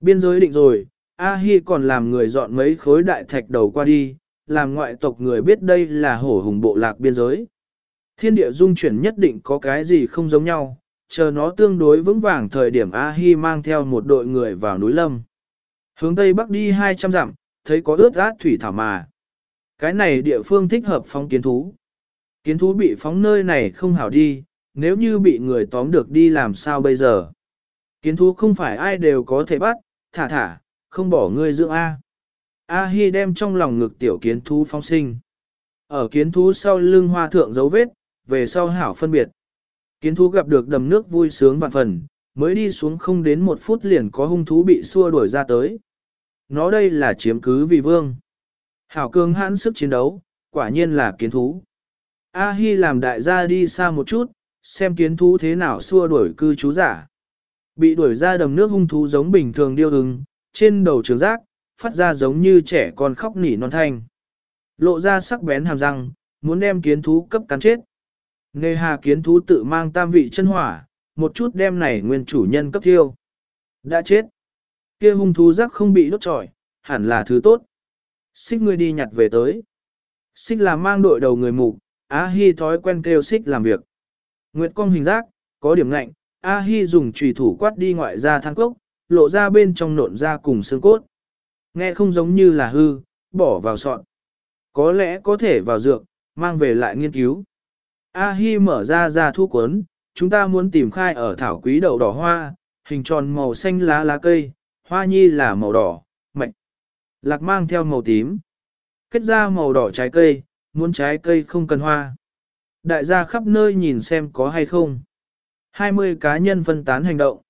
Biên giới định rồi, A-hi còn làm người dọn mấy khối đại thạch đầu qua đi, làm ngoại tộc người biết đây là hổ hùng bộ lạc biên giới. Thiên địa dung chuyển nhất định có cái gì không giống nhau, chờ nó tương đối vững vàng thời điểm A-hi mang theo một đội người vào núi lâm. Hướng tây bắc đi 200 dặm, thấy có ướt át thủy thảo mà. Cái này địa phương thích hợp phóng kiến thú. Kiến thú bị phóng nơi này không hảo đi, nếu như bị người tóm được đi làm sao bây giờ. Kiến thú không phải ai đều có thể bắt, thả thả, không bỏ ngươi dưỡng A. A-hi đem trong lòng ngực tiểu kiến thú phong sinh. Ở kiến thú sau lưng hoa thượng dấu vết, về sau hảo phân biệt. Kiến thú gặp được đầm nước vui sướng vạn phần, mới đi xuống không đến một phút liền có hung thú bị xua đuổi ra tới. Nó đây là chiếm cứ vì vương. Hảo cường hãn sức chiến đấu, quả nhiên là kiến thú. A-hi làm đại gia đi xa một chút, xem kiến thú thế nào xua đuổi cư trú giả. Bị đuổi ra đầm nước hung thú giống bình thường điêu hừng, trên đầu trường rác, phát ra giống như trẻ con khóc nỉ non thanh. Lộ ra sắc bén hàm răng, muốn đem kiến thú cấp cắn chết. Nề hà kiến thú tự mang tam vị chân hỏa, một chút đem này nguyên chủ nhân cấp thiêu. Đã chết. Kia hung thú rác không bị đốt trọi, hẳn là thứ tốt. Xích ngươi đi nhặt về tới. Xích là mang đội đầu người mục, Á Hi thói quen kêu xích làm việc. Nguyệt quang hình giác, có điểm ngạnh, A Hi dùng chùy thủ quát đi ngoại ra thang cốc, lộ ra bên trong nộn ra cùng xương cốt. Nghe không giống như là hư, bỏ vào sọn. Có lẽ có thể vào dược, mang về lại nghiên cứu. A Hi mở ra ra thu cuốn, chúng ta muốn tìm khai ở thảo quý đậu đỏ hoa, hình tròn màu xanh lá lá cây, hoa nhi là màu đỏ, mạnh. Lạc mang theo màu tím. Kết ra màu đỏ trái cây, muốn trái cây không cần hoa. Đại gia khắp nơi nhìn xem có hay không. 20 cá nhân phân tán hành động.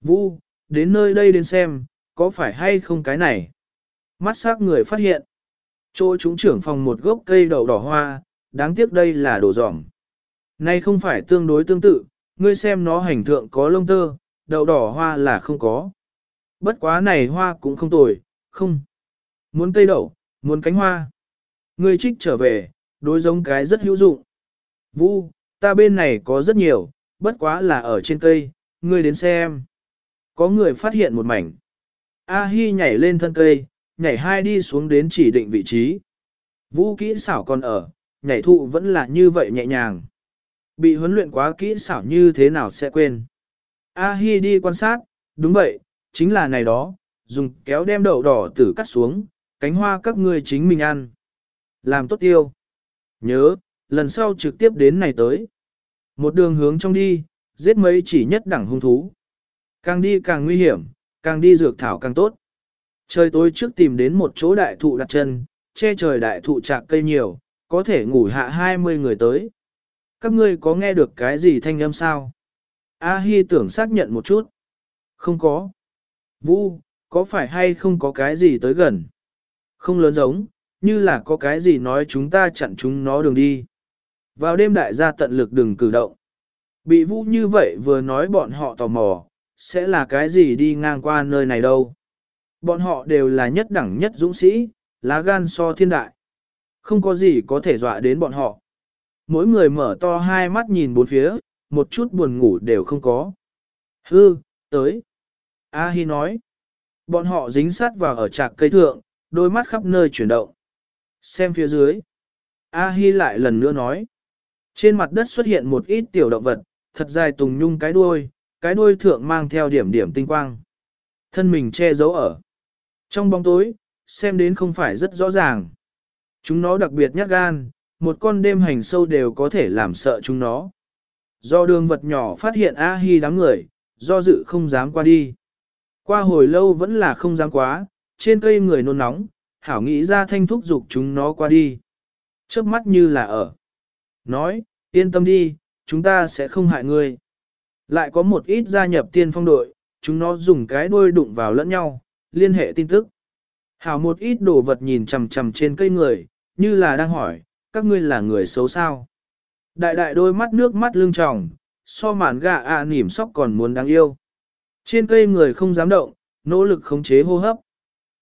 Vu, đến nơi đây đến xem, có phải hay không cái này. Mắt sắc người phát hiện. Chỗ chúng trưởng phòng một gốc cây đậu đỏ hoa, đáng tiếc đây là đồ giỏm. Này không phải tương đối tương tự, ngươi xem nó hành thượng có lông tơ, đậu đỏ hoa là không có. Bất quá này hoa cũng không tồi, không. Muốn cây đậu, muốn cánh hoa. Ngươi trích trở về, đối giống cái rất hữu dụng. Vu, ta bên này có rất nhiều, bất quá là ở trên cây, ngươi đến xem. Có người phát hiện một mảnh. A-hi nhảy lên thân cây, nhảy hai đi xuống đến chỉ định vị trí. Vũ kỹ xảo còn ở, nhảy thụ vẫn là như vậy nhẹ nhàng. Bị huấn luyện quá kỹ xảo như thế nào sẽ quên. A-hi đi quan sát, đúng vậy, chính là này đó, dùng kéo đem đậu đỏ tử cắt xuống, cánh hoa các ngươi chính mình ăn. Làm tốt tiêu. Nhớ, lần sau trực tiếp đến này tới. Một đường hướng trong đi, giết mấy chỉ nhất đẳng hung thú. Càng đi càng nguy hiểm, càng đi dược thảo càng tốt. Trời tối trước tìm đến một chỗ đại thụ đặt chân, che trời đại thụ trạc cây nhiều, có thể ngủ hạ 20 người tới. Các ngươi có nghe được cái gì thanh âm sao? A Hi tưởng xác nhận một chút. Không có. Vu, có phải hay không có cái gì tới gần? Không lớn giống, như là có cái gì nói chúng ta chặn chúng nó đường đi. Vào đêm đại gia tận lực đừng cử động. Bị vũ như vậy vừa nói bọn họ tò mò, sẽ là cái gì đi ngang qua nơi này đâu. Bọn họ đều là nhất đẳng nhất dũng sĩ, lá gan so thiên đại. Không có gì có thể dọa đến bọn họ. Mỗi người mở to hai mắt nhìn bốn phía, một chút buồn ngủ đều không có. Hư, tới. A Hi nói. Bọn họ dính sát vào ở trạc cây thượng, đôi mắt khắp nơi chuyển động. Xem phía dưới. A Hi lại lần nữa nói. Trên mặt đất xuất hiện một ít tiểu động vật, thật dài tùng nhung cái đuôi, cái đuôi thượng mang theo điểm điểm tinh quang. Thân mình che giấu ở. Trong bóng tối, xem đến không phải rất rõ ràng. Chúng nó đặc biệt nhát gan, một con đêm hành sâu đều có thể làm sợ chúng nó. Do đường vật nhỏ phát hiện A-hi đám người, do dự không dám qua đi. Qua hồi lâu vẫn là không dám quá, trên cây người nôn nóng, hảo nghĩ ra thanh thúc dục chúng nó qua đi. Chớp mắt như là ở. Nói, yên tâm đi, chúng ta sẽ không hại ngươi. Lại có một ít gia nhập tiên phong đội, chúng nó dùng cái đuôi đụng vào lẫn nhau, liên hệ tin tức. Hảo một ít đồ vật nhìn chằm chằm trên cây người, như là đang hỏi, các ngươi là người xấu sao. Đại đại đôi mắt nước mắt lưng tròng, so màn gà ạ à nỉm sóc còn muốn đáng yêu. Trên cây người không dám động, nỗ lực khống chế hô hấp.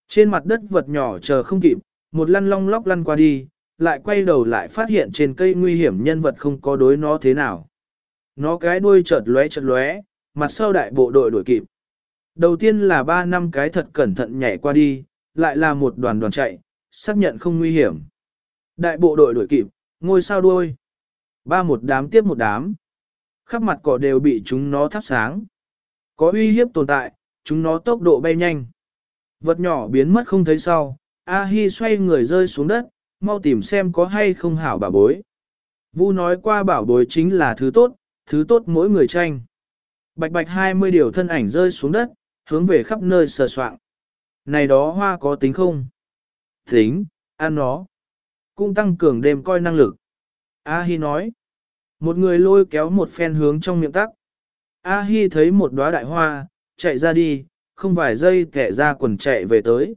Trên mặt đất vật nhỏ chờ không kịp, một lăn long lóc lăn qua đi, lại quay đầu lại phát hiện trên cây nguy hiểm nhân vật không có đối nó thế nào. Nó cái đuôi chợt lóe chợt lóe, mặt sau đại bộ đội đuổi kịp. Đầu tiên là ba năm cái thật cẩn thận nhảy qua đi, lại là một đoàn đoàn chạy, xác nhận không nguy hiểm. Đại bộ đội đuổi kịp, ngôi sao đuôi. Ba một đám tiếp một đám. Khắp mặt cỏ đều bị chúng nó thắp sáng. Có uy hiếp tồn tại, chúng nó tốc độ bay nhanh. Vật nhỏ biến mất không thấy sau, A-hi xoay người rơi xuống đất, mau tìm xem có hay không hảo bảo bối. Vu nói qua bảo bối chính là thứ tốt, thứ tốt mỗi người tranh. Bạch bạch 20 điều thân ảnh rơi xuống đất, hướng về khắp nơi sờ soạn. Này đó hoa có tính không? Tính, ăn nó. Cũng tăng cường đêm coi năng lực. A-hi nói. Một người lôi kéo một phen hướng trong miệng tắc. A-hi thấy một đóa đại hoa, chạy ra đi, không vài giây kẻ ra quần chạy về tới.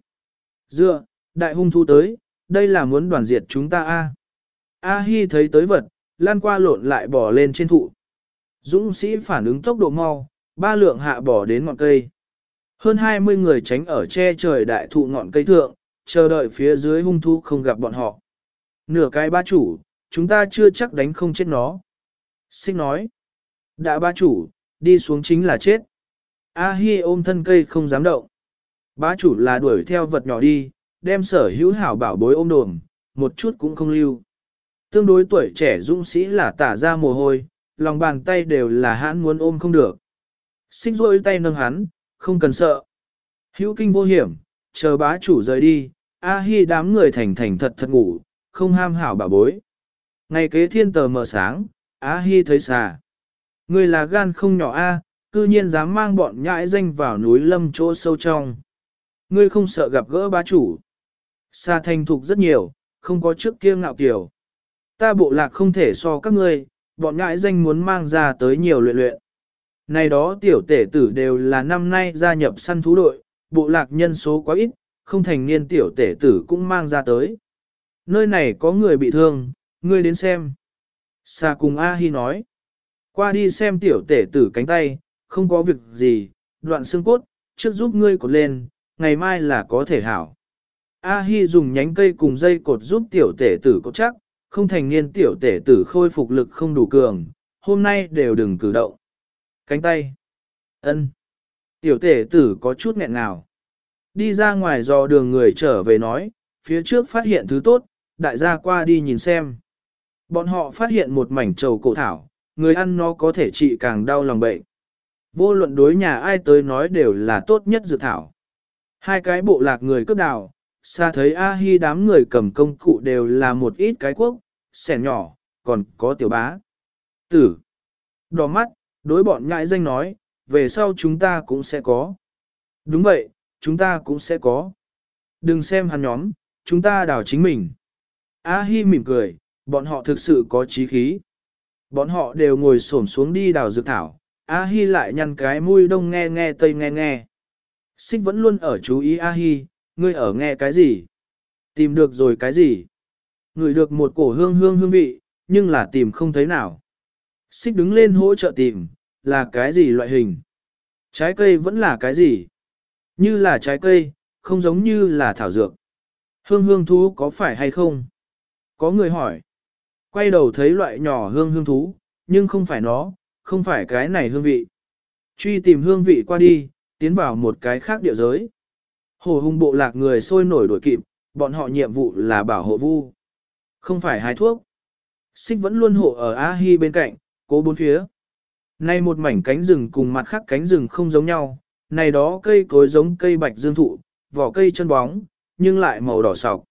Dựa, đại hung thu tới, đây là muốn đoàn diệt chúng ta a. A-hi thấy tới vật, lan qua lộn lại bỏ lên trên thụ. Dũng sĩ phản ứng tốc độ mau, ba lượng hạ bỏ đến ngọn cây. Hơn 20 người tránh ở che trời đại thụ ngọn cây thượng, chờ đợi phía dưới hung thú không gặp bọn họ. Nửa cái ba chủ, chúng ta chưa chắc đánh không chết nó. Xích nói, đã ba chủ, đi xuống chính là chết. A-hi ôm thân cây không dám động. Bá chủ là đuổi theo vật nhỏ đi, đem sở hữu hảo bảo bối ôm đồm, một chút cũng không lưu. Tương đối tuổi trẻ dũng sĩ là tả ra mồ hôi, lòng bàn tay đều là hãn muốn ôm không được. Xích rôi tay nâng hắn, không cần sợ. Hữu kinh vô hiểm, chờ bá chủ rời đi, A-hi đám người thành thành thật thật ngủ, không ham hảo bảo bối. Ngày kế thiên tờ mờ sáng, A-hi thấy xà. Người là gan không nhỏ A, cư nhiên dám mang bọn nhãi danh vào núi lâm chỗ sâu trong. Ngươi không sợ gặp gỡ bá chủ. Xa thành thục rất nhiều, không có trước kia ngạo kiểu. Ta bộ lạc không thể so các ngươi, bọn ngãi danh muốn mang ra tới nhiều luyện luyện. Này đó tiểu tể tử đều là năm nay gia nhập săn thú đội, bộ lạc nhân số quá ít, không thành niên tiểu tể tử cũng mang ra tới. Nơi này có người bị thương, ngươi đến xem. Sa cùng A-hi nói. Qua đi xem tiểu tể tử cánh tay, không có việc gì, đoạn xương cốt, trước giúp ngươi cột lên, ngày mai là có thể hảo. A-hi dùng nhánh cây cùng dây cột giúp tiểu tể tử cột chắc, không thành niên tiểu tể tử khôi phục lực không đủ cường, hôm nay đều đừng cử động. Cánh tay. ân. Tiểu tể tử có chút nghẹn nào. Đi ra ngoài dò đường người trở về nói, phía trước phát hiện thứ tốt, đại gia qua đi nhìn xem. Bọn họ phát hiện một mảnh trầu cổ thảo, người ăn nó có thể trị càng đau lòng bệnh. Vô luận đối nhà ai tới nói đều là tốt nhất dược thảo. Hai cái bộ lạc người cướp đào, xa thấy A-hi đám người cầm công cụ đều là một ít cái quốc, xẻn nhỏ, còn có tiểu bá. Tử. Đỏ mắt, đối bọn ngại danh nói, về sau chúng ta cũng sẽ có. Đúng vậy, chúng ta cũng sẽ có. Đừng xem hắn nhóm, chúng ta đào chính mình. A-hi mỉm cười, bọn họ thực sự có trí khí. Bọn họ đều ngồi xổm xuống đi đào dược thảo, A-hi lại nhăn cái mũi đông nghe nghe tây nghe nghe. Xích vẫn luôn ở chú ý A-hi, ngươi ở nghe cái gì? Tìm được rồi cái gì? Ngửi được một cổ hương hương hương vị, nhưng là tìm không thấy nào. Xích đứng lên hỗ trợ tìm, là cái gì loại hình? Trái cây vẫn là cái gì? Như là trái cây, không giống như là thảo dược. Hương hương thú có phải hay không? Có người hỏi. Quay đầu thấy loại nhỏ hương hương thú, nhưng không phải nó, không phải cái này hương vị. Truy tìm hương vị qua đi, tiến vào một cái khác địa giới. Hồ hung bộ lạc người sôi nổi đổi kịp, bọn họ nhiệm vụ là bảo hộ vu. Không phải hái thuốc. Xích vẫn luôn hộ ở A-hi bên cạnh, cố bốn phía. Nay một mảnh cánh rừng cùng mặt khác cánh rừng không giống nhau, này đó cây cối giống cây bạch dương thụ, vỏ cây chân bóng, nhưng lại màu đỏ sọc.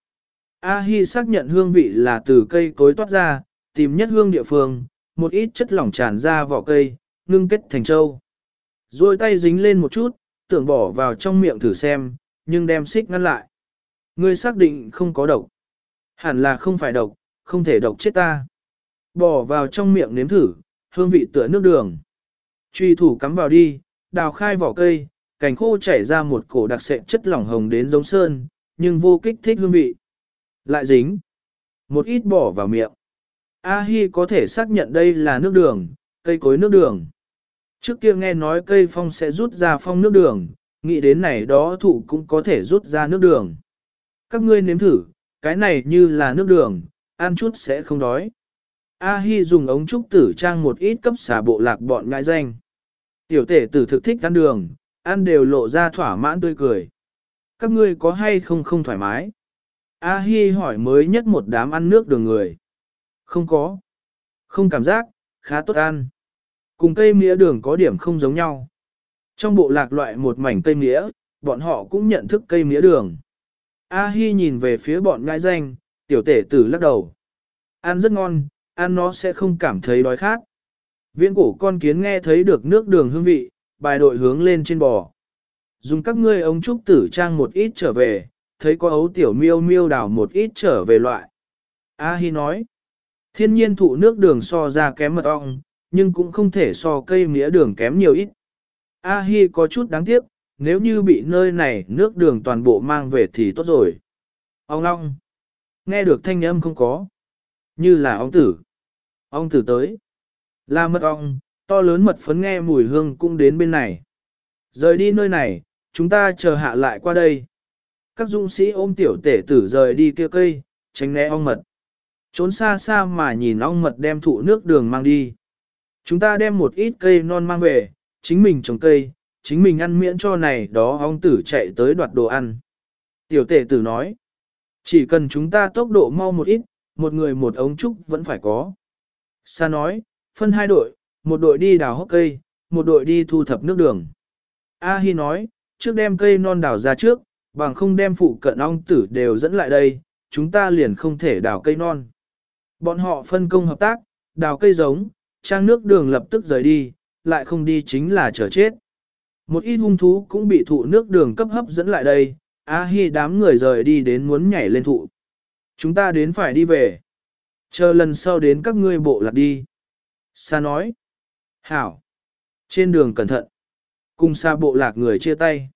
A-hi xác nhận hương vị là từ cây cối toát ra, tìm nhất hương địa phương, một ít chất lỏng tràn ra vỏ cây, ngưng kết thành trâu. Rồi tay dính lên một chút, tưởng bỏ vào trong miệng thử xem, nhưng đem xích ngăn lại. Ngươi xác định không có độc. Hẳn là không phải độc, không thể độc chết ta. Bỏ vào trong miệng nếm thử, hương vị tựa nước đường. Truy thủ cắm vào đi, đào khai vỏ cây, cành khô chảy ra một cổ đặc sệ chất lỏng hồng đến giống sơn, nhưng vô kích thích hương vị. Lại dính. Một ít bỏ vào miệng. A-hi có thể xác nhận đây là nước đường, cây cối nước đường. Trước kia nghe nói cây phong sẽ rút ra phong nước đường, nghĩ đến này đó thụ cũng có thể rút ra nước đường. Các ngươi nếm thử, cái này như là nước đường, ăn chút sẽ không đói. A-hi dùng ống trúc tử trang một ít cấp xả bộ lạc bọn ngại danh. Tiểu tể tử thực thích ăn đường, ăn đều lộ ra thỏa mãn tươi cười. Các ngươi có hay không không thoải mái? A Hi hỏi mới nhất một đám ăn nước đường người. Không có. Không cảm giác, khá tốt ăn. Cùng cây mía đường có điểm không giống nhau. Trong bộ lạc loại một mảnh cây mía, bọn họ cũng nhận thức cây mía đường. A Hi nhìn về phía bọn ngai danh, tiểu tể tử lắc đầu. Ăn rất ngon, ăn nó sẽ không cảm thấy đói khát. Viễn cổ con kiến nghe thấy được nước đường hương vị, bài đội hướng lên trên bò. Dùng các ngươi ống trúc tử trang một ít trở về, thấy có ấu tiểu miêu miêu đào một ít trở về loại. A Hi nói, thiên nhiên thụ nước đường so ra kém mật ong, nhưng cũng không thể so cây mía đường kém nhiều ít. A Hi có chút đáng tiếc, nếu như bị nơi này nước đường toàn bộ mang về thì tốt rồi. Ông long, nghe được thanh âm không có, như là ong tử. Ong tử tới, là mật ong, to lớn mật phấn nghe mùi hương cũng đến bên này. Rời đi nơi này, chúng ta chờ hạ lại qua đây. Các dũng sĩ ôm tiểu tể tử rời đi kia cây, tránh né ong mật. Trốn xa xa mà nhìn ong mật đem thụ nước đường mang đi. Chúng ta đem một ít cây non mang về, chính mình trồng cây, chính mình ăn miễn cho này đó ong tử chạy tới đoạt đồ ăn. Tiểu tể tử nói, chỉ cần chúng ta tốc độ mau một ít, một người một ống trúc vẫn phải có. Sa nói, phân hai đội, một đội đi đào hốc cây, một đội đi thu thập nước đường. A Hi nói, trước đem cây non đào ra trước, bằng không đem phụ cận ong tử đều dẫn lại đây, chúng ta liền không thể đào cây non. Bọn họ phân công hợp tác, đào cây giống, trang nước đường lập tức rời đi, lại không đi chính là chờ chết. Một ít hung thú cũng bị thụ nước đường cấp hấp dẫn lại đây, A Hi đám người rời đi đến muốn nhảy lên thụ. Chúng ta đến phải đi về. Chờ lần sau đến các ngươi bộ lạc đi. Sa nói. Hảo. Trên đường cẩn thận. Cùng xa bộ lạc người chia tay.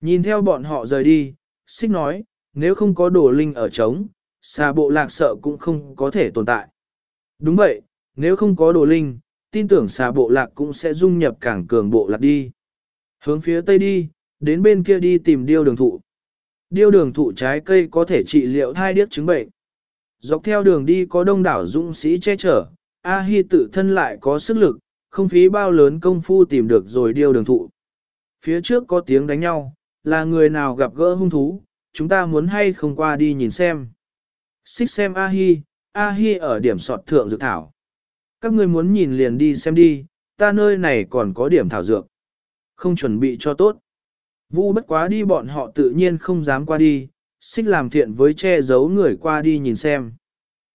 Nhìn theo bọn họ rời đi, xích nói, nếu không có đồ linh ở trống, xa bộ lạc sợ cũng không có thể tồn tại. Đúng vậy, nếu không có đồ linh, tin tưởng xà bộ lạc cũng sẽ dung nhập cảng cường bộ lạc đi. Hướng phía tây đi, đến bên kia đi tìm điêu đường thụ. Điêu đường thụ trái cây có thể trị liệu thai điếc chứng bệnh. Dọc theo đường đi có đông đảo dũng sĩ che chở, A Hi tự thân lại có sức lực, không phí bao lớn công phu tìm được rồi điêu đường thụ. Phía trước có tiếng đánh nhau, là người nào gặp gỡ hung thú, chúng ta muốn hay không qua đi nhìn xem. Xích xem A Hi, A Hi ở điểm sọt thượng dự thảo. Các ngươi muốn nhìn liền đi xem đi, ta nơi này còn có điểm thảo dược. Không chuẩn bị cho tốt. Vu bất quá đi bọn họ tự nhiên không dám qua đi, xích làm thiện với che giấu người qua đi nhìn xem.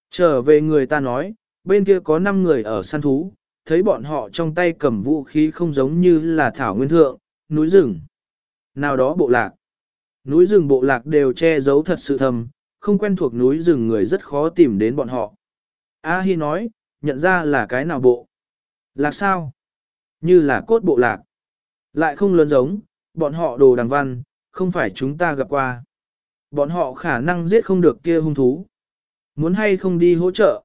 Trở về người ta nói, bên kia có 5 người ở săn thú, thấy bọn họ trong tay cầm vũ khí không giống như là thảo nguyên thượng, núi rừng. Nào đó bộ lạc. Núi rừng bộ lạc đều che giấu thật sự thầm, không quen thuộc núi rừng người rất khó tìm đến bọn họ. A Hi nói, nhận ra là cái nào bộ. Lạc sao? Như là cốt bộ lạc. Lại không lớn giống, bọn họ đồ đằng văn, không phải chúng ta gặp qua. Bọn họ khả năng giết không được kia hung thú. Muốn hay không đi hỗ trợ.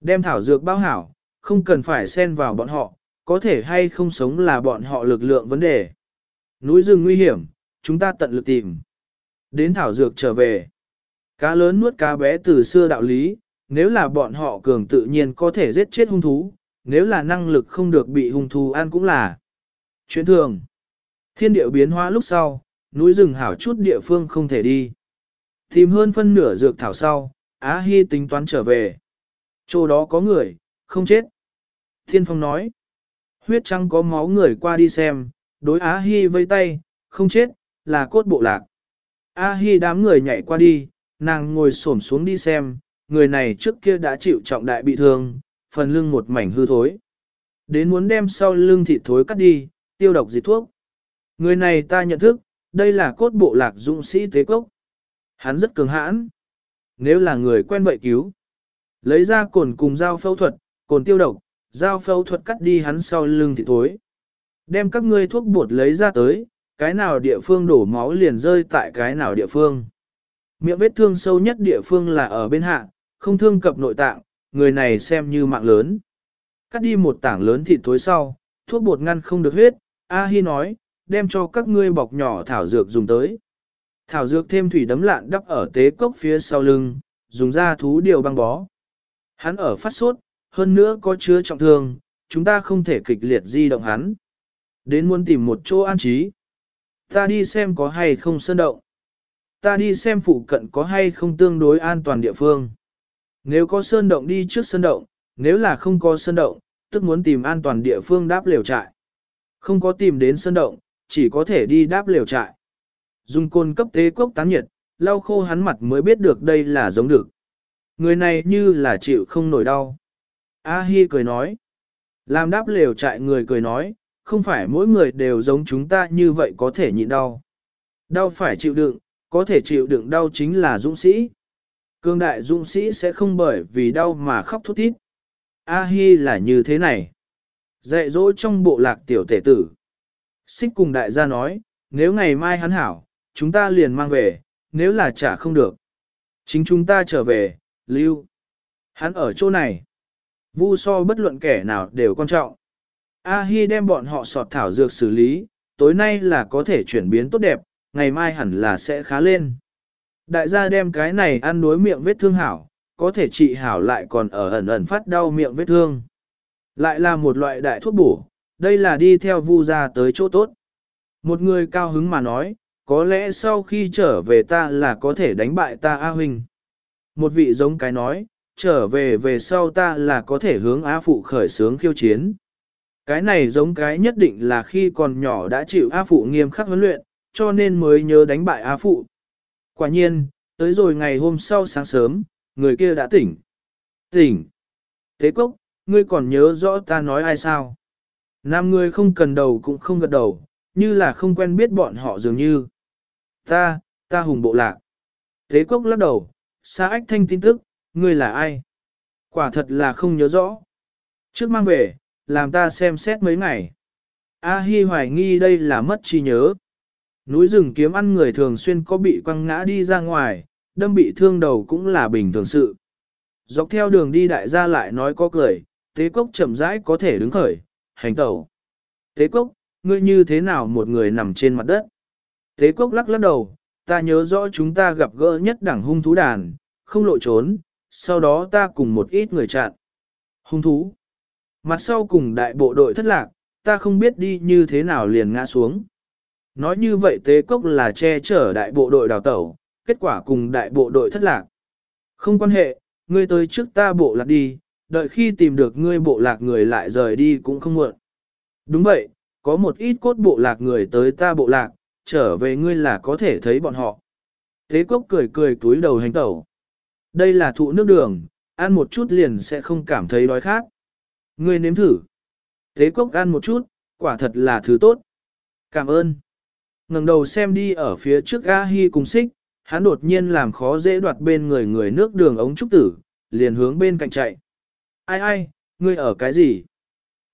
Đem thảo dược bao hảo, không cần phải xen vào bọn họ, có thể hay không sống là bọn họ lực lượng vấn đề. Núi rừng nguy hiểm, chúng ta tận lực tìm. Đến thảo dược trở về. Cá lớn nuốt cá bé từ xưa đạo lý, nếu là bọn họ cường tự nhiên có thể giết chết hung thú, nếu là năng lực không được bị hung thú ăn cũng là chuyện thường. Thiên điệu biến hóa lúc sau, núi rừng hảo chút địa phương không thể đi. Tìm hơn phân nửa dược thảo sau, Á Hi tính toán trở về. Chỗ đó có người, không chết. Thiên Phong nói, huyết trăng có máu người qua đi xem, đối Á Hi vây tay, không chết, là cốt bộ lạc. Á Hi đám người nhảy qua đi, nàng ngồi xổm xuống đi xem, người này trước kia đã chịu trọng đại bị thương, phần lưng một mảnh hư thối. Đến muốn đem sau lưng thịt thối cắt đi, tiêu độc dịch thuốc. Người này ta nhận thức, đây là cốt bộ lạc dũng sĩ tế cốc. Hắn rất cường hãn. Nếu là người quen vậy cứu. Lấy ra cồn cùng dao phẫu thuật, cồn tiêu độc, dao phẫu thuật cắt đi hắn sau lưng thịt thối. Đem các ngươi thuốc bột lấy ra tới, cái nào địa phương đổ máu liền rơi tại cái nào địa phương. Miệng vết thương sâu nhất địa phương là ở bên hạ, không thương cập nội tạng, người này xem như mạng lớn. Cắt đi một tảng lớn thịt thối sau, thuốc bột ngăn không được huyết, A Hi nói, đem cho các ngươi bọc nhỏ thảo dược dùng tới. Thảo dược thêm thủy đấm lạn đắp ở tế cốc phía sau lưng, dùng ra thú điều băng bó. Hắn ở phát sốt, hơn nữa có chứa trọng thương, chúng ta không thể kịch liệt di động hắn. Đến muốn tìm một chỗ an trí. Ta đi xem có hay không sơn động. Ta đi xem phụ cận có hay không tương đối an toàn địa phương. Nếu có sơn động đi trước sơn động, nếu là không có sơn động, tức muốn tìm an toàn địa phương đáp liều trại. Không có tìm đến sơn động, chỉ có thể đi đáp liều trại. Dùng côn cấp tế cốc tán nhiệt, lau khô hắn mặt mới biết được đây là giống được. Người này như là chịu không nổi đau. A Hi cười nói. Làm đáp liều trại người cười nói, không phải mỗi người đều giống chúng ta như vậy có thể nhịn đau. Đau phải chịu đựng, có thể chịu đựng đau chính là dũng sĩ. Cương đại dũng sĩ sẽ không bởi vì đau mà khóc thút thít. A Hi là như thế này. Dạy dỗ trong bộ lạc tiểu tể tử. Xích cùng đại gia nói, nếu ngày mai hắn hảo, chúng ta liền mang về, nếu là trả không được. Chính chúng ta trở về, lưu. Hắn ở chỗ này. Vu so bất luận kẻ nào đều quan trọng. A-hi đem bọn họ sọt thảo dược xử lý, tối nay là có thể chuyển biến tốt đẹp, ngày mai hẳn là sẽ khá lên. Đại gia đem cái này ăn đối miệng vết thương hảo, có thể trị hảo lại còn ở ẩn ẩn phát đau miệng vết thương. Lại là một loại đại thuốc bổ, đây là đi theo vu ra tới chỗ tốt. Một người cao hứng mà nói, có lẽ sau khi trở về ta là có thể đánh bại ta A Huynh. Một vị giống cái nói, trở về về sau ta là có thể hướng A Phụ khởi sướng khiêu chiến. Cái này giống cái nhất định là khi còn nhỏ đã chịu A Phụ nghiêm khắc huấn luyện, cho nên mới nhớ đánh bại A Phụ. Quả nhiên, tới rồi ngày hôm sau sáng sớm, người kia đã tỉnh. Tỉnh. Tế cốc, ngươi còn nhớ rõ ta nói ai sao? Nam người không cần đầu cũng không gật đầu, như là không quen biết bọn họ dường như. Ta, ta hùng bộ lạc. Tế cốc lắc đầu, xa ách thanh tin tức, ngươi là ai? Quả thật là không nhớ rõ. Trước mang về, làm ta xem xét mấy ngày. A Hi hoài nghi đây là mất trí nhớ. Núi rừng kiếm ăn người thường xuyên có bị quăng ngã đi ra ngoài, đâm bị thương đầu cũng là bình thường sự. Dọc theo đường đi đại gia lại nói có cười, tế cốc chậm rãi có thể đứng khởi, hành tẩu. Tế cốc, ngươi như thế nào một người nằm trên mặt đất? Tế cốc lắc lắc đầu, ta nhớ rõ chúng ta gặp gỡ nhất đẳng hung thú đàn, không lộ trốn, sau đó ta cùng một ít người chặn. Hung thú. Mặt sau cùng đại bộ đội thất lạc, ta không biết đi như thế nào liền ngã xuống. Nói như vậy tế cốc là che chở đại bộ đội đào tẩu, kết quả cùng đại bộ đội thất lạc. Không quan hệ, ngươi tới trước ta bộ lạc đi, đợi khi tìm được ngươi bộ lạc người lại rời đi cũng không muộn. Đúng vậy, có một ít cốt bộ lạc người tới ta bộ lạc, trở về ngươi là có thể thấy bọn họ. Tế cốc cười cười túi đầu hành tẩu. Đây là thụ nước đường, ăn một chút liền sẽ không cảm thấy đói khát. Ngươi nếm thử. Tế cốc ăn một chút, quả thật là thứ tốt. Cảm ơn ngẩng đầu xem đi ở phía trước A Hi cùng xích, hắn đột nhiên làm khó dễ đoạt bên người người nước đường ống trúc tử, liền hướng bên cạnh chạy. Ai ai, ngươi ở cái gì?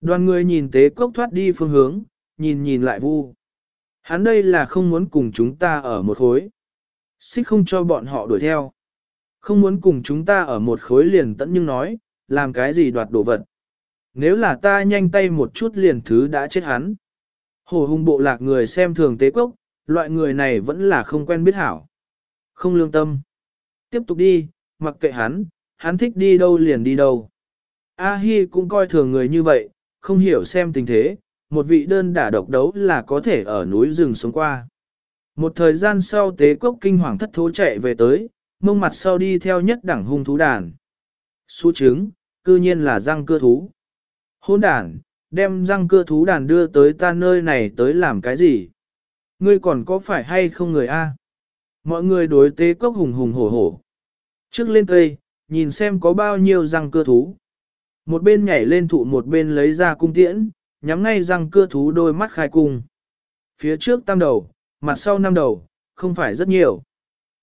Đoàn người nhìn tế cốc thoát đi phương hướng, nhìn nhìn lại vu. Hắn đây là không muốn cùng chúng ta ở một khối. Xích không cho bọn họ đuổi theo. Không muốn cùng chúng ta ở một khối liền tận nhưng nói, làm cái gì đoạt đồ vật. Nếu là ta nhanh tay một chút liền thứ đã chết hắn. Hồ hung bộ lạc người xem thường tế quốc loại người này vẫn là không quen biết hảo. Không lương tâm. Tiếp tục đi, mặc kệ hắn, hắn thích đi đâu liền đi đâu. A Hi cũng coi thường người như vậy, không hiểu xem tình thế, một vị đơn đả độc đấu là có thể ở núi rừng sống qua. Một thời gian sau tế cốc kinh hoàng thất thố chạy về tới, mông mặt sau đi theo nhất đẳng hung thú đàn. Xú trứng, cư nhiên là răng cưa thú. Hôn đàn, đem răng cưa thú đàn đưa tới ta nơi này tới làm cái gì? Ngươi còn có phải hay không người a? Mọi người đối tế cốc hùng hùng hổ hổ. Trước lên cây, nhìn xem có bao nhiêu răng cưa thú. Một bên nhảy lên thụ một bên lấy ra cung tiễn, nhắm ngay răng cưa thú đôi mắt khai cung. Phía trước tam đầu, mặt sau năm đầu, không phải rất nhiều.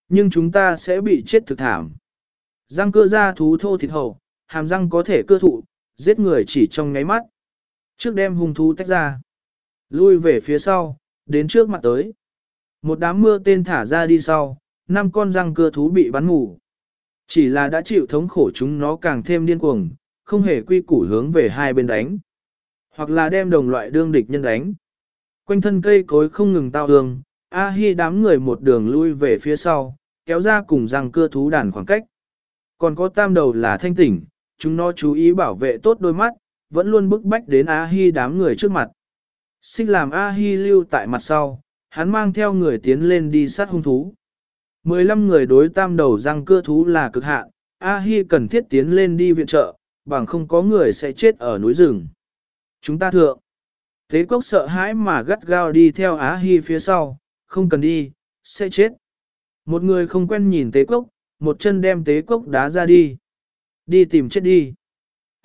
Nhưng chúng ta sẽ bị chết thực thảm. Răng cưa ra thú thô thịt hầu, hàm răng có thể cưa thụ, giết người chỉ trong ngáy mắt. Trước đem hung thú tách ra. Lui về phía sau, đến trước mặt tới. Một đám mưa tên thả ra đi sau, năm con răng cưa thú bị bắn ngủ. Chỉ là đã chịu thống khổ chúng nó càng thêm điên cuồng, không hề quy củ hướng về hai bên đánh. Hoặc là đem đồng loại đương địch nhân đánh. Quanh thân cây cối không ngừng tao đường, A Hi đám người một đường lui về phía sau, kéo ra cùng răng cưa thú đàn khoảng cách. Còn có tam đầu là thanh tỉnh, chúng nó chú ý bảo vệ tốt đôi mắt, vẫn luôn bức bách đến A Hi đám người trước mặt. Xích làm A Hi lưu tại mặt sau, hắn mang theo người tiến lên đi sát hung thú. 15 người đối tam đầu răng cưa thú là cực hạn, A-hi cần thiết tiến lên đi viện trợ, bằng không có người sẽ chết ở núi rừng. Chúng ta thượng. Thế cốc sợ hãi mà gắt gao đi theo Á-hi phía sau, không cần đi, sẽ chết. Một người không quen nhìn tế cốc, một chân đem tế cốc đá ra đi. Đi tìm chết đi.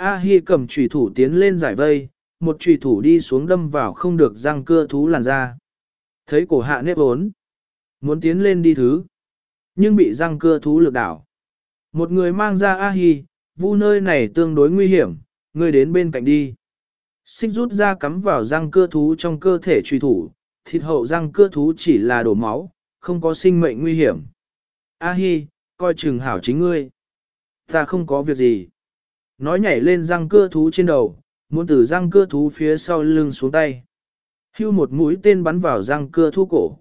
A-hi cầm trùy thủ tiến lên giải vây, một trùy thủ đi xuống đâm vào không được răng cưa thú làn ra. Thấy cổ hạ nếp ốn. Muốn tiến lên đi thứ. Nhưng bị răng cưa thú lực đảo. Một người mang ra A-hi, vu nơi này tương đối nguy hiểm, người đến bên cạnh đi. Xích rút ra cắm vào răng cưa thú trong cơ thể truy thủ, thịt hậu răng cưa thú chỉ là đổ máu, không có sinh mệnh nguy hiểm. A-hi, coi chừng hảo chính ngươi. Ta không có việc gì. Nói nhảy lên răng cưa thú trên đầu, muốn từ răng cưa thú phía sau lưng xuống tay. Hưu một mũi tên bắn vào răng cưa thú cổ.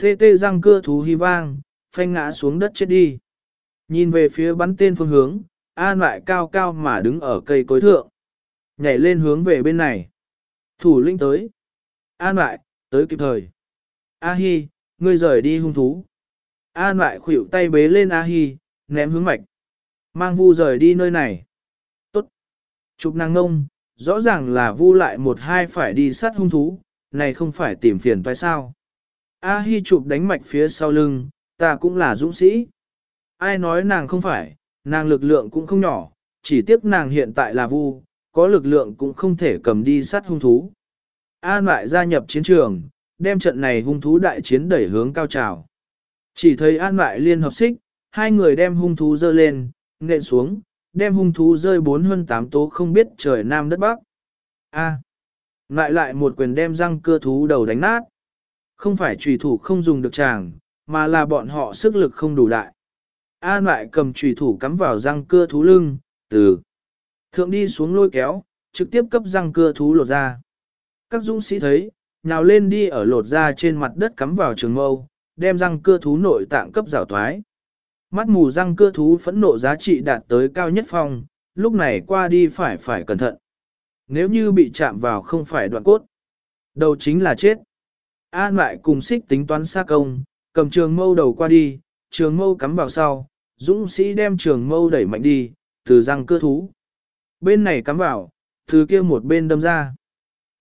Tê tê răng cưa thú hy vang, phanh ngã xuống đất chết đi. Nhìn về phía bắn tên phương hướng, An lại cao cao mà đứng ở cây cối thượng. Nhảy lên hướng về bên này. Thủ linh tới. An lại, tới kịp thời. A Hi, ngươi rời đi hung thú. An lại khuỷu tay bế lên A Hi, ném hướng mạch. Mang vu rời đi nơi này. Chụp nàng ngông, rõ ràng là vu lại một hai phải đi sát hung thú, này không phải tìm phiền tại sao. A Hi chụp đánh mạch phía sau lưng, ta cũng là dũng sĩ. Ai nói nàng không phải, nàng lực lượng cũng không nhỏ, chỉ tiếc nàng hiện tại là vu, có lực lượng cũng không thể cầm đi sát hung thú. An lại gia nhập chiến trường, đem trận này hung thú đại chiến đẩy hướng cao trào. Chỉ thấy an lại liên hợp xích, hai người đem hung thú dơ lên, nện xuống, đem hung thú rơi bốn hơn tám tố không biết trời nam đất bắc. A. lại lại một quyền đem răng cưa thú đầu đánh nát. Không phải trùy thủ không dùng được chàng, mà là bọn họ sức lực không đủ đại. An lại cầm trùy thủ cắm vào răng cưa thú lưng, từ thượng đi xuống lôi kéo, trực tiếp cấp răng cưa thú lột ra. Các dũng sĩ thấy, nhào lên đi ở lột ra trên mặt đất cắm vào trường mâu, đem răng cưa thú nội tạng cấp rào thoái. Mắt mù răng cưa thú phẫn nộ giá trị đạt tới cao nhất phong, lúc này qua đi phải phải cẩn thận. Nếu như bị chạm vào không phải đoạn cốt, đầu chính là chết. An lại cùng xích tính toán xa công, cầm trường mâu đầu qua đi, trường mâu cắm vào sau, dũng sĩ đem trường mâu đẩy mạnh đi, từ răng cưa thú. Bên này cắm vào, từ kia một bên đâm ra.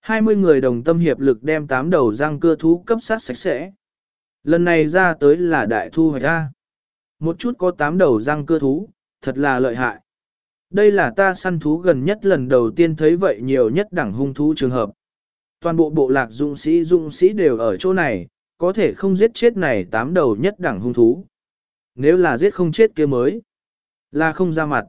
20 người đồng tâm hiệp lực đem tám đầu răng cưa thú cấp sát sạch sẽ. Lần này ra tới là đại thu hoạch ra. Một chút có tám đầu răng cưa thú, thật là lợi hại. Đây là ta săn thú gần nhất lần đầu tiên thấy vậy nhiều nhất đẳng hung thú trường hợp. Toàn bộ bộ lạc dũng sĩ dũng sĩ đều ở chỗ này, có thể không giết chết này tám đầu nhất đẳng hung thú. Nếu là giết không chết kia mới, là không ra mặt.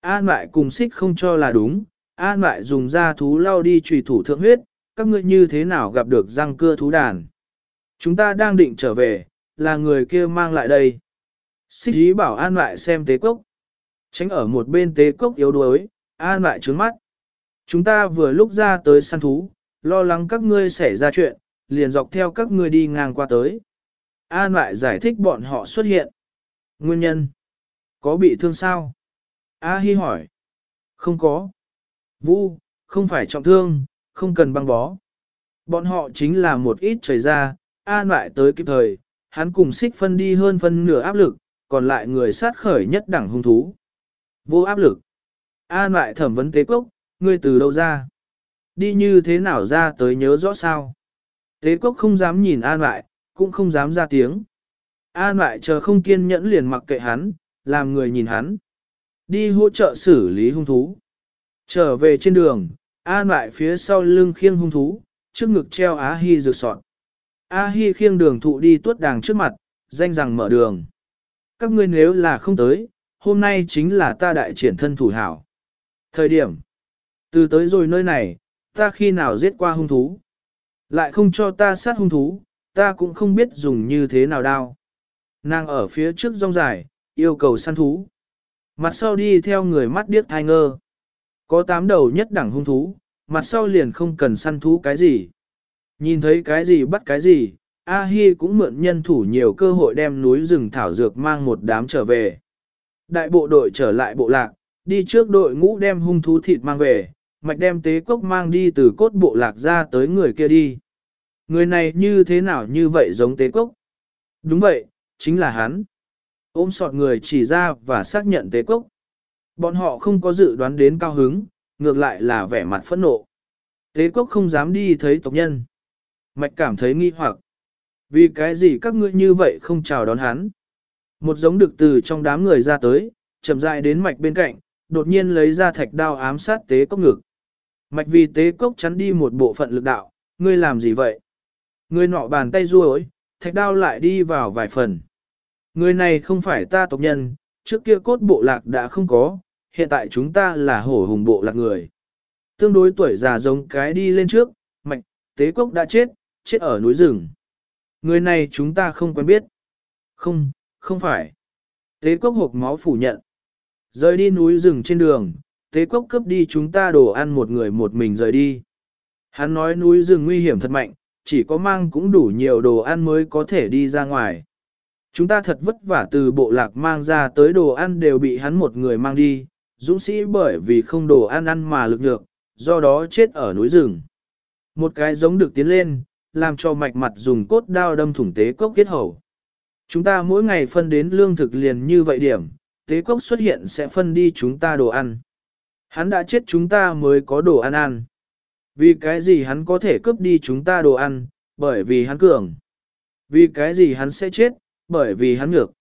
An lại cùng xích không cho là đúng, an lại dùng da thú lao đi trùy thủ thượng huyết, các ngươi như thế nào gặp được răng cưa thú đàn. Chúng ta đang định trở về, là người kia mang lại đây. Xích ý bảo an lại xem tế cốc. Tránh ở một bên tế cốc yếu đuối, an lại trướng mắt. Chúng ta vừa lúc ra tới săn thú, lo lắng các ngươi xảy ra chuyện, liền dọc theo các ngươi đi ngang qua tới. An lại giải thích bọn họ xuất hiện. Nguyên nhân? Có bị thương sao? A Hi hỏi. Không có. Vu, không phải trọng thương, không cần băng bó. Bọn họ chính là một ít trời ra, an lại tới kịp thời, hắn cùng xích phân đi hơn phân nửa áp lực, còn lại người sát khởi nhất đẳng hung thú. Vô áp lực. An lại thẩm vấn tế cốc, ngươi từ đâu ra? Đi như thế nào ra tới nhớ rõ sao? Tế cốc không dám nhìn an lại, cũng không dám ra tiếng. An lại chờ không kiên nhẫn liền mặc kệ hắn, làm người nhìn hắn. Đi hỗ trợ xử lý hung thú. Trở về trên đường, an lại phía sau lưng khiêng hung thú, trước ngực treo Á Hi rực sọt. A Hi khiêng đường thụ đi tuốt đàng trước mặt, danh rằng mở đường. Các ngươi nếu là không tới, hôm nay chính là ta đại triển thân thủ hảo. Thời điểm, từ tới rồi nơi này, ta khi nào giết qua hung thú. Lại không cho ta sát hung thú, ta cũng không biết dùng như thế nào đao. Nàng ở phía trước rong dài, yêu cầu săn thú. Mặt sau đi theo người mắt điếc thai ngơ. Có tám đầu nhất đẳng hung thú, mặt sau liền không cần săn thú cái gì. Nhìn thấy cái gì bắt cái gì, A-hi cũng mượn nhân thủ nhiều cơ hội đem núi rừng thảo dược mang một đám trở về. Đại bộ đội trở lại bộ lạc, đi trước đội ngũ đem hung thú thịt mang về, mạch đem tế cốc mang đi từ cốt bộ lạc ra tới người kia đi. Người này như thế nào như vậy giống tế cốc? Đúng vậy, chính là hắn. Ôm sọt người chỉ ra và xác nhận tế cốc. Bọn họ không có dự đoán đến cao hứng, ngược lại là vẻ mặt phẫn nộ. Tế cốc không dám đi thấy tộc nhân. Mạch cảm thấy nghi hoặc. Vì cái gì các ngươi như vậy không chào đón hắn? Một giống được từ trong đám người ra tới, chậm rãi đến mạch bên cạnh, đột nhiên lấy ra thạch đao ám sát tế cốc ngực. Mạch vì tế cốc chắn đi một bộ phận lực đạo, ngươi làm gì vậy? Ngươi nọ bàn tay ruối, thạch đao lại đi vào vài phần. Người này không phải ta tộc nhân, trước kia cốt bộ lạc đã không có, hiện tại chúng ta là hổ hùng bộ lạc người. Tương đối tuổi già giống cái đi lên trước, mạch, tế cốc đã chết, chết ở núi rừng. Người này chúng ta không quen biết. Không, không phải. Tế cốc hộp máu phủ nhận. Rời đi núi rừng trên đường, tế cốc cướp đi chúng ta đồ ăn một người một mình rời đi. Hắn nói núi rừng nguy hiểm thật mạnh, chỉ có mang cũng đủ nhiều đồ ăn mới có thể đi ra ngoài. Chúng ta thật vất vả từ bộ lạc mang ra tới đồ ăn đều bị hắn một người mang đi, dũng sĩ bởi vì không đồ ăn ăn mà lực được, do đó chết ở núi rừng. Một cái giống được tiến lên, làm cho mạch mặt dùng cốt đao đâm thủng tế cốc kết hầu. Chúng ta mỗi ngày phân đến lương thực liền như vậy điểm, tế cốc xuất hiện sẽ phân đi chúng ta đồ ăn. Hắn đã chết chúng ta mới có đồ ăn ăn. Vì cái gì hắn có thể cướp đi chúng ta đồ ăn, bởi vì hắn cường. Vì cái gì hắn sẽ chết, bởi vì hắn ngược.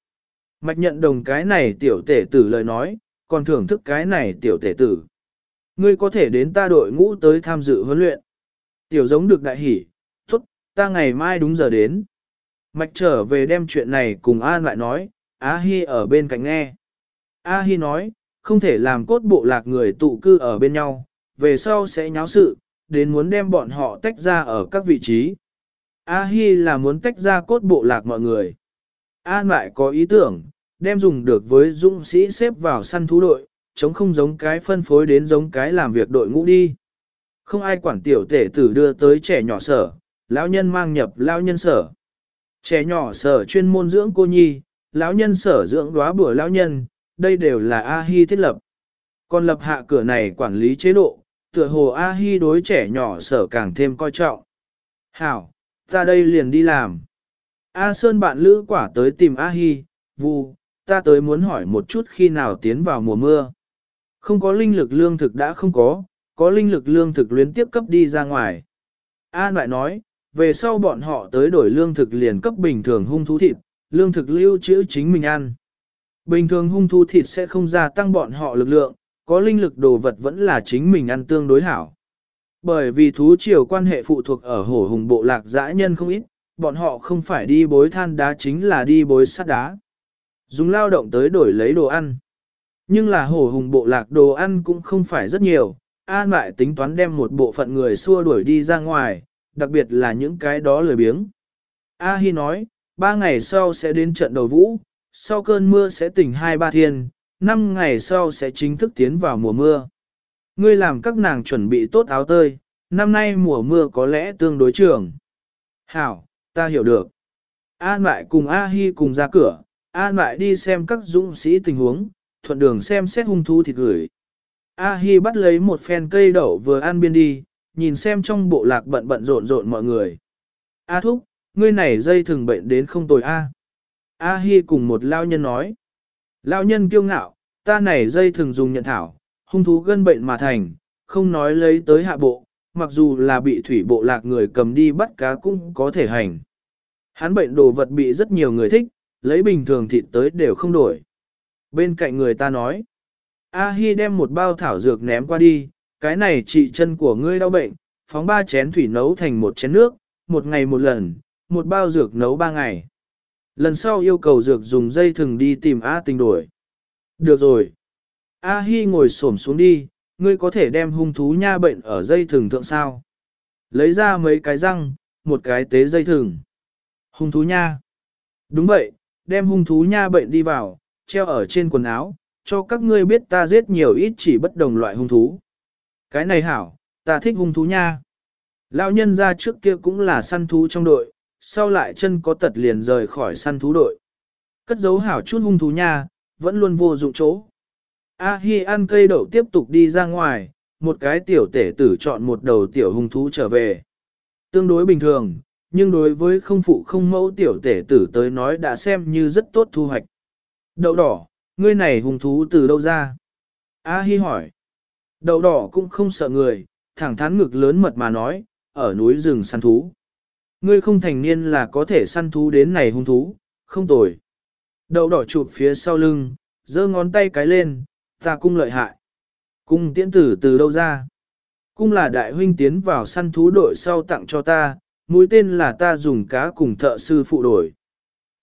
Mạch nhận đồng cái này tiểu tể tử lời nói, còn thưởng thức cái này tiểu tể tử. Ngươi có thể đến ta đội ngũ tới tham dự huấn luyện. Tiểu giống được đại hỉ, ta ngày mai đúng giờ đến. Mạch trở về đem chuyện này cùng An lại nói, A Hi ở bên cạnh nghe. A Hi nói, không thể làm cốt bộ lạc người tụ cư ở bên nhau, về sau sẽ nháo sự, đến muốn đem bọn họ tách ra ở các vị trí. A Hi là muốn tách ra cốt bộ lạc mọi người. An lại có ý tưởng, đem dùng được với dũng sĩ xếp vào săn thú đội, chống không giống cái phân phối đến giống cái làm việc đội ngũ đi. Không ai quản tiểu tể tử đưa tới trẻ nhỏ sở, lão nhân mang nhập lão nhân sở. Trẻ nhỏ sở chuyên môn dưỡng cô nhi, lão nhân sở dưỡng đóa bữa lão nhân, đây đều là A-hi thiết lập. Còn lập hạ cửa này quản lý chế độ, tựa hồ A-hi đối trẻ nhỏ sở càng thêm coi trọng. Hảo, ta đây liền đi làm. A Sơn bạn lữ quả tới tìm A-hi, vu, ta tới muốn hỏi một chút khi nào tiến vào mùa mưa. Không có linh lực lương thực đã không có, có linh lực lương thực luyến tiếp cấp đi ra ngoài. A lại nói, về sau bọn họ tới đổi lương thực liền cấp bình thường hung thú thịt, lương thực lưu trữ chính mình ăn. Bình thường hung thú thịt sẽ không gia tăng bọn họ lực lượng, có linh lực đồ vật vẫn là chính mình ăn tương đối hảo. Bởi vì thú triều quan hệ phụ thuộc ở hổ hùng bộ lạc dã nhân không ít, bọn họ không phải đi bối than đá chính là đi bối sắt đá. Dùng lao động tới đổi lấy đồ ăn. Nhưng là hổ hùng bộ lạc đồ ăn cũng không phải rất nhiều, An lại tính toán đem một bộ phận người xua đuổi đi ra ngoài, đặc biệt là những cái đó lười biếng. A Hi nói, ba ngày sau sẽ đến trận đầu vũ, sau cơn mưa sẽ tỉnh hai ba thiên, năm ngày sau sẽ chính thức tiến vào mùa mưa. Ngươi làm các nàng chuẩn bị tốt áo tơi, năm nay mùa mưa có lẽ tương đối trường. Hảo, ta hiểu được. An lại cùng A Hi cùng ra cửa, An lại đi xem các dũng sĩ tình huống, thuận đường xem xét hung thú thịt gửi. A Hi bắt lấy một phen cây đậu vừa ăn biên đi, nhìn xem trong bộ lạc bận bận rộn rộn mọi người. A thúc, ngươi này dây thường bệnh đến không tồi A. A Hi cùng một lao nhân nói. Lao nhân kiêu ngạo, ta này dây thường dùng nhận thảo, hung thú gân bệnh mà thành, không nói lấy tới hạ bộ, mặc dù là bị thủy bộ lạc người cầm đi bắt cá cũng có thể hành. Hắn bệnh đồ vật bị rất nhiều người thích, lấy bình thường thịt tới đều không đổi. Bên cạnh người ta nói, A Hi đem một bao thảo dược ném qua đi, cái này trị chân của ngươi đau bệnh, phóng ba chén thủy nấu thành một chén nước, một ngày một lần, một bao dược nấu ba ngày. Lần sau yêu cầu dược dùng dây thừng đi tìm A tình đổi. Được rồi. A Hi ngồi xổm xuống đi, ngươi có thể đem hung thú nha bệnh ở dây thừng thượng sao. Lấy ra mấy cái răng, một cái tế dây thừng. Hung thú nha. Đúng vậy, đem hung thú nha bệnh đi vào, treo ở trên quần áo, cho các ngươi biết ta giết nhiều ít chỉ bất đồng loại hung thú. Cái này hảo, ta thích hung thú nha. Lão nhân ra trước kia cũng là săn thú trong đội, sau lại chân có tật liền rời khỏi săn thú đội. Cất dấu hảo chút hung thú nha, vẫn luôn vô dụng chỗ. A Hi ăn cây đậu tiếp tục đi ra ngoài, một cái tiểu tể tử chọn một đầu tiểu hung thú trở về. Tương đối bình thường, nhưng đối với không phụ không mẫu tiểu tể tử tới nói đã xem như rất tốt thu hoạch. Đậu đỏ, ngươi này hung thú từ đâu ra? A Hi hỏi. Đậu đỏ cũng không sợ người, thẳng thắn ngực lớn mật mà nói, ở núi rừng săn thú. Ngươi không thành niên là có thể săn thú đến này hung thú, không tồi. Đậu đỏ chụp phía sau lưng, giơ ngón tay cái lên, ta cung lợi hại. Cung tiễn tử từ đâu ra? Cung là đại huynh tiến vào săn thú đội sau tặng cho ta, mũi tên là ta dùng cá cùng thợ sư phụ đổi.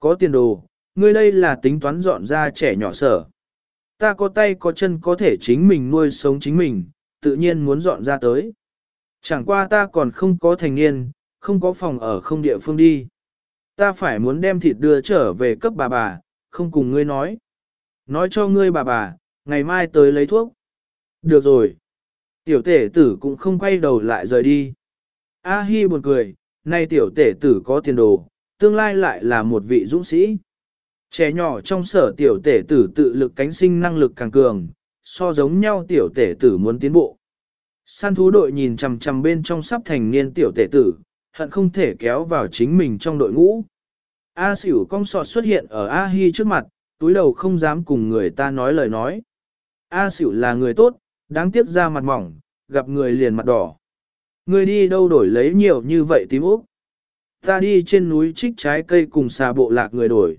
Có tiền đồ, ngươi đây là tính toán dọn ra trẻ nhỏ sở. Ta có tay có chân có thể chính mình nuôi sống chính mình, tự nhiên muốn dọn ra tới. Chẳng qua ta còn không có thành niên, không có phòng ở không địa phương đi. Ta phải muốn đem thịt đưa trở về cấp bà bà, không cùng ngươi nói. Nói cho ngươi bà bà, ngày mai tới lấy thuốc. Được rồi. Tiểu tể tử cũng không quay đầu lại rời đi. A Hi buồn cười, nay tiểu tể tử có tiền đồ, tương lai lại là một vị dũng sĩ. Trẻ nhỏ trong sở tiểu tể tử tự lực cánh sinh năng lực càng cường, so giống nhau tiểu tể tử muốn tiến bộ. Săn thú đội nhìn chằm chằm bên trong sắp thành niên tiểu tể tử, hận không thể kéo vào chính mình trong đội ngũ. A xỉu cong sọt xuất hiện ở A Hi trước mặt, túi đầu không dám cùng người ta nói lời nói. A xỉu là người tốt, đáng tiếc ra mặt mỏng, gặp người liền mặt đỏ. Người đi đâu đổi lấy nhiều như vậy tím úc. Ta đi trên núi trích trái cây cùng xà bộ lạc người đổi.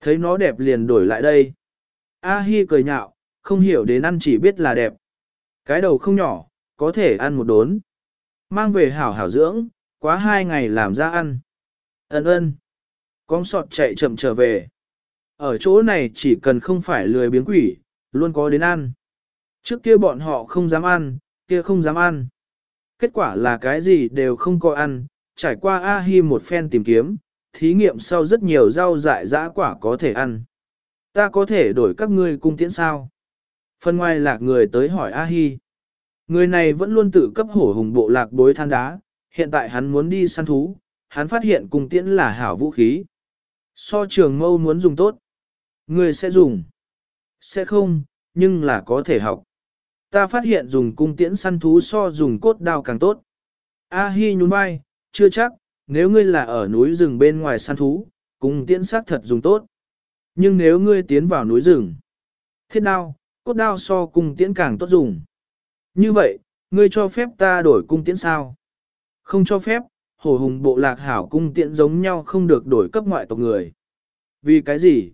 Thấy nó đẹp liền đổi lại đây. A Hi cười nhạo, không hiểu đến ăn chỉ biết là đẹp. Cái đầu không nhỏ, có thể ăn một đốn. Mang về hảo hảo dưỡng, quá hai ngày làm ra ăn. Ấn ơn. Con sọt chạy chậm trở về. Ở chỗ này chỉ cần không phải lười biếng quỷ, luôn có đến ăn. Trước kia bọn họ không dám ăn, kia không dám ăn. Kết quả là cái gì đều không có ăn, trải qua A-hi một phen tìm kiếm, thí nghiệm sau rất nhiều rau dại dã quả có thể ăn. Ta có thể đổi các ngươi cung tiễn sao? Phân ngoài lạc người tới hỏi A-hi. Người này vẫn luôn tự cấp hổ hùng bộ lạc bối than đá, hiện tại hắn muốn đi săn thú, hắn phát hiện cung tiễn là hảo vũ khí. So trường mâu muốn dùng tốt. Người sẽ dùng. Sẽ không, nhưng là có thể học. Ta phát hiện dùng cung tiễn săn thú so dùng cốt đao càng tốt. A Hi nhún vai, chưa chắc, nếu ngươi là ở núi rừng bên ngoài săn thú, cung tiễn sát thật dùng tốt. Nhưng nếu ngươi tiến vào núi rừng, thiết đao, cốt đao so cung tiễn càng tốt dùng. Như vậy, ngươi cho phép ta đổi cung tiễn sao? Không cho phép, hổ hùng bộ lạc hảo cung tiễn giống nhau không được đổi cấp ngoại tộc người. Vì cái gì?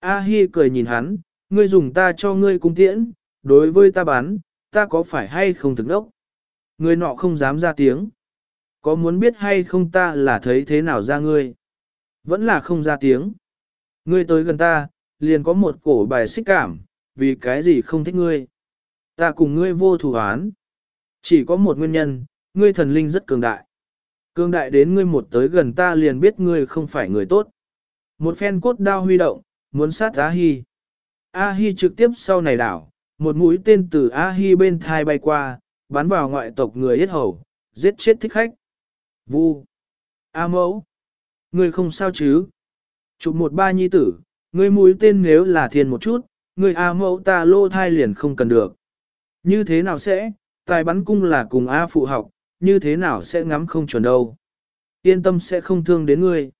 A Hi cười nhìn hắn, ngươi dùng ta cho ngươi cung tiễn, đối với ta bán, ta có phải hay không thực đốc? Người nọ không dám ra tiếng. Có muốn biết hay không ta là thấy thế nào ra ngươi? Vẫn là không ra tiếng. Ngươi tới gần ta, liền có một cổ bài xích cảm, vì cái gì không thích ngươi? Ta cùng ngươi vô thù án. Chỉ có một nguyên nhân, ngươi thần linh rất cường đại. Cường đại đến ngươi một tới gần ta liền biết ngươi không phải người tốt. Một phen cốt đao huy động, muốn sát A-hi. A-hi trực tiếp sau này đảo, một mũi tên từ A-hi bên thai bay qua, bắn vào ngoại tộc người yết hầu, giết chết thích khách. Vu. A mẫu. Ngươi không sao chứ? Chụp một ba nhi tử, ngươi mũi tên nếu là thiền một chút, ngươi A mẫu ta lô thai liền không cần được. Như thế nào sẽ, tài bắn cung là cùng A phụ học, như thế nào sẽ ngắm không chuẩn đâu. Yên tâm sẽ không thương đến ngươi.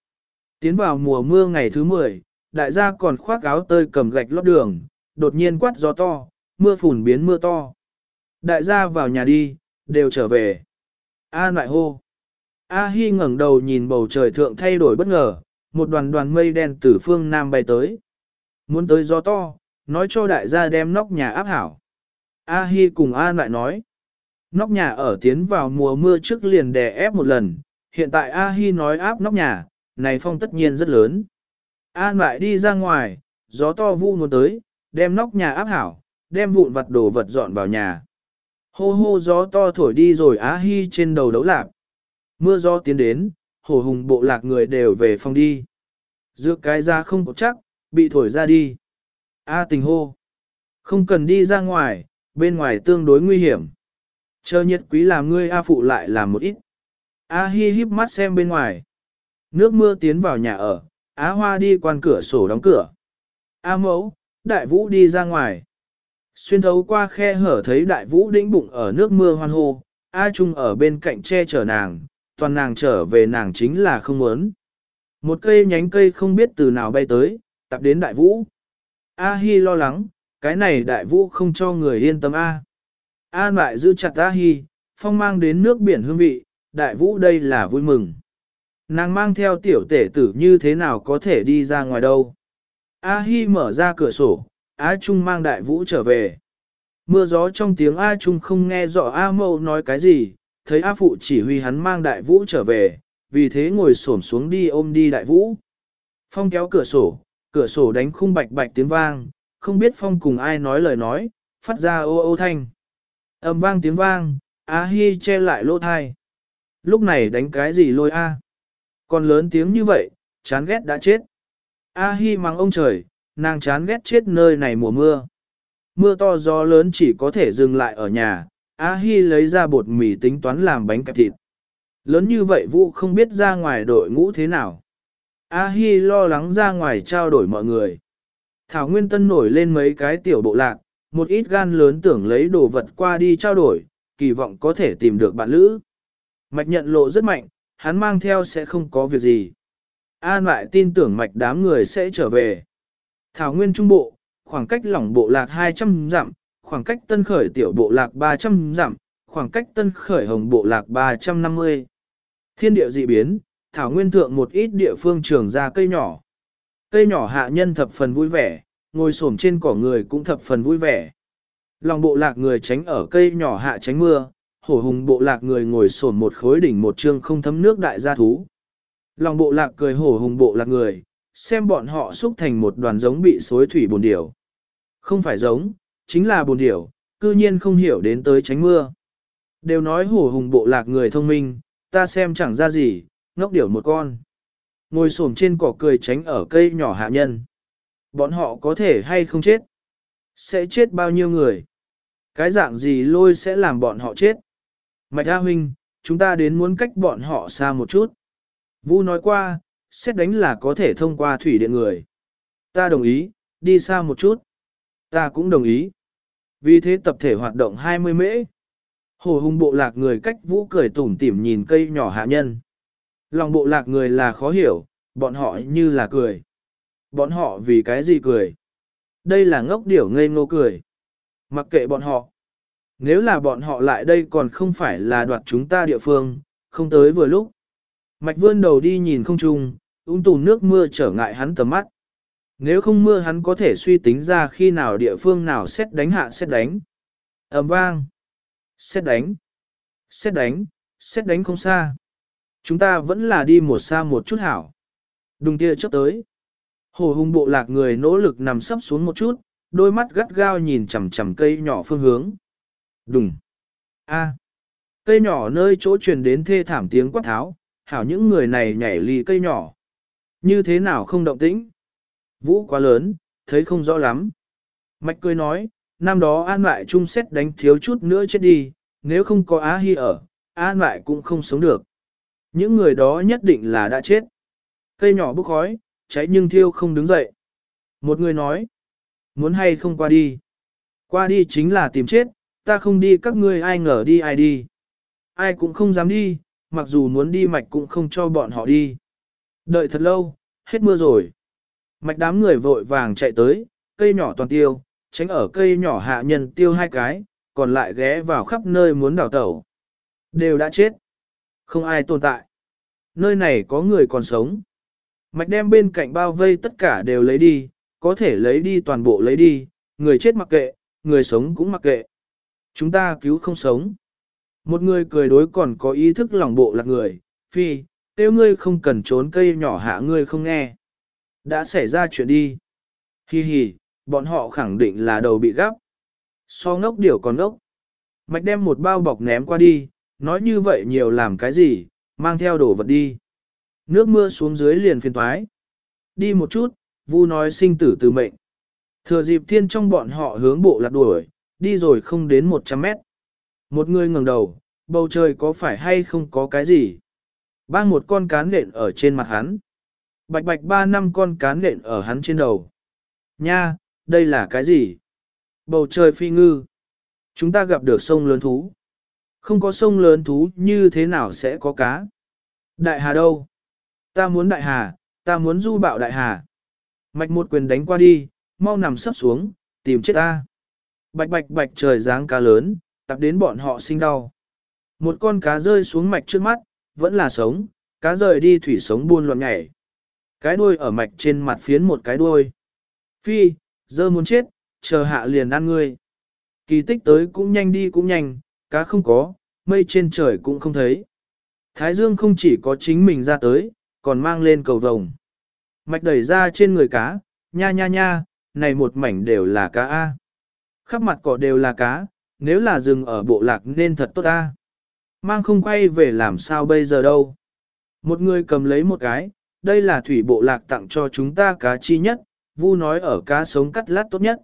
Tiến vào mùa mưa ngày thứ 10, đại gia còn khoác áo tơi cầm gạch lót đường, đột nhiên quát gió to, mưa phùn biến mưa to. Đại gia vào nhà đi, đều trở về. A lại hô. A Hi ngẩng đầu nhìn bầu trời thượng thay đổi bất ngờ, một đoàn đoàn mây đen từ phương Nam bay tới. Muốn tới gió to, nói cho đại gia đem nóc nhà áp hảo. A Hi cùng An lại nói. Nóc nhà ở tiến vào mùa mưa trước liền đè ép một lần, hiện tại A Hi nói áp nóc nhà, này phong tất nhiên rất lớn. An lại đi ra ngoài, gió to vu muốn tới, đem nóc nhà áp hảo, đem vụn vặt đồ vật dọn vào nhà. Hô hô gió to thổi đi rồi Á Hi trên đầu đấu lạc. Mưa gió tiến đến, hổ hùng bộ lạc người đều về phòng đi. Dược cái ra không có chắc, bị thổi ra đi. A tình hô. Không cần đi ra ngoài, bên ngoài tương đối nguy hiểm. Chờ nhiệt quý làm ngươi A phụ lại làm một ít. A hi híp mắt xem bên ngoài. Nước mưa tiến vào nhà ở, Á hoa đi quan cửa sổ đóng cửa. A mẫu, đại vũ đi ra ngoài. Xuyên thấu qua khe hở thấy đại vũ đĩnh bụng ở nước mưa hoan hô, A trung ở bên cạnh che chở nàng, toàn nàng trở về nàng chính là không muốn. Một cây nhánh cây không biết từ nào bay tới, tập đến đại vũ. A Hi lo lắng, cái này đại vũ không cho người yên tâm A. An lại giữ chặt A Hi, phong mang đến nước biển hương vị, đại vũ đây là vui mừng. Nàng mang theo tiểu tể tử như thế nào có thể đi ra ngoài đâu. A Hi mở ra cửa sổ, A Trung mang đại vũ trở về. Mưa gió trong tiếng A Trung không nghe rõ A Mậu nói cái gì, thấy A Phụ chỉ huy hắn mang đại vũ trở về, vì thế ngồi xổm xuống đi ôm đi đại vũ. Phong kéo cửa sổ, cửa sổ đánh khung bạch bạch tiếng vang, không biết Phong cùng ai nói lời nói, phát ra ô ô thanh. âm vang tiếng vang, A Hi che lại lỗ thai. Lúc này đánh cái gì lôi A? Còn lớn tiếng như vậy, chán ghét đã chết. A Hi mang ông trời, nàng chán ghét chết nơi này mùa mưa. Mưa to gió lớn chỉ có thể dừng lại ở nhà, A Hi lấy ra bột mì tính toán làm bánh kẹp thịt. Lớn như vậy Vũ không biết ra ngoài đội ngũ thế nào. A Hi lo lắng ra ngoài trao đổi mọi người. Thảo Nguyên Tân nổi lên mấy cái tiểu bộ lạc, một ít gan lớn tưởng lấy đồ vật qua đi trao đổi, kỳ vọng có thể tìm được bạn lữ. Mạch nhận lộ rất mạnh, hắn mang theo sẽ không có việc gì. An lại tin tưởng mạch đám người sẽ trở về. Thảo Nguyên Trung Bộ, khoảng cách lỏng bộ lạc 200 dặm, khoảng cách tân khởi tiểu bộ lạc 300 dặm, khoảng cách tân khởi hồng bộ lạc 350. Thiên địa dị biến, Thảo Nguyên thượng một ít địa phương trường ra cây nhỏ. Cây nhỏ hạ nhân thập phần vui vẻ, ngồi xổm trên cỏ người cũng thập phần vui vẻ. Lòng bộ lạc người tránh ở cây nhỏ hạ tránh mưa, hổ hùng bộ lạc người ngồi xổm một khối đỉnh một trương không thấm nước đại gia thú. Lòng bộ lạc cười hổ hùng bộ lạc người, xem bọn họ xúc thành một đoàn giống bị xối thủy bồn điểu. Không phải giống, chính là buồn điểu, cư nhiên không hiểu đến tới tránh mưa. Đều nói hổ hùng bộ lạc người thông minh, ta xem chẳng ra gì, ngốc điểu một con. Ngồi xổm trên cỏ cười tránh ở cây nhỏ hạ nhân. Bọn họ có thể hay không chết? Sẽ chết bao nhiêu người? Cái dạng gì lôi sẽ làm bọn họ chết? Mạch A Huynh, chúng ta đến muốn cách bọn họ xa một chút. Vu nói qua, xét đánh là có thể thông qua thủy điện người. Ta đồng ý, đi xa một chút. Ta cũng đồng ý. Vì thế tập thể hoạt động 20 mễ. Hồ hung bộ lạc người cách vũ cười tủm tỉm nhìn cây nhỏ hạ nhân. Lòng bộ lạc người là khó hiểu, bọn họ như là cười. Bọn họ vì cái gì cười? Đây là ngốc điểu ngây ngô cười. Mặc kệ bọn họ. Nếu là bọn họ lại đây còn không phải là đoạt chúng ta địa phương, không tới vừa lúc. Mạch vươn đầu đi nhìn không trung, ung tùm nước mưa trở ngại hắn tầm mắt. Nếu không mưa hắn có thể suy tính ra khi nào địa phương nào xét đánh hạ xét đánh. ầm vang. Xét đánh. Xét đánh, xét đánh không xa. Chúng ta vẫn là đi một xa một chút hảo. Đùng kia chớp tới. Hồ hung bộ lạc người nỗ lực nằm sấp xuống một chút, đôi mắt gắt gao nhìn chằm chằm cây nhỏ phương hướng. Đùng. A. Cây nhỏ nơi chỗ truyền đến thê thảm tiếng quát tháo, hảo những người này nhảy lì cây nhỏ. Như thế nào không động tĩnh? Vũ quá lớn, thấy không rõ lắm. Mạch cười nói, năm đó an lại chung xét đánh thiếu chút nữa chết đi, nếu không có Á Hi ở, an lại cũng không sống được. Những người đó nhất định là đã chết. Cây nhỏ bốc khói, cháy nhưng thiêu không đứng dậy. Một người nói, muốn hay không qua đi. Qua đi chính là tìm chết, ta không đi các ngươi ai ngờ đi ai đi. Ai cũng không dám đi, mặc dù muốn đi mạch cũng không cho bọn họ đi. Đợi thật lâu, hết mưa rồi. Mạch đám người vội vàng chạy tới, cây nhỏ toàn tiêu, tránh ở cây nhỏ hạ nhân tiêu hai cái, còn lại ghé vào khắp nơi muốn đào tẩu. Đều đã chết. Không ai tồn tại. Nơi này có người còn sống. Mạch đem bên cạnh bao vây tất cả đều lấy đi, có thể lấy đi toàn bộ lấy đi, người chết mặc kệ, người sống cũng mặc kệ. Chúng ta cứu không sống. Một người cười đối còn có ý thức lòng bộ là người, phi, tiêu ngươi không cần trốn cây nhỏ hạ ngươi không nghe. Đã xảy ra chuyện đi. Hi hi, bọn họ khẳng định là đầu bị gắp. So ngốc điểu còn ngốc. Mạch đem một bao bọc ném qua đi, nói như vậy nhiều làm cái gì, mang theo đồ vật đi. Nước mưa xuống dưới liền phiền thoái. Đi một chút, vu nói sinh tử từ mệnh. Thừa dịp thiên trong bọn họ hướng bộ lạc đuổi, đi rồi không đến 100 mét. Một người ngẩng đầu, bầu trời có phải hay không có cái gì? Bang một con cán nện ở trên mặt hắn. Bạch bạch ba năm con cán nện ở hắn trên đầu. Nha, đây là cái gì? Bầu trời phi ngư. Chúng ta gặp được sông lớn thú. Không có sông lớn thú như thế nào sẽ có cá? Đại hà đâu? Ta muốn đại hà, ta muốn du bạo đại hà. Mạch một quyền đánh qua đi, mau nằm sấp xuống, tìm chết ta. Bạch bạch bạch trời dáng cá lớn, tập đến bọn họ sinh đau. Một con cá rơi xuống mạch trước mắt, vẫn là sống, cá rời đi thủy sống buôn loạn nhảy. Cái đuôi ở mạch trên mặt phiến một cái đuôi. Phi, dơ muốn chết, chờ hạ liền ăn ngươi. Kỳ tích tới cũng nhanh đi cũng nhanh, cá không có, mây trên trời cũng không thấy. Thái Dương không chỉ có chính mình ra tới, còn mang lên cầu vồng. Mạch đẩy ra trên người cá, nha nha nha, này một mảnh đều là cá A. Khắp mặt cỏ đều là cá, nếu là rừng ở bộ lạc nên thật tốt A. Mang không quay về làm sao bây giờ đâu. Một người cầm lấy một cái, đây là thủy bộ lạc tặng cho chúng ta cá chi nhất, vu nói ở cá sống cắt lát tốt nhất.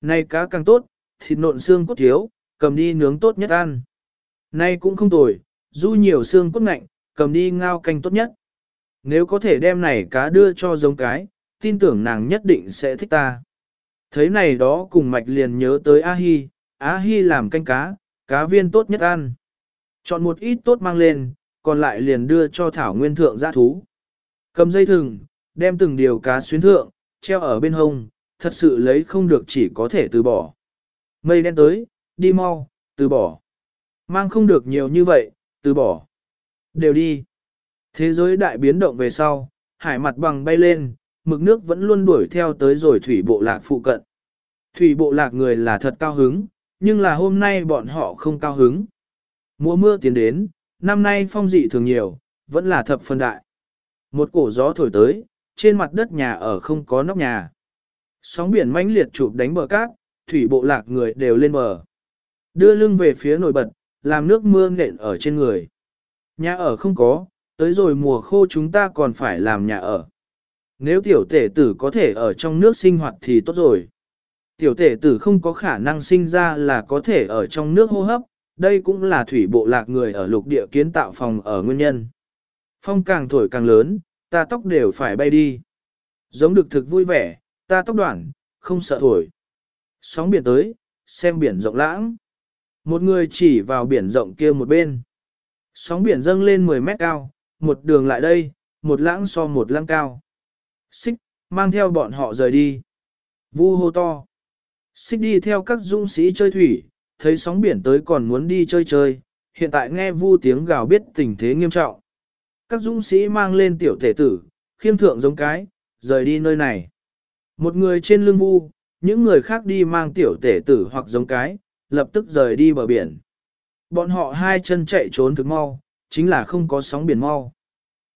Này cá càng tốt, thịt nộn xương cốt thiếu, cầm đi nướng tốt nhất ăn. nay cũng không tồi, du nhiều xương cốt ngạnh, cầm đi ngao canh tốt nhất. Nếu có thể đem này cá đưa cho giống cái, tin tưởng nàng nhất định sẽ thích ta. Thấy này đó cùng mạch liền nhớ tới A-hi, A-hi làm canh cá, cá viên tốt nhất ăn. Chọn một ít tốt mang lên, còn lại liền đưa cho Thảo Nguyên Thượng giã thú. Cầm dây thừng, đem từng điều cá xuyến thượng, treo ở bên hông, thật sự lấy không được chỉ có thể từ bỏ. Mây đen tới, đi mau, từ bỏ. Mang không được nhiều như vậy, từ bỏ. Đều đi. Thế giới đại biến động về sau, hải mặt bằng bay lên, mực nước vẫn luôn đuổi theo tới rồi thủy bộ lạc phụ cận. Thủy bộ lạc người là thật cao hứng, nhưng là hôm nay bọn họ không cao hứng. Mùa mưa tiến đến, năm nay phong dị thường nhiều, vẫn là thập phân đại. Một cổ gió thổi tới, trên mặt đất nhà ở không có nóc nhà. Sóng biển mãnh liệt chụp đánh bờ cát, thủy bộ lạc người đều lên bờ. Đưa lưng về phía nổi bật, làm nước mưa nện ở trên người. Nhà ở không có, tới rồi mùa khô chúng ta còn phải làm nhà ở. Nếu tiểu tể tử có thể ở trong nước sinh hoạt thì tốt rồi. Tiểu tể tử không có khả năng sinh ra là có thể ở trong nước hô hấp, đây cũng là thủy bộ lạc người ở lục địa kiến tạo phòng ở nguyên nhân. Phong càng thổi càng lớn, ta tóc đều phải bay đi. Giống được thực vui vẻ, ta tóc đoạn, không sợ thổi. Sóng biển tới, xem biển rộng lãng. Một người chỉ vào biển rộng kia một bên. Sóng biển dâng lên 10 mét cao, một đường lại đây, một lãng so một lãng cao. Xích, mang theo bọn họ rời đi. Vu hô to. Xích đi theo các dũng sĩ chơi thủy, thấy sóng biển tới còn muốn đi chơi chơi, hiện tại nghe vu tiếng gào biết tình thế nghiêm trọng. Các dũng sĩ mang lên tiểu tể tử, khiêm thượng giống cái, rời đi nơi này. Một người trên lưng vu, những người khác đi mang tiểu tể tử hoặc giống cái, lập tức rời đi bờ biển. Bọn họ hai chân chạy trốn thực mau, chính là không có sóng biển mau.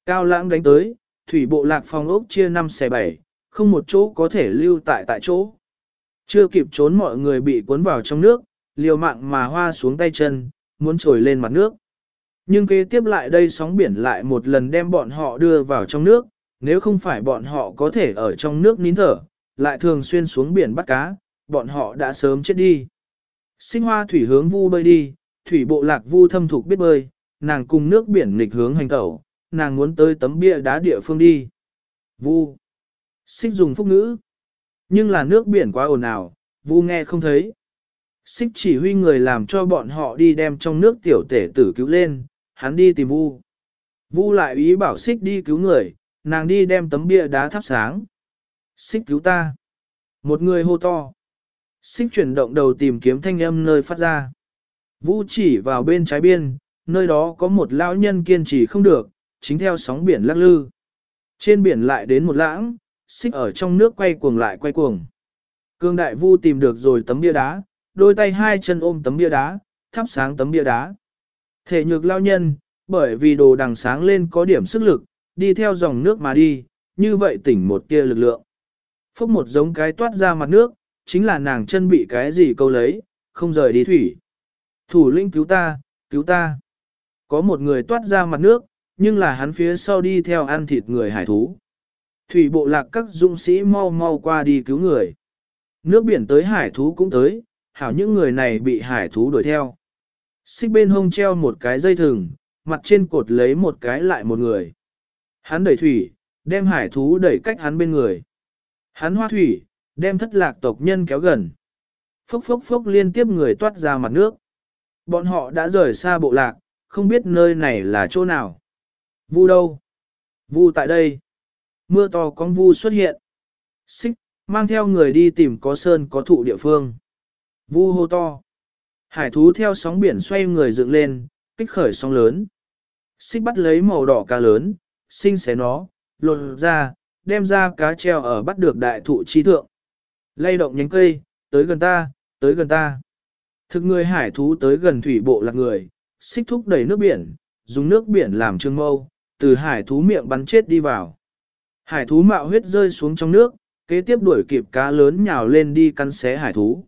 Cao lãng đánh tới, thủy bộ lạc phòng ốc chia 5 xe 7, không một chỗ có thể lưu tại tại chỗ. Chưa kịp trốn mọi người bị cuốn vào trong nước, liều mạng mà hoa xuống tay chân, muốn trồi lên mặt nước. Nhưng kế tiếp lại đây sóng biển lại một lần đem bọn họ đưa vào trong nước, nếu không phải bọn họ có thể ở trong nước nín thở, lại thường xuyên xuống biển bắt cá, bọn họ đã sớm chết đi. Sinh hoa thủy hướng vu bơi đi, thủy bộ lạc vu thâm thục biết bơi, nàng cùng nước biển nghịch hướng hành tẩu, nàng muốn tới tấm bia đá địa phương đi. Vu. Xích dùng phúc ngữ. Nhưng là nước biển quá ồn ào, vu nghe không thấy. Xích chỉ huy người làm cho bọn họ đi đem trong nước tiểu tể tử cứu lên, hắn đi tìm vu. Vu lại ý bảo xích đi cứu người, nàng đi đem tấm bia đá thắp sáng. Xích cứu ta. Một người hô to. Xích chuyển động đầu tìm kiếm thanh âm nơi phát ra. Vu chỉ vào bên trái biên, nơi đó có một lão nhân kiên trì không được, chính theo sóng biển lắc lư. Trên biển lại đến một lãng, xích ở trong nước quay cuồng lại quay cuồng. Cương đại vu tìm được rồi tấm bia đá, đôi tay hai chân ôm tấm bia đá, thắp sáng tấm bia đá. Thể nhược lao nhân, bởi vì đồ đằng sáng lên có điểm sức lực, đi theo dòng nước mà đi, như vậy tỉnh một kia lực lượng. Phúc một giống cái toát ra mặt nước, chính là nàng chân bị cái gì câu lấy, không rời đi thủy. Thủ lĩnh cứu ta, cứu ta. Có một người toát ra mặt nước, nhưng là hắn phía sau đi theo ăn thịt người hải thú. Thủy bộ lạc các dũng sĩ mau mau qua đi cứu người. Nước biển tới hải thú cũng tới, hảo những người này bị hải thú đuổi theo. Xích bên hông treo một cái dây thừng, mặt trên cột lấy một cái lại một người. Hắn đẩy thủy, đem hải thú đẩy cách hắn bên người. Hắn hoa thủy, đem thất lạc tộc nhân kéo gần. Phốc phốc phốc liên tiếp người toát ra mặt nước. Bọn họ đã rời xa bộ lạc, không biết nơi này là chỗ nào. Vu đâu? Vu tại đây. Mưa to con vu xuất hiện. Xích, mang theo người đi tìm có sơn có thụ địa phương. Vu hô to. Hải thú theo sóng biển xoay người dựng lên, kích khởi sóng lớn. Xích bắt lấy màu đỏ cá lớn, sinh xé nó, lột ra, đem ra cá treo ở bắt được đại thụ chi thượng. Lay động nhánh cây, tới gần ta, tới gần ta. Thực người hải thú tới gần thủy bộ lạc người, xích thúc đẩy nước biển, dùng nước biển làm trương mâu, từ hải thú miệng bắn chết đi vào. Hải thú mạo huyết rơi xuống trong nước, kế tiếp đuổi kịp cá lớn nhào lên đi cắn xé hải thú.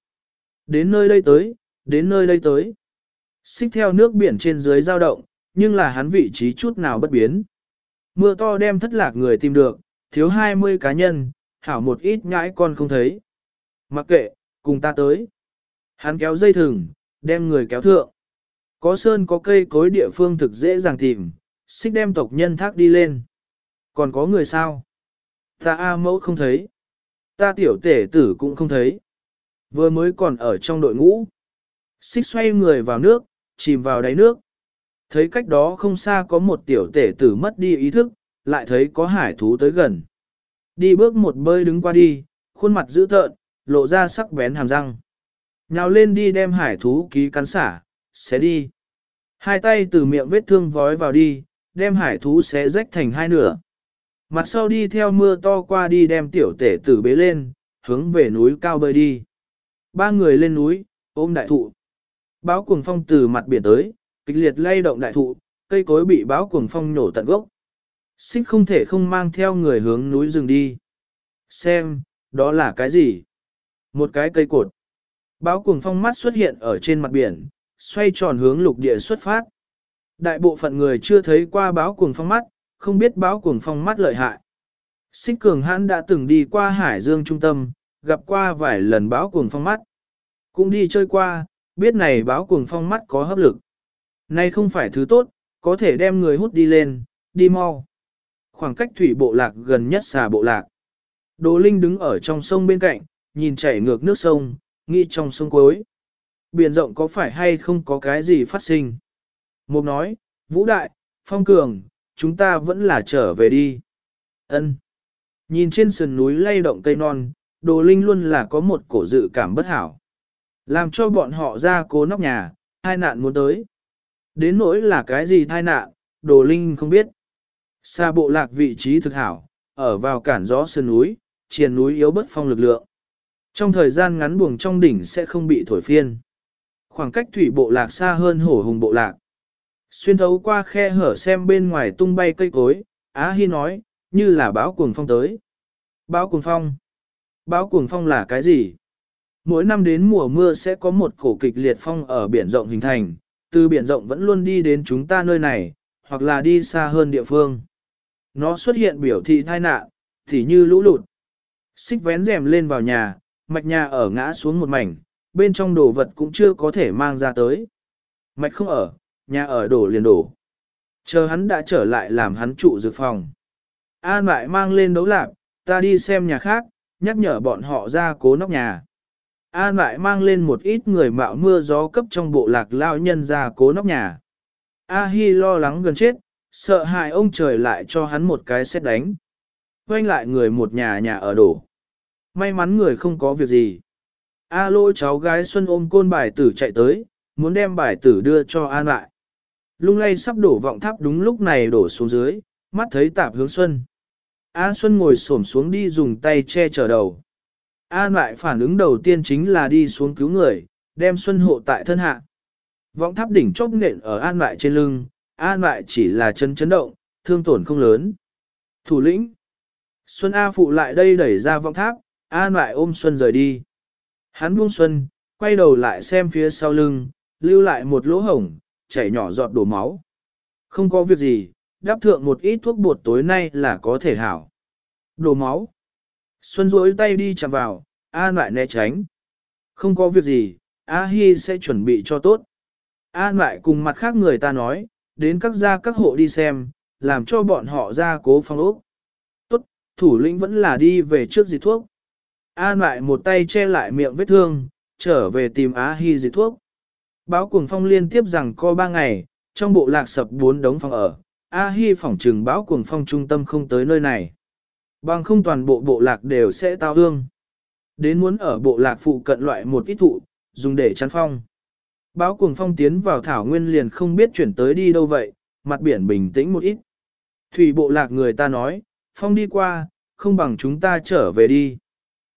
Đến nơi đây tới, đến nơi đây tới. Xích theo nước biển trên dưới dao động, nhưng là hắn vị trí chút nào bất biến. Mưa to đem thất lạc người tìm được, thiếu 20 cá nhân, hảo một ít nhãi con không thấy. Mặc kệ, cùng ta tới. Hắn kéo dây thừng, đem người kéo thượng. Có sơn có cây cối địa phương thực dễ dàng tìm, xích đem tộc nhân thác đi lên. Còn có người sao? Ta A mẫu không thấy. Ta tiểu tể tử cũng không thấy. Vừa mới còn ở trong đội ngũ. Xích xoay người vào nước, chìm vào đáy nước. Thấy cách đó không xa có một tiểu tể tử mất đi ý thức, lại thấy có hải thú tới gần. Đi bước một bơi đứng qua đi, khuôn mặt dữ tợn, lộ ra sắc bén hàm răng. Nhào lên đi đem hải thú ký cắn xả, xé đi. Hai tay từ miệng vết thương vói vào đi, đem hải thú xé rách thành hai nửa. Mặt sau đi theo mưa to qua đi đem tiểu tể tử bế lên, hướng về núi cao bơi đi. Ba người lên núi, ôm đại thụ. Báo cuồng phong từ mặt biển tới, kịch liệt lay động đại thụ, cây cối bị báo cuồng phong nổ tận gốc. Xích không thể không mang theo người hướng núi rừng đi. Xem, đó là cái gì? Một cái cây cột. Báo cuồng phong mắt xuất hiện ở trên mặt biển, xoay tròn hướng lục địa xuất phát. Đại bộ phận người chưa thấy qua báo cuồng phong mắt, không biết báo cuồng phong mắt lợi hại. Xích cường hãn đã từng đi qua Hải Dương trung tâm, gặp qua vài lần báo cuồng phong mắt. Cũng đi chơi qua, biết này báo cuồng phong mắt có hấp lực. Này không phải thứ tốt, có thể đem người hút đi lên, đi mau. Khoảng cách thủy bộ lạc gần nhất xà bộ lạc. Đồ Linh đứng ở trong sông bên cạnh, nhìn chảy ngược nước sông, nghĩ trong sông cuối. Biển rộng có phải hay không có cái gì phát sinh? Mục nói, Vũ Đại, Phong Cường, chúng ta vẫn là trở về đi. Ân. Nhìn trên sườn núi lay động cây non, Đồ Linh luôn là có một cổ dự cảm bất hảo. Làm cho bọn họ ra cố nóc nhà, tai nạn muốn tới. Đến nỗi là cái gì thai nạn, Đồ Linh không biết. Xa bộ lạc vị trí thực hảo, ở vào cản gió sườn núi, triền núi yếu bất phong lực lượng. Trong thời gian ngắn buồng trong đỉnh sẽ không bị thổi phiên. Khoảng cách thủy bộ lạc xa hơn hổ hùng bộ lạc. Xuyên thấu qua khe hở xem bên ngoài tung bay cây cối, Á Hi nói, như là báo cuồng phong tới. Báo cuồng phong? Báo cuồng phong là cái gì? Mỗi năm đến mùa mưa sẽ có một cổ kịch liệt phong ở biển rộng hình thành, từ biển rộng vẫn luôn đi đến chúng ta nơi này, hoặc là đi xa hơn địa phương. Nó xuất hiện biểu thị tai nạn, thì như lũ lụt. Xích vén rèm lên vào nhà, mạch nhà ở ngã xuống một mảnh, bên trong đồ vật cũng chưa có thể mang ra tới. Mạch không ở, nhà ở đổ liền đổ. Chờ hắn đã trở lại làm hắn trụ dược phòng. An lại mang lên đấu lạc, ta đi xem nhà khác, nhắc nhở bọn họ ra cố nóc nhà. An lại mang lên một ít người mạo mưa gió cấp trong bộ lạc lao nhân ra cố nóc nhà. A Hi lo lắng gần chết, sợ hại ông trời lại cho hắn một cái xét đánh. Quanh lại người một nhà nhà ở đổ. May mắn người không có việc gì. A lôi cháu gái Xuân ôm côn bài tử chạy tới, muốn đem bài tử đưa cho An lại. Lung lay sắp đổ vọng tháp đúng lúc này đổ xuống dưới, mắt thấy tạp hướng Xuân. A Xuân ngồi xổm xuống đi dùng tay che chở đầu. An lại phản ứng đầu tiên chính là đi xuống cứu người, đem Xuân hộ tại thân hạ. Vọng tháp đỉnh chốc nện ở An lại trên lưng, An lại chỉ là chân chấn động, thương tổn không lớn. Thủ lĩnh. Xuân A phụ lại đây đẩy ra vọng tháp, An lại ôm Xuân rời đi. Hắn buông Xuân, quay đầu lại xem phía sau lưng, lưu lại một lỗ hổng, chảy nhỏ giọt đổ máu. Không có việc gì, đáp thượng một ít thuốc bột tối nay là có thể hảo. Đổ máu. Xuân rỗi tay đi chạm vào, An lại né tránh. Không có việc gì, A Hi sẽ chuẩn bị cho tốt. An lại cùng mặt khác người ta nói, đến các gia các hộ đi xem, làm cho bọn họ ra cố phong ốc. Tốt, thủ lĩnh vẫn là đi về trước dịch thuốc. An lại một tay che lại miệng vết thương, trở về tìm Á Hi dịch thuốc. Báo cuồng phong liên tiếp rằng co ba ngày, trong bộ lạc sập bốn đống phòng ở, A Hi phỏng trừng báo cuồng phong trung tâm không tới nơi này. Bằng không toàn bộ bộ lạc đều sẽ tao hương. Đến muốn ở bộ lạc phụ cận loại một ít thụ, dùng để chắn phong. Báo cuồng phong tiến vào thảo nguyên liền không biết chuyển tới đi đâu vậy, mặt biển bình tĩnh một ít. Thủy bộ lạc người ta nói, phong đi qua, không bằng chúng ta trở về đi.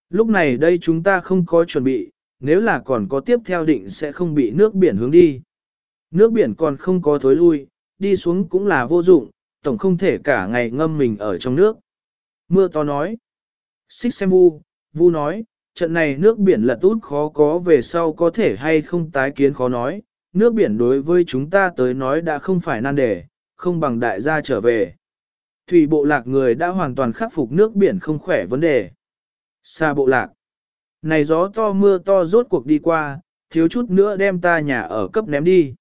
Lúc này đây chúng ta không có chuẩn bị, nếu là còn có tiếp theo định sẽ không bị nước biển hướng đi. Nước biển còn không có thối lui, đi xuống cũng là vô dụng, tổng không thể cả ngày ngâm mình ở trong nước. Mưa to nói. Xích xem vu, vu nói, trận này nước biển lật út khó có về sau có thể hay không tái kiến khó nói, nước biển đối với chúng ta tới nói đã không phải nan đề, không bằng đại gia trở về. Thủy bộ lạc người đã hoàn toàn khắc phục nước biển không khỏe vấn đề. Xa bộ lạc. Này gió to mưa to rốt cuộc đi qua, thiếu chút nữa đem ta nhà ở cấp ném đi.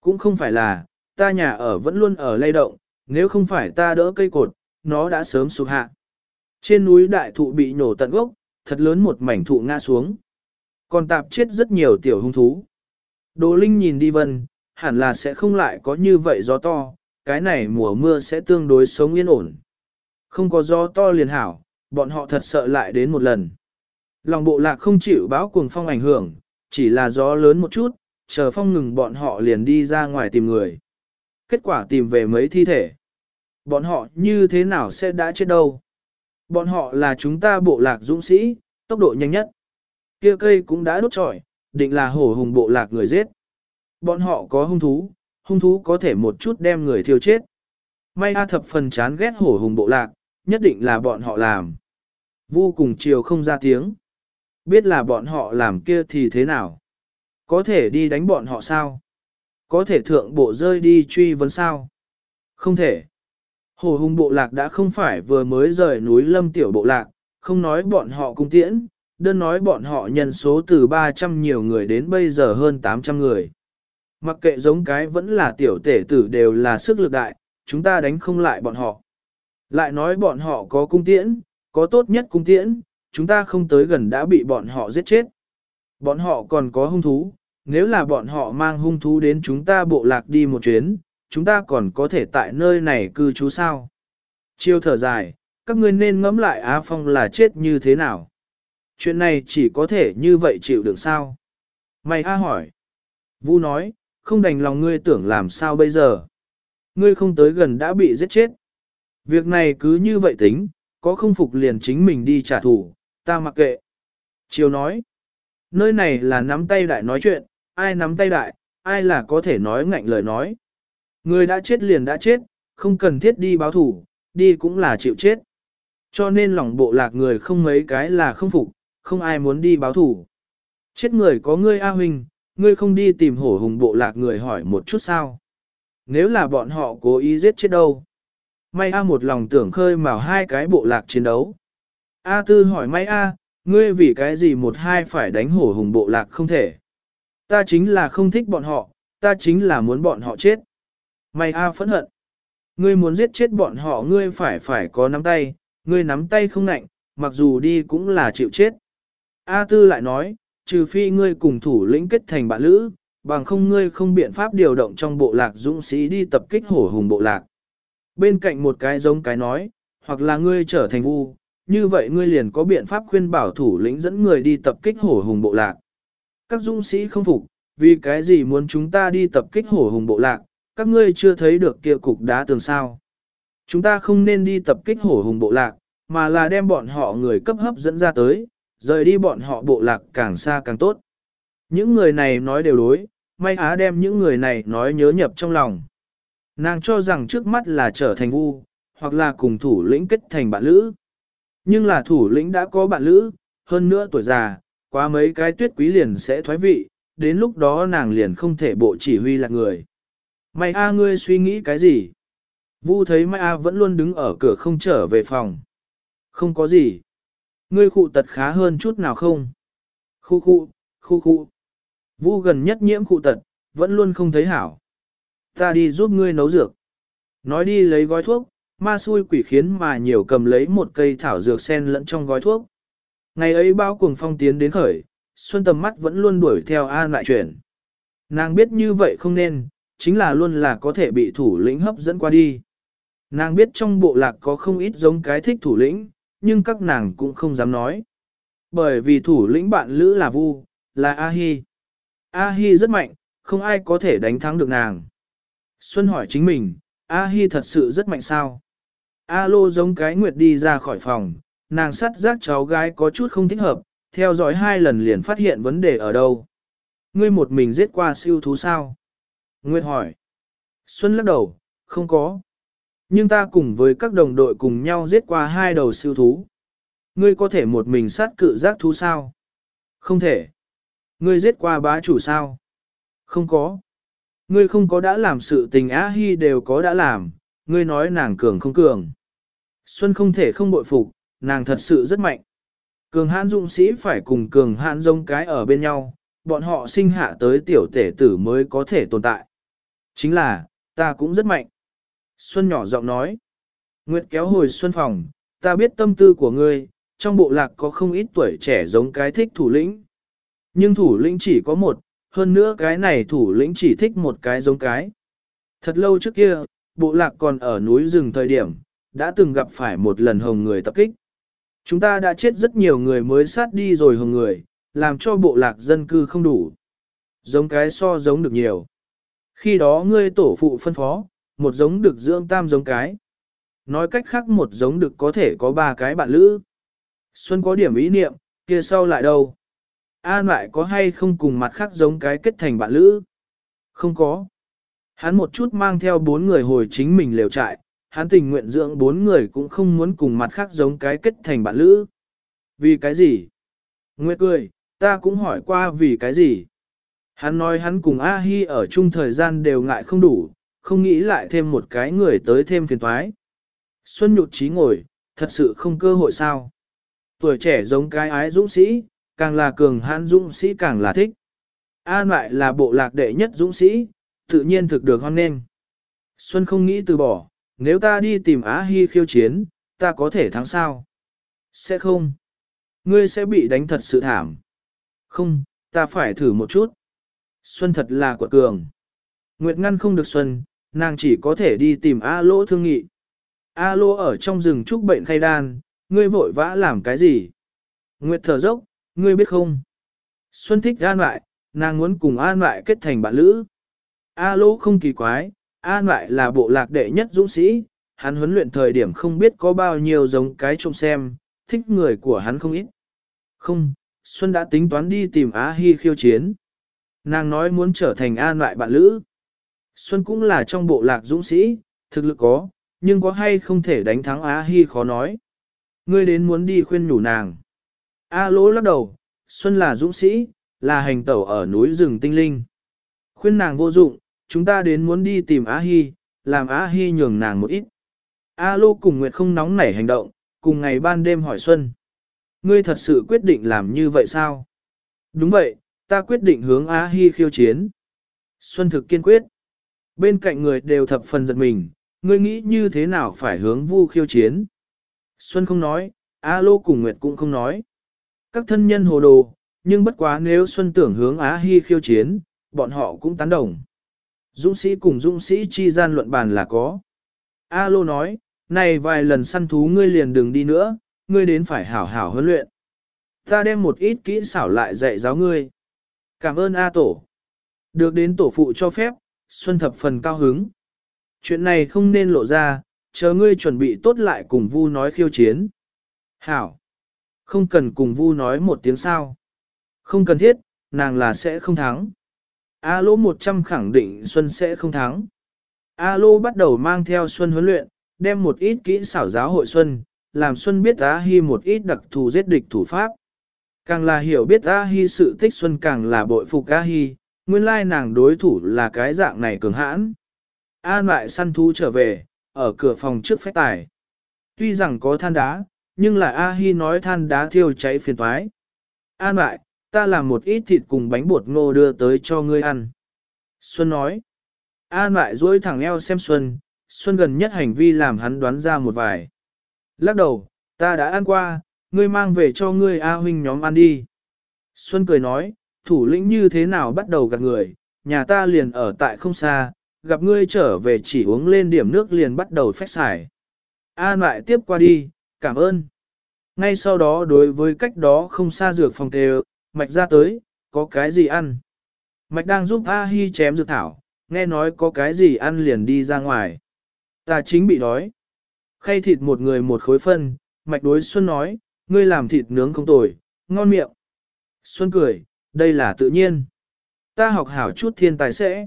Cũng không phải là, ta nhà ở vẫn luôn ở lay động, nếu không phải ta đỡ cây cột, nó đã sớm sụp hạ. Trên núi đại thụ bị nổ tận gốc, thật lớn một mảnh thụ ngã xuống. Còn tạp chết rất nhiều tiểu hung thú. Đồ Linh nhìn đi vân, hẳn là sẽ không lại có như vậy gió to, cái này mùa mưa sẽ tương đối sống yên ổn. Không có gió to liền hảo, bọn họ thật sợ lại đến một lần. Lòng bộ lạc không chịu báo cuồng phong ảnh hưởng, chỉ là gió lớn một chút, chờ phong ngừng bọn họ liền đi ra ngoài tìm người. Kết quả tìm về mấy thi thể. Bọn họ như thế nào sẽ đã chết đâu? Bọn họ là chúng ta bộ lạc dũng sĩ, tốc độ nhanh nhất. Kia cây cũng đã đốt trọi, định là hổ hùng bộ lạc người giết. Bọn họ có hung thú, hung thú có thể một chút đem người thiêu chết. May A thập phần chán ghét hổ hùng bộ lạc, nhất định là bọn họ làm. Vu cùng chiều không ra tiếng. Biết là bọn họ làm kia thì thế nào? Có thể đi đánh bọn họ sao? Có thể thượng bộ rơi đi truy vấn sao? Không thể. Hồ hùng bộ lạc đã không phải vừa mới rời núi lâm tiểu bộ lạc, không nói bọn họ cung tiễn, đơn nói bọn họ nhân số từ 300 nhiều người đến bây giờ hơn 800 người. Mặc kệ giống cái vẫn là tiểu tể tử đều là sức lực đại, chúng ta đánh không lại bọn họ. Lại nói bọn họ có cung tiễn, có tốt nhất cung tiễn, chúng ta không tới gần đã bị bọn họ giết chết. Bọn họ còn có hung thú, nếu là bọn họ mang hung thú đến chúng ta bộ lạc đi một chuyến, chúng ta còn có thể tại nơi này cư trú sao? Chiêu thở dài, các ngươi nên ngẫm lại Á Phong là chết như thế nào? Chuyện này chỉ có thể như vậy chịu được sao? Mày A hỏi. Vu nói, không đành lòng ngươi tưởng làm sao bây giờ? Ngươi không tới gần đã bị giết chết. Việc này cứ như vậy tính, có không phục liền chính mình đi trả thù, ta mặc kệ. Chiêu nói, nơi này là nắm tay đại nói chuyện, ai nắm tay đại, ai là có thể nói ngạnh lời nói. Người đã chết liền đã chết, không cần thiết đi báo thủ, đi cũng là chịu chết. Cho nên lòng bộ lạc người không mấy cái là không phục, không ai muốn đi báo thủ. Chết người có ngươi A Huynh, ngươi không đi tìm hổ hùng bộ lạc người hỏi một chút sao. Nếu là bọn họ cố ý giết chết đâu. May A một lòng tưởng khơi mào hai cái bộ lạc chiến đấu. A tư hỏi may A, ngươi vì cái gì một hai phải đánh hổ hùng bộ lạc không thể. Ta chính là không thích bọn họ, ta chính là muốn bọn họ chết. May A phẫn hận. Ngươi muốn giết chết bọn họ ngươi phải phải có nắm tay, ngươi nắm tay không nạnh, mặc dù đi cũng là chịu chết. A tư lại nói, trừ phi ngươi cùng thủ lĩnh kết thành bạn lữ, bằng không ngươi không biện pháp điều động trong bộ lạc dũng sĩ đi tập kích hổ hùng bộ lạc. Bên cạnh một cái giống cái nói, hoặc là ngươi trở thành vu, như vậy ngươi liền có biện pháp khuyên bảo thủ lĩnh dẫn người đi tập kích hổ hùng bộ lạc. Các dũng sĩ không phục, vì cái gì muốn chúng ta đi tập kích hổ hùng bộ lạc, các ngươi chưa thấy được kia cục đá tường sao. Chúng ta không nên đi tập kích hổ hùng bộ lạc, mà là đem bọn họ người cấp hấp dẫn ra tới, rời đi bọn họ bộ lạc càng xa càng tốt. Những người này nói đều đối, may á đem những người này nói nhớ nhập trong lòng. Nàng cho rằng trước mắt là trở thành vu, hoặc là cùng thủ lĩnh kết thành bạn lữ. Nhưng là thủ lĩnh đã có bạn lữ, hơn nữa tuổi già, quá mấy cái tuyết quý liền sẽ thoái vị, đến lúc đó nàng liền không thể bộ chỉ huy là người. Mày A ngươi suy nghĩ cái gì? Vu thấy Mai A vẫn luôn đứng ở cửa không trở về phòng. Không có gì. Ngươi khụ tật khá hơn chút nào không? Khu khu, khu khu. Vu gần nhất nhiễm khụ tật, vẫn luôn không thấy hảo. Ta đi giúp ngươi nấu dược. Nói đi lấy gói thuốc, ma xui quỷ khiến mà nhiều cầm lấy một cây thảo dược sen lẫn trong gói thuốc. Ngày ấy bao cuồng phong tiến đến khởi, xuân tầm mắt vẫn luôn đuổi theo an lại chuyển. Nàng biết như vậy không nên, chính là luôn là có thể bị thủ lĩnh hấp dẫn qua đi. Nàng biết trong bộ lạc có không ít giống cái thích thủ lĩnh, nhưng các nàng cũng không dám nói. Bởi vì thủ lĩnh bạn lữ là Vu, là A-hi. A-hi rất mạnh, không ai có thể đánh thắng được nàng. Xuân hỏi chính mình, A-hi thật sự rất mạnh sao? A-lô giống cái nguyệt đi ra khỏi phòng, nàng sắt giác cháu gái có chút không thích hợp, theo dõi hai lần liền phát hiện vấn đề ở đâu. Ngươi một mình giết qua siêu thú sao? Nguyệt hỏi. Xuân lắc đầu, không có. Nhưng ta cùng với các đồng đội cùng nhau giết qua hai đầu siêu thú. Ngươi có thể một mình sát cự giác thú sao? Không thể. Ngươi giết qua bá chủ sao? Không có. Ngươi không có đã làm sự tình á hy đều có đã làm, ngươi nói nàng cường không cường. Xuân không thể không bội phục, nàng thật sự rất mạnh. Cường hãn dũng sĩ phải cùng cường hãn giống cái ở bên nhau, bọn họ sinh hạ tới tiểu tể tử mới có thể tồn tại. Chính là, ta cũng rất mạnh. Xuân nhỏ giọng nói. Nguyệt kéo hồi Xuân phòng, ta biết tâm tư của ngươi, trong bộ lạc có không ít tuổi trẻ giống cái thích thủ lĩnh. Nhưng thủ lĩnh chỉ có một, hơn nữa cái này thủ lĩnh chỉ thích một cái giống cái. Thật lâu trước kia, bộ lạc còn ở núi rừng thời điểm, đã từng gặp phải một lần hồng người tập kích. Chúng ta đã chết rất nhiều người mới sát đi rồi hồng người, làm cho bộ lạc dân cư không đủ. Giống cái so giống được nhiều. Khi đó ngươi tổ phụ phân phó, một giống được dưỡng tam giống cái. Nói cách khác một giống được có thể có ba cái bạn lữ. Xuân có điểm ý niệm, kia sau lại đâu? An lại có hay không cùng mặt khác giống cái kết thành bạn lữ? Không có. Hắn một chút mang theo bốn người hồi chính mình lều trại, hắn tình nguyện dưỡng bốn người cũng không muốn cùng mặt khác giống cái kết thành bạn lữ. Vì cái gì? Nguyệt cười, ta cũng hỏi qua vì cái gì? Hắn nói hắn cùng A-hi ở chung thời gian đều ngại không đủ, không nghĩ lại thêm một cái người tới thêm phiền toái. Xuân nhụt trí ngồi, thật sự không cơ hội sao. Tuổi trẻ giống cái ái dũng sĩ, càng là cường hãn dũng sĩ càng là thích. An lại là bộ lạc đệ nhất dũng sĩ, tự nhiên thực được hoan nghênh. Xuân không nghĩ từ bỏ, nếu ta đi tìm Á Hi khiêu chiến, ta có thể thắng sao? Sẽ không. Ngươi sẽ bị đánh thật sự thảm. Không, ta phải thử một chút. Xuân thật là quật cường. Nguyệt ngăn không được Xuân, nàng chỉ có thể đi tìm A Lỗ thương nghị. A Lỗ ở trong rừng trúc bệnh khay đan, ngươi vội vã làm cái gì? Nguyệt thở dốc, ngươi biết không? Xuân thích an lại, nàng muốn cùng an lại kết thành bạn lữ. A Lỗ không kỳ quái, an lại là bộ lạc đệ nhất dũng sĩ, hắn huấn luyện thời điểm không biết có bao nhiêu giống cái trông xem, thích người của hắn không ít. Không, Xuân đã tính toán đi tìm Á Hi khiêu chiến. Nàng nói muốn trở thành an lại bạn lữ. Xuân cũng là trong bộ lạc dũng sĩ, thực lực có, nhưng có hay không thể đánh thắng Á Hi khó nói. Ngươi đến muốn đi khuyên nhủ nàng. A lỗ lắc đầu, Xuân là dũng sĩ, là hành tẩu ở núi rừng tinh linh. Khuyên nàng vô dụng, chúng ta đến muốn đi tìm Á Hi, làm Á Hi nhường nàng một ít. A lô cùng Nguyệt không nóng nảy hành động, cùng ngày ban đêm hỏi Xuân. Ngươi thật sự quyết định làm như vậy sao? Đúng vậy, ta quyết định hướng Á Hi khiêu chiến. Xuân thực kiên quyết. Bên cạnh người đều thập phần giật mình, ngươi nghĩ như thế nào phải hướng vu khiêu chiến? Xuân không nói, A Lô cùng Nguyệt cũng không nói. Các thân nhân hồ đồ, nhưng bất quá nếu Xuân tưởng hướng Á Hi khiêu chiến, bọn họ cũng tán đồng. Dũng sĩ cùng dũng sĩ chi gian luận bàn là có. A Lô nói, này vài lần săn thú ngươi liền đừng đi nữa, ngươi đến phải hảo hảo huấn luyện. Ta đem một ít kỹ xảo lại dạy giáo ngươi. Cảm ơn A Tổ. Được đến tổ phụ cho phép, Xuân thập phần cao hứng. Chuyện này không nên lộ ra, chờ ngươi chuẩn bị tốt lại cùng Vu nói khiêu chiến. Hảo. Không cần cùng Vu nói một tiếng sao. Không cần thiết, nàng là sẽ không thắng. A lỗ 100 khẳng định Xuân sẽ không thắng. A lô bắt đầu mang theo Xuân huấn luyện, đem một ít kỹ xảo giáo hội Xuân, làm Xuân biết á Hi một ít đặc thù giết địch thủ pháp. Càng là hiểu biết A Hi sự tích Xuân càng là bội phục A Hi, nguyên lai nàng đối thủ là cái dạng này cường hãn. An lại săn thú trở về, ở cửa phòng trước phách tài. Tuy rằng có than đá, nhưng là A Hi nói than đá thiêu cháy phiền toái. An lại, ta làm một ít thịt cùng bánh bột ngô đưa tới cho ngươi ăn. Xuân nói. An lại duỗi thẳng eo xem Xuân, Xuân gần nhất hành vi làm hắn đoán ra một vài. Lắc đầu, ta đã ăn qua, ngươi mang về cho ngươi A huynh nhóm ăn đi. Xuân cười nói, thủ lĩnh như thế nào bắt đầu gặp người, nhà ta liền ở tại không xa, gặp ngươi trở về chỉ uống lên điểm nước liền bắt đầu phách xài. An lại tiếp qua đi, cảm ơn. Ngay sau đó đối với cách đó không xa dược phòng tề, mạch ra tới, có cái gì ăn. Mạch đang giúp A Hi chém dược thảo, nghe nói có cái gì ăn liền đi ra ngoài. Ta chính bị đói. Khay thịt một người một khối phân, mạch đối Xuân nói, ngươi làm thịt nướng không tồi, ngon miệng. Xuân cười, đây là tự nhiên. Ta học hảo chút thiên tài sẽ.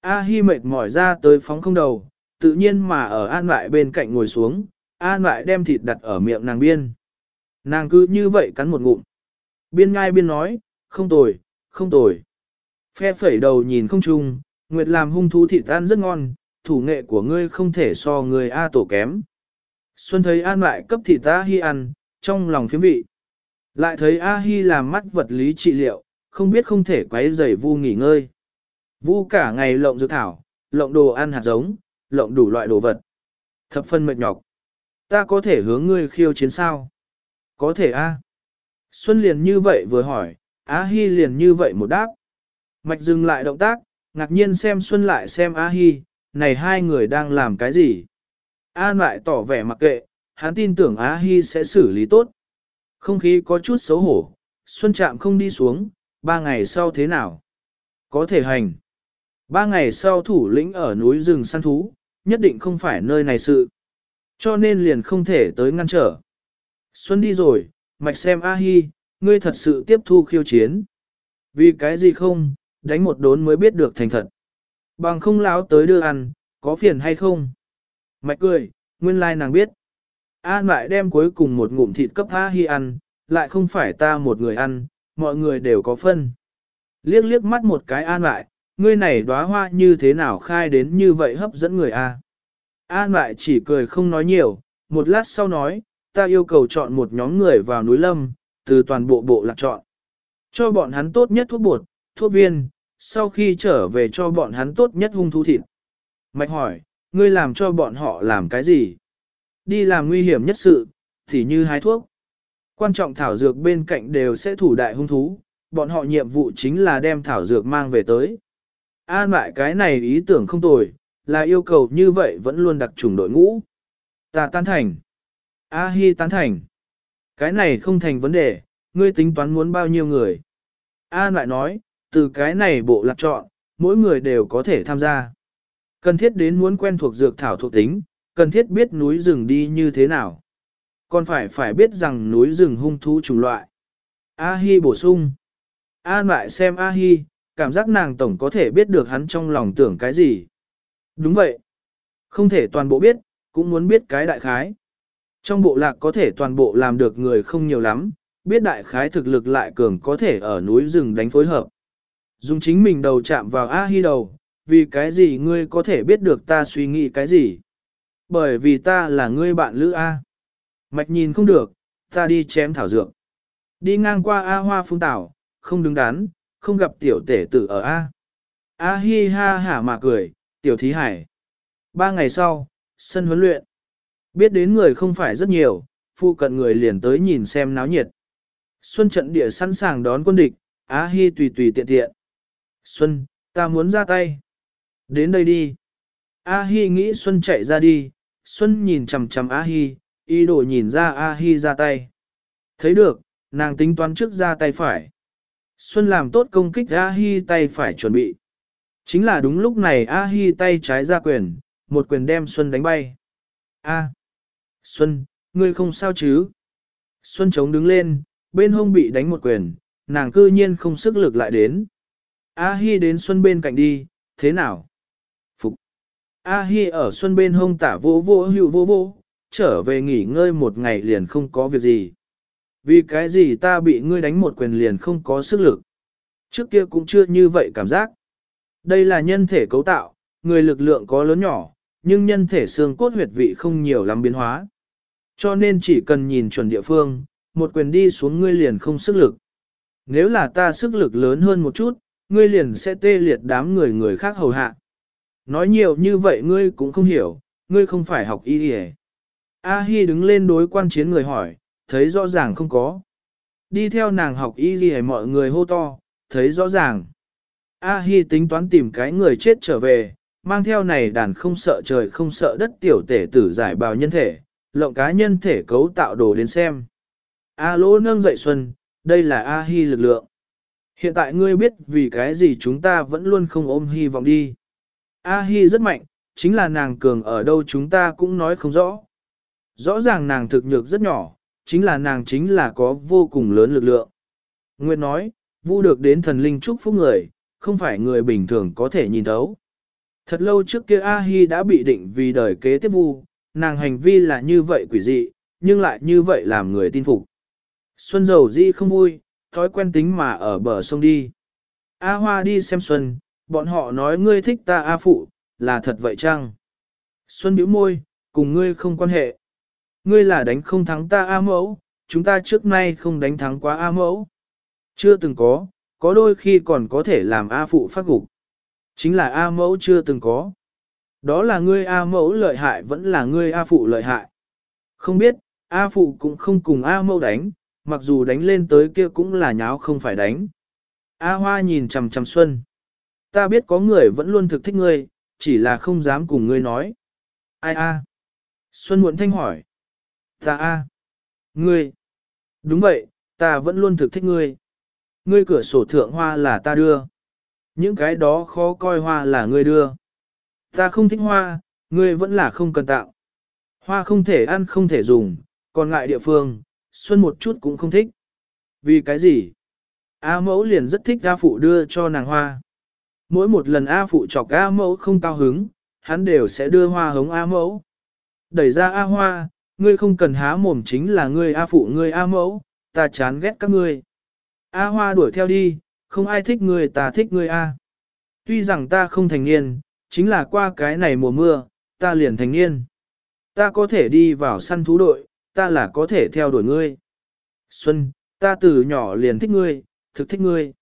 A Hi mệt mỏi ra tới phóng không đầu, tự nhiên mà ở an lại bên cạnh ngồi xuống, an lại đem thịt đặt ở miệng nàng biên. Nàng cứ như vậy cắn một ngụm. Biên ngai biên nói, không tồi, không tồi. Phe phẩy đầu nhìn không chung, Nguyệt làm hung thú thịt tan rất ngon, thủ nghệ của ngươi không thể so người A tổ kém. Xuân thấy an lại cấp thịt A Hi ăn, trong lòng phiếm vị. Lại thấy A Hi làm mắt vật lý trị liệu, không biết không thể quấy rầy vu nghỉ ngơi. Vu cả ngày lộng dược thảo, lộng đồ ăn hạt giống, lộng đủ loại đồ vật. Thập phân mệt nhọc. Ta có thể hướng ngươi khiêu chiến sao? Có thể a. Xuân liền như vậy vừa hỏi, Á Hi liền như vậy một đáp. Mạch dừng lại động tác, ngạc nhiên xem Xuân lại xem Á Hi, này hai người đang làm cái gì? An lại tỏ vẻ mặc kệ, hắn tin tưởng Á Hi sẽ xử lý tốt. Không khí có chút xấu hổ, Xuân Trạm không đi xuống, ba ngày sau thế nào? Có thể hành. Ba ngày sau thủ lĩnh ở núi rừng săn thú, nhất định không phải nơi này sự. Cho nên liền không thể tới ngăn trở. Xuân đi rồi, mạch xem A-hi, ngươi thật sự tiếp thu khiêu chiến. Vì cái gì không, đánh một đốn mới biết được thành thật. Bằng không láo tới đưa ăn, có phiền hay không? Mạch cười, nguyên lai nàng biết. An lại đem cuối cùng một ngụm thịt cấp A-hi ăn, lại không phải ta một người ăn, mọi người đều có phân. Liếc liếc mắt một cái an lại, ngươi này đóa hoa như thế nào khai đến như vậy hấp dẫn người a? An lại chỉ cười không nói nhiều, một lát sau nói, ta yêu cầu chọn một nhóm người vào núi lâm, từ toàn bộ bộ lạc chọn. Cho bọn hắn tốt nhất thuốc bột, thuốc viên, sau khi trở về cho bọn hắn tốt nhất hung thú thịt. Mạch hỏi, ngươi làm cho bọn họ làm cái gì? Đi làm nguy hiểm nhất sự, thì như hái thuốc. Quan trọng thảo dược bên cạnh đều sẽ thủ đại hung thú, bọn họ nhiệm vụ chính là đem thảo dược mang về tới. An lại cái này ý tưởng không tồi, là yêu cầu như vậy vẫn luôn đặc trùng đội ngũ. Ta tán thành. A Hi tán thành. Cái này không thành vấn đề, ngươi tính toán muốn bao nhiêu người. An lại nói, từ cái này bộ lạc chọn, mỗi người đều có thể tham gia. Cần thiết đến muốn quen thuộc dược thảo thuộc tính, cần thiết biết núi rừng đi như thế nào. Còn phải phải biết rằng núi rừng hung thú chủng loại. A Hi bổ sung. An lại xem A Hi, cảm giác nàng tổng có thể biết được hắn trong lòng tưởng cái gì. Đúng vậy. Không thể toàn bộ biết, cũng muốn biết cái đại khái. Trong bộ lạc có thể toàn bộ làm được người không nhiều lắm, biết đại khái thực lực lại cường có thể ở núi rừng đánh phối hợp. Dùng chính mình đầu chạm vào A Hi đầu, vì cái gì ngươi có thể biết được ta suy nghĩ cái gì? Bởi vì ta là ngươi bạn lữ A. Mạch nhìn không được, ta đi chém thảo dược. Đi ngang qua A hoa phung tảo, không đứng đắn, không gặp tiểu tể tử ở A. A hi ha hả mà cười, tiểu thí hải. Ba ngày sau, sân huấn luyện. Biết đến người không phải rất nhiều, phụ cận người liền tới nhìn xem náo nhiệt. Xuân trận địa sẵn sàng đón quân địch, A hi tùy tùy tiện tiện. Xuân, ta muốn ra tay. Đến đây đi. A hi nghĩ Xuân chạy ra đi, Xuân nhìn chằm chằm A hi, ý đồ nhìn ra A hi ra tay. Thấy được, nàng tính toán trước ra tay phải. Xuân làm tốt công kích A-hi tay phải chuẩn bị. Chính là đúng lúc này A-hi tay trái ra quyền, một quyền đem Xuân đánh bay. A. Xuân, ngươi không sao chứ? Xuân chống đứng lên, bên hông bị đánh một quyền, nàng cư nhiên không sức lực lại đến. A-hi đến Xuân bên cạnh đi, thế nào? A-hi ở Xuân bên hông tả vô vô hữu vô vô, trở về nghỉ ngơi một ngày liền không có việc gì. Vì cái gì ta bị ngươi đánh một quyền liền không có sức lực. Trước kia cũng chưa như vậy cảm giác. Đây là nhân thể cấu tạo, người lực lượng có lớn nhỏ, nhưng nhân thể xương cốt huyệt vị không nhiều lắm biến hóa. Cho nên chỉ cần nhìn chuẩn địa phương, một quyền đi xuống ngươi liền không sức lực. Nếu là ta sức lực lớn hơn một chút, ngươi liền sẽ tê liệt đám người người khác hầu hạ. Nói nhiều như vậy ngươi cũng không hiểu, ngươi không phải học y đi A Hi đứng lên đối quan chiến người hỏi, thấy rõ ràng không có. Đi theo nàng học y gì mọi người hô to, thấy rõ ràng. A Hi tính toán tìm cái người chết trở về, mang theo này đàn không sợ trời không sợ đất tiểu tể tử giải bào nhân thể, lộng cá nhân thể cấu tạo đồ đến xem. A lỗ nâng dậy Xuân, đây là A Hi lực lượng. Hiện tại ngươi biết vì cái gì chúng ta vẫn luôn không ôm hy vọng đi. A Hi rất mạnh, chính là nàng cường ở đâu chúng ta cũng nói không rõ. Rõ ràng nàng thực nhược rất nhỏ, chính là nàng chính là có vô cùng lớn lực lượng. Nguyệt nói, vu được đến thần linh chúc phúc người, không phải người bình thường có thể nhìn thấu. Thật lâu trước kia A-hi đã bị định vì đời kế tiếp vu, nàng hành vi là như vậy quỷ dị, nhưng lại như vậy làm người tin phục. Xuân dầu di không vui, thói quen tính mà ở bờ sông đi. A Hoa đi xem Xuân, bọn họ nói ngươi thích ta A Phụ, là thật vậy chăng? Xuân biểu môi, cùng ngươi không quan hệ. Ngươi là đánh không thắng ta A mẫu, chúng ta trước nay không đánh thắng quá A mẫu. Chưa từng có, có đôi khi còn có thể làm A Phụ phát gục. Chính là A mẫu chưa từng có. Đó là ngươi A mẫu lợi hại vẫn là ngươi A Phụ lợi hại. Không biết, A Phụ cũng không cùng A mẫu đánh, mặc dù đánh lên tới kia cũng là nháo không phải đánh. A Hoa nhìn chằm chằm Xuân. Ta biết có người vẫn luôn thực thích ngươi, chỉ là không dám cùng ngươi nói. Ai a? Xuân muộn thanh hỏi. Ta a. Ngươi. Đúng vậy, ta vẫn luôn thực thích ngươi. Ngươi cửa sổ thượng hoa là ta đưa. Những cái đó khó coi hoa là ngươi đưa. Ta không thích hoa, ngươi vẫn là không cần tạo. Hoa không thể ăn không thể dùng, còn ngại địa phương, Xuân một chút cũng không thích. Vì cái gì? A mẫu liền rất thích A phụ đưa cho nàng hoa. Mỗi một lần A phụ chọc A mẫu không cao hứng, hắn đều sẽ đưa hoa hống A mẫu. Đẩy ra A hoa, ngươi không cần há mồm chính là ngươi A phụ ngươi A mẫu, ta chán ghét các ngươi. A hoa đuổi theo đi, không ai thích ngươi ta thích ngươi A. Tuy rằng ta không thành niên, chính là qua cái này mùa mưa, ta liền thành niên. Ta có thể đi vào săn thú đội, ta là có thể theo đuổi ngươi. Xuân, ta từ nhỏ liền thích ngươi, thực thích ngươi.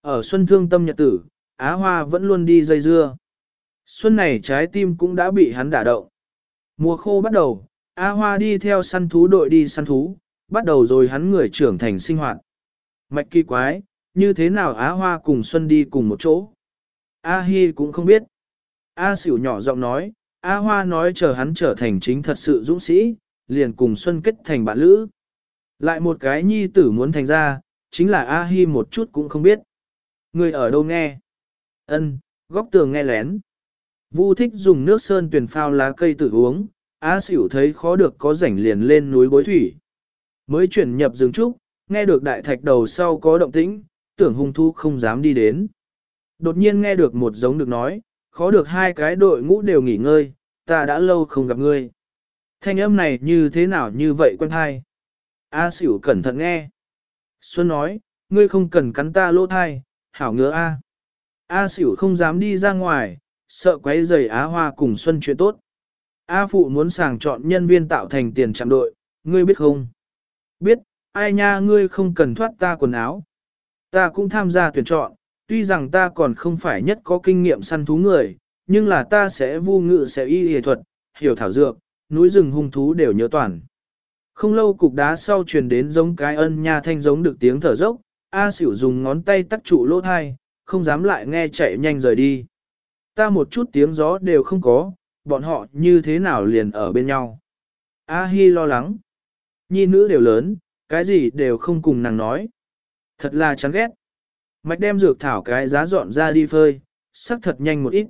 Ở Xuân thương tâm nhật tử, Á Hoa vẫn luôn đi dây dưa. Xuân này trái tim cũng đã bị hắn đả động. Mùa khô bắt đầu, Á Hoa đi theo săn thú đội đi săn thú, bắt đầu rồi hắn người trưởng thành sinh hoạt. Mạch kỳ quái, như thế nào Á Hoa cùng Xuân đi cùng một chỗ? A Hi cũng không biết. A xỉu nhỏ giọng nói, A Hoa nói chờ hắn trở thành chính thật sự dũng sĩ, liền cùng Xuân kết thành bạn lữ. Lại một cái nhi tử muốn thành ra, chính là A Hi một chút cũng không biết. Người ở đâu nghe? Ân, góc tường nghe lén. Vu thích dùng nước sơn tuyển phao lá cây tự uống, Á xỉu thấy khó được có rảnh liền lên núi bối thủy. Mới chuyển nhập rừng trúc, nghe được đại thạch đầu sau có động tĩnh, tưởng hung thu không dám đi đến. Đột nhiên nghe được một giống được nói, khó được hai cái đội ngũ đều nghỉ ngơi, ta đã lâu không gặp ngươi. Thanh âm này như thế nào như vậy quen thai? A xỉu cẩn thận nghe. Xuân nói, ngươi không cần cắn ta lỗ thai, hảo ngứa A. A xỉu không dám đi ra ngoài, sợ quấy rầy Á Hoa cùng Xuân chuyện tốt. A phụ muốn sàng chọn nhân viên tạo thành tiền trạm đội, ngươi biết không? Biết, ai nha ngươi không cần thoát ta quần áo. Ta cũng tham gia tuyển chọn, tuy rằng ta còn không phải nhất có kinh nghiệm săn thú người, nhưng là ta sẽ vu ngự sẽ y y thuật, hiểu thảo dược, núi rừng hung thú đều nhớ toàn. Không lâu cục đá sau truyền đến giống cái ân nha thanh giống được tiếng thở dốc, A xỉu dùng ngón tay tắt trụ lỗ thai, không dám lại nghe chạy nhanh rời đi. Ta một chút tiếng gió đều không có, bọn họ như thế nào liền ở bên nhau. A Hi lo lắng. Nhi nữ đều lớn, cái gì đều không cùng nàng nói. Thật là chán ghét. Mạch đem dược thảo cái giá dọn ra đi phơi, sắc thật nhanh một ít.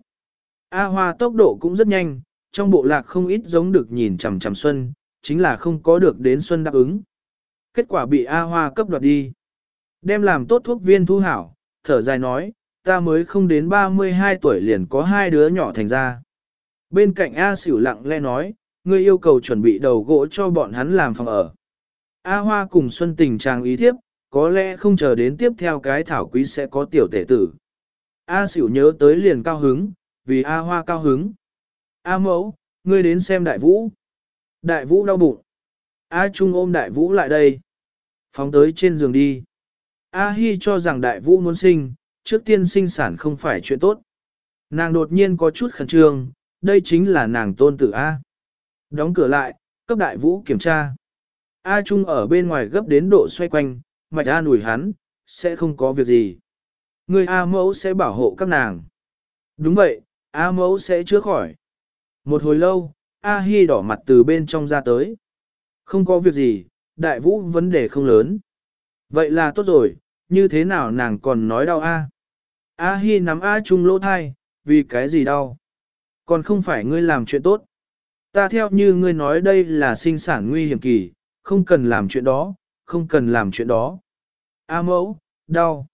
A Hoa tốc độ cũng rất nhanh, trong bộ lạc không ít giống được nhìn chằm chằm Xuân, chính là không có được đến Xuân đáp ứng. Kết quả bị A Hoa cấp đoạt đi. Đem làm tốt thuốc viên thu hảo, thở dài nói, ta mới không đến 32 tuổi liền có hai đứa nhỏ thành ra. Bên cạnh A xỉu lặng lẽ nói, ngươi yêu cầu chuẩn bị đầu gỗ cho bọn hắn làm phòng ở. A Hoa cùng Xuân tình trang ý thiếp, có lẽ không chờ đến tiếp theo cái thảo quý sẽ có tiểu tể tử. A xỉu nhớ tới liền cao hứng, vì A Hoa cao hứng. A mẫu, ngươi đến xem đại vũ. Đại vũ đau bụng. A Trung ôm đại vũ lại đây. Phóng tới trên giường đi. A Hi cho rằng đại vũ muốn sinh, trước tiên sinh sản không phải chuyện tốt. Nàng đột nhiên có chút khẩn trương, đây chính là nàng tôn tử A. Đóng cửa lại, cấp đại vũ kiểm tra. A Trung ở bên ngoài gấp đến độ xoay quanh, mạch A nủi hắn, sẽ không có việc gì. Người A mẫu sẽ bảo hộ các nàng. Đúng vậy, A mẫu sẽ chữa khỏi. Một hồi lâu, A Hi đỏ mặt từ bên trong ra tới. Không có việc gì, đại vũ vấn đề không lớn. Vậy là tốt rồi, như thế nào nàng còn nói đau A? A Hi nắm A Trung lỗ thai, vì cái gì đau? Còn không phải ngươi làm chuyện tốt. Ta theo như ngươi nói đây là sinh sản nguy hiểm kỳ, không cần làm chuyện đó, không cần làm chuyện đó. A mẫu, đau,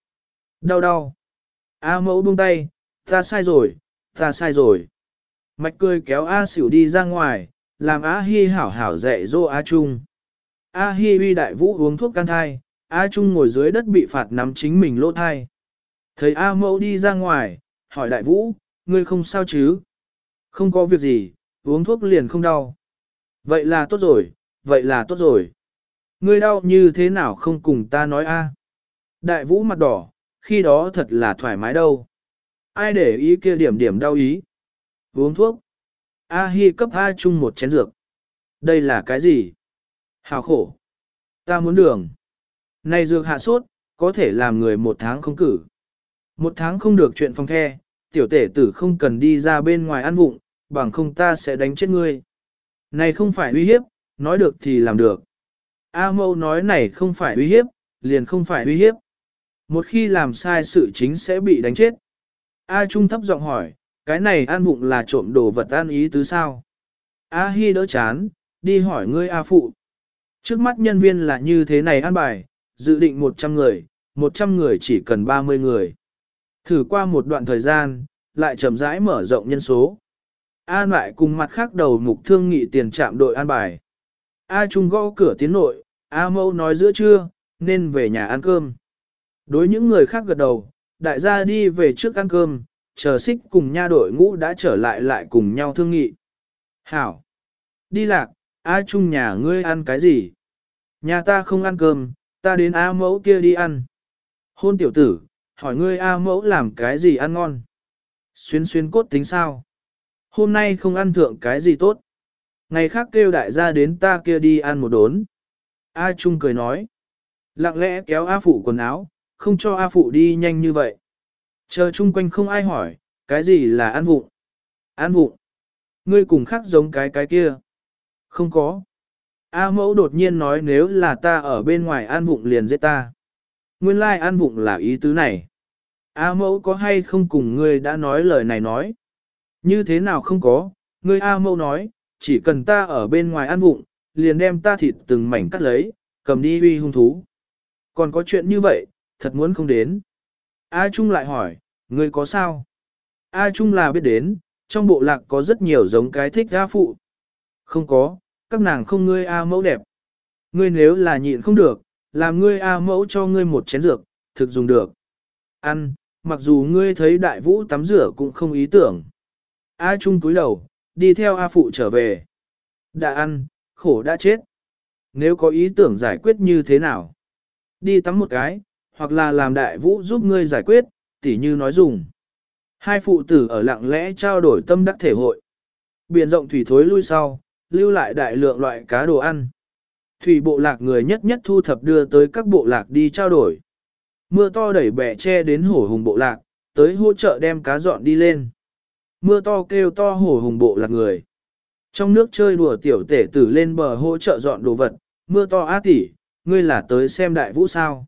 đau đau. A mẫu buông tay, ta sai rồi, ta sai rồi. Mạch cười kéo A xỉu đi ra ngoài, làm A Hi hảo hảo dạy dỗ A Trung. A Hi uy đại vũ uống thuốc can thai, A Trung ngồi dưới đất bị phạt nắm chính mình lỗ thai. Thấy A mẫu đi ra ngoài, hỏi đại vũ, ngươi không sao chứ? Không có việc gì, uống thuốc liền không đau. Vậy là tốt rồi, vậy là tốt rồi. Ngươi đau như thế nào không cùng ta nói a? Đại vũ mặt đỏ, khi đó thật là thoải mái đâu. Ai để ý kia điểm điểm đau ý? Uống thuốc. A Hi cấp A Trung một chén dược. Đây là cái gì? Hào khổ. Ta muốn đường. Này dược hạ sốt, có thể làm người một tháng không cử. Một tháng không được chuyện phòng the, tiểu tể tử không cần đi ra bên ngoài ăn vụng, bằng không ta sẽ đánh chết ngươi. Này không phải uy hiếp, nói được thì làm được. A mâu nói này không phải uy hiếp, liền không phải uy hiếp. Một khi làm sai sự chính sẽ bị đánh chết. A Trung thấp giọng hỏi, cái này ăn vụng là trộm đồ vật ăn ý tứ sao? A Hi đỡ chán, đi hỏi ngươi A Phụ. Trước mắt nhân viên là như thế này ăn bài, dự định 100 người, 100 người chỉ cần 30 người. Thử qua một đoạn thời gian, lại chậm rãi mở rộng nhân số. A lại cùng mặt khác đầu mục thương nghị tiền trạm đội an bài. A Trung gõ cửa tiến nội, A Mâu nói giữa trưa, nên về nhà ăn cơm. Đối những người khác gật đầu, đại gia đi về trước ăn cơm, chờ xích cùng nha đội ngũ đã trở lại lại cùng nhau thương nghị. Hảo! Đi lạc, A Trung nhà ngươi ăn cái gì? Nhà ta không ăn cơm, ta đến A mẫu kia đi ăn. Hôn tiểu tử, hỏi ngươi A mẫu làm cái gì ăn ngon? Xuyên xuyên cốt tính sao? Hôm nay không ăn thượng cái gì tốt. Ngày khác kêu đại gia đến ta kia đi ăn một đốn. A Trung cười nói. Lặng lẽ kéo A Phụ quần áo, không cho A Phụ đi nhanh như vậy. Chờ chung quanh không ai hỏi, cái gì là ăn vụng? Ăn vụng. Ngươi cùng khác giống cái cái kia. Không có. A mẫu đột nhiên nói nếu là ta ở bên ngoài an vụng liền giết ta. Nguyên lai like an vụng là ý tứ này. A mẫu có hay không cùng ngươi đã nói lời này nói? Như thế nào không có, ngươi A mẫu nói, chỉ cần ta ở bên ngoài an vụng, liền đem ta thịt từng mảnh cắt lấy, cầm đi uy hung thú. Còn có chuyện như vậy, thật muốn không đến. A Trung lại hỏi, ngươi có sao? A Trung là biết đến, trong bộ lạc có rất nhiều giống cái thích A phụ. Không có, các nàng không ngươi A mẫu đẹp. Ngươi nếu là nhịn không được, làm ngươi A mẫu cho ngươi một chén dược, thực dùng được. Ăn, mặc dù ngươi thấy đại vũ tắm rửa cũng không ý tưởng. A Trung cúi đầu, đi theo A Phụ trở về. Đã ăn, khổ đã chết. Nếu có ý tưởng giải quyết như thế nào? Đi tắm một cái, hoặc là làm đại vũ giúp ngươi giải quyết, tỉ như nói dùng. Hai phụ tử ở lặng lẽ trao đổi tâm đắc thể hội. Biển rộng thủy thối lui sau, lưu lại đại lượng loại cá đồ ăn. Thủy bộ lạc người nhất nhất thu thập đưa tới các bộ lạc đi trao đổi. Mưa to đẩy bẻ che đến hổ hùng bộ lạc, tới hỗ trợ đem cá dọn đi lên. Mưa to kêu to hổ hùng bộ lạc người. Trong nước chơi đùa tiểu tể tử lên bờ hỗ trợ dọn đồ vật, mưa to á tỉ, ngươi là tới xem đại vũ sao?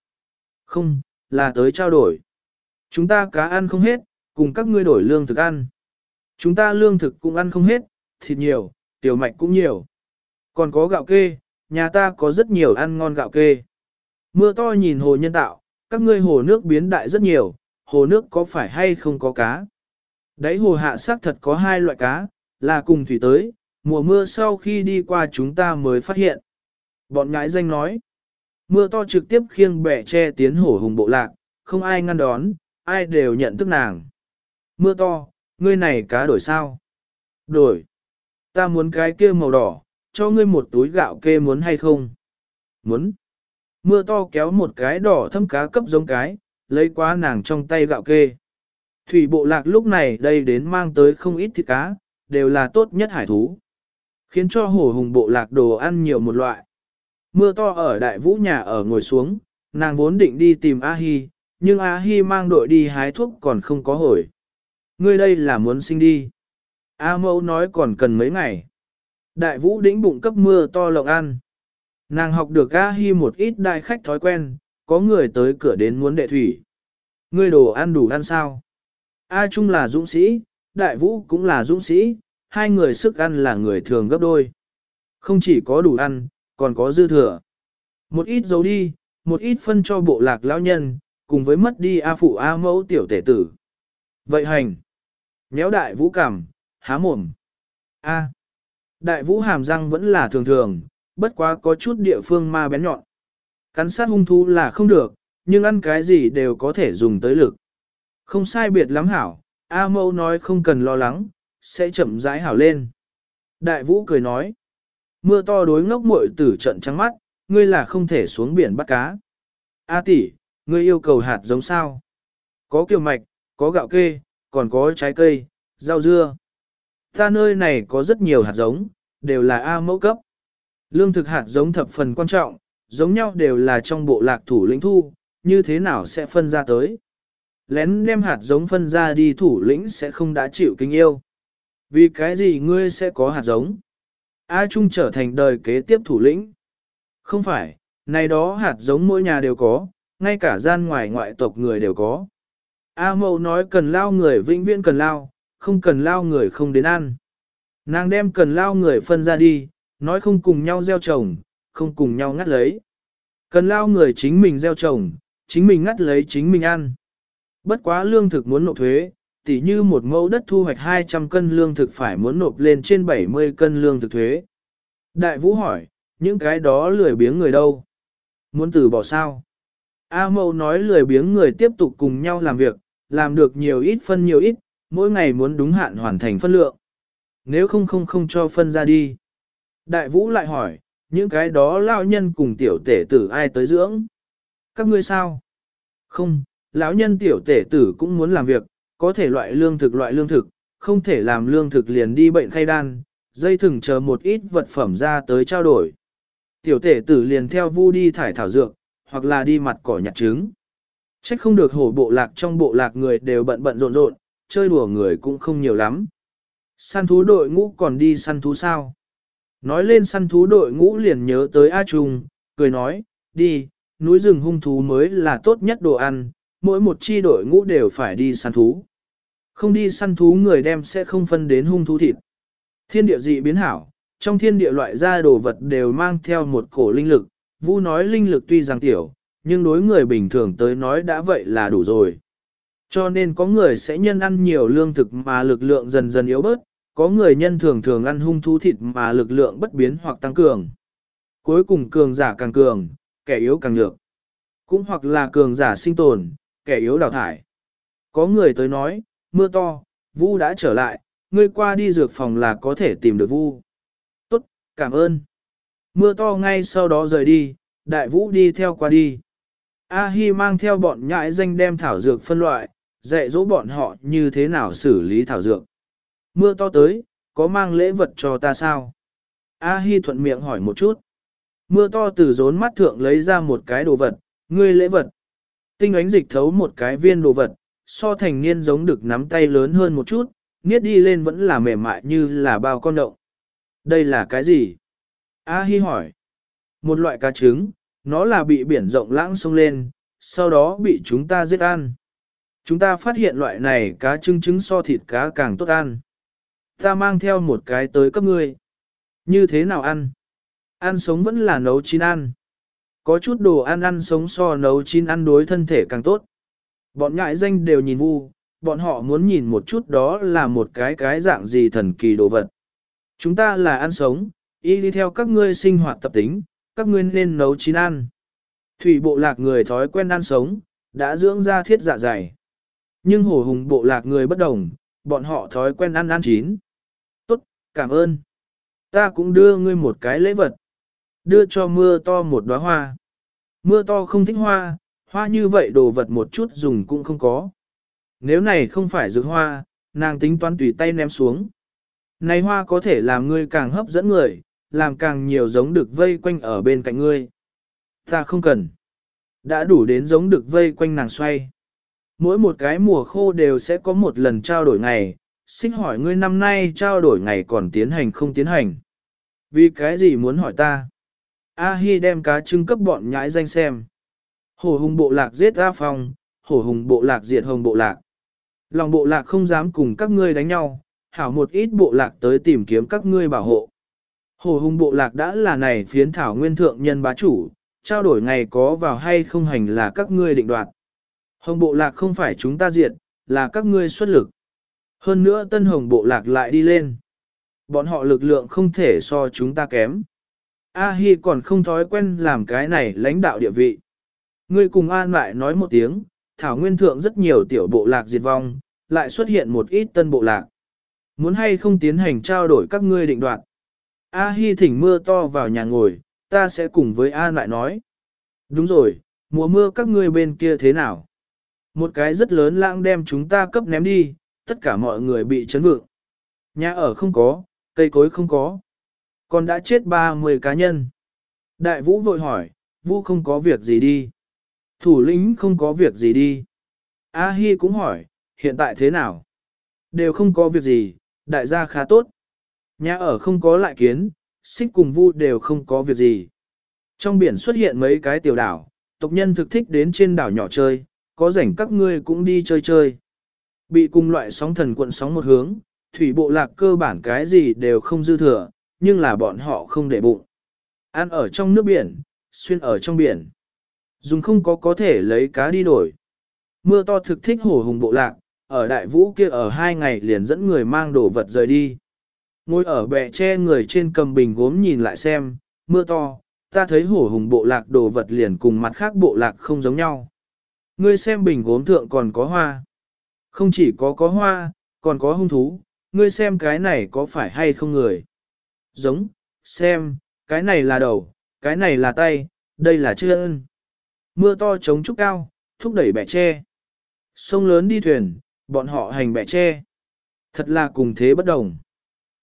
Không, là tới trao đổi. Chúng ta cá ăn không hết, cùng các ngươi đổi lương thực ăn. Chúng ta lương thực cũng ăn không hết, thịt nhiều, tiểu mạch cũng nhiều. Còn có gạo kê, nhà ta có rất nhiều ăn ngon gạo kê. Mưa to nhìn hồ nhân tạo, các ngươi hồ nước biến đại rất nhiều, hồ nước có phải hay không có cá? Đấy hồ hạ sắc thật có hai loại cá, là cùng thủy tới, mùa mưa sau khi đi qua chúng ta mới phát hiện. Bọn ngãi danh nói, mưa to trực tiếp khiêng bẻ che tiến hổ hùng bộ lạc, không ai ngăn đón, ai đều nhận thức nàng. Mưa to, ngươi này cá đổi sao? Đổi. Ta muốn cái kia màu đỏ, cho ngươi một túi gạo kê muốn hay không? Muốn. Mưa to kéo một cái đỏ thâm cá cấp giống cái, lấy quá nàng trong tay gạo kê. Thủy bộ lạc lúc này đây đến mang tới không ít thịt cá, đều là tốt nhất hải thú. Khiến cho hổ hùng bộ lạc đồ ăn nhiều một loại. Mưa to ở đại vũ nhà ở ngồi xuống, nàng vốn định đi tìm A-hi, nhưng A-hi mang đội đi hái thuốc còn không có hồi. ngươi đây là muốn sinh đi. A mẫu nói còn cần mấy ngày. Đại vũ đĩnh bụng cấp mưa to lộng ăn. Nàng học được A Hi một ít đại khách thói quen, có người tới cửa đến muốn đệ thủy. Ngươi đồ ăn đủ ăn sao? A Trung là dũng sĩ, đại vũ cũng là dũng sĩ, hai người sức ăn là người thường gấp đôi. Không chỉ có đủ ăn, còn có dư thừa. Một ít dấu đi, một ít phân cho bộ lạc lão nhân, cùng với mất đi A phụ A mẫu tiểu tể tử. Vậy hành. Nhéo đại vũ cảm, há mồm. A. Đại vũ hàm răng vẫn là thường thường, bất quá có chút địa phương ma bén nhọn. Cắn sát hung thú là không được, nhưng ăn cái gì đều có thể dùng tới lực. Không sai biệt lắm hảo, A mâu nói không cần lo lắng, sẽ chậm rãi hảo lên. Đại vũ cười nói, mưa to đối ngốc muội tử trận trắng mắt, ngươi là không thể xuống biển bắt cá. A tỷ, ngươi yêu cầu hạt giống sao? Có kiều mạch, có gạo kê, còn có trái cây, rau dưa. Ta nơi này có rất nhiều hạt giống, đều là A mẫu cấp. Lương thực hạt giống thập phần quan trọng, giống nhau đều là trong bộ lạc thủ lĩnh thu, như thế nào sẽ phân ra tới. Lén đem hạt giống phân ra đi thủ lĩnh sẽ không đã chịu kinh yêu. Vì cái gì ngươi sẽ có hạt giống? A Trung trở thành đời kế tiếp thủ lĩnh. Không phải, này đó hạt giống mỗi nhà đều có, ngay cả gian ngoài ngoại tộc người đều có. A Mậu nói cần lao người vĩnh viễn cần lao, không cần lao người không đến ăn. Nàng đem cần lao người phân ra đi, nói không cùng nhau gieo trồng, không cùng nhau ngắt lấy. Cần lao người chính mình gieo trồng, chính mình ngắt lấy chính mình ăn. Bất quá lương thực muốn nộp thuế, tỉ như một mẫu đất thu hoạch 200 cân lương thực phải muốn nộp lên trên 70 cân lương thực thuế. Đại vũ hỏi, những cái đó lười biếng người đâu? Muốn từ bỏ sao? A mẫu nói lười biếng người tiếp tục cùng nhau làm việc, làm được nhiều ít phân nhiều ít, mỗi ngày muốn đúng hạn hoàn thành phân lượng. Nếu không không không cho phân ra đi. Đại vũ lại hỏi, những cái đó lão nhân cùng tiểu tể tử ai tới dưỡng? Các ngươi sao? Không, lão nhân tiểu tể tử cũng muốn làm việc, có thể loại lương thực loại lương thực, không thể làm lương thực liền đi bệnh khay đan, dây thừng chờ một ít vật phẩm ra tới trao đổi. Tiểu tể tử liền theo vu đi thải thảo dược, hoặc là đi mặt cỏ nhặt trứng. Trách không được hổ bộ lạc trong bộ lạc người đều bận bận rộn rộn, chơi đùa người cũng không nhiều lắm. Săn thú đội ngũ còn đi săn thú sao? Nói lên săn thú đội ngũ liền nhớ tới A Trung, cười nói, đi, núi rừng hung thú mới là tốt nhất đồ ăn, mỗi một chi đội ngũ đều phải đi săn thú. Không đi săn thú người đem sẽ không phân đến hung thú thịt. Thiên địa dị biến hảo, trong thiên địa loại ra đồ vật đều mang theo một cổ linh lực, Vu nói linh lực tuy rằng tiểu, nhưng đối người bình thường tới nói đã vậy là đủ rồi. Cho nên có người sẽ nhân ăn nhiều lương thực mà lực lượng dần dần yếu bớt, có người nhân thường thường ăn hung thú thịt mà lực lượng bất biến hoặc tăng cường. Cuối cùng cường giả càng cường, kẻ yếu càng nhược. Cũng hoặc là cường giả sinh tồn, kẻ yếu đào thải. Có người tới nói, mưa to, Vu đã trở lại, ngươi qua đi dược phòng là có thể tìm được Vu. Tốt, cảm ơn. Mưa to ngay sau đó rời đi, đại vũ đi theo qua đi. A Hi mang theo bọn nhãi danh đem thảo dược phân loại, dạy dỗ bọn họ như thế nào xử lý thảo dược. Mưa to tới, có mang lễ vật cho ta sao? A Hi thuận miệng hỏi một chút. Mưa to từ rốn mắt thượng lấy ra một cái đồ vật, ngươi lễ vật. Tinh ánh dịch thấu một cái viên đồ vật, so thành niên giống được nắm tay lớn hơn một chút, niết đi lên vẫn là mềm mại như là bao con đậu. Đây là cái gì? A Hi hỏi. Một loại cá trứng, nó là bị biển rộng lãng sông lên, sau đó bị chúng ta giết ăn. Chúng ta phát hiện loại này cá trứng trứng so thịt cá càng tốt ăn. Ta mang theo một cái tới cấp ngươi. Như thế nào ăn? Ăn sống vẫn là nấu chín ăn. Có chút đồ ăn ăn sống so nấu chín ăn đối thân thể càng tốt. Bọn ngại danh đều nhìn vu, bọn họ muốn nhìn một chút đó là một cái cái dạng gì thần kỳ đồ vật. Chúng ta là ăn sống, y đi theo các ngươi sinh hoạt tập tính, các ngươi nên nấu chín ăn. Thủy bộ lạc người thói quen ăn sống, đã dưỡng ra thiết dạ dày. Nhưng hổ hùng bộ lạc người bất đồng, bọn họ thói quen ăn ăn chín. Tốt, cảm ơn. Ta cũng đưa ngươi một cái lễ vật. Đưa cho mưa to một đóa hoa. Mưa to không thích hoa, hoa như vậy đồ vật một chút dùng cũng không có. Nếu này không phải dược hoa, nàng tính toán tùy tay ném xuống. Này hoa có thể làm ngươi càng hấp dẫn người, làm càng nhiều giống được vây quanh ở bên cạnh ngươi. Ta không cần. Đã đủ đến giống được vây quanh nàng xoay. Mỗi một cái mùa khô đều sẽ có một lần trao đổi ngày, Xin hỏi ngươi năm nay trao đổi ngày còn tiến hành không tiến hành. Vì cái gì muốn hỏi ta? A Hi đem cá trưng cấp bọn nhãi danh xem. Hổ hùng bộ lạc giết A Phong, hổ hùng bộ lạc diệt hồng bộ lạc. Lòng bộ lạc không dám cùng các ngươi đánh nhau, hảo một ít bộ lạc tới tìm kiếm các ngươi bảo hộ. Hổ hùng bộ lạc đã là này phiến thảo nguyên thượng nhân bá chủ, trao đổi ngày có vào hay không hành là các ngươi định đoạt. Hồng bộ lạc không phải chúng ta diệt, là các ngươi xuất lực. Hơn nữa tân hồng bộ lạc lại đi lên. Bọn họ lực lượng không thể so chúng ta kém. A Hi còn không thói quen làm cái này lãnh đạo địa vị. Ngươi cùng An lại nói một tiếng, Thảo Nguyên Thượng rất nhiều tiểu bộ lạc diệt vong, lại xuất hiện một ít tân bộ lạc. Muốn hay không tiến hành trao đổi các ngươi định đoạt. A Hi thỉnh mưa to vào nhà ngồi, ta sẽ cùng với An lại nói. Đúng rồi, mùa mưa các ngươi bên kia thế nào? Một cái rất lớn lãng đem chúng ta cấp ném đi, tất cả mọi người bị chấn vượng. Nhà ở không có, cây cối không có. Còn đã chết 30 cá nhân. Đại vũ vội hỏi, vũ không có việc gì đi. Thủ lĩnh không có việc gì đi. A Hi cũng hỏi, hiện tại thế nào? Đều không có việc gì, đại gia khá tốt. Nhà ở không có lại kiến, xích cùng vu đều không có việc gì. Trong biển xuất hiện mấy cái tiểu đảo, tộc nhân thực thích đến trên đảo nhỏ chơi, có rảnh các ngươi cũng đi chơi chơi. Bị cùng loại sóng thần cuộn sóng một hướng, thủy bộ lạc cơ bản cái gì đều không dư thừa, nhưng là bọn họ không để bụng. Ăn ở trong nước biển, xuyên ở trong biển. Dùng không có có thể lấy cá đi đổi. Mưa to thực thích hổ hùng bộ lạc, ở đại vũ kia ở hai ngày liền dẫn người mang đồ vật rời đi. Ngồi ở bè tre người trên cầm bình gốm nhìn lại xem, mưa to, ta thấy hổ hùng bộ lạc đồ vật liền cùng mặt khác bộ lạc không giống nhau. Ngươi xem bình gốm thượng còn có hoa. Không chỉ có có hoa, còn có hung thú, ngươi xem cái này có phải hay không người. Giống, xem, cái này là đầu, cái này là tay, đây là chân. Mưa to chống trúc cao, thúc đẩy bẻ tre. Sông lớn đi thuyền, bọn họ hành bẻ tre. Thật là cùng thế bất đồng.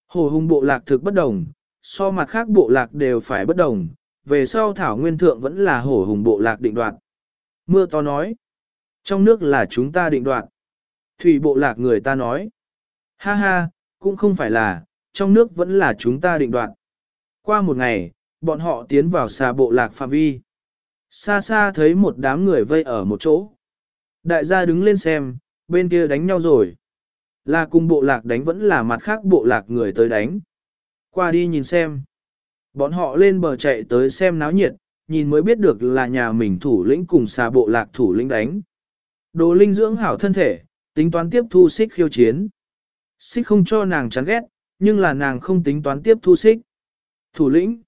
Hồ hùng bộ lạc thực bất đồng, so mặt khác bộ lạc đều phải bất đồng, về sau thảo nguyên thượng vẫn là hổ hùng bộ lạc định đoạt. Mưa to nói, trong nước là chúng ta định đoạt. Thủy bộ lạc người ta nói, ha ha, cũng không phải là, trong nước vẫn là chúng ta định đoạt. Qua một ngày, bọn họ tiến vào xà bộ lạc phạm vi. Xa xa thấy một đám người vây ở một chỗ. Đại gia đứng lên xem, bên kia đánh nhau rồi. Là cùng bộ lạc đánh vẫn là mặt khác bộ lạc người tới đánh. Qua đi nhìn xem. Bọn họ lên bờ chạy tới xem náo nhiệt, nhìn mới biết được là nhà mình thủ lĩnh cùng xà bộ lạc thủ lĩnh đánh. Đồ linh dưỡng hảo thân thể, tính toán tiếp thu xích khiêu chiến. Xích không cho nàng chán ghét, nhưng là nàng không tính toán tiếp thu xích. Thủ lĩnh,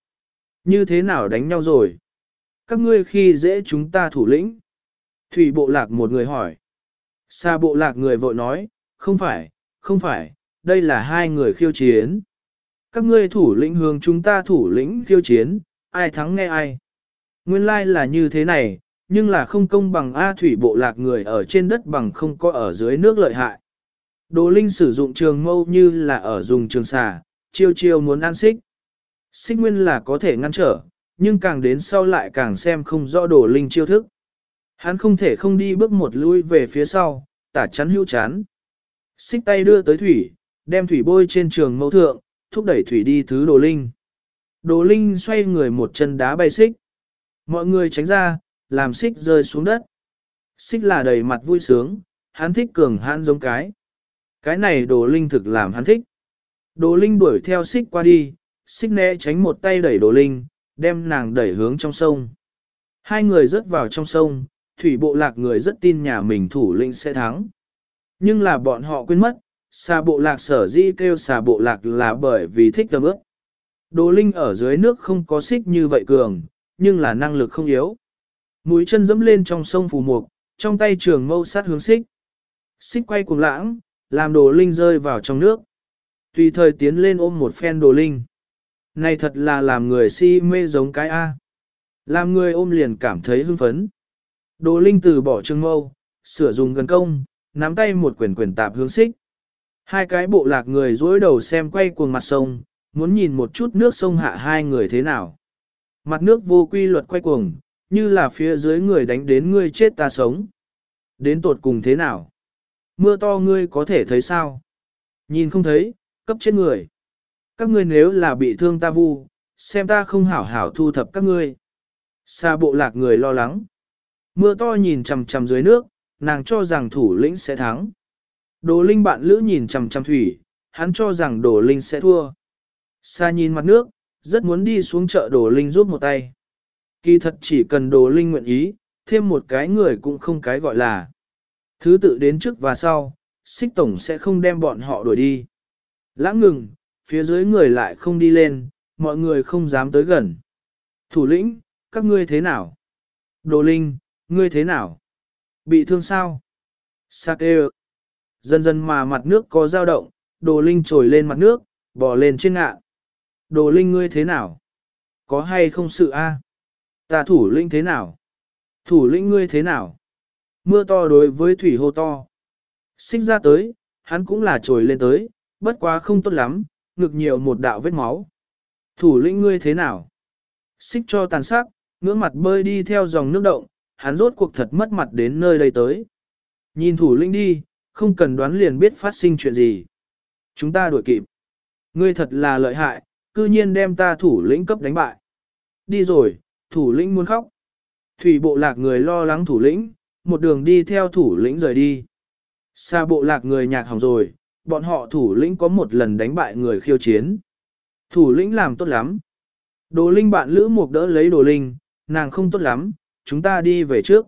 như thế nào đánh nhau rồi? Các ngươi khi dễ chúng ta thủ lĩnh. Thủy bộ lạc một người hỏi. Xa bộ lạc người vội nói, không phải, không phải, đây là hai người khiêu chiến. Các ngươi thủ lĩnh hướng chúng ta thủ lĩnh khiêu chiến, ai thắng nghe ai. Nguyên lai like là như thế này, nhưng là không công bằng A thủy bộ lạc người ở trên đất bằng không có ở dưới nước lợi hại. Đồ Linh sử dụng trường mâu như là ở dùng trường xà, chiêu chiêu muốn ăn xích. Xích nguyên là có thể ngăn trở, nhưng càng đến sau lại càng xem không rõ Đồ Linh chiêu thức. Hắn không thể không đi bước một lui về phía sau, tả chắn hữu chán. Xích tay đưa tới thủy, đem thủy bôi trên trường mâu thượng, thúc đẩy thủy đi thứ Đồ Linh. Đồ Linh xoay người một chân đá bay xích. Mọi người tránh ra, làm xích rơi xuống đất. Xích là đầy mặt vui sướng, hắn thích cường hãn giống cái. Cái này đồ linh thực làm hắn thích. Đồ linh đuổi theo xích qua đi, xích né tránh một tay đẩy đồ linh, đem nàng đẩy hướng trong sông. Hai người rớt vào trong sông, thủy bộ lạc người rất tin nhà mình thủ linh sẽ thắng. Nhưng là bọn họ quên mất, xà bộ lạc sở di kêu xà bộ lạc là bởi vì thích tầm ước. Đồ linh ở dưới nước không có xích như vậy cường, nhưng là năng lực không yếu. Mũi chân dẫm lên trong sông phù mục, trong tay trường mâu sát hướng xích. Xích quay cuồng lãng, làm đồ linh rơi vào trong nước. Tùy thời tiến lên ôm một phen đồ linh. Này thật là làm người si mê giống cái A. Làm người ôm liền cảm thấy hưng phấn. Đồ linh từ bỏ trường mâu, sửa dùng gần công, nắm tay một quyển quyển tạp hướng xích. Hai cái bộ lạc người dối đầu xem quay cuồng mặt sông, muốn nhìn một chút nước sông hạ hai người thế nào. Mặt nước vô quy luật quay cuồng, như là phía dưới người đánh đến ngươi chết ta sống. Đến tột cùng thế nào? Mưa to ngươi có thể thấy sao? Nhìn không thấy, cấp chết người. Các ngươi nếu là bị thương ta vu, xem ta không hảo hảo thu thập các ngươi. Xa bộ lạc người lo lắng. Mưa to nhìn chằm chằm dưới nước, nàng cho rằng thủ lĩnh sẽ thắng. Đồ linh bạn lữ nhìn chằm chằm thủy, hắn cho rằng đồ linh sẽ thua. xa nhìn mặt nước, rất muốn đi xuống chợ đồ linh giúp một tay. Kỳ thật chỉ cần đồ linh nguyện ý, thêm một cái người cũng không cái gọi là. Thứ tự đến trước và sau, xích tổng sẽ không đem bọn họ đuổi đi. Lãng ngừng, phía dưới người lại không đi lên, mọi người không dám tới gần. Thủ lĩnh, các ngươi thế nào? Đồ linh, ngươi thế nào? Bị thương sao? Sake. Dần dần mà mặt nước có dao động, đồ linh trồi lên mặt nước, bò lên trên ngạ. Đồ linh ngươi thế nào? Có hay không sự a? Ta thủ lĩnh thế nào? Thủ lĩnh ngươi thế nào? Mưa to đối với thủy hô to. sinh ra tới, hắn cũng là trồi lên tới, bất quá không tốt lắm, ngực nhiều một đạo vết máu. Thủ lĩnh ngươi thế nào? Xích cho tàn sắc, ngưỡng mặt bơi đi theo dòng nước động, hắn rốt cuộc thật mất mặt đến nơi đây tới. Nhìn thủ lĩnh đi, không cần đoán liền biết phát sinh chuyện gì. Chúng ta đuổi kịp. Ngươi thật là lợi hại, cư nhiên đem ta thủ lĩnh cấp đánh bại. Đi rồi, thủ lĩnh muốn khóc. Thủy bộ lạc người lo lắng thủ lĩnh, một đường đi theo thủ lĩnh rời đi. Xa bộ lạc người nhạc hỏng rồi, bọn họ thủ lĩnh có một lần đánh bại người khiêu chiến. Thủ lĩnh làm tốt lắm. Đồ linh bạn lữ mục đỡ lấy đồ linh, nàng không tốt lắm, chúng ta đi về trước.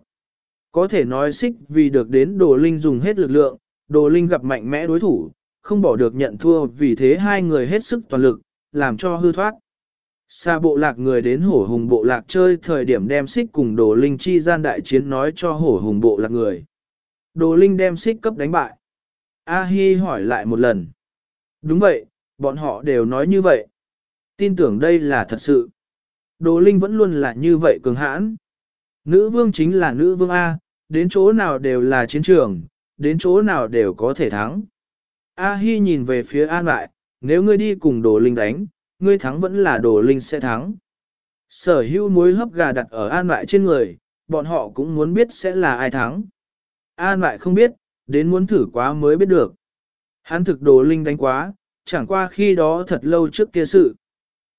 Có thể nói xích vì được đến đồ linh dùng hết lực lượng, đồ linh gặp mạnh mẽ đối thủ, không bỏ được nhận thua vì thế hai người hết sức toàn lực, làm cho hư thoát. Xa bộ lạc người đến hổ hùng bộ lạc chơi thời điểm đem xích cùng đồ linh chi gian đại chiến nói cho hổ hùng bộ lạc người. Đồ linh đem xích cấp đánh bại. A-hi hỏi lại một lần. Đúng vậy, bọn họ đều nói như vậy. Tin tưởng đây là thật sự. Đồ linh vẫn luôn là như vậy cường hãn. Nữ vương chính là nữ vương A, đến chỗ nào đều là chiến trường, đến chỗ nào đều có thể thắng. A-hi nhìn về phía An lại, nếu ngươi đi cùng đồ linh đánh, ngươi thắng vẫn là đồ linh sẽ thắng. Sở hữu muối hấp gà đặt ở an lại trên người, bọn họ cũng muốn biết sẽ là ai thắng. An lại không biết, đến muốn thử quá mới biết được. Hắn thực đồ linh đánh quá, chẳng qua khi đó thật lâu trước kia sự.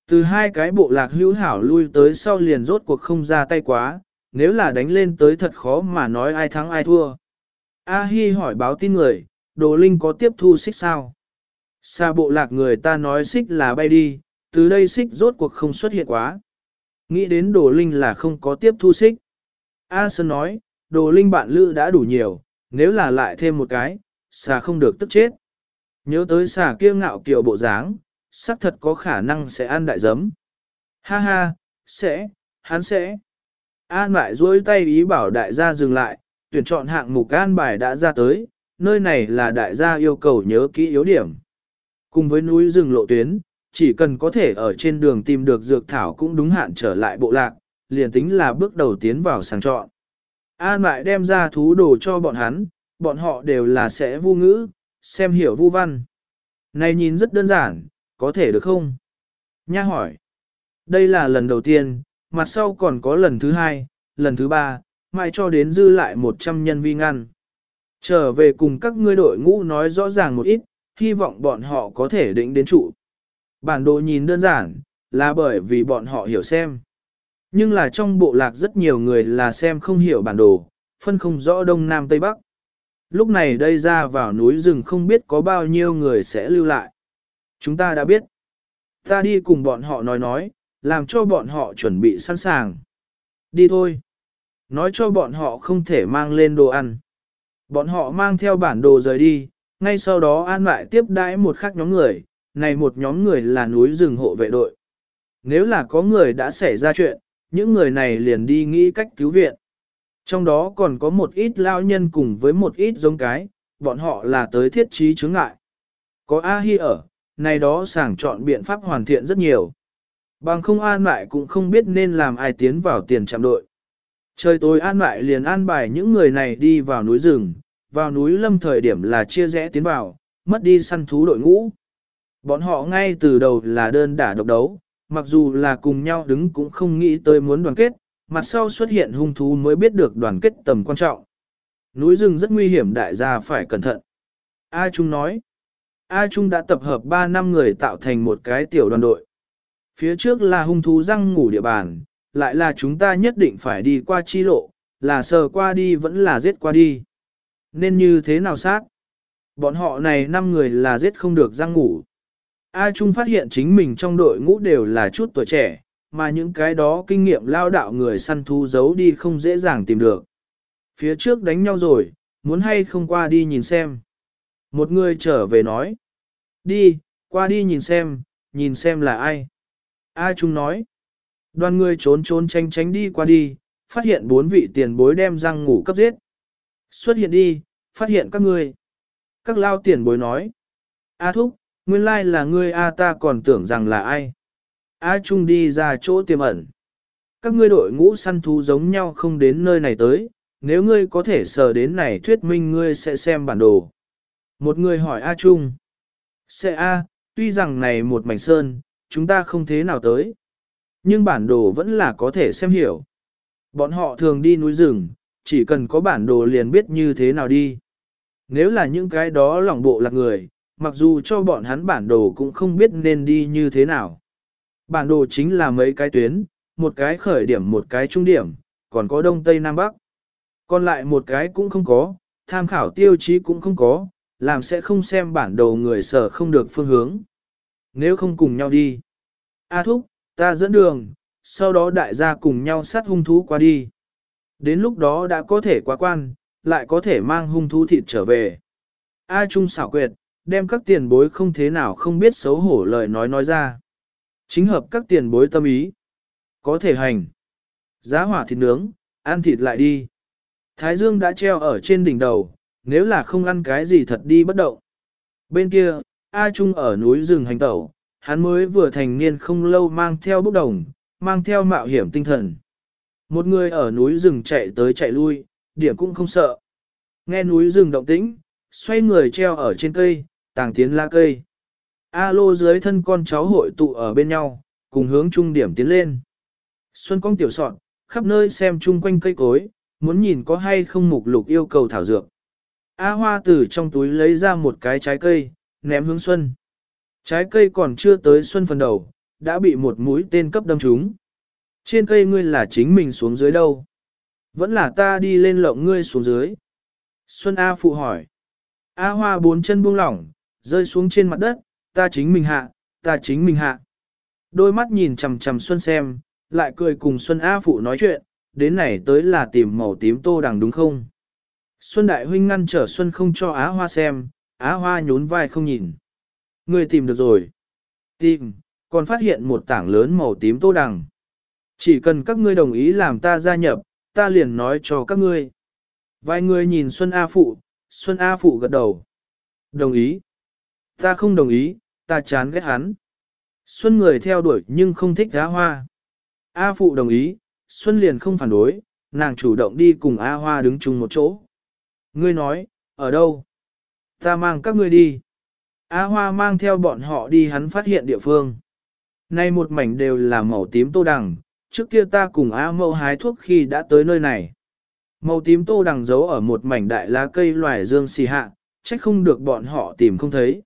Từ hai cái bộ lạc hữu hảo lui tới sau liền rốt cuộc không ra tay quá, nếu là đánh lên tới thật khó mà nói ai thắng ai thua. A Hi hỏi báo tin người, đồ linh có tiếp thu xích sao? Xa bộ lạc người ta nói xích là bay đi, từ đây xích rốt cuộc không xuất hiện quá. Nghĩ đến đồ linh là không có tiếp thu xích. A Sơn nói, đồ linh bạn lữ đã đủ nhiều, nếu là lại thêm một cái, xà không được tức chết. Nhớ tới xà kia ngạo kiểu bộ dáng, xác thật có khả năng sẽ ăn đại giấm. Ha ha, sẽ, hắn sẽ. An lại duỗi tay ý bảo đại gia dừng lại, tuyển chọn hạng mục an bài đã ra tới, nơi này là đại gia yêu cầu nhớ kỹ yếu điểm. Cùng với núi rừng lộ tuyến, chỉ cần có thể ở trên đường tìm được dược thảo cũng đúng hạn trở lại bộ lạc, liền tính là bước đầu tiến vào sàng chọn. An lại đem ra thú đồ cho bọn hắn, bọn họ đều là sẽ vu ngữ, xem hiểu vu văn. Này nhìn rất đơn giản, có thể được không? Nha hỏi. Đây là lần đầu tiên, mặt sau còn có lần thứ hai, lần thứ ba, mai cho đến dư lại 100 nhân vi ngăn. Trở về cùng các ngươi đội ngũ nói rõ ràng một ít, hy vọng bọn họ có thể định đến trụ. Bản đồ nhìn đơn giản, là bởi vì bọn họ hiểu xem. Nhưng là trong bộ lạc rất nhiều người là xem không hiểu bản đồ, phân không rõ đông nam tây bắc. Lúc này đây ra vào núi rừng không biết có bao nhiêu người sẽ lưu lại. Chúng ta đã biết. Ta đi cùng bọn họ nói nói, làm cho bọn họ chuẩn bị sẵn sàng. Đi thôi. Nói cho bọn họ không thể mang lên đồ ăn. Bọn họ mang theo bản đồ rời đi, ngay sau đó an lại tiếp đãi một khác nhóm người, này một nhóm người là núi rừng hộ vệ đội. Nếu là có người đã xảy ra chuyện, những người này liền đi nghĩ cách cứu viện. Trong đó còn có một ít lao nhân cùng với một ít giống cái, bọn họ là tới thiết trí chướng ngại. Có A-hi ở, này đó sàng chọn biện pháp hoàn thiện rất nhiều. Bằng không an lại cũng không biết nên làm ai tiến vào tiền trạm đội. Trời tối an lại liền an bài những người này đi vào núi rừng, vào núi lâm thời điểm là chia rẽ tiến vào, mất đi săn thú đội ngũ. Bọn họ ngay từ đầu là đơn đả độc đấu, mặc dù là cùng nhau đứng cũng không nghĩ tới muốn đoàn kết, mặt sau xuất hiện hung thú mới biết được đoàn kết tầm quan trọng. Núi rừng rất nguy hiểm đại gia phải cẩn thận. A Trung nói. A Trung đã tập hợp 3 năm người tạo thành một cái tiểu đoàn đội. Phía trước là hung thú răng ngủ địa bàn, lại là chúng ta nhất định phải đi qua chi lộ, là sờ qua đi vẫn là giết qua đi. Nên như thế nào sát? Bọn họ này 5 người là giết không được răng ngủ. A Trung phát hiện chính mình trong đội ngũ đều là chút tuổi trẻ, mà những cái đó kinh nghiệm lao đạo người săn thú giấu đi không dễ dàng tìm được. Phía trước đánh nhau rồi, muốn hay không qua đi nhìn xem. Một người trở về nói. Đi, qua đi nhìn xem, nhìn xem là ai. A Trung nói. Đoàn người trốn trốn tránh tránh đi qua đi, phát hiện bốn vị tiền bối đem răng ngủ cấp giết. Xuất hiện đi, phát hiện các ngươi. Các lao tiền bối nói. A Thúc, nguyên lai là ngươi A ta còn tưởng rằng là ai. A Trung đi ra chỗ tiềm ẩn. Các ngươi đội ngũ săn thú giống nhau không đến nơi này tới, nếu ngươi có thể sờ đến này thuyết minh ngươi sẽ xem bản đồ. Một người hỏi A Trung. Sẽ A, tuy rằng này một mảnh sơn, chúng ta không thế nào tới. Nhưng bản đồ vẫn là có thể xem hiểu. Bọn họ thường đi núi rừng, chỉ cần có bản đồ liền biết như thế nào đi. Nếu là những cái đó lỏng bộ lạc người, mặc dù cho bọn hắn bản đồ cũng không biết nên đi như thế nào. Bản đồ chính là mấy cái tuyến, một cái khởi điểm một cái trung điểm, còn có đông tây nam bắc. Còn lại một cái cũng không có, tham khảo tiêu chí cũng không có, làm sẽ không xem bản đồ người sở không được phương hướng. Nếu không cùng nhau đi. A thúc, ta dẫn đường, sau đó đại gia cùng nhau sát hung thú qua đi. Đến lúc đó đã có thể quá quan, lại có thể mang hung thú thịt trở về. A Trung xảo quyệt, đem các tiền bối không thế nào không biết xấu hổ lời nói nói ra. Chính hợp các tiền bối tâm ý. Có thể hành. Giá hỏa thịt nướng, ăn thịt lại đi. Thái dương đã treo ở trên đỉnh đầu, nếu là không ăn cái gì thật đi bất động. Bên kia, A Trung ở núi rừng hành tẩu, hắn mới vừa thành niên không lâu mang theo bốc đồng, mang theo mạo hiểm tinh thần. Một người ở núi rừng chạy tới chạy lui, điểm cũng không sợ. Nghe núi rừng động tĩnh, xoay người treo ở trên cây, tàng tiến la cây. A lô dưới thân con cháu hội tụ ở bên nhau, cùng hướng trung điểm tiến lên. Xuân cong tiểu sọn, khắp nơi xem chung quanh cây cối, muốn nhìn có hay không mục lục yêu cầu thảo dược. A hoa từ trong túi lấy ra một cái trái cây, ném hướng Xuân. Trái cây còn chưa tới Xuân phần đầu, đã bị một mũi tên cấp đâm trúng. Trên cây ngươi là chính mình xuống dưới đâu? Vẫn là ta đi lên lộng ngươi xuống dưới. Xuân A phụ hỏi. A hoa bốn chân buông lỏng, rơi xuống trên mặt đất, ta chính mình hạ, ta chính mình hạ. Đôi mắt nhìn chằm chằm Xuân xem, lại cười cùng Xuân A phụ nói chuyện, đến này tới là tìm màu tím tô đằng đúng không? Xuân Đại Huynh ngăn trở Xuân không cho Á Hoa xem, Á Hoa nhún vai không nhìn. người tìm được rồi. Tìm, còn phát hiện một tảng lớn màu tím tô đằng. Chỉ cần các ngươi đồng ý làm ta gia nhập, ta liền nói cho các ngươi. Vài người nhìn Xuân A Phụ, Xuân A Phụ gật đầu. Đồng ý. Ta không đồng ý, ta chán ghét hắn. Xuân người theo đuổi nhưng không thích Á Hoa. A Phụ đồng ý, Xuân liền không phản đối, nàng chủ động đi cùng A Hoa đứng chung một chỗ. Ngươi nói, ở đâu? Ta mang các ngươi đi. A Hoa mang theo bọn họ đi hắn phát hiện địa phương. Nay một mảnh đều là màu tím tô đằng, trước kia ta cùng A Mậu hái thuốc khi đã tới nơi này. Màu tím tô đằng giấu ở một mảnh đại lá cây loài dương xì hạ, trách không được bọn họ tìm không thấy.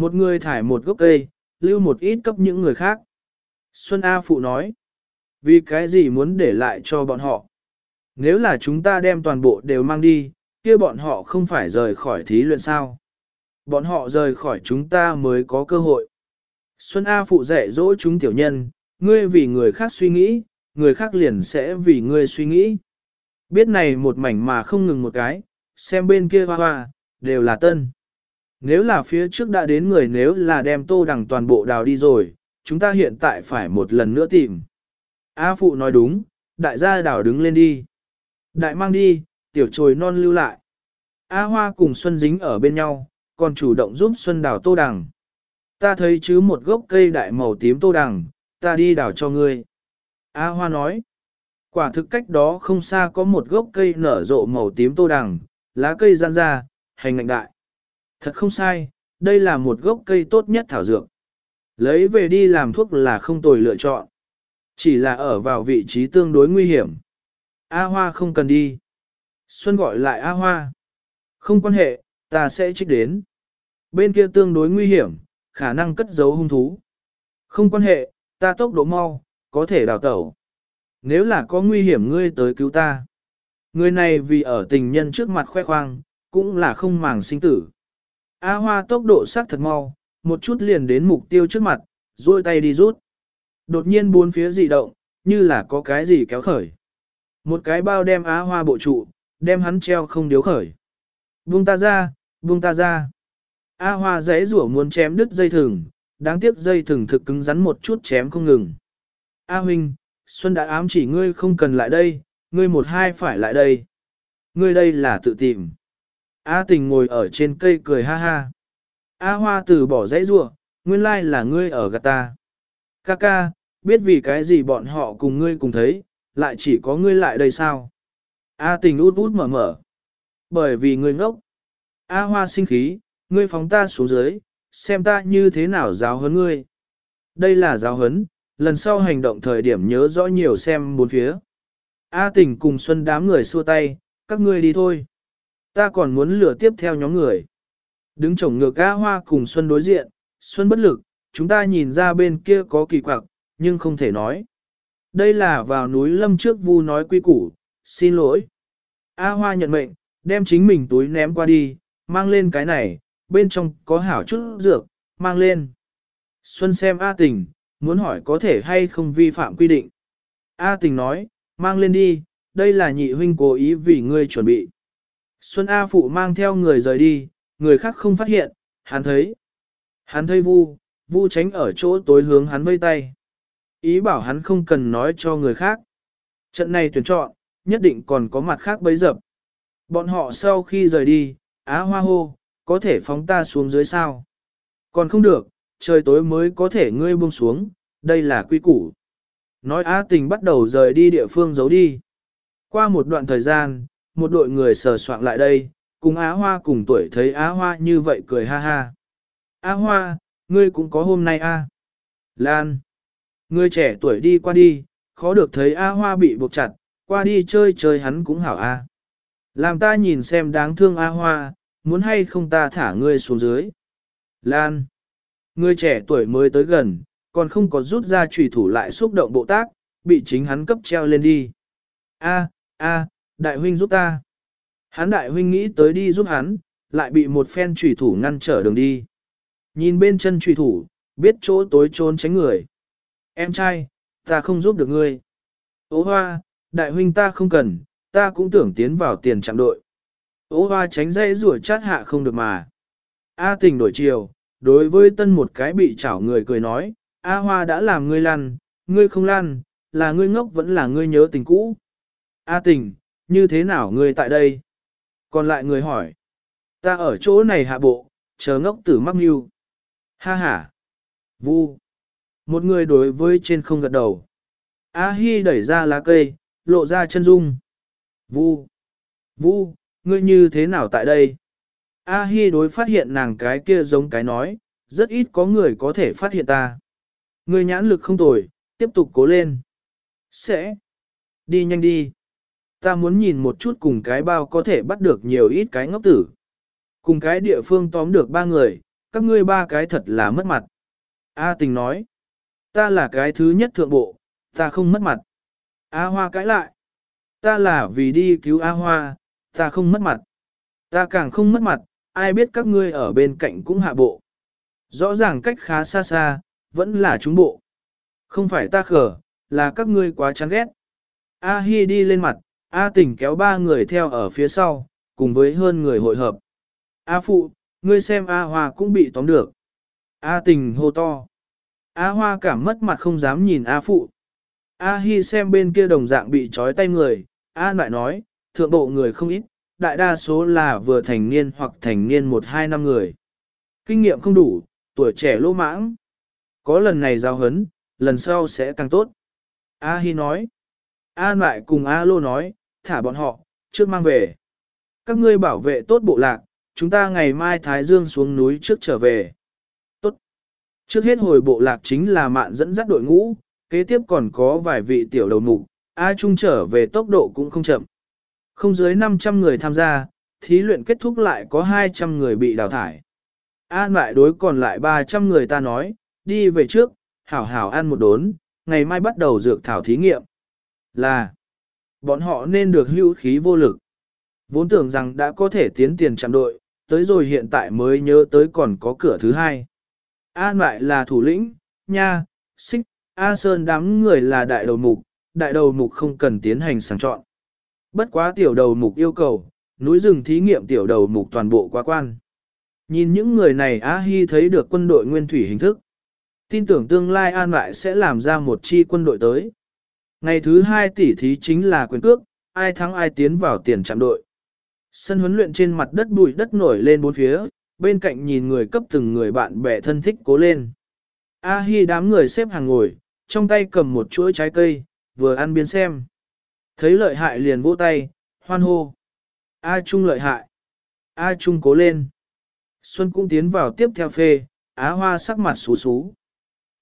Một người thải một gốc cây, lưu một ít cấp những người khác. Xuân A Phụ nói, vì cái gì muốn để lại cho bọn họ? Nếu là chúng ta đem toàn bộ đều mang đi, kia bọn họ không phải rời khỏi thí luyện sao. Bọn họ rời khỏi chúng ta mới có cơ hội. Xuân A phụ dạy dỗ chúng tiểu nhân, ngươi vì người khác suy nghĩ, người khác liền sẽ vì ngươi suy nghĩ. Biết này một mảnh mà không ngừng một cái, xem bên kia hoa hoa, đều là tân. Nếu là phía trước đã đến người nếu là đem tô đằng toàn bộ đào đi rồi, chúng ta hiện tại phải một lần nữa tìm. A phụ nói đúng, đại gia đào đứng lên đi. Đại mang đi, tiểu trồi non lưu lại. A Hoa cùng Xuân dính ở bên nhau, còn chủ động giúp Xuân đào tô đằng. Ta thấy chứ một gốc cây đại màu tím tô đằng, ta đi đào cho ngươi. A Hoa nói, quả thực cách đó không xa có một gốc cây nở rộ màu tím tô đằng, lá cây gian ra, hành ngạnh đại. Thật không sai, đây là một gốc cây tốt nhất thảo dược. Lấy về đi làm thuốc là không tồi lựa chọn. Chỉ là ở vào vị trí tương đối nguy hiểm. A Hoa không cần đi. Xuân gọi lại A Hoa. Không quan hệ, ta sẽ trích đến. Bên kia tương đối nguy hiểm, khả năng cất giấu hung thú. Không quan hệ, ta tốc độ mau, có thể đào tẩu. Nếu là có nguy hiểm ngươi tới cứu ta. Người này vì ở tình nhân trước mặt khoe khoang, cũng là không màng sinh tử. A Hoa tốc độ sắc thật mau, một chút liền đến mục tiêu trước mặt, duỗi tay đi rút. Đột nhiên bốn phía dị động, như là có cái gì kéo khởi. Một cái bao đem Á Hoa bộ trụ, đem hắn treo không điếu khởi. Vung ta ra, vung ta ra. A Hoa giấy rủa muốn chém đứt dây thừng, đáng tiếc dây thừng thực cứng rắn một chút chém không ngừng. A huynh, Xuân đã ám chỉ ngươi không cần lại đây, ngươi một hai phải lại đây. Ngươi đây là tự tìm. A tình ngồi ở trên cây cười ha ha. A hoa từ bỏ dãy rua, nguyên lai là ngươi ở gạt ta. Ca ca, biết vì cái gì bọn họ cùng ngươi cùng thấy, lại chỉ có ngươi lại đây sao? A tình út út mở mở. Bởi vì ngươi ngốc. A hoa sinh khí, ngươi phóng ta xuống dưới, xem ta như thế nào giáo huấn ngươi. Đây là giáo huấn, lần sau hành động thời điểm nhớ rõ nhiều xem bốn phía. A tình cùng Xuân đám người xua tay, các ngươi đi thôi. Ta còn muốn lửa tiếp theo nhóm người. Đứng chổng ngược A hoa cùng Xuân đối diện, Xuân bất lực, chúng ta nhìn ra bên kia có kỳ quặc, nhưng không thể nói. Đây là vào núi lâm trước vu nói quy củ, xin lỗi. A hoa nhận mệnh, đem chính mình túi ném qua đi, mang lên cái này, bên trong có hảo chút dược, mang lên. Xuân xem A tình, muốn hỏi có thể hay không vi phạm quy định. A tình nói, mang lên đi, đây là nhị huynh cố ý vì ngươi chuẩn bị. Xuân A phụ mang theo người rời đi, người khác không phát hiện, hắn thấy. Hắn thấy vu, vu tránh ở chỗ tối hướng hắn vây tay. Ý bảo hắn không cần nói cho người khác. Trận này tuyển chọn, nhất định còn có mặt khác bấy dập. Bọn họ sau khi rời đi, á hoa hô, có thể phóng ta xuống dưới sao. Còn không được, trời tối mới có thể ngươi buông xuống, đây là quy củ. Nói Á tình bắt đầu rời đi địa phương giấu đi. Qua một đoạn thời gian, một đội người sờ soạn lại đây, cùng Á Hoa cùng tuổi thấy Á Hoa như vậy cười ha ha. Á Hoa, ngươi cũng có hôm nay a? À? Lan. Ngươi trẻ tuổi đi qua đi, khó được thấy Á Hoa bị buộc chặt, qua đi chơi chơi hắn cũng hảo a. Làm ta nhìn xem đáng thương Á Hoa, muốn hay không ta thả ngươi xuống dưới. Lan. Ngươi trẻ tuổi mới tới gần, còn không có rút ra trùy thủ lại xúc động bộ tác, bị chính hắn cấp treo lên đi. A, a, đại huynh giúp ta. Hắn đại huynh nghĩ tới đi giúp hắn, lại bị một phen trùy thủ ngăn trở đường đi. Nhìn bên chân trùy thủ, biết chỗ tối trốn tránh người. Em trai, ta không giúp được ngươi. Ô hoa, đại huynh ta không cần, ta cũng tưởng tiến vào tiền trạm đội. Ô hoa tránh dây rủa chát hạ không được mà. A tình đổi chiều, đối với tân một cái bị chảo người cười nói, A hoa đã làm ngươi lăn, ngươi không lăn, là ngươi ngốc vẫn là ngươi nhớ tình cũ. A tình, như thế nào ngươi tại đây? Còn lại người hỏi, ta ở chỗ này hạ bộ, chờ ngốc tử mắc mưu. Ha ha. Vu. Một người đối với trên không gật đầu. A Hi đẩy ra lá cây, lộ ra chân dung. Vu. Vu, ngươi như thế nào tại đây? A Hi đối phát hiện nàng cái kia giống cái nói, rất ít có người có thể phát hiện ta. Ngươi nhãn lực không tồi, tiếp tục cố lên. Sẽ. Đi nhanh đi. Ta muốn nhìn một chút cùng cái bao có thể bắt được nhiều ít cái ngốc tử. Cùng cái địa phương tóm được ba người, các ngươi ba cái thật là mất mặt. A tình nói. Ta là cái thứ nhất thượng bộ, ta không mất mặt. A hoa cãi lại. Ta là vì đi cứu A hoa, ta không mất mặt. Ta càng không mất mặt, ai biết các ngươi ở bên cạnh cũng hạ bộ. Rõ ràng cách khá xa xa, vẫn là chúng bộ. Không phải ta khở, là các ngươi quá chán ghét. A Hi đi lên mặt, A tỉnh kéo ba người theo ở phía sau, cùng với hơn người hội hợp. A phụ, ngươi xem A Hoa cũng bị tóm được. A tình hô to. A Hoa cảm mất mặt không dám nhìn A phụ. A Hi xem bên kia đồng dạng bị trói tay người, A lại nói, thượng bộ người không ít, đại đa số là vừa thành niên hoặc thành niên một hai năm người. Kinh nghiệm không đủ, tuổi trẻ lỗ mãng. Có lần này giao hấn, lần sau sẽ càng tốt. A Hi nói. A lại cùng A Lô nói, thả bọn họ, trước mang về. Các ngươi bảo vệ tốt bộ lạc, chúng ta ngày mai Thái Dương xuống núi trước trở về. Tốt. Trước hết hồi bộ lạc chính là mạn dẫn dắt đội ngũ, kế tiếp còn có vài vị tiểu đầu mục, A Trung trở về tốc độ cũng không chậm. Không dưới 500 người tham gia, thí luyện kết thúc lại có 200 người bị đào thải. An lại đối còn lại 300 người ta nói, đi về trước, hảo hảo ăn một đốn, ngày mai bắt đầu dược thảo thí nghiệm. Là, bọn họ nên được hữu khí vô lực. Vốn tưởng rằng đã có thể tiến tiền chạm đội, tới rồi hiện tại mới nhớ tới còn có cửa thứ hai. An lại là thủ lĩnh, nha, xích, A Sơn đám người là đại đầu mục, đại đầu mục không cần tiến hành sàng chọn. Bất quá tiểu đầu mục yêu cầu, núi rừng thí nghiệm tiểu đầu mục toàn bộ quá quan. Nhìn những người này A Hi thấy được quân đội nguyên thủy hình thức. Tin tưởng tương lai an lại sẽ làm ra một chi quân đội tới. Ngày thứ hai tỷ thí chính là quyền cước, ai thắng ai tiến vào tiền trạm đội. Sân huấn luyện trên mặt đất bụi đất nổi lên bốn phía, bên cạnh nhìn người cấp từng người bạn bè thân thích cố lên. A Hi đám người xếp hàng ngồi, trong tay cầm một chuỗi trái cây, vừa ăn biến xem. Thấy lợi hại liền vỗ tay, hoan hô. A Trung lợi hại. A Trung cố lên. Xuân cũng tiến vào tiếp theo phê, Á Hoa sắc mặt xú xú.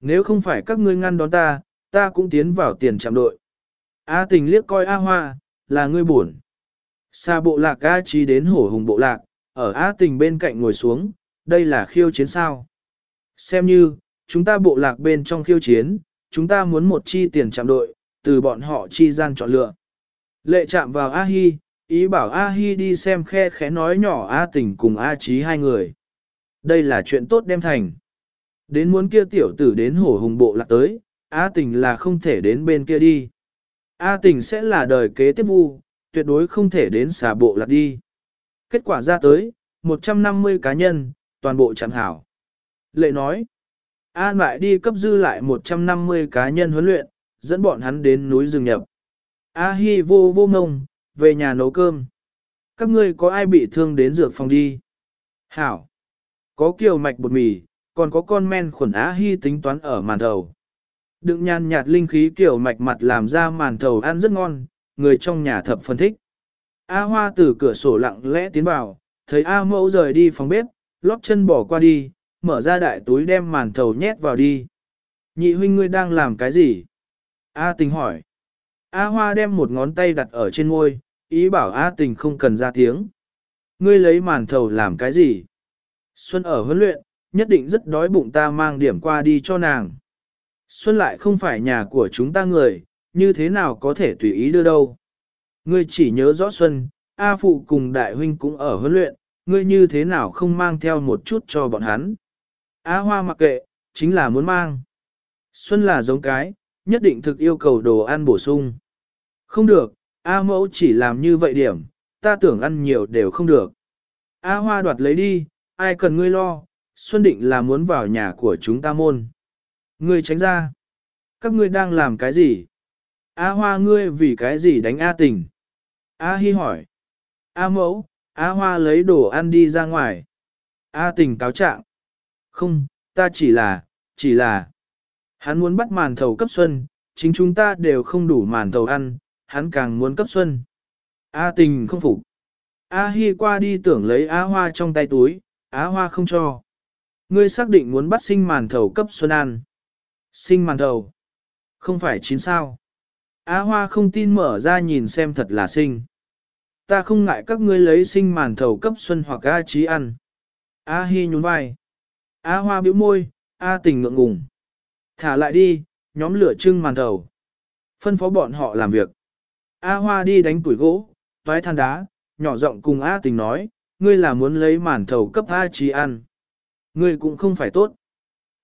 Nếu không phải các ngươi ngăn đón ta, ta cũng tiến vào tiền trạm đội. A tình liếc coi A Hoa, là ngươi buồn. Xa bộ lạc A Chi đến hổ hùng bộ lạc, ở A tình bên cạnh ngồi xuống, đây là khiêu chiến sao. Xem như, chúng ta bộ lạc bên trong khiêu chiến, chúng ta muốn một chi tiền trạm đội, từ bọn họ chi gian chọn lựa. Lệ chạm vào A Hi, ý bảo A Hi đi xem khe khẽ nói nhỏ A tình cùng A Chí hai người. Đây là chuyện tốt đem thành. Đến muốn kia tiểu tử đến hổ hùng bộ lạc tới, A tình là không thể đến bên kia đi. A tình sẽ là đời kế tiếp vu, tuyệt đối không thể đến xà bộ lạc đi. Kết quả ra tới, 150 cá nhân, toàn bộ chẳng hảo. Lệ nói, An lại đi cấp dư lại 150 cá nhân huấn luyện, dẫn bọn hắn đến núi rừng nhập. A Hi vô vô ngông, về nhà nấu cơm. Các ngươi có ai bị thương đến dược phòng đi? Hảo. Có kiều mạch bột mì, còn có con men khuẩn A Hi tính toán ở màn đầu. Đựng nhàn nhạt linh khí kiểu mạch mặt làm ra màn thầu ăn rất ngon, người trong nhà thập phân thích. A Hoa từ cửa sổ lặng lẽ tiến vào, thấy A Mẫu rời đi phòng bếp, lóp chân bỏ qua đi, mở ra đại túi đem màn thầu nhét vào đi. Nhị huynh ngươi đang làm cái gì? A tình hỏi. A hoa đem một ngón tay đặt ở trên ngôi, ý bảo A tình không cần ra tiếng. Ngươi lấy màn thầu làm cái gì? Xuân ở huấn luyện, nhất định rất đói bụng ta mang điểm qua đi cho nàng. Xuân lại không phải nhà của chúng ta người, như thế nào có thể tùy ý đưa đâu. Ngươi chỉ nhớ rõ Xuân, A phụ cùng đại huynh cũng ở huấn luyện, ngươi như thế nào không mang theo một chút cho bọn hắn. A hoa mặc kệ, chính là muốn mang. Xuân là giống cái, nhất định thực yêu cầu đồ ăn bổ sung. Không được, A mẫu chỉ làm như vậy điểm, ta tưởng ăn nhiều đều không được. A hoa đoạt lấy đi, ai cần ngươi lo, Xuân định là muốn vào nhà của chúng ta môn. Ngươi tránh ra. Các ngươi đang làm cái gì? A hoa ngươi vì cái gì đánh A tình? A hi hỏi. A mẫu, A hoa lấy đồ ăn đi ra ngoài. A tình cáo trạng. Không, ta chỉ là, chỉ là. Hắn muốn bắt màn thầu cấp xuân, chính chúng ta đều không đủ màn thầu ăn, hắn càng muốn cấp xuân. A tình không phục. A Hi qua đi tưởng lấy A Hoa trong tay túi, A Hoa không cho. Ngươi xác định muốn bắt sinh màn thầu cấp xuân ăn. Sinh màn thầu. Không phải chín sao. Á Hoa không tin mở ra nhìn xem thật là sinh. Ta không ngại các ngươi lấy sinh màn thầu cấp xuân hoặc A trí ăn. A Hi nhún vai. A Hoa bĩu môi, A tình ngượng ngùng. Thả lại đi, nhóm lửa trưng màn thầu. Phân phó bọn họ làm việc. A Hoa đi đánh tuổi gỗ, toái than đá, nhỏ giọng cùng A tình nói, ngươi là muốn lấy màn thầu cấp A trí ăn. Ngươi cũng không phải tốt.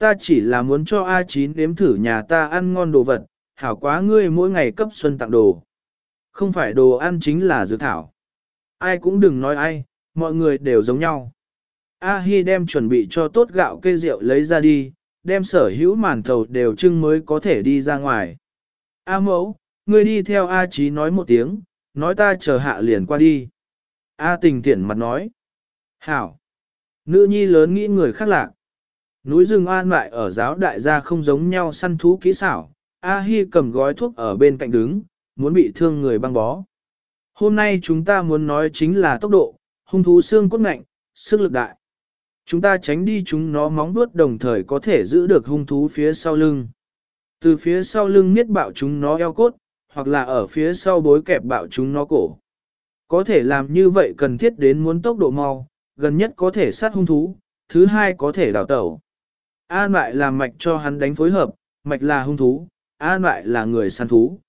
Ta chỉ là muốn cho A chín nếm thử nhà ta ăn ngon đồ vật, hảo quá ngươi mỗi ngày cấp xuân tặng đồ. Không phải đồ ăn chính là dược thảo. Ai cũng đừng nói ai, mọi người đều giống nhau. A Hi đem chuẩn bị cho tốt gạo cây rượu lấy ra đi, đem sở hữu màn thầu đều trưng mới có thể đi ra ngoài. A mẫu, ngươi đi theo A Chí nói một tiếng, nói ta chờ hạ liền qua đi. A tình tiện mặt nói. Hảo. Nữ nhi lớn nghĩ người khác lạc. Núi rừng an lại ở giáo đại gia không giống nhau săn thú kỹ xảo. A Hi cầm gói thuốc ở bên cạnh đứng, muốn bị thương người băng bó. Hôm nay chúng ta muốn nói chính là tốc độ, hung thú xương cốt ngạnh, sức lực đại. Chúng ta tránh đi chúng nó móng vuốt đồng thời có thể giữ được hung thú phía sau lưng. Từ phía sau lưng miết bạo chúng nó eo cốt, hoặc là ở phía sau bối kẹp bạo chúng nó cổ. Có thể làm như vậy cần thiết đến muốn tốc độ mau, gần nhất có thể sát hung thú, thứ hai có thể đào tẩu. An lại làm mạch cho hắn đánh phối hợp, mạch là hung thú, an lại là người săn thú.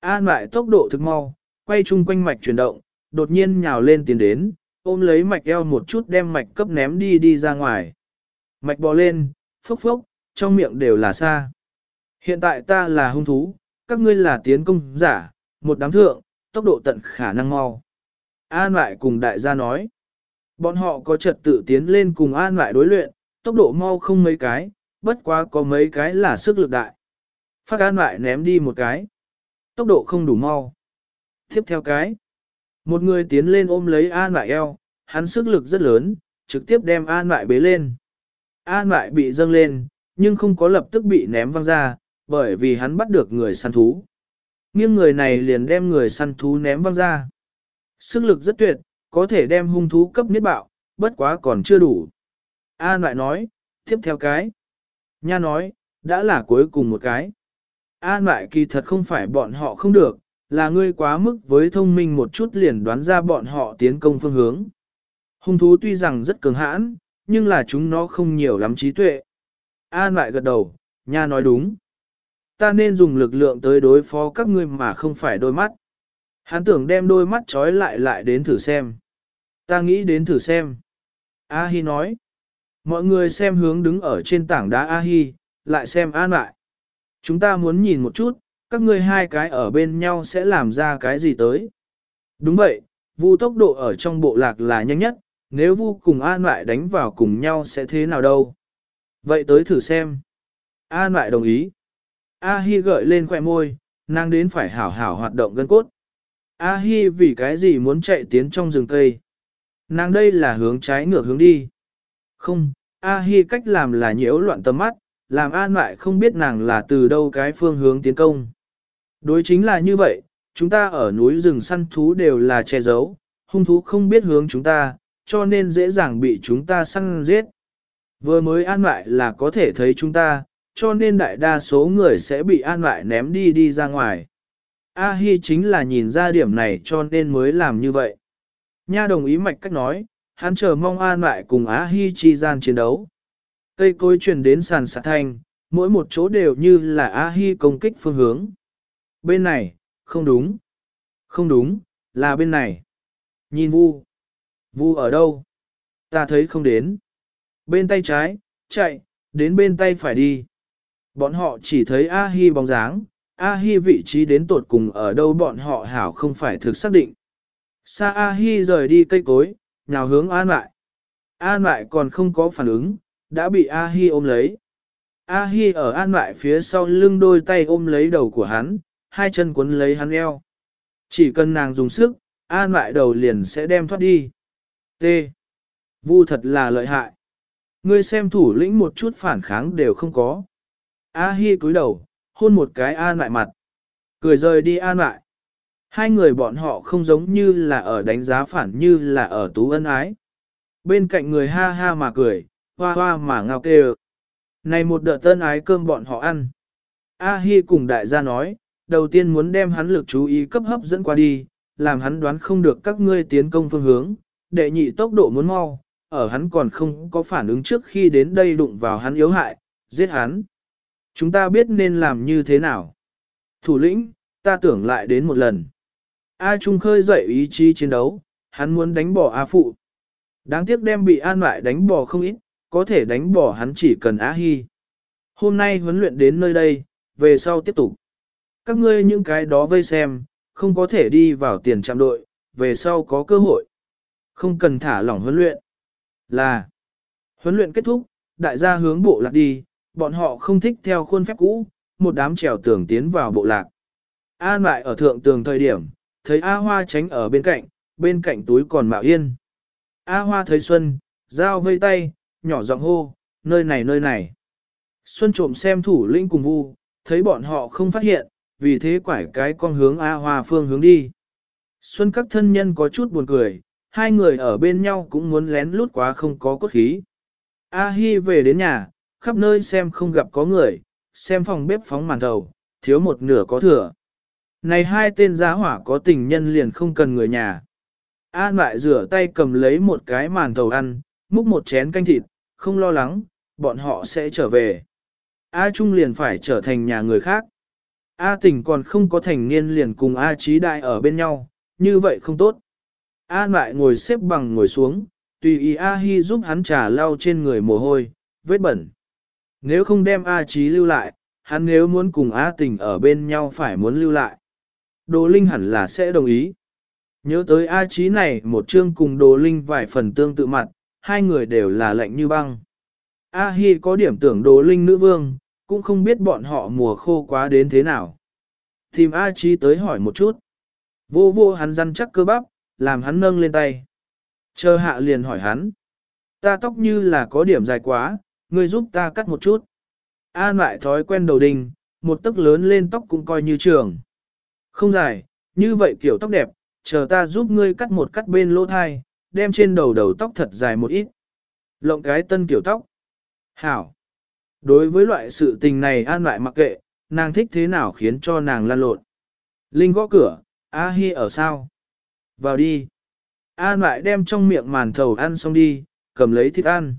An lại tốc độ thực mau, quay chung quanh mạch chuyển động, đột nhiên nhào lên tiến đến, ôm lấy mạch eo một chút đem mạch cấp ném đi đi ra ngoài. Mạch bò lên, phốc phốc, trong miệng đều là xa. Hiện tại ta là hung thú, các ngươi là tiến công giả, một đám thượng, tốc độ tận khả năng mau. An lại cùng đại gia nói. Bọn họ có trật tự tiến lên cùng an lại đối luyện, tốc độ mau không mấy cái, bất quá có mấy cái là sức lực đại. Phát an lại ném đi một cái. Tốc độ không đủ mau. Tiếp theo cái. Một người tiến lên ôm lấy an lại eo, hắn sức lực rất lớn, trực tiếp đem an lại bế lên. An lại bị dâng lên, nhưng không có lập tức bị ném văng ra, bởi vì hắn bắt được người săn thú. Nghiêng người này liền đem người săn thú ném văng ra. Sức lực rất tuyệt, có thể đem hung thú cấp niết bạo, bất quá còn chưa đủ. An lại nói, tiếp theo cái. Nha nói, đã là cuối cùng một cái. An lại kỳ thật không phải bọn họ không được, là ngươi quá mức với thông minh một chút liền đoán ra bọn họ tiến công phương hướng. Hung thú tuy rằng rất cường hãn, nhưng là chúng nó không nhiều lắm trí tuệ. An lại gật đầu, nha nói đúng. Ta nên dùng lực lượng tới đối phó các ngươi mà không phải đôi mắt. Hắn tưởng đem đôi mắt trói lại lại đến thử xem. Ta nghĩ đến thử xem. A-hi nói. Mọi người xem hướng đứng ở trên tảng đá A-hi, lại xem An lại. Chúng ta muốn nhìn một chút, các ngươi hai cái ở bên nhau sẽ làm ra cái gì tới. Đúng vậy, vu tốc độ ở trong bộ lạc là nhanh nhất, nếu vu cùng An lại đánh vào cùng nhau sẽ thế nào đâu. Vậy tới thử xem. An lại đồng ý. A Hi gợi lên khoẻ môi, nàng đến phải hảo hảo hoạt động gân cốt. A Hi vì cái gì muốn chạy tiến trong rừng cây? Nàng đây là hướng trái ngược hướng đi. Không, A Hi cách làm là nhiễu loạn tầm mắt, làm an lại không biết nàng là từ đâu cái phương hướng tiến công. Đối chính là như vậy, chúng ta ở núi rừng săn thú đều là che giấu, hung thú không biết hướng chúng ta, cho nên dễ dàng bị chúng ta săn giết. Vừa mới an lại là có thể thấy chúng ta, cho nên đại đa số người sẽ bị an lại ném đi đi ra ngoài. A Hi chính là nhìn ra điểm này cho nên mới làm như vậy. Nha đồng ý mạch cách nói, hắn chờ mong an lại cùng Á Hi chi gian chiến đấu. Cây cối truyền đến sàn sạt thanh, mỗi một chỗ đều như là Á Hi công kích phương hướng. Bên này, không đúng. Không đúng, là bên này. Nhìn vu. Vu ở đâu? Ta thấy không đến. Bên tay trái, chạy, đến bên tay phải đi. Bọn họ chỉ thấy A-hi bóng dáng, A-hi vị trí đến tột cùng ở đâu bọn họ hảo không phải thực xác định. Sa A-hi rời đi cây cối, nhào hướng An lại. An lại còn không có phản ứng, đã bị A-hi ôm lấy. A-hi ở An lại phía sau lưng đôi tay ôm lấy đầu của hắn, hai chân cuốn lấy hắn eo. Chỉ cần nàng dùng sức, An lại đầu liền sẽ đem thoát đi. T. Vu thật là lợi hại. Ngươi xem thủ lĩnh một chút phản kháng đều không có. A Hi cúi đầu, hôn một cái an lại mặt. Cười rời đi an lại. Hai người bọn họ không giống như là ở đánh giá phản như là ở tú ân ái. Bên cạnh người ha ha mà cười, hoa hoa mà ngao kêu. Này một đợt tân ái cơm bọn họ ăn. A Hi cùng đại gia nói, đầu tiên muốn đem hắn lực chú ý cấp hấp dẫn qua đi, làm hắn đoán không được các ngươi tiến công phương hướng, đệ nhị tốc độ muốn mau, ở hắn còn không có phản ứng trước khi đến đây đụng vào hắn yếu hại, giết hắn. Chúng ta biết nên làm như thế nào. Thủ lĩnh, ta tưởng lại đến một lần. A Trung khơi dậy ý chí chiến đấu, hắn muốn đánh bỏ A Phụ. Đáng tiếc đem bị An lại đánh bỏ không ít, có thể đánh bỏ hắn chỉ cần A Hi. Hôm nay huấn luyện đến nơi đây, về sau tiếp tục. Các ngươi những cái đó vây xem, không có thể đi vào tiền trạm đội, về sau có cơ hội. Không cần thả lỏng huấn luyện. Là, huấn luyện kết thúc, đại gia hướng bộ lạc đi, bọn họ không thích theo khuôn phép cũ, một đám trèo tường tiến vào bộ lạc. An lại ở thượng tường thời điểm, thấy A Hoa tránh ở bên cạnh, bên cạnh túi còn mạo yên. A Hoa thấy Xuân, dao vây tay, nhỏ giọng hô, nơi này nơi này. Xuân trộm xem thủ lĩnh cùng vu, thấy bọn họ không phát hiện, vì thế quải cái con hướng A Hoa phương hướng đi. Xuân các thân nhân có chút buồn cười, hai người ở bên nhau cũng muốn lén lút quá không có cốt khí. A Hi về đến nhà, khắp nơi xem không gặp có người, xem phòng bếp phóng màn thầu, thiếu một nửa có thừa. Này hai tên giá hỏa có tình nhân liền không cần người nhà. An lại rửa tay cầm lấy một cái màn thầu ăn, múc một chén canh thịt, không lo lắng, bọn họ sẽ trở về. A Trung liền phải trở thành nhà người khác. A Tình còn không có thành niên liền cùng A Trí Đại ở bên nhau, như vậy không tốt. A lại ngồi xếp bằng ngồi xuống, tùy ý A Hi giúp hắn trà lau trên người mồ hôi, vết bẩn. Nếu không đem A Trí lưu lại, hắn nếu muốn cùng A Tình ở bên nhau phải muốn lưu lại. Đồ Linh hẳn là sẽ đồng ý. Nhớ tới A Chí này một chương cùng Đồ Linh vài phần tương tự mặt, hai người đều là lạnh như băng. A Hi có điểm tưởng Đồ Linh nữ vương, cũng không biết bọn họ mùa khô quá đến thế nào. Tìm A Chí tới hỏi một chút. Vô vô hắn răn chắc cơ bắp, làm hắn nâng lên tay. Chờ hạ liền hỏi hắn. Ta tóc như là có điểm dài quá, ngươi giúp ta cắt một chút. An lại thói quen đầu đình, một tấc lớn lên tóc cũng coi như trường. Không dài, như vậy kiểu tóc đẹp, chờ ta giúp ngươi cắt một cắt bên lỗ thai, đem trên đầu đầu tóc thật dài một ít. Lộng cái tân kiểu tóc. Hảo. Đối với loại sự tình này an lại mặc kệ, nàng thích thế nào khiến cho nàng lan lộn. Linh gõ cửa, A Hi ở sao? Vào đi. An lại đem trong miệng màn thầu ăn xong đi, cầm lấy thịt ăn.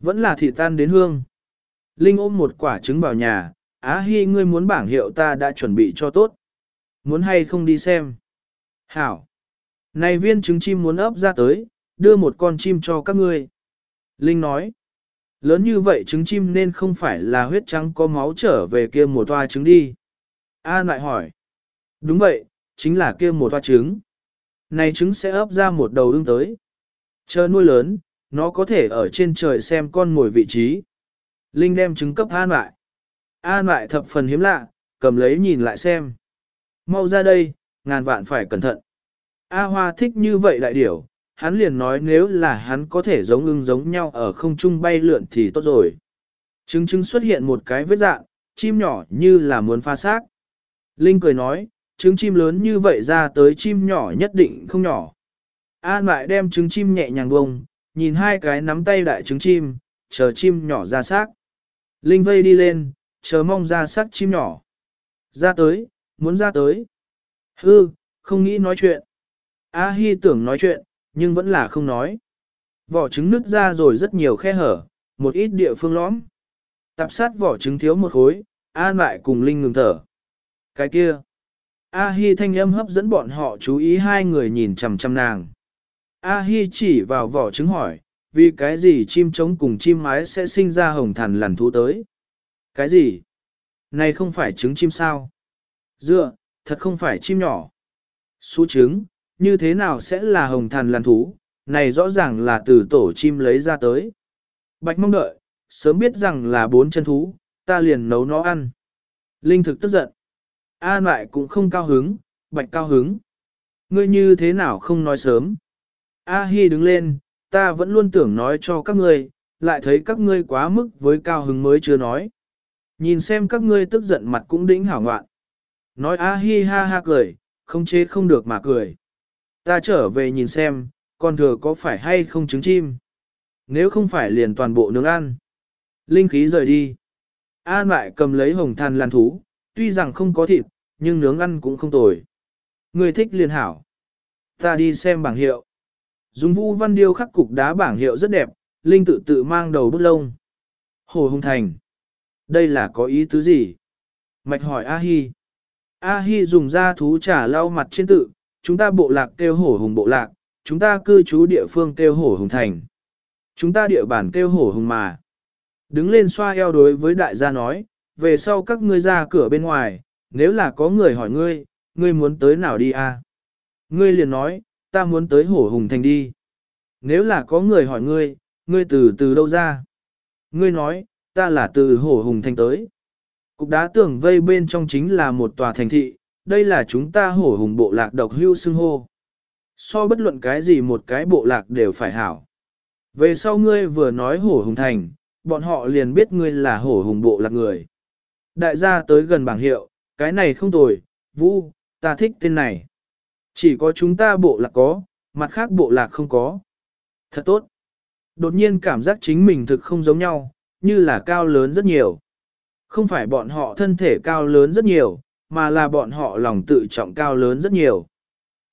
Vẫn là thịt tan đến hương. Linh ôm một quả trứng vào nhà, Á Hi ngươi muốn bảng hiệu ta đã chuẩn bị cho tốt. Muốn hay không đi xem? Hảo. Này viên trứng chim muốn ấp ra tới, đưa một con chim cho các ngươi. Linh nói. Lớn như vậy trứng chim nên không phải là huyết trắng có máu trở về kia một toa trứng đi. An lại hỏi. Đúng vậy, chính là kia một toa trứng. Này trứng sẽ ấp ra một đầu ưng tới. Chờ nuôi lớn, nó có thể ở trên trời xem con ngồi vị trí. Linh đem trứng cấp an lại. An lại thập phần hiếm lạ, cầm lấy nhìn lại xem. Mau ra đây, ngàn vạn phải cẩn thận. A Hoa thích như vậy đại điểu, hắn liền nói nếu là hắn có thể giống ưng giống nhau ở không trung bay lượn thì tốt rồi. Trứng trứng xuất hiện một cái vết dạng, chim nhỏ như là muốn pha xác. Linh cười nói, trứng chim lớn như vậy ra tới chim nhỏ nhất định không nhỏ. An lại đem trứng chim nhẹ nhàng bông, nhìn hai cái nắm tay đại trứng chim, chờ chim nhỏ ra xác. Linh vây đi lên, chờ mong ra xác chim nhỏ. Ra tới, muốn ra tới. Hư, không nghĩ nói chuyện. A Hi tưởng nói chuyện, nhưng vẫn là không nói. Vỏ trứng nứt ra rồi rất nhiều khe hở, một ít địa phương lõm. Tạp sát vỏ trứng thiếu một khối, An lại cùng Linh ngừng thở. Cái kia. A Hi thanh âm hấp dẫn bọn họ chú ý hai người nhìn chằm chằm nàng. A Hi chỉ vào vỏ trứng hỏi, vì cái gì chim trống cùng chim mái sẽ sinh ra hồng thần lằn thú tới? Cái gì? Này không phải trứng chim sao? Dựa, thật không phải chim nhỏ. Xú trứng, như thế nào sẽ là hồng thần lằn thú? Này rõ ràng là từ tổ chim lấy ra tới. Bạch mong đợi, sớm biết rằng là bốn chân thú, ta liền nấu nó ăn. Linh thực tức giận. A lại cũng không cao hứng, bạch cao hứng. Ngươi như thế nào không nói sớm? A Hi đứng lên, ta vẫn luôn tưởng nói cho các ngươi, lại thấy các ngươi quá mức với cao hứng mới chưa nói. Nhìn xem các ngươi tức giận mặt cũng đĩnh hảo ngoạn. Nói A Hi ha ha cười, không chế không được mà cười. Ta trở về nhìn xem, con thừa có phải hay không trứng chim? Nếu không phải liền toàn bộ nướng ăn. Linh khí rời đi. An lại cầm lấy hồng than lan thú, tuy rằng không có thịt, nhưng nướng ăn cũng không tồi. Người thích liền hảo. Ta đi xem bảng hiệu. Dùng vũ văn điêu khắc cục đá bảng hiệu rất đẹp, Linh tự tự mang đầu bút lông. Hồ Hùng Thành. Đây là có ý tứ gì? Mạch hỏi A-hi. A-hi dùng da thú trả lau mặt trên tự, chúng ta bộ lạc kêu hổ hùng bộ lạc, chúng ta cư trú địa phương kêu hổ hùng thành. Chúng ta địa bản kêu hổ hùng mà. Đứng lên xoa eo đối với đại gia nói, về sau các ngươi ra cửa bên ngoài, nếu là có người hỏi ngươi, ngươi muốn tới nào đi à? Ngươi liền nói, ta muốn tới hổ hùng thành đi. Nếu là có người hỏi ngươi, ngươi từ từ đâu ra? Ngươi nói, ta là từ hổ hùng thành tới. Cục đá tường vây bên trong chính là một tòa thành thị, đây là chúng ta hổ hùng bộ lạc độc hưu xưng hô. So bất luận cái gì một cái bộ lạc đều phải hảo. Về sau ngươi vừa nói hổ hùng thành, bọn họ liền biết ngươi là hổ hùng bộ lạc người. Đại gia tới gần bảng hiệu, cái này không tồi, Vũ, ta thích tên này. Chỉ có chúng ta bộ lạc có, mặt khác bộ lạc không có. Thật tốt. Đột nhiên cảm giác chính mình thực không giống nhau, như là cao lớn rất nhiều. Không phải bọn họ thân thể cao lớn rất nhiều, mà là bọn họ lòng tự trọng cao lớn rất nhiều.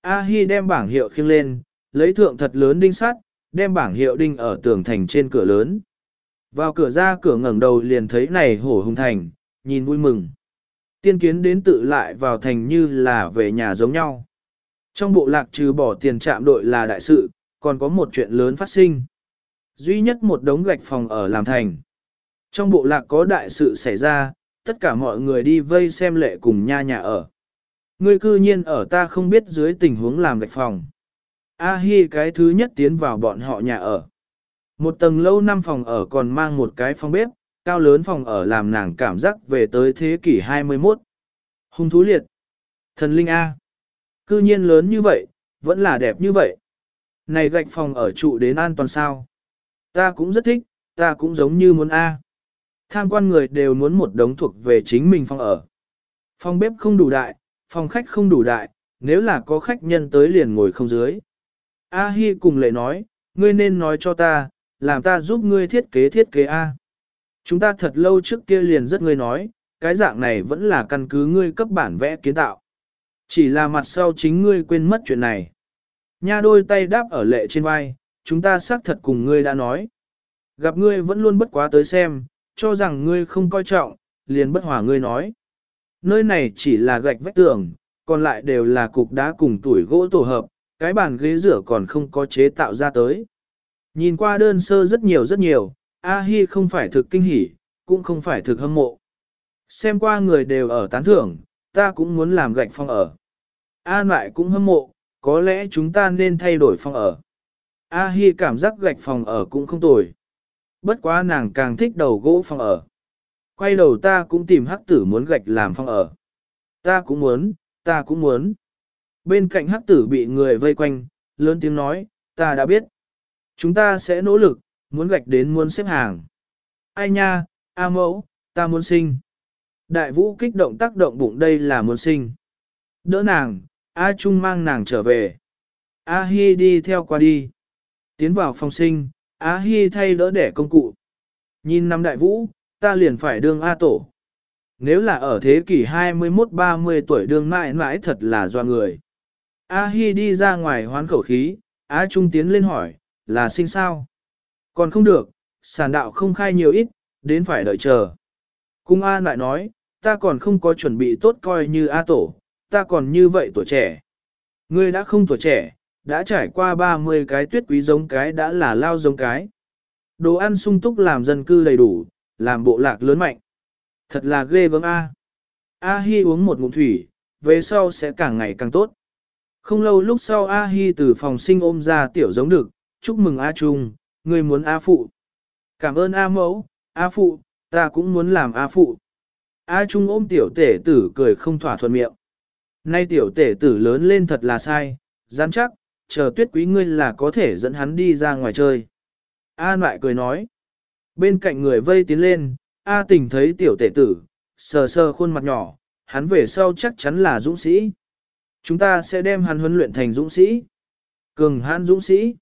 A Hi đem bảng hiệu khiêng lên, Lấy thượng thật lớn đinh sắt, đem bảng hiệu đinh ở tường thành trên cửa lớn. Vào cửa ra cửa ngẩng đầu liền thấy này hổ hùng thành, nhìn vui mừng. Tiên kiến đến tự lại vào thành như là về nhà giống nhau. Trong bộ lạc trừ bỏ tiền trạm đội là đại sự, còn có một chuyện lớn phát sinh. Duy nhất một đống gạch phòng ở làm thành. Trong bộ lạc có đại sự xảy ra, tất cả mọi người đi vây xem lệ cùng nha nhà ở. Ngươi cư nhiên ở ta không biết dưới tình huống làm gạch phòng. A Hi cái thứ nhất tiến vào bọn họ nhà ở. Một tầng lâu năm phòng ở còn mang một cái phòng bếp, cao lớn phòng ở làm nàng cảm giác về tới thế kỷ 21. Hung thú liệt. Thần linh A. Cư nhiên lớn như vậy, vẫn là đẹp như vậy. Này gạch phòng ở trụ đến an toàn sao. Ta cũng rất thích, ta cũng giống như muốn A. Tham quan người đều muốn một đống thuộc về chính mình phòng ở. Phòng bếp không đủ đại, phòng khách không đủ đại, nếu là có khách nhân tới liền ngồi không dưới. A Hi cùng lệ nói, ngươi nên nói cho ta, làm ta giúp ngươi thiết kế thiết kế A. Chúng ta thật lâu trước kia liền rất ngươi nói, cái dạng này vẫn là căn cứ ngươi cấp bản vẽ kiến tạo. Chỉ là mặt sau chính ngươi quên mất chuyện này. Nha đôi tay đáp ở lệ trên vai, chúng ta xác thật cùng ngươi đã nói. Gặp ngươi vẫn luôn bất quá tới xem, cho rằng ngươi không coi trọng, liền bất hòa ngươi nói. Nơi này chỉ là gạch vách tường, còn lại đều là cục đá cùng tuổi gỗ tổ hợp, cái bàn ghế rửa còn không có chế tạo ra tới. Nhìn qua đơn sơ rất nhiều rất nhiều, A-hi không phải thực kinh hỉ, cũng không phải thực hâm mộ. Xem qua người đều ở tán thưởng, ta cũng muốn làm gạch phong ở. An lại cũng hâm mộ, có lẽ chúng ta nên thay đổi phòng ở. A Hi cảm giác gạch phòng ở cũng không tồi. Bất quá nàng càng thích đầu gỗ phòng ở. Quay đầu ta cũng tìm hắc tử muốn gạch làm phòng ở. Ta cũng muốn, ta cũng muốn. Bên cạnh hắc tử bị người vây quanh, lớn tiếng nói, ta đã biết. Chúng ta sẽ nỗ lực, muốn gạch đến muốn xếp hàng. Ai nha, A mẫu, ta muốn sinh. Đại vũ kích động tác động bụng đây là muốn sinh. Đỡ nàng, A Trung mang nàng trở về. A Hi đi theo qua đi. Tiến vào phòng sinh, A Hi thay đỡ đẻ công cụ. Nhìn năm đại vũ, ta liền phải đương A tổ. Nếu là ở thế kỷ 21-30 tuổi đương mãi mãi thật là do người. A Hi đi ra ngoài hoán khẩu khí, A Trung tiến lên hỏi, là sinh sao? Còn không được, sản đạo không khai nhiều ít, đến phải đợi chờ. Cung A lại nói, ta còn không có chuẩn bị tốt coi như A tổ, ta còn như vậy tuổi trẻ. Ngươi đã không tuổi trẻ, đã trải qua 30 cái tuyết quý giống cái đã là lao giống cái. Đồ ăn sung túc làm dân cư đầy đủ, làm bộ lạc lớn mạnh. Thật là ghê gớm A. A Hi uống một ngụm thủy, về sau sẽ càng ngày càng tốt. Không lâu lúc sau A Hi từ phòng sinh ôm ra tiểu giống được, chúc mừng A Trung, ngươi muốn A Phụ. Cảm ơn A Mẫu, A Phụ, ta cũng muốn làm A Phụ. A Trung ôm tiểu tể tử cười không thỏa thuận miệng. Nay tiểu tể tử lớn lên thật là sai, rắn chắc, chờ tuyết quý ngươi là có thể dẫn hắn đi ra ngoài chơi. A lại cười nói. Bên cạnh người vây tiến lên, A tình thấy tiểu tể tử, sờ sờ khuôn mặt nhỏ, hắn về sau chắc chắn là dũng sĩ. Chúng ta sẽ đem hắn huấn luyện thành dũng sĩ. Cường hãn dũng sĩ.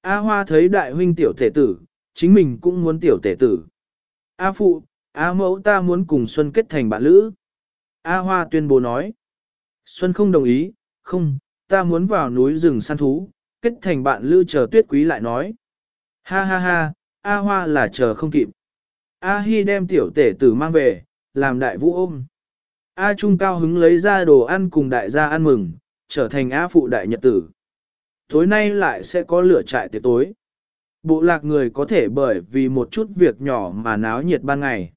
A hoa thấy đại huynh tiểu tể tử, chính mình cũng muốn tiểu tể tử. A phụ, A mẫu ta muốn cùng Xuân kết thành bạn lữ. A hoa tuyên bố nói. Xuân không đồng ý, không, ta muốn vào núi rừng săn thú, kết thành bạn lưu chờ tuyết quý lại nói. Ha ha ha, A Hoa là chờ không kịp. A Hi đem tiểu tể tử mang về, làm đại vũ ôm. A Trung cao hứng lấy ra đồ ăn cùng đại gia ăn mừng, trở thành A phụ đại nhật tử. Tối nay lại sẽ có lửa trại tiệc tối. Bộ lạc người có thể bởi vì một chút việc nhỏ mà náo nhiệt ban ngày.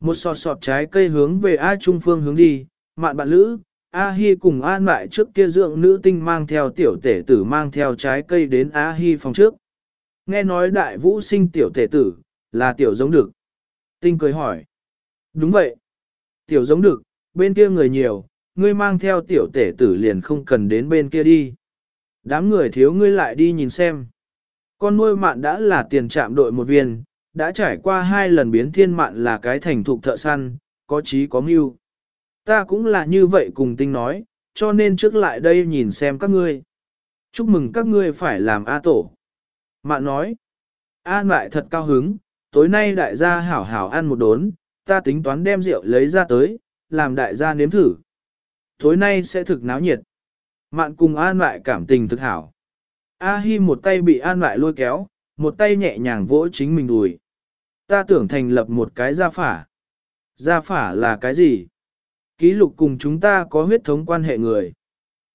Một sọt sọt trái cây hướng về A Trung phương hướng đi, mạn bạn lữ, A Hi cùng An lại trước kia dưỡng nữ tinh mang theo tiểu tể tử mang theo trái cây đến A Hi phòng trước. Nghe nói đại vũ sinh tiểu tể tử, là tiểu giống được. Tinh cười hỏi. Đúng vậy. Tiểu giống được, bên kia người nhiều, ngươi mang theo tiểu tể tử liền không cần đến bên kia đi. Đám người thiếu ngươi lại đi nhìn xem. Con nuôi mạn đã là tiền trạm đội một viên, đã trải qua hai lần biến thiên mạn là cái thành thục thợ săn, có trí có mưu. Ta cũng là như vậy cùng tinh nói, cho nên trước lại đây nhìn xem các ngươi. Chúc mừng các ngươi phải làm A tổ. Mạn nói, An lại thật cao hứng, tối nay đại gia hảo hảo ăn một đốn, ta tính toán đem rượu lấy ra tới, làm đại gia nếm thử. Tối nay sẽ thực náo nhiệt. Mạn cùng An lại cảm tình thực hảo. A-hi một tay bị an lại lôi kéo, một tay nhẹ nhàng vỗ chính mình đùi. Ta tưởng thành lập một cái gia phả. Gia phả là cái gì? Ký lục cùng chúng ta có huyết thống quan hệ người.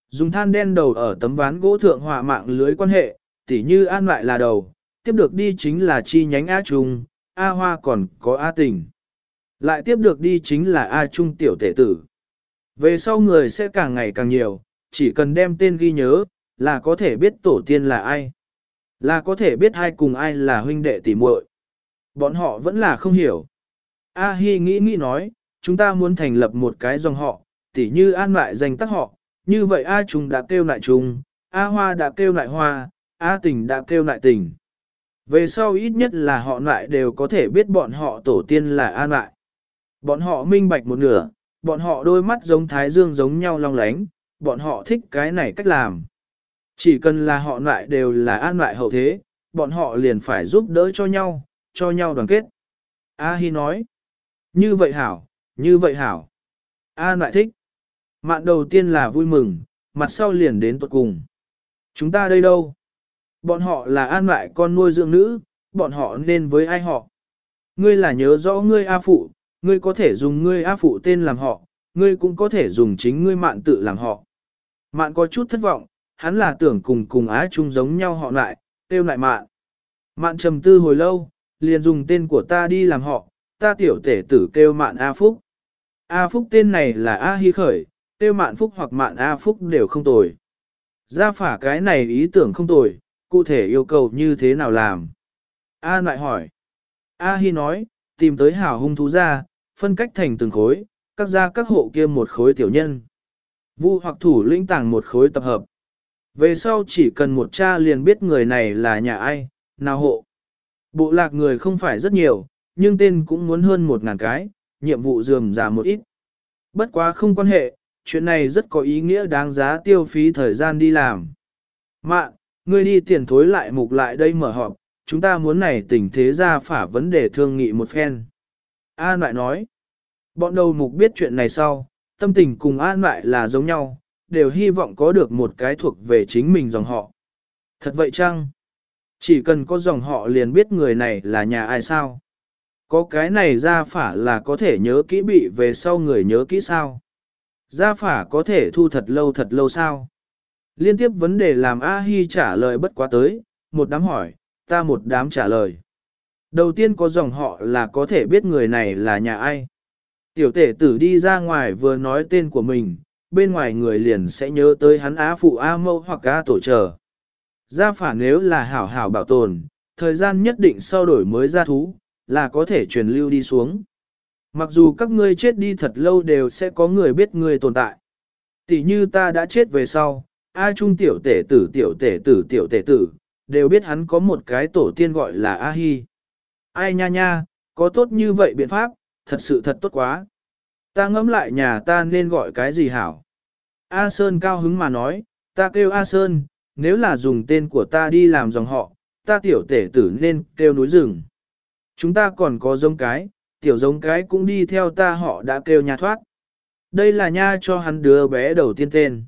Dùng than đen đầu ở tấm ván gỗ thượng họa mạng lưới quan hệ, tỉ như an lại là đầu, tiếp được đi chính là chi nhánh A Trung, A Hoa còn có A Tình. Lại tiếp được đi chính là A Trung tiểu tể tử. Về sau người sẽ càng ngày càng nhiều, chỉ cần đem tên ghi nhớ, là có thể biết tổ tiên là ai. Là có thể biết ai cùng ai là huynh đệ tỷ muội. Bọn họ vẫn là không hiểu. A Hi nghĩ nghĩ nói, chúng ta muốn thành lập một cái dòng họ, tỉ như an lại danh tắc họ, như vậy A chúng đã kêu lại chúng, A Hoa đã kêu lại Hoa, A Tình đã kêu lại Tình. Về sau ít nhất là họ lại đều có thể biết bọn họ tổ tiên là an lại. Bọn họ minh bạch một nửa, bọn họ đôi mắt giống thái dương giống nhau long lánh, bọn họ thích cái này cách làm. Chỉ cần là họ lại đều là an lại hậu thế, bọn họ liền phải giúp đỡ cho nhau, cho nhau đoàn kết. A Hi nói, như vậy hảo, như vậy hảo. An lại thích. Mạn đầu tiên là vui mừng, mặt sau liền đến tuột cùng. Chúng ta đây đâu? Bọn họ là an lại con nuôi dưỡng nữ, bọn họ nên với ai họ? Ngươi là nhớ rõ ngươi A Phụ, ngươi có thể dùng ngươi A Phụ tên làm họ, ngươi cũng có thể dùng chính ngươi mạn tự làm họ. Mạn có chút thất vọng, hắn là tưởng cùng cùng Á Trung giống nhau họ lại, tiêu lại mạn. Mạn trầm tư hồi lâu, liền dùng tên của ta đi làm họ, ta tiểu tể tử kêu mạn A Phúc. A Phúc tên này là A Hi Khởi, tiêu mạn Phúc hoặc mạn A Phúc đều không tồi. Ra phả cái này ý tưởng không tồi, cụ thể yêu cầu như thế nào làm. A lại hỏi. A Hi nói, tìm tới hảo hung thú ra, phân cách thành từng khối, các gia các hộ kia một khối tiểu nhân. Vu hoặc thủ lĩnh tàng một khối tập hợp. Về sau chỉ cần một cha liền biết người này là nhà ai, nào hộ. Bộ lạc người không phải rất nhiều, nhưng tên cũng muốn hơn một ngàn cái, nhiệm vụ dườm giả một ít. Bất quá không quan hệ, chuyện này rất có ý nghĩa đáng giá tiêu phí thời gian đi làm. Mạn, ngươi đi tiền thối lại mục lại đây mở họp, chúng ta muốn này tình thế ra phả vấn đề thương nghị một phen. An lại nói, bọn đầu mục biết chuyện này sau, tâm tình cùng an lại là giống nhau, đều hy vọng có được một cái thuộc về chính mình dòng họ. Thật vậy chăng? Chỉ cần có dòng họ liền biết người này là nhà ai sao? Có cái này ra phả là có thể nhớ kỹ bị về sau người nhớ kỹ sao? Gia phả có thể thu thật lâu thật lâu sao? Liên tiếp vấn đề làm A-hi trả lời bất quá tới, một đám hỏi, ta một đám trả lời. Đầu tiên có dòng họ là có thể biết người này là nhà ai. Tiểu tể tử đi ra ngoài vừa nói tên của mình, bên ngoài người liền sẽ nhớ tới hắn á phụ A mâu hoặc A tổ trở. Gia phả nếu là hảo hảo bảo tồn, thời gian nhất định sau đổi mới ra thú, là có thể truyền lưu đi xuống. Mặc dù các ngươi chết đi thật lâu đều sẽ có người biết ngươi tồn tại. Tỷ như ta đã chết về sau, A Trung tiểu tể tử tiểu tể tử tiểu tể tử, đều biết hắn có một cái tổ tiên gọi là A Hi. Ai nha nha, có tốt như vậy biện pháp, thật sự thật tốt quá. Ta ngẫm lại nhà ta nên gọi cái gì hảo. A Sơn cao hứng mà nói, ta kêu A Sơn, nếu là dùng tên của ta đi làm dòng họ, ta tiểu tể tử nên kêu núi rừng. Chúng ta còn có giống cái, tiểu giống cái cũng đi theo ta họ đã kêu nhà thoát. Đây là nha cho hắn đứa bé đầu tiên tên.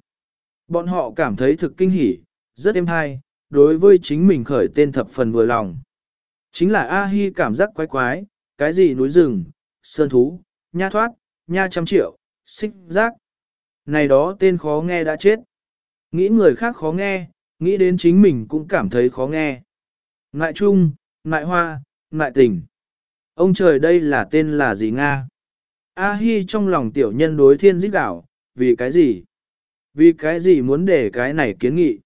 Bọn họ cảm thấy thực kinh hỉ, rất êm hay, đối với chính mình khởi tên thập phần vừa lòng. Chính là A-hi cảm giác quái quái, cái gì núi rừng, sơn thú, nha thoát, nha trăm triệu, xích giác. Này đó tên khó nghe đã chết. Nghĩ người khác khó nghe, nghĩ đến chính mình cũng cảm thấy khó nghe. Ngại trung, ngại hoa, ngại tình. Ông trời đây là tên là gì Nga? A-hi trong lòng tiểu nhân đối thiên giết đảo, vì cái gì? Vì cái gì muốn để cái này kiến nghị?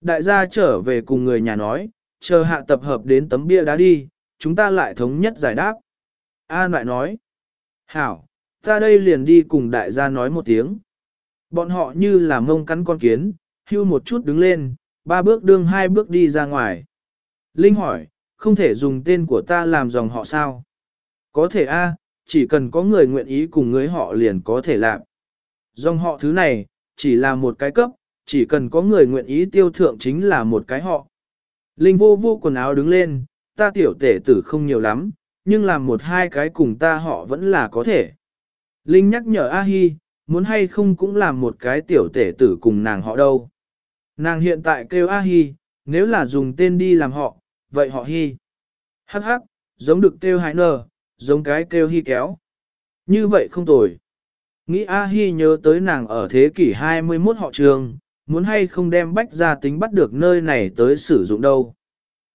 Đại gia trở về cùng người nhà nói, chờ hạ tập hợp đến tấm bia đá đi, chúng ta lại thống nhất giải đáp. A lại nói, hảo, ta đây liền đi cùng đại gia nói một tiếng. Bọn họ như là mông cắn con kiến, hưu một chút đứng lên, ba bước đương hai bước đi ra ngoài. Linh hỏi, không thể dùng tên của ta làm dòng họ sao? Có thể A, chỉ cần có người nguyện ý cùng người họ liền có thể làm. Dòng họ thứ này, chỉ là một cái cấp, chỉ cần có người nguyện ý tiêu thượng chính là một cái họ. Linh vô vô quần áo đứng lên, ta tiểu tể tử không nhiều lắm, nhưng làm một hai cái cùng ta họ vẫn là có thể. Linh nhắc nhở A-hi, muốn hay không cũng làm một cái tiểu tể tử cùng nàng họ đâu. Nàng hiện tại kêu A-hi, Nếu là dùng tên đi làm họ, vậy họ hy. Hắc hắc, giống được kêu hái nờ, giống cái kêu hy kéo. Như vậy không tồi. Nghĩ A Hi nhớ tới nàng ở thế kỷ 21 họ trường, muốn hay không đem bách gia tính bắt được nơi này tới sử dụng đâu.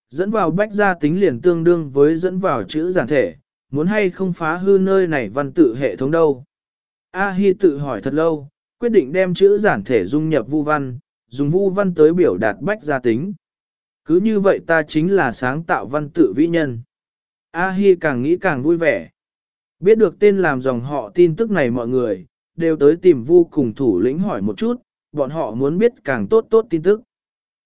Dẫn vào bách gia tính liền tương đương với dẫn vào chữ giản thể, muốn hay không phá hư nơi này văn tự hệ thống đâu. A Hi tự hỏi thật lâu, quyết định đem chữ giản thể dung nhập vu văn, dùng vu văn tới biểu đạt bách gia tính. Cứ như vậy ta chính là sáng tạo văn tự vĩ nhân. A Hi càng nghĩ càng vui vẻ. Biết được tên làm dòng họ tin tức này mọi người, đều tới tìm vu cùng thủ lĩnh hỏi một chút, bọn họ muốn biết càng tốt tốt tin tức.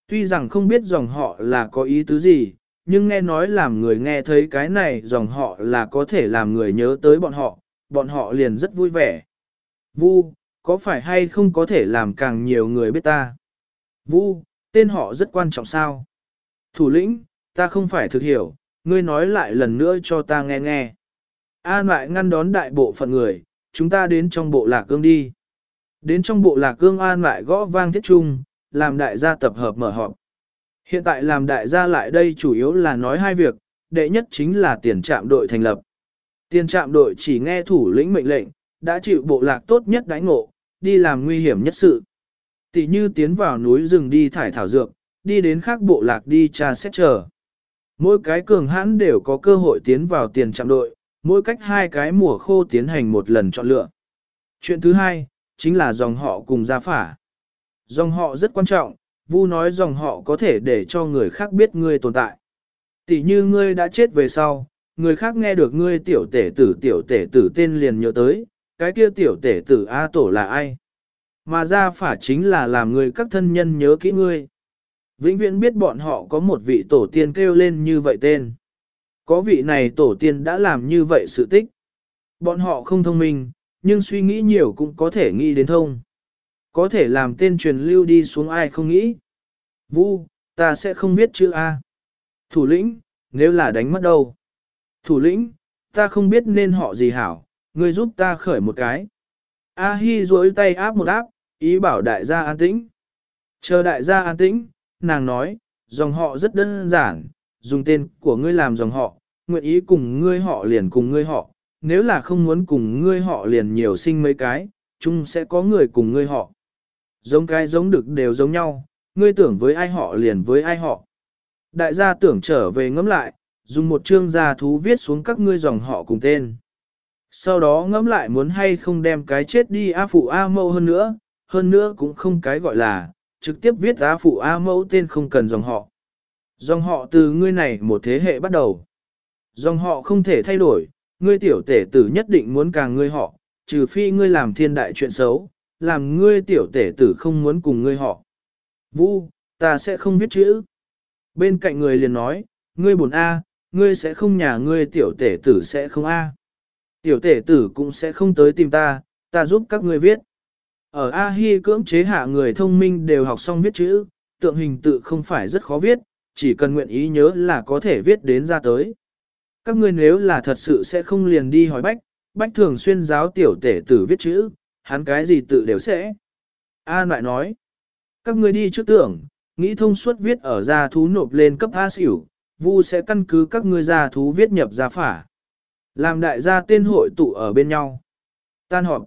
Tuy rằng không biết dòng họ là có ý tứ gì, nhưng nghe nói làm người nghe thấy cái này dòng họ là có thể làm người nhớ tới bọn họ, bọn họ liền rất vui vẻ. Vu, có phải hay không có thể làm càng nhiều người biết ta? Vu, tên họ rất quan trọng sao? Thủ lĩnh, ta không phải thực hiểu, ngươi nói lại lần nữa cho ta nghe nghe. An lại ngăn đón đại bộ phận người, chúng ta đến trong bộ lạc cương đi. Đến trong bộ lạc cương an lại gõ vang thiết trung, làm đại gia tập hợp mở họp. Hiện tại làm đại gia lại đây chủ yếu là nói hai việc, đệ nhất chính là tiền trạm đội thành lập. Tiền trạm đội chỉ nghe thủ lĩnh mệnh lệnh, đã chịu bộ lạc tốt nhất đánh ngộ, đi làm nguy hiểm nhất sự. Tỷ như tiến vào núi rừng đi thải thảo dược, đi đến khác bộ lạc đi tra xét chờ. Mỗi cái cường hãn đều có cơ hội tiến vào tiền trạm đội, mỗi cách hai cái mùa khô tiến hành một lần chọn lựa. Chuyện thứ hai, chính là dòng họ cùng gia phả. Dòng họ rất quan trọng, Vu nói dòng họ có thể để cho người khác biết ngươi tồn tại. Tỷ như ngươi đã chết về sau, người khác nghe được ngươi tiểu tể tử tiểu tể tử tên liền nhớ tới, cái kia tiểu tể tử A tổ là ai. Mà gia phả chính là làm người các thân nhân nhớ kỹ ngươi. Vĩnh viễn biết bọn họ có một vị tổ tiên kêu lên như vậy tên. Có vị này tổ tiên đã làm như vậy sự tích. Bọn họ không thông minh, nhưng suy nghĩ nhiều cũng có thể nghĩ đến thông. Có thể làm tên truyền lưu đi xuống ai không nghĩ. Vu, ta sẽ không biết chữ A. Thủ lĩnh, nếu là đánh mất đâu. Thủ lĩnh, ta không biết nên họ gì hảo, ngươi giúp ta khởi một cái. A Hi duỗi tay áp một áp, ý bảo đại gia an tĩnh. Chờ đại gia an tĩnh, nàng nói, dòng họ rất đơn giản, dùng tên của ngươi làm dòng họ, nguyện ý cùng ngươi họ liền cùng ngươi họ, nếu là không muốn cùng ngươi họ liền nhiều sinh mấy cái, chung sẽ có người cùng ngươi họ. Giống cái giống được đều giống nhau, ngươi tưởng với ai họ liền với ai họ. Đại gia tưởng trở về ngẫm lại, dùng một chương gia thú viết xuống các ngươi dòng họ cùng tên. Sau đó ngẫm lại muốn hay không đem cái chết đi A phụ A mâu hơn nữa, hơn nữa cũng không cái gọi là, trực tiếp viết A phụ A mẫu tên không cần dòng họ. Dòng họ từ ngươi này một thế hệ bắt đầu. Dòng họ không thể thay đổi, ngươi tiểu tể tử nhất định muốn càng ngươi họ, trừ phi ngươi làm thiên đại chuyện xấu, làm ngươi tiểu tể tử không muốn cùng ngươi họ. Vu, ta sẽ không viết chữ. Bên cạnh người liền nói, ngươi buồn A, ngươi sẽ không nhà ngươi tiểu tể tử sẽ không A. Tiểu tể tử cũng sẽ không tới tìm ta, ta giúp các ngươi viết. Ở A Hi cưỡng chế hạ người thông minh đều học xong viết chữ, tượng hình tự không phải rất khó viết, chỉ cần nguyện ý nhớ là có thể viết đến ra tới. Các ngươi nếu là thật sự sẽ không liền đi hỏi bách, bách thường xuyên giáo tiểu tể tử viết chữ, hắn cái gì tự đều sẽ. An lại nói, các ngươi đi trước tưởng, nghĩ thông suốt viết ở gia thú nộp lên cấp A xỉu, vu sẽ căn cứ các ngươi gia thú viết nhập gia phả. Làm đại gia tên hội tụ ở bên nhau. Tan họp.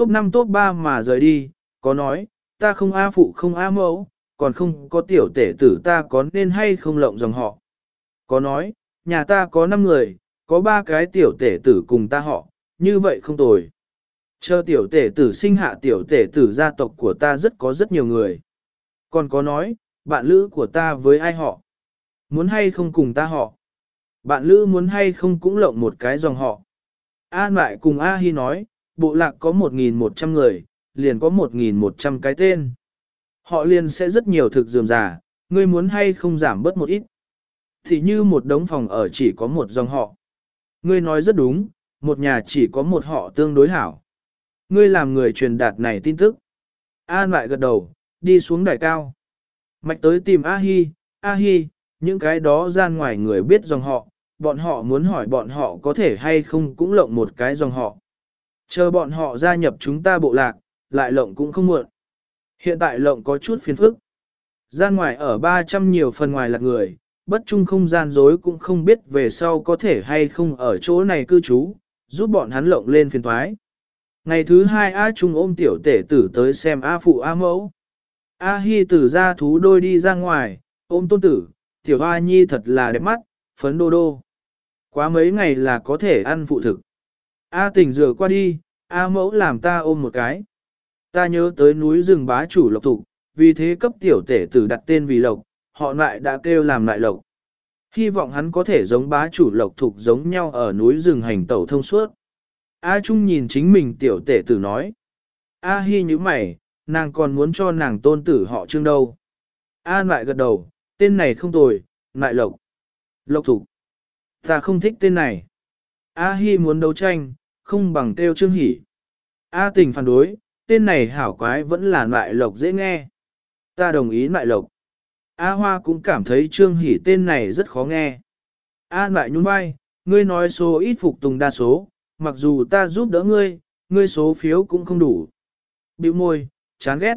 Top 5 top 3 mà rời đi, có nói, ta không A phụ không A mẫu, còn không có tiểu tể tử ta có nên hay không lộng dòng họ. Có nói, nhà ta có 5 người, có 3 cái tiểu tể tử cùng ta họ, như vậy không tồi. Chờ tiểu tể tử sinh hạ tiểu tể tử gia tộc của ta rất có rất nhiều người. Còn có nói, bạn lữ của ta với ai họ? Muốn hay không cùng ta họ? Bạn lữ muốn hay không cũng lộng một cái dòng họ. An lại cùng A Hi nói, bộ lạc có 1.100 người, liền có 1.100 cái tên. Họ liền sẽ rất nhiều thực dườm giả, ngươi muốn hay không giảm bớt một ít. Thì như một đống phòng ở chỉ có một dòng họ. Ngươi nói rất đúng, một nhà chỉ có một họ tương đối hảo. Ngươi làm người truyền đạt này tin tức. An lại gật đầu, đi xuống đài cao. Mạch tới tìm A-hi, A-hi, những cái đó gian ngoài người biết dòng họ, bọn họ muốn hỏi bọn họ có thể hay không cũng lộng một cái dòng họ. Chờ bọn họ gia nhập chúng ta bộ lạc, lại lộng cũng không muộn. Hiện tại lộng có chút phiền phức. Gian ngoài ở 300 nhiều phần ngoài là người, bất chung không gian dối cũng không biết về sau có thể hay không ở chỗ này cư trú, giúp bọn hắn lộng lên phiền thoái. Ngày thứ hai A Trung ôm tiểu tể tử tới xem A Phụ A Mẫu. A Hi tử ra thú đôi đi ra ngoài, ôm tôn tử, tiểu a nhi thật là đẹp mắt, phấn đô đô. Quá mấy ngày là có thể ăn phụ thực. A tỉnh rửa qua đi, A mẫu làm ta ôm một cái. Ta nhớ tới núi rừng bá chủ lộc tục, vì thế cấp tiểu tể tử đặt tên vì lộc, họ lại đã kêu làm lại lộc. Hy vọng hắn có thể giống bá chủ lộc thục giống nhau ở núi rừng hành tẩu thông suốt. A Trung nhìn chính mình tiểu tể tử nói. A Hi như mày, nàng còn muốn cho nàng tôn tử họ trương đâu. A lại gật đầu, tên này không tồi, lại lộc. Lộc thục. Ta không thích tên này. A Hi muốn đấu tranh, không bằng kêu trương hỉ. A tình phản đối, tên này hảo quái vẫn là loại lộc dễ nghe. Ta đồng ý loại lộc. A Hoa cũng cảm thấy trương hỉ tên này rất khó nghe. A lại nhún vai, ngươi nói số ít phục tùng đa số, mặc dù ta giúp đỡ ngươi, ngươi số phiếu cũng không đủ. Biểu môi, chán ghét.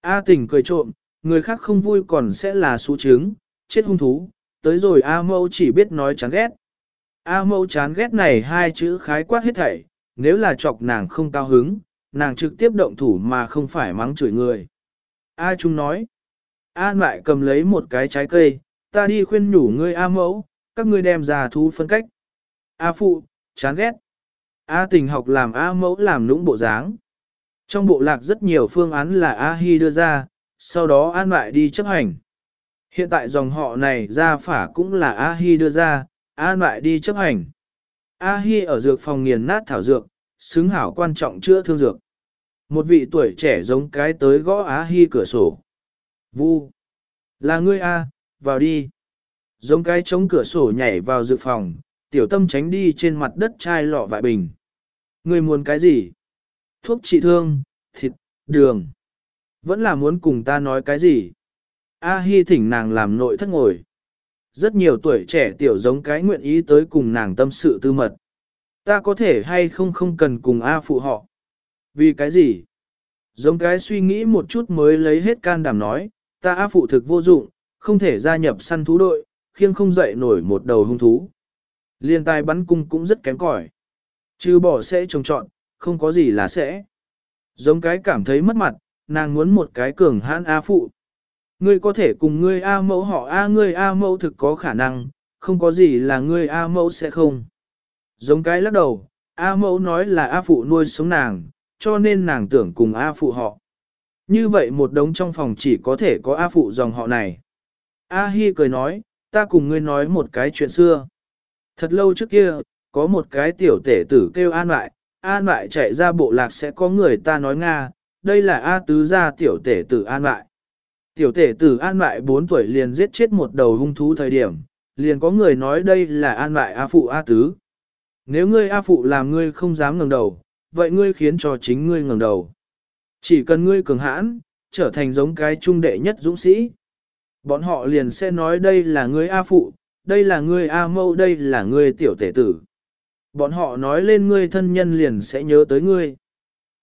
A tình cười trộm, người khác không vui còn sẽ là số trứng, chết hung thú, tới rồi A mâu chỉ biết nói chán ghét. A mẫu chán ghét này hai chữ khái quát hết thảy, nếu là chọc nàng không cao hứng, nàng trực tiếp động thủ mà không phải mắng chửi người. A Trung nói, A lại cầm lấy một cái trái cây, ta đi khuyên nhủ ngươi A mẫu, các ngươi đem ra thú phân cách. A phụ, chán ghét. A tình học làm A mẫu làm nũng bộ dáng. Trong bộ lạc rất nhiều phương án là A Hi đưa ra, sau đó An lại đi chấp hành. Hiện tại dòng họ này ra phả cũng là A Hi đưa ra, An lại đi chấp hành. A Hi ở dược phòng nghiền nát thảo dược, xứng hảo quan trọng chữa thương dược. Một vị tuổi trẻ giống cái tới gõ A Hi cửa sổ. Vu. Là ngươi A, vào đi. Giống cái chống cửa sổ nhảy vào dược phòng, tiểu tâm tránh đi trên mặt đất chai lọ vại bình. Ngươi muốn cái gì? Thuốc trị thương, thịt, đường. Vẫn là muốn cùng ta nói cái gì? A Hi thỉnh nàng làm nội thất ngồi. Rất nhiều tuổi trẻ tiểu giống cái nguyện ý tới cùng nàng tâm sự tư mật. Ta có thể hay không không cần cùng A phụ họ. Vì cái gì? Giống cái suy nghĩ một chút mới lấy hết can đảm nói, ta A phụ thực vô dụng, không thể gia nhập săn thú đội, khiêng không dậy nổi một đầu hung thú. Liên tài bắn cung cũng rất kém cỏi. Chứ bỏ sẽ trồng trọn, không có gì là sẽ. Giống cái cảm thấy mất mặt, nàng muốn một cái cường hãn A phụ. Ngươi có thể cùng ngươi A mẫu họ A ngươi A mẫu thực có khả năng, không có gì là ngươi A mẫu sẽ không. Giống cái lắc đầu, A mẫu nói là A phụ nuôi sống nàng, cho nên nàng tưởng cùng A phụ họ. Như vậy một đống trong phòng chỉ có thể có A phụ dòng họ này. A Hi cười nói, ta cùng ngươi nói một cái chuyện xưa. Thật lâu trước kia, có một cái tiểu tể tử kêu an lại, an lại chạy ra bộ lạc sẽ có người ta nói Nga, đây là A tứ gia tiểu tể tử an lại. Tiểu tể tử an lại 4 tuổi liền giết chết một đầu hung thú thời điểm, liền có người nói đây là an lại A phụ A tứ. Nếu ngươi A phụ làm ngươi không dám ngẩng đầu, vậy ngươi khiến cho chính ngươi ngẩng đầu. Chỉ cần ngươi cường hãn, trở thành giống cái trung đệ nhất dũng sĩ. Bọn họ liền sẽ nói đây là ngươi A phụ, đây là ngươi A mâu, đây là ngươi tiểu tể tử. Bọn họ nói lên ngươi thân nhân liền sẽ nhớ tới ngươi.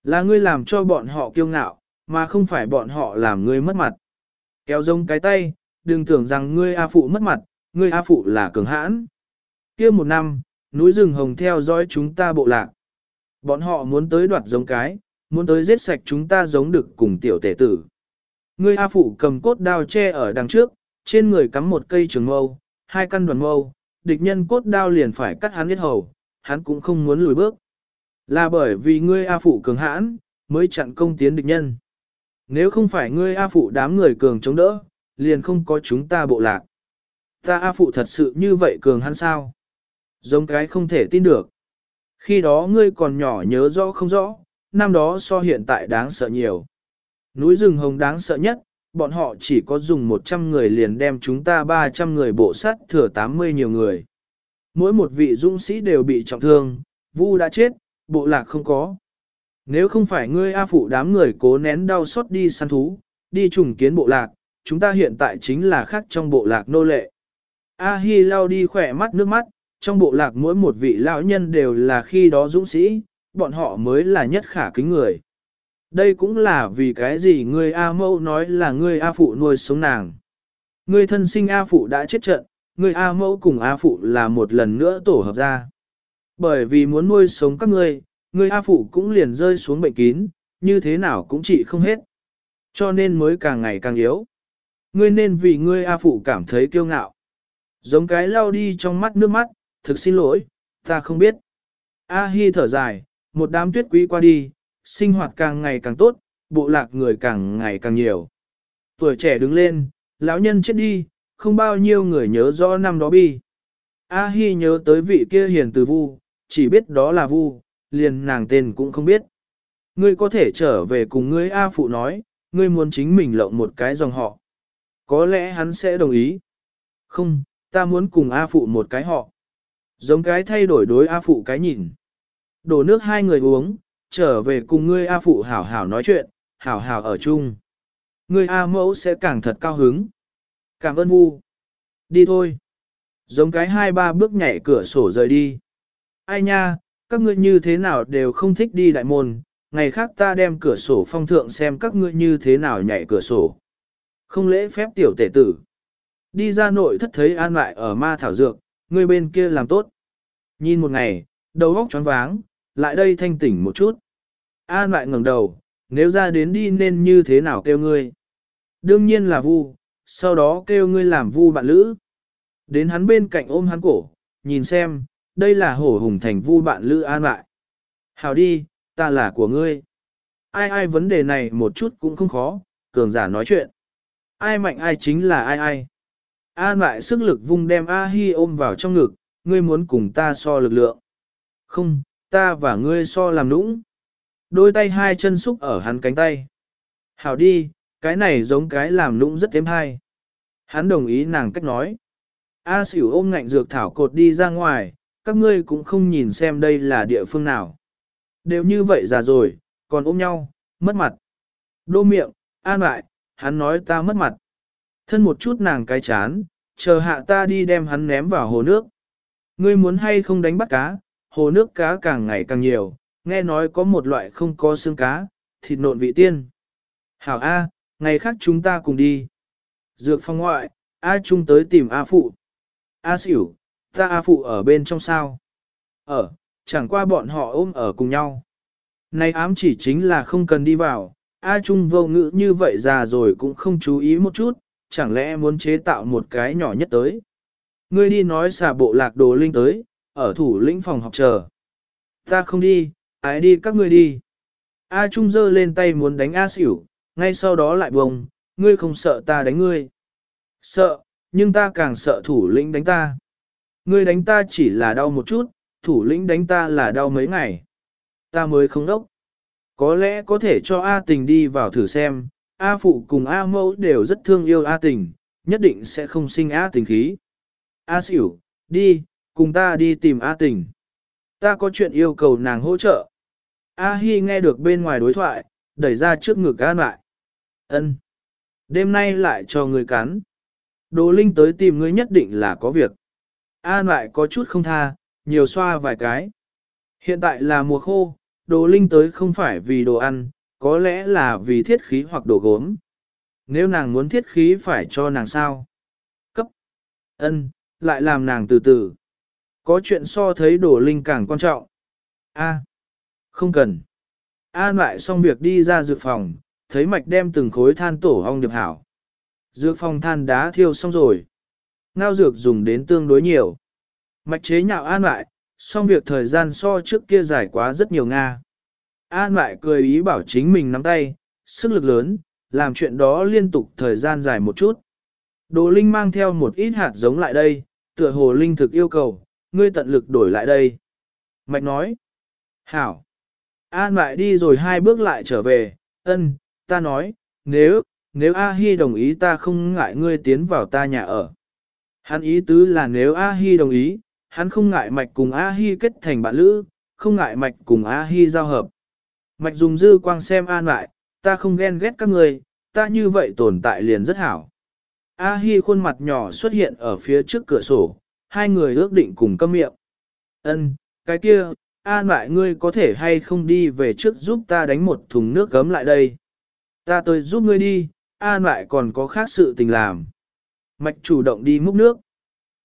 Là ngươi làm cho bọn họ kiêu ngạo, mà không phải bọn họ làm ngươi mất mặt. Kéo rông cái tay, đừng tưởng rằng ngươi A Phụ mất mặt, ngươi A Phụ là cường hãn. kia một năm, núi rừng hồng theo dõi chúng ta bộ lạc. Bọn họ muốn tới đoạt giống cái, muốn tới giết sạch chúng ta giống được cùng tiểu tể tử. Ngươi A Phụ cầm cốt đao che ở đằng trước, trên người cắm một cây trường mâu, hai căn đoàn mâu, địch nhân cốt đao liền phải cắt hắn hết hầu, hắn cũng không muốn lùi bước. Là bởi vì ngươi A Phụ cường hãn, mới chặn công tiến địch nhân. Nếu không phải ngươi A Phụ đám người cường chống đỡ, liền không có chúng ta bộ lạc. Ta A Phụ thật sự như vậy cường hắn sao? Giống cái không thể tin được. Khi đó ngươi còn nhỏ nhớ rõ không rõ, năm đó so hiện tại đáng sợ nhiều. Núi rừng hồng đáng sợ nhất, bọn họ chỉ có dùng 100 người liền đem chúng ta 300 người bộ sát thừa 80 nhiều người. Mỗi một vị dũng sĩ đều bị trọng thương, vu đã chết, bộ lạc không có. Nếu không phải ngươi A phụ đám người cố nén đau xót đi săn thú, đi trùng kiến bộ lạc, chúng ta hiện tại chính là khác trong bộ lạc nô lệ. A Hi lao đi khỏe mắt nước mắt, trong bộ lạc mỗi một vị lão nhân đều là khi đó dũng sĩ, bọn họ mới là nhất khả kính người. Đây cũng là vì cái gì ngươi A mẫu nói là ngươi A phụ nuôi sống nàng. Ngươi thân sinh A phụ đã chết trận, ngươi A mẫu cùng A phụ là một lần nữa tổ hợp ra. Bởi vì muốn nuôi sống các ngươi, ngươi A phụ cũng liền rơi xuống bệnh kín, như thế nào cũng trị không hết. Cho nên mới càng ngày càng yếu. Ngươi nên vì ngươi A phụ cảm thấy kiêu ngạo. Giống cái lau đi trong mắt nước mắt, thực xin lỗi, ta không biết. A Hi thở dài, một đám tuyết quý qua đi, sinh hoạt càng ngày càng tốt, bộ lạc người càng ngày càng nhiều. Tuổi trẻ đứng lên, lão nhân chết đi, không bao nhiêu người nhớ rõ năm đó bi. A Hi nhớ tới vị kia hiền từ vu, chỉ biết đó là vu, liền nàng tên cũng không biết. Ngươi có thể trở về cùng ngươi A Phụ nói, ngươi muốn chính mình lộng một cái dòng họ. Có lẽ hắn sẽ đồng ý. Không, ta muốn cùng A Phụ một cái họ. Giống cái thay đổi đối A Phụ cái nhìn. Đổ nước hai người uống, trở về cùng ngươi A Phụ hảo hảo nói chuyện, hảo hảo ở chung. Ngươi A Mẫu sẽ càng thật cao hứng. Cảm ơn Vu. Đi thôi. Giống cái hai ba bước nhảy cửa sổ rời đi. Ai nha, các ngươi như thế nào đều không thích đi đại môn, ngày khác ta đem cửa sổ phong thượng xem các ngươi như thế nào nhảy cửa sổ. Không lễ phép tiểu tể tử. Đi ra nội thất thấy an lại ở ma thảo dược, người bên kia làm tốt. Nhìn một ngày, đầu óc choáng váng, lại đây thanh tỉnh một chút. An lại ngẩng đầu, nếu ra đến đi nên như thế nào kêu ngươi. Đương nhiên là vu, sau đó kêu ngươi làm vu bạn lữ. Đến hắn bên cạnh ôm hắn cổ, nhìn xem, đây là hổ hùng thành vu bạn lữ an lại. Hào đi, ta là của ngươi. Ai ai vấn đề này một chút cũng không khó, cường giả nói chuyện. Ai mạnh ai chính là ai ai. An lại sức lực vung đem A-hi ôm vào trong ngực, ngươi muốn cùng ta so lực lượng. Không, ta và ngươi so làm nũng. Đôi tay hai chân xúc ở hắn cánh tay. Hảo đi, cái này giống cái làm nũng rất êm hay. Hắn đồng ý nàng cách nói. A xỉu ôm ngạnh dược thảo cột đi ra ngoài, các ngươi cũng không nhìn xem đây là địa phương nào. Đều như vậy già rồi, còn ôm nhau, mất mặt. Đô miệng, an lại, hắn nói ta mất mặt. Thân một chút nàng cái chán, chờ hạ ta đi đem hắn ném vào hồ nước. Ngươi muốn hay không đánh bắt cá, hồ nước cá càng ngày càng nhiều, nghe nói có một loại không có xương cá, thịt nộn vị tiên. Hảo A, ngày khác chúng ta cùng đi. Dược phong ngoại, A Trung tới tìm A Phụ. A sửu ta A Phụ ở bên trong sao? Ở, chẳng qua bọn họ ôm ở cùng nhau. Này ám chỉ chính là không cần đi vào, A Trung vô ngữ như vậy già rồi cũng không chú ý một chút, chẳng lẽ muốn chế tạo một cái nhỏ nhất tới. Ngươi đi nói xà bộ lạc đồ linh tới, ở thủ lĩnh phòng học chờ. Ta không đi, ai đi các ngươi đi. A Trung giơ lên tay muốn đánh A xỉu, ngay sau đó lại bông, ngươi không sợ ta đánh ngươi. Sợ, nhưng ta càng sợ thủ lĩnh đánh ta. Ngươi đánh ta chỉ là đau một chút, thủ lĩnh đánh ta là đau mấy ngày. Ta mới không đốc. Có lẽ có thể cho A tình đi vào thử xem, A phụ cùng A mẫu đều rất thương yêu A tình, nhất định sẽ không sinh A tình khí. A xỉu, đi, cùng ta đi tìm A tình. Ta có chuyện yêu cầu nàng hỗ trợ. A Hi nghe được bên ngoài đối thoại, đẩy ra trước ngực A lại. Ân, Đêm nay lại cho người cắn. Đồ Linh tới tìm ngươi nhất định là có việc. An lại có chút không tha, nhiều xoa vài cái. Hiện tại là mùa khô, đồ Linh tới không phải vì đồ ăn, có lẽ là vì thiết khí hoặc đồ gốm. Nếu nàng muốn thiết khí phải cho nàng sao? Cấp. Ân, lại làm nàng từ từ. Có chuyện so thấy đồ linh càng quan trọng. A. Không cần. An lại xong việc đi ra dược phòng, thấy mạch đem từng khối than tổ ong điệp hảo. Dược phòng than đá thiêu xong rồi. Ngao dược dùng đến tương đối nhiều. Mạch chế nhạo an lại, xong việc thời gian so trước kia dài quá rất nhiều Nga. An lại cười ý bảo chính mình nắm tay, sức lực lớn, làm chuyện đó liên tục thời gian dài một chút. Đồ Linh mang theo một ít hạt giống lại đây, tựa hồ Linh thực yêu cầu, ngươi tận lực đổi lại đây. Mạch nói, hảo. An lại đi rồi hai bước lại trở về, ân, ta nói, nếu, nếu A Hi đồng ý ta không ngại ngươi tiến vào ta nhà ở. Hắn ý tứ là nếu A Hi đồng ý, hắn không ngại mạch cùng A Hi kết thành bạn lữ, không ngại mạch cùng A Hi giao hợp. Mạch dùng dư quang xem an lại, ta không ghen ghét các người, ta như vậy tồn tại liền rất hảo. A Hi khuôn mặt nhỏ xuất hiện ở phía trước cửa sổ, hai người ước định cùng câm miệng. Ân, cái kia, An lại ngươi có thể hay không đi về trước giúp ta đánh một thùng nước gấm lại đây. Ta tới giúp ngươi đi, An lại còn có khác sự tình làm. Mạch chủ động đi múc nước.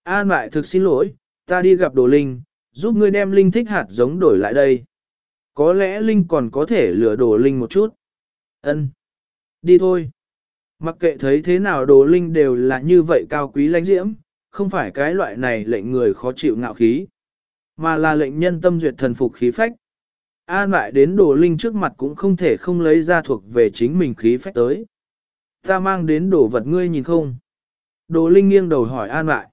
An lại thực xin lỗi, ta đi gặp đồ linh, giúp ngươi đem linh thích hạt giống đổi lại đây. Có lẽ linh còn có thể lừa đồ linh một chút. Ân, Đi thôi. Mặc kệ thấy thế nào đồ linh đều là như vậy cao quý lãnh diễm, không phải cái loại này lệnh người khó chịu ngạo khí, mà là lệnh nhân tâm duyệt thần phục khí phách. An lại đến đồ linh trước mặt cũng không thể không lấy ra thuộc về chính mình khí phách tới. Ta mang đến đồ vật ngươi nhìn không? Đồ linh nghiêng đầu hỏi an lại.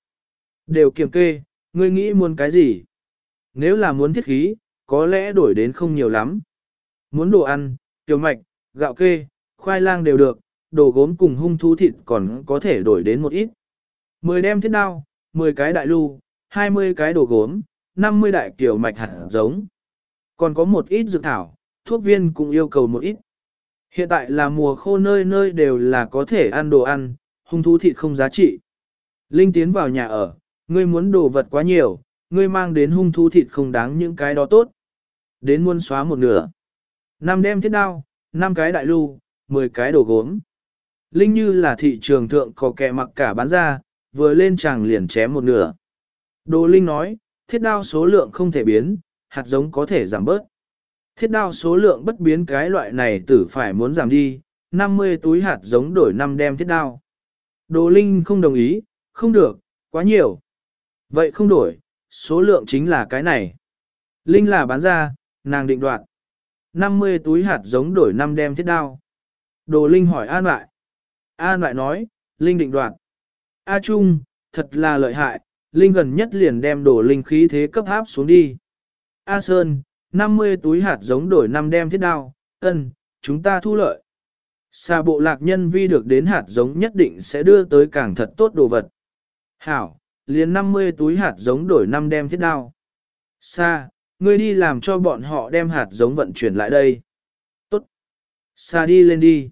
Đều kiểm kê, ngươi nghĩ muốn cái gì? Nếu là muốn thiết khí, có lẽ đổi đến không nhiều lắm. Muốn đồ ăn, tiểu mạch, gạo kê, khoai lang đều được, đồ gốm cùng hung thú thịt còn có thể đổi đến một ít. 10 đem thiết đao, 10 cái đại lưu, 20 cái đồ gốm, 50 đại kiểu mạch hạt giống. Còn có một ít dược thảo, thuốc viên cũng yêu cầu một ít. Hiện tại là mùa khô nơi nơi đều là có thể ăn đồ ăn, hung thú thịt không giá trị. Linh tiến vào nhà ở, ngươi muốn đồ vật quá nhiều, ngươi mang đến hung thú thịt không đáng những cái đó tốt. Đến muôn xóa một nửa. Năm đem thiết đao, năm cái đại lưu, 10 cái đồ gốm. Linh như là thị trường thượng có kẻ mặc cả bán ra, vừa lên chàng liền chém một nửa. Đồ Linh nói, thiết đao số lượng không thể biến, hạt giống có thể giảm bớt. Thiết đao số lượng bất biến cái loại này tử phải muốn giảm đi, 50 túi hạt giống đổi 5 đem thiết đao. Đồ Linh không đồng ý, không được, quá nhiều. Vậy không đổi, số lượng chính là cái này. Linh là bán ra, nàng định đoạt. 50 túi hạt giống đổi 5 đem thiết đao. Đồ Linh hỏi An lại. An lại nói, Linh định đoạt. A Trung, thật là lợi hại, Linh gần nhất liền đem Đồ linh khí thế cấp áp xuống đi. A Sơn, 50 túi hạt giống đổi năm đem thiết đao, ân, chúng ta thu lợi. Xa bộ lạc nhân vi được đến hạt giống nhất định sẽ đưa tới càng thật tốt đồ vật. Hảo, liền 50 túi hạt giống đổi năm đem thiết đao. Sa, ngươi đi làm cho bọn họ đem hạt giống vận chuyển lại đây. Tốt. Sa đi lên đi.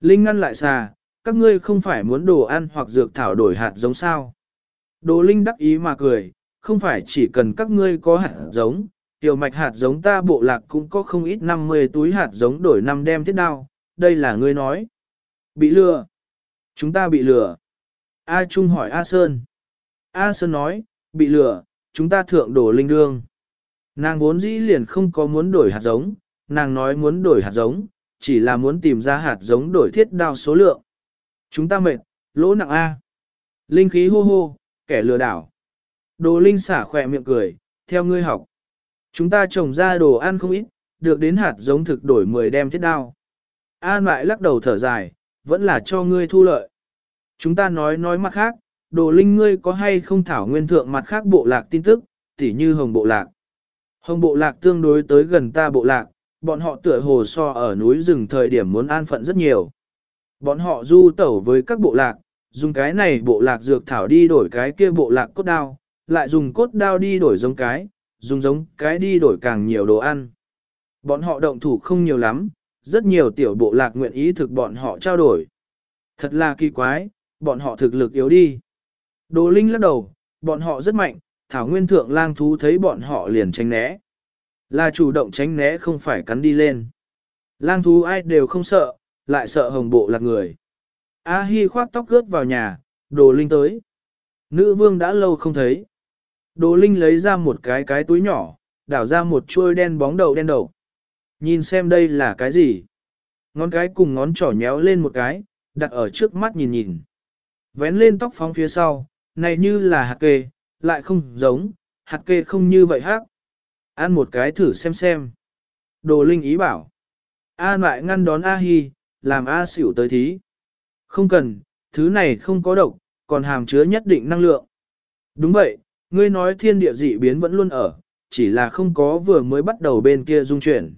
Linh ngăn lại Sa, các ngươi không phải muốn đồ ăn hoặc dược thảo đổi hạt giống sao. Đồ Linh đắc ý mà cười, không phải chỉ cần các ngươi có hạt giống, tiểu mạch hạt giống ta bộ lạc cũng có không ít 50 túi hạt giống đổi năm đem thiết đao, đây là ngươi nói. Bị lừa. Chúng ta bị lừa. A Trung hỏi A Sơn. A Sơn nói, bị lừa, chúng ta thượng đổ linh đương. Nàng vốn dĩ liền không có muốn đổi hạt giống, nàng nói muốn đổi hạt giống, chỉ là muốn tìm ra hạt giống đổi thiết đao số lượng. Chúng ta mệt, lỗ nặng A. Linh khí hô hô, kẻ lừa đảo. Đồ linh xả khỏe miệng cười, theo ngươi học. Chúng ta trồng ra đồ ăn không ít, được đến hạt giống thực đổi 10 đem thiết đao. An lại lắc đầu thở dài, vẫn là cho ngươi thu lợi. Chúng ta nói nói mặt khác, đồ linh ngươi có hay không thảo nguyên thượng mặt khác bộ lạc tin tức, tỉ như hồng bộ lạc. Hồng bộ lạc tương đối tới gần ta bộ lạc, bọn họ tựa hồ so ở núi rừng thời điểm muốn an phận rất nhiều. Bọn họ du tẩu với các bộ lạc, dùng cái này bộ lạc dược thảo đi đổi cái kia bộ lạc cốt đao, lại dùng cốt đao đi đổi giống cái, dùng giống cái đi đổi càng nhiều đồ ăn. Bọn họ động thủ không nhiều lắm, rất nhiều tiểu bộ lạc nguyện ý thực bọn họ trao đổi. Thật là kỳ quái, bọn họ thực lực yếu đi. Đồ Linh lắc đầu, bọn họ rất mạnh, Thảo Nguyên Thượng lang thú thấy bọn họ liền tránh né. Là chủ động tránh né không phải cắn đi lên. Lang thú ai đều không sợ, lại sợ hồng bộ lạc người. A Hi khoác tóc gớt vào nhà, đồ linh tới. Nữ vương đã lâu không thấy. Đồ linh lấy ra một cái cái túi nhỏ, đảo ra một chuôi đen bóng đầu đen đầu. Nhìn xem đây là cái gì? Ngón cái cùng ngón trỏ nhéo lên một cái, đặt ở trước mắt nhìn nhìn. Vén lên tóc phóng phía sau, này như là hạt kê, lại không giống, hạt kê không như vậy hát. Ăn một cái thử xem xem. Đồ linh ý bảo. A lại ngăn đón A Hi, làm A xỉu tới thí. Không cần, thứ này không có độc, còn hàm chứa nhất định năng lượng. Đúng vậy, ngươi nói thiên địa dị biến vẫn luôn ở, chỉ là không có vừa mới bắt đầu bên kia dung chuyển.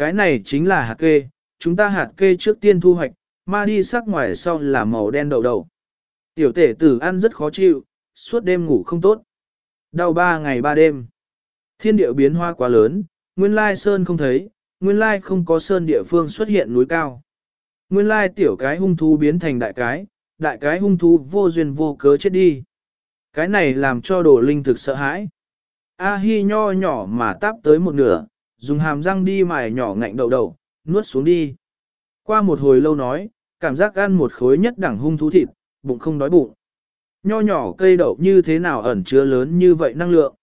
Cái này chính là hạt kê, chúng ta hạt kê trước tiên thu hoạch, ma đi sắc ngoài sau là màu đen đầu đầu. Tiểu tể tử ăn rất khó chịu, suốt đêm ngủ không tốt. Đau ba ngày ba đêm. Thiên địa biến hoa quá lớn, nguyên lai sơn không thấy, nguyên lai không có sơn địa phương xuất hiện núi cao. Nguyên lai tiểu cái hung thú biến thành đại cái, đại cái hung thú vô duyên vô cớ chết đi. Cái này làm cho đồ linh thực sợ hãi. A-hi nho nhỏ mà táp tới một nửa, dùng hàm răng đi mài nhỏ ngạnh đầu đầu, nuốt xuống đi. Qua một hồi lâu nói, cảm giác ăn một khối nhất đẳng hung thú thịt, bụng không đói bụng. Nho nhỏ cây đậu như thế nào ẩn chứa lớn như vậy năng lượng.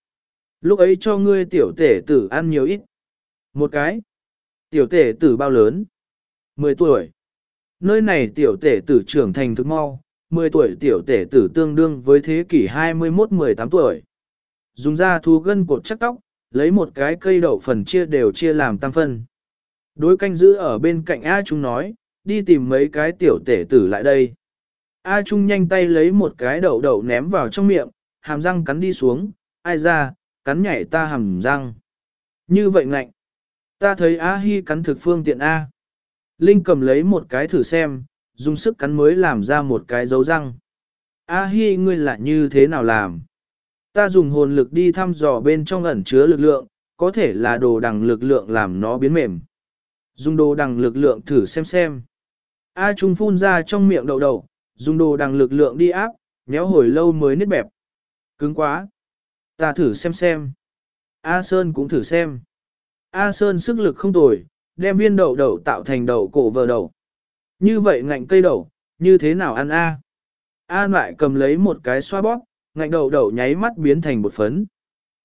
Lúc ấy cho ngươi tiểu tể tử ăn nhiều ít. Một cái. Tiểu tể tử bao lớn? 10 tuổi. Nơi này tiểu tể tử trưởng thành thức mau, 10 tuổi tiểu tể tử tương đương với thế kỷ 21-18 tuổi. Dùng da thu gân cột chắc tóc, lấy một cái cây đậu phần chia đều chia làm tam phân. Đối canh giữ ở bên cạnh A Trung nói, đi tìm mấy cái tiểu tể tử lại đây. A Trung nhanh tay lấy một cái đậu đậu ném vào trong miệng, hàm răng cắn đi xuống, ai ra, cắn nhảy ta hàm răng. Như vậy ngạnh. Ta thấy A Hi cắn thực phương tiện A. Linh cầm lấy một cái thử xem, dùng sức cắn mới làm ra một cái dấu răng. A Hi ngươi là như thế nào làm? Ta dùng hồn lực đi thăm dò bên trong ẩn chứa lực lượng, có thể là đồ đằng lực lượng làm nó biến mềm. Dùng đồ đằng lực lượng thử xem xem. A Trung phun ra trong miệng đậu đậu, dùng đồ đằng lực lượng đi áp, nhéo hồi lâu mới nứt bẹp. Cứng quá. Ta thử xem xem. A Sơn cũng thử xem. A Sơn sức lực không tồi, đem viên đậu đậu tạo thành đậu cổ vờ đậu. Như vậy ngạnh cây đậu, như thế nào ăn A? A lại cầm lấy một cái xoa bóp, ngạnh Đầu đậu nháy mắt biến thành bột phấn.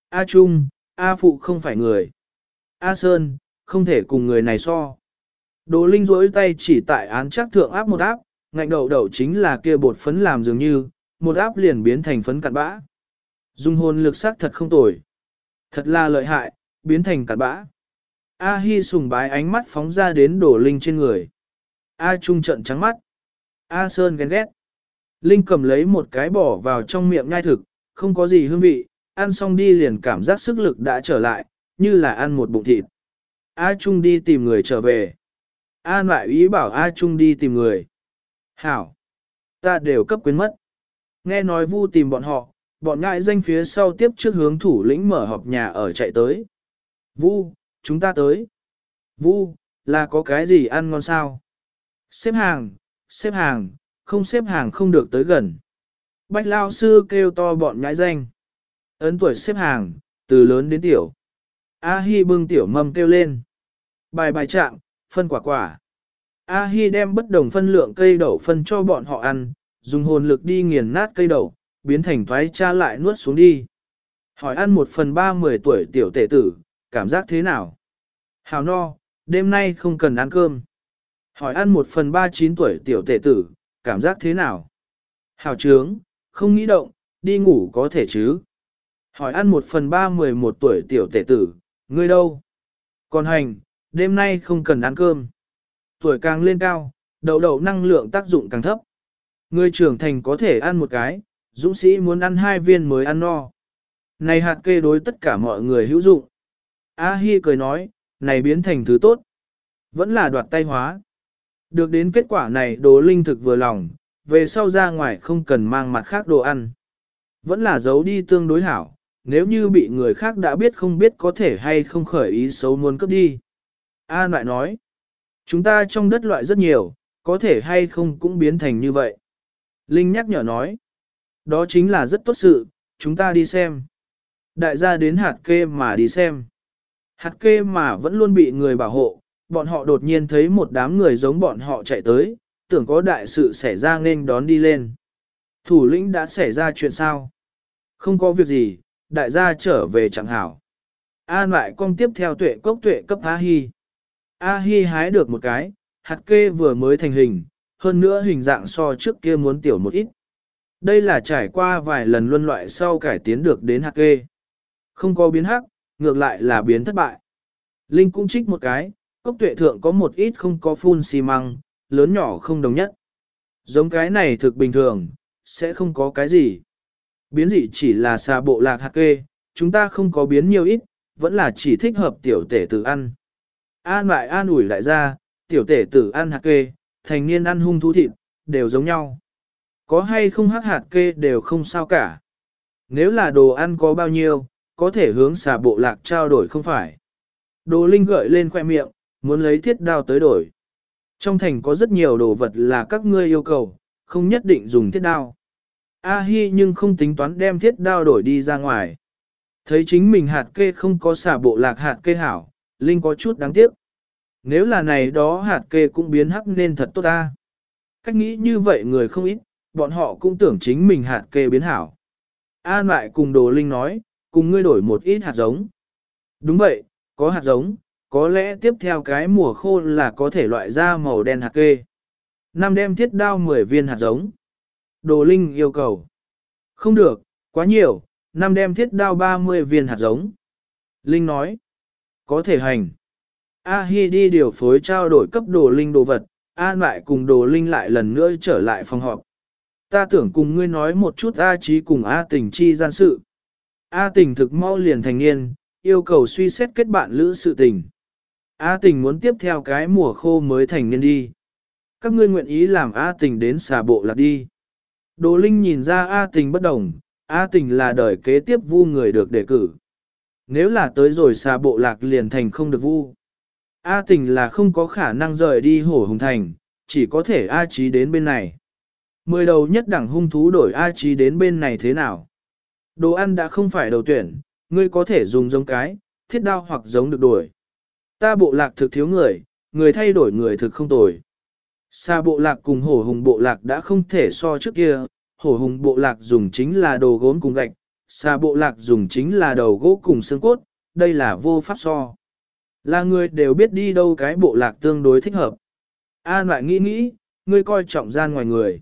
A Trung, A Phụ không phải người. A Sơn, không thể cùng người này so. Đồ Linh rỗi tay chỉ tại án chắc thượng áp một áp, ngạnh Đầu đậu chính là kia bột phấn làm dường như, một áp liền biến thành phấn cặn bã. Dung hồn lực sắc thật không tồi. Thật là lợi hại, biến thành cặn bã. A Hi sùng bái ánh mắt phóng ra đến đổ linh trên người. A Trung trận trắng mắt. A Sơn ghen ghét. Linh cầm lấy một cái bỏ vào trong miệng nhai thực, không có gì hương vị, ăn xong đi liền cảm giác sức lực đã trở lại, như là ăn một bụng thịt. A Trung đi tìm người trở về. A lại ý bảo A Trung đi tìm người. Hảo! Ta đều cấp quyến mất. Nghe nói vu tìm bọn họ, bọn ngại danh phía sau tiếp trước hướng thủ lĩnh mở họp nhà ở chạy tới. Vu, chúng ta tới. Vu, là có cái gì ăn ngon sao? Xếp hàng, xếp hàng, không xếp hàng không được tới gần. Bạch lao sư kêu to bọn nhãi danh. Ấn tuổi xếp hàng, từ lớn đến tiểu. A Hi bưng tiểu mâm kêu lên. Bài bài trạng, phân quả quả. A Hi đem bất đồng phân lượng cây đậu phân cho bọn họ ăn, dùng hồn lực đi nghiền nát cây đậu, biến thành thoái cha lại nuốt xuống đi. Hỏi ăn một phần ba mười tuổi tiểu tể tử, cảm giác thế nào? Hào no, đêm nay không cần ăn cơm. Hỏi ăn một phần ba chín tuổi tiểu tể tử, cảm giác thế nào? Hào trướng, không nghĩ động, đi ngủ có thể chứ? Hỏi ăn một phần ba mười một tuổi tiểu tể tử, ngươi đâu? Còn hành, đêm nay không cần ăn cơm. Tuổi càng lên cao, đậu đậu năng lượng tác dụng càng thấp. Người trưởng thành có thể ăn một cái, dũng sĩ muốn ăn hai viên mới ăn no. Này hạt kê đối tất cả mọi người hữu dụng. A Hi cười nói, này biến thành thứ tốt. Vẫn là đoạt tay hóa. Được đến kết quả này đồ linh thực vừa lòng, về sau ra ngoài không cần mang mặt khác đồ ăn. Vẫn là giấu đi tương đối hảo, nếu như bị người khác đã biết không biết có thể hay không khởi ý xấu muốn cướp đi. A lại nói, chúng ta trong đất loại rất nhiều, có thể hay không cũng biến thành như vậy. Linh nhắc nhở nói, đó chính là rất tốt sự, chúng ta đi xem. Đại gia đến hạt kê mà đi xem. Hạt kê mà vẫn luôn bị người bảo hộ, bọn họ đột nhiên thấy một đám người giống bọn họ chạy tới, tưởng có đại sự xảy ra nên đón đi lên. Thủ lĩnh đã xảy ra chuyện sao? Không có việc gì, đại gia trở về chẳng hảo. An lại con tiếp theo tuệ cốc tuệ cấp A-hi. A-hi hái được một cái, hạt kê vừa mới thành hình, hơn nữa hình dạng so trước kia muốn tiểu một ít. Đây là trải qua vài lần luân loại sau cải tiến được đến hạt kê. Không có biến hắc, ngược lại là biến thất bại. Linh cũng trích một cái, cốc tuệ thượng có một ít không có phun xi măng, lớn nhỏ không đồng nhất. Giống cái này thực bình thường, sẽ không có cái gì. Biến dị chỉ là xà bộ lạc hạt kê, chúng ta không có biến nhiều ít, vẫn là chỉ thích hợp tiểu tể tử ăn. An lại an ủi lại ra, tiểu tể tử ăn hạt kê, thành niên ăn hung thú thịt, đều giống nhau. Có hay không hắc hạt kê đều không sao cả. Nếu là đồ ăn có bao nhiêu, có thể hướng xà bộ lạc trao đổi không phải. Đồ Linh gợi lên khoe miệng, muốn lấy thiết đao tới đổi. Trong thành có rất nhiều đồ vật là các ngươi yêu cầu, không nhất định dùng thiết đao. A Hi nhưng không tính toán đem thiết đao đổi đi ra ngoài. Thấy chính mình hạt kê không có xả bộ lạc hạt kê hảo, Linh có chút đáng tiếc. Nếu là này đó hạt kê cũng biến hắc nên thật tốt ta. Cách nghĩ như vậy người không ít, bọn họ cũng tưởng chính mình hạt kê biến hảo. An lại cùng Đồ Linh nói, cùng ngươi đổi một ít hạt giống. Đúng vậy, có hạt giống, có lẽ tiếp theo cái mùa khô là có thể loại ra màu đen hạt kê. Năm đem thiết đao 10 viên hạt giống. Đồ Linh yêu cầu. Không được, quá nhiều, năm đem thiết đao 30 viên hạt giống. Linh nói. Có thể hành. A Hi đi điều phối trao đổi cấp đồ Linh đồ vật, An lại cùng đồ Linh lại lần nữa trở lại phòng họp. Ta tưởng cùng ngươi nói một chút A trí cùng A Tình chi gian sự. A Tình thực mau liền thành niên, yêu cầu suy xét kết bạn lữ sự tình. A Tình muốn tiếp theo cái mùa khô mới thành niên đi. Các ngươi nguyện ý làm A Tình đến xà bộ lạc đi. Đồ Linh nhìn ra A Tình bất đồng, A Tình là đời kế tiếp vu người được đề cử. Nếu là tới rồi xà bộ lạc liền thành không được vu. A Tình là không có khả năng rời đi hổ hùng thành, chỉ có thể A Chí đến bên này. Mười đầu nhất đẳng hung thú đổi A Chí đến bên này thế nào? Đồ ăn đã không phải đầu tuyển, ngươi có thể dùng giống cái, thiết đao hoặc giống được đổi. Ta bộ lạc thực thiếu người, người thay đổi người thực không tồi. Sa bộ lạc cùng hổ hùng bộ lạc đã không thể so trước kia, hổ hùng bộ lạc dùng chính là đồ gốm cùng gạch, sa bộ lạc dùng chính là đầu gỗ cùng xương cốt, đây là vô pháp so. Là người đều biết đi đâu cái bộ lạc tương đối thích hợp. An lại nghĩ nghĩ, ngươi coi trọng gian ngoài người.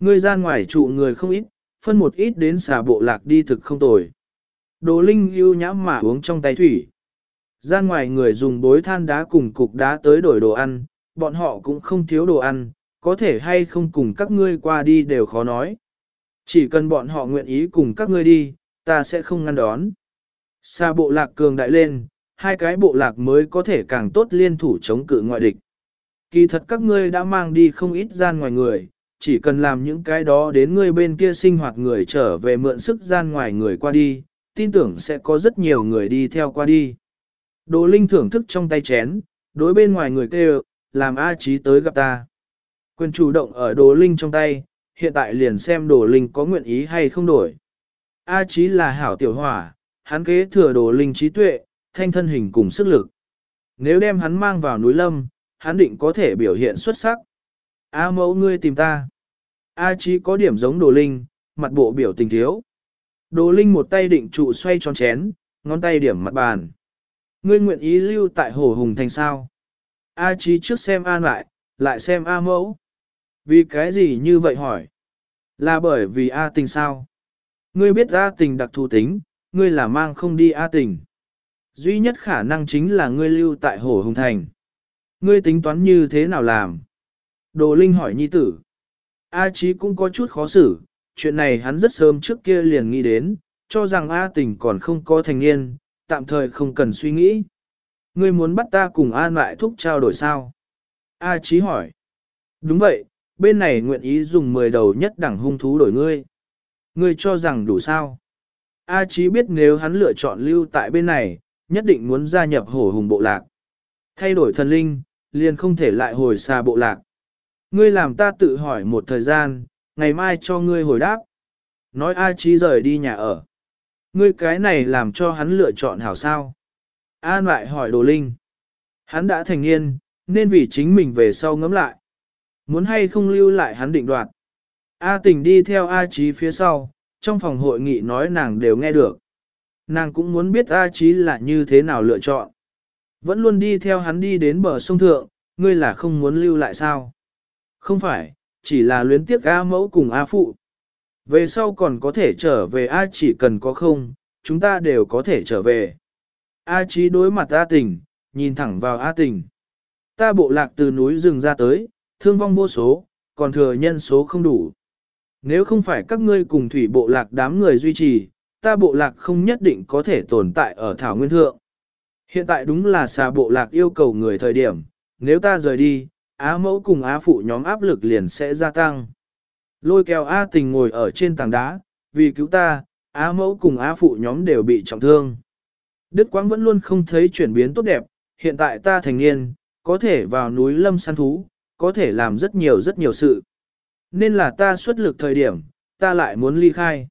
Ngươi gian ngoài trụ người không ít, phân một ít đến xà bộ lạc đi thực không tồi. Đồ Linh yêu nhãm mà uống trong tay thủy. Gian ngoài người dùng bối than đá cùng cục đá tới đổi đồ ăn, bọn họ cũng không thiếu đồ ăn, có thể hay không cùng các ngươi qua đi đều khó nói. Chỉ cần bọn họ nguyện ý cùng các ngươi đi, ta sẽ không ngăn đón. Xa bộ lạc cường đại lên, hai cái bộ lạc mới có thể càng tốt liên thủ chống cự ngoại địch. Kỳ thật các ngươi đã mang đi không ít gian ngoài người, chỉ cần làm những cái đó đến ngươi bên kia sinh hoạt người trở về mượn sức gian ngoài người qua đi, tin tưởng sẽ có rất nhiều người đi theo qua đi. Đồ Linh thưởng thức trong tay chén, đối bên ngoài người kêu, làm A Chí tới gặp ta. Quyền chủ động ở Đồ Linh trong tay, hiện tại liền xem Đồ Linh có nguyện ý hay không đổi. A Chí là hảo tiểu hỏa, hắn kế thừa Đồ Linh trí tuệ, thanh thân hình cùng sức lực. Nếu đem hắn mang vào núi lâm, hắn định có thể biểu hiện xuất sắc. A mẫu ngươi tìm ta. A Chí có điểm giống Đồ Linh, mặt bộ biểu tình thiếu. Đồ Linh một tay định trụ xoay tròn chén, ngón tay điểm mặt bàn. Ngươi nguyện ý lưu tại hồ hùng thành sao? A Chí trước xem an lại, lại xem A mẫu. Vì cái gì như vậy hỏi? Là bởi vì A tình sao? Ngươi biết A tình đặc thù tính, ngươi là mang không đi A tình. Duy nhất khả năng chính là ngươi lưu tại hồ hùng thành. Ngươi tính toán như thế nào làm? Đồ Linh hỏi nhi tử. A Chí cũng có chút khó xử, chuyện này hắn rất sớm trước kia liền nghĩ đến, cho rằng A tình còn không có thành niên, tạm thời không cần suy nghĩ. Ngươi muốn bắt ta cùng An lại thúc trao đổi sao? A Chí hỏi. Đúng vậy, bên này nguyện ý dùng 10 đầu nhất đẳng hung thú đổi ngươi. Ngươi cho rằng đủ sao? A Chí biết nếu hắn lựa chọn lưu tại bên này, nhất định muốn gia nhập hổ hùng bộ lạc. Thay đổi thần linh, liền không thể lại hồi xa bộ lạc. Ngươi làm ta tự hỏi một thời gian, ngày mai cho ngươi hồi đáp. Nói A Chí rời đi nhà ở. Ngươi cái này làm cho hắn lựa chọn hảo sao. An lại hỏi Đồ Linh. Hắn đã thành niên, nên vì chính mình về sau ngẫm lại. Muốn hay không lưu lại hắn định đoạt. A tình đi theo A Chí phía sau, trong phòng hội nghị nói nàng đều nghe được. Nàng cũng muốn biết A Chí là như thế nào lựa chọn. Vẫn luôn đi theo hắn đi đến bờ sông thượng, ngươi là không muốn lưu lại sao? Không phải, chỉ là luyến tiếc A mẫu cùng A phụ. Về sau còn có thể trở về A chỉ cần có không, chúng ta đều có thể trở về. A Chí đối mặt A Tình, nhìn thẳng vào A Tình. Ta bộ lạc từ núi rừng ra tới, thương vong vô số, còn thừa nhân số không đủ. Nếu không phải các ngươi cùng thủy bộ lạc đám người duy trì, ta bộ lạc không nhất định có thể tồn tại ở Thảo Nguyên Thượng. Hiện tại đúng là xà bộ lạc yêu cầu người thời điểm, nếu ta rời đi, Á mẫu cùng Á phụ nhóm áp lực liền sẽ gia tăng. Lôi kéo A tình ngồi ở trên tảng đá, vì cứu ta, a mẫu cùng a phụ nhóm đều bị trọng thương. Đức Quang vẫn luôn không thấy chuyển biến tốt đẹp, hiện tại ta thành niên, có thể vào núi lâm săn thú, có thể làm rất nhiều rất nhiều sự. Nên là ta xuất lực thời điểm, ta lại muốn ly khai.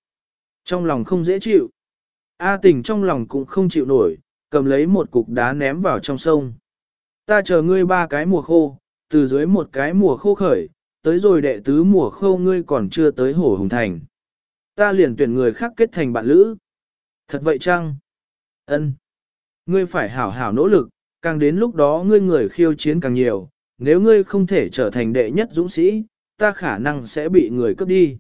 Trong lòng không dễ chịu. A tình trong lòng cũng không chịu nổi, cầm lấy một cục đá ném vào trong sông. Ta chờ ngươi ba cái mùa khô, từ dưới một cái mùa khô khởi, tới rồi đệ tứ mùa khâu ngươi còn chưa tới hổ hùng thành. Ta liền tuyển người khác kết thành bạn lữ. Thật vậy chăng? Ân. Ngươi phải hảo hảo nỗ lực, càng đến lúc đó ngươi người khiêu chiến càng nhiều, nếu ngươi không thể trở thành đệ nhất dũng sĩ, ta khả năng sẽ bị người cướp đi.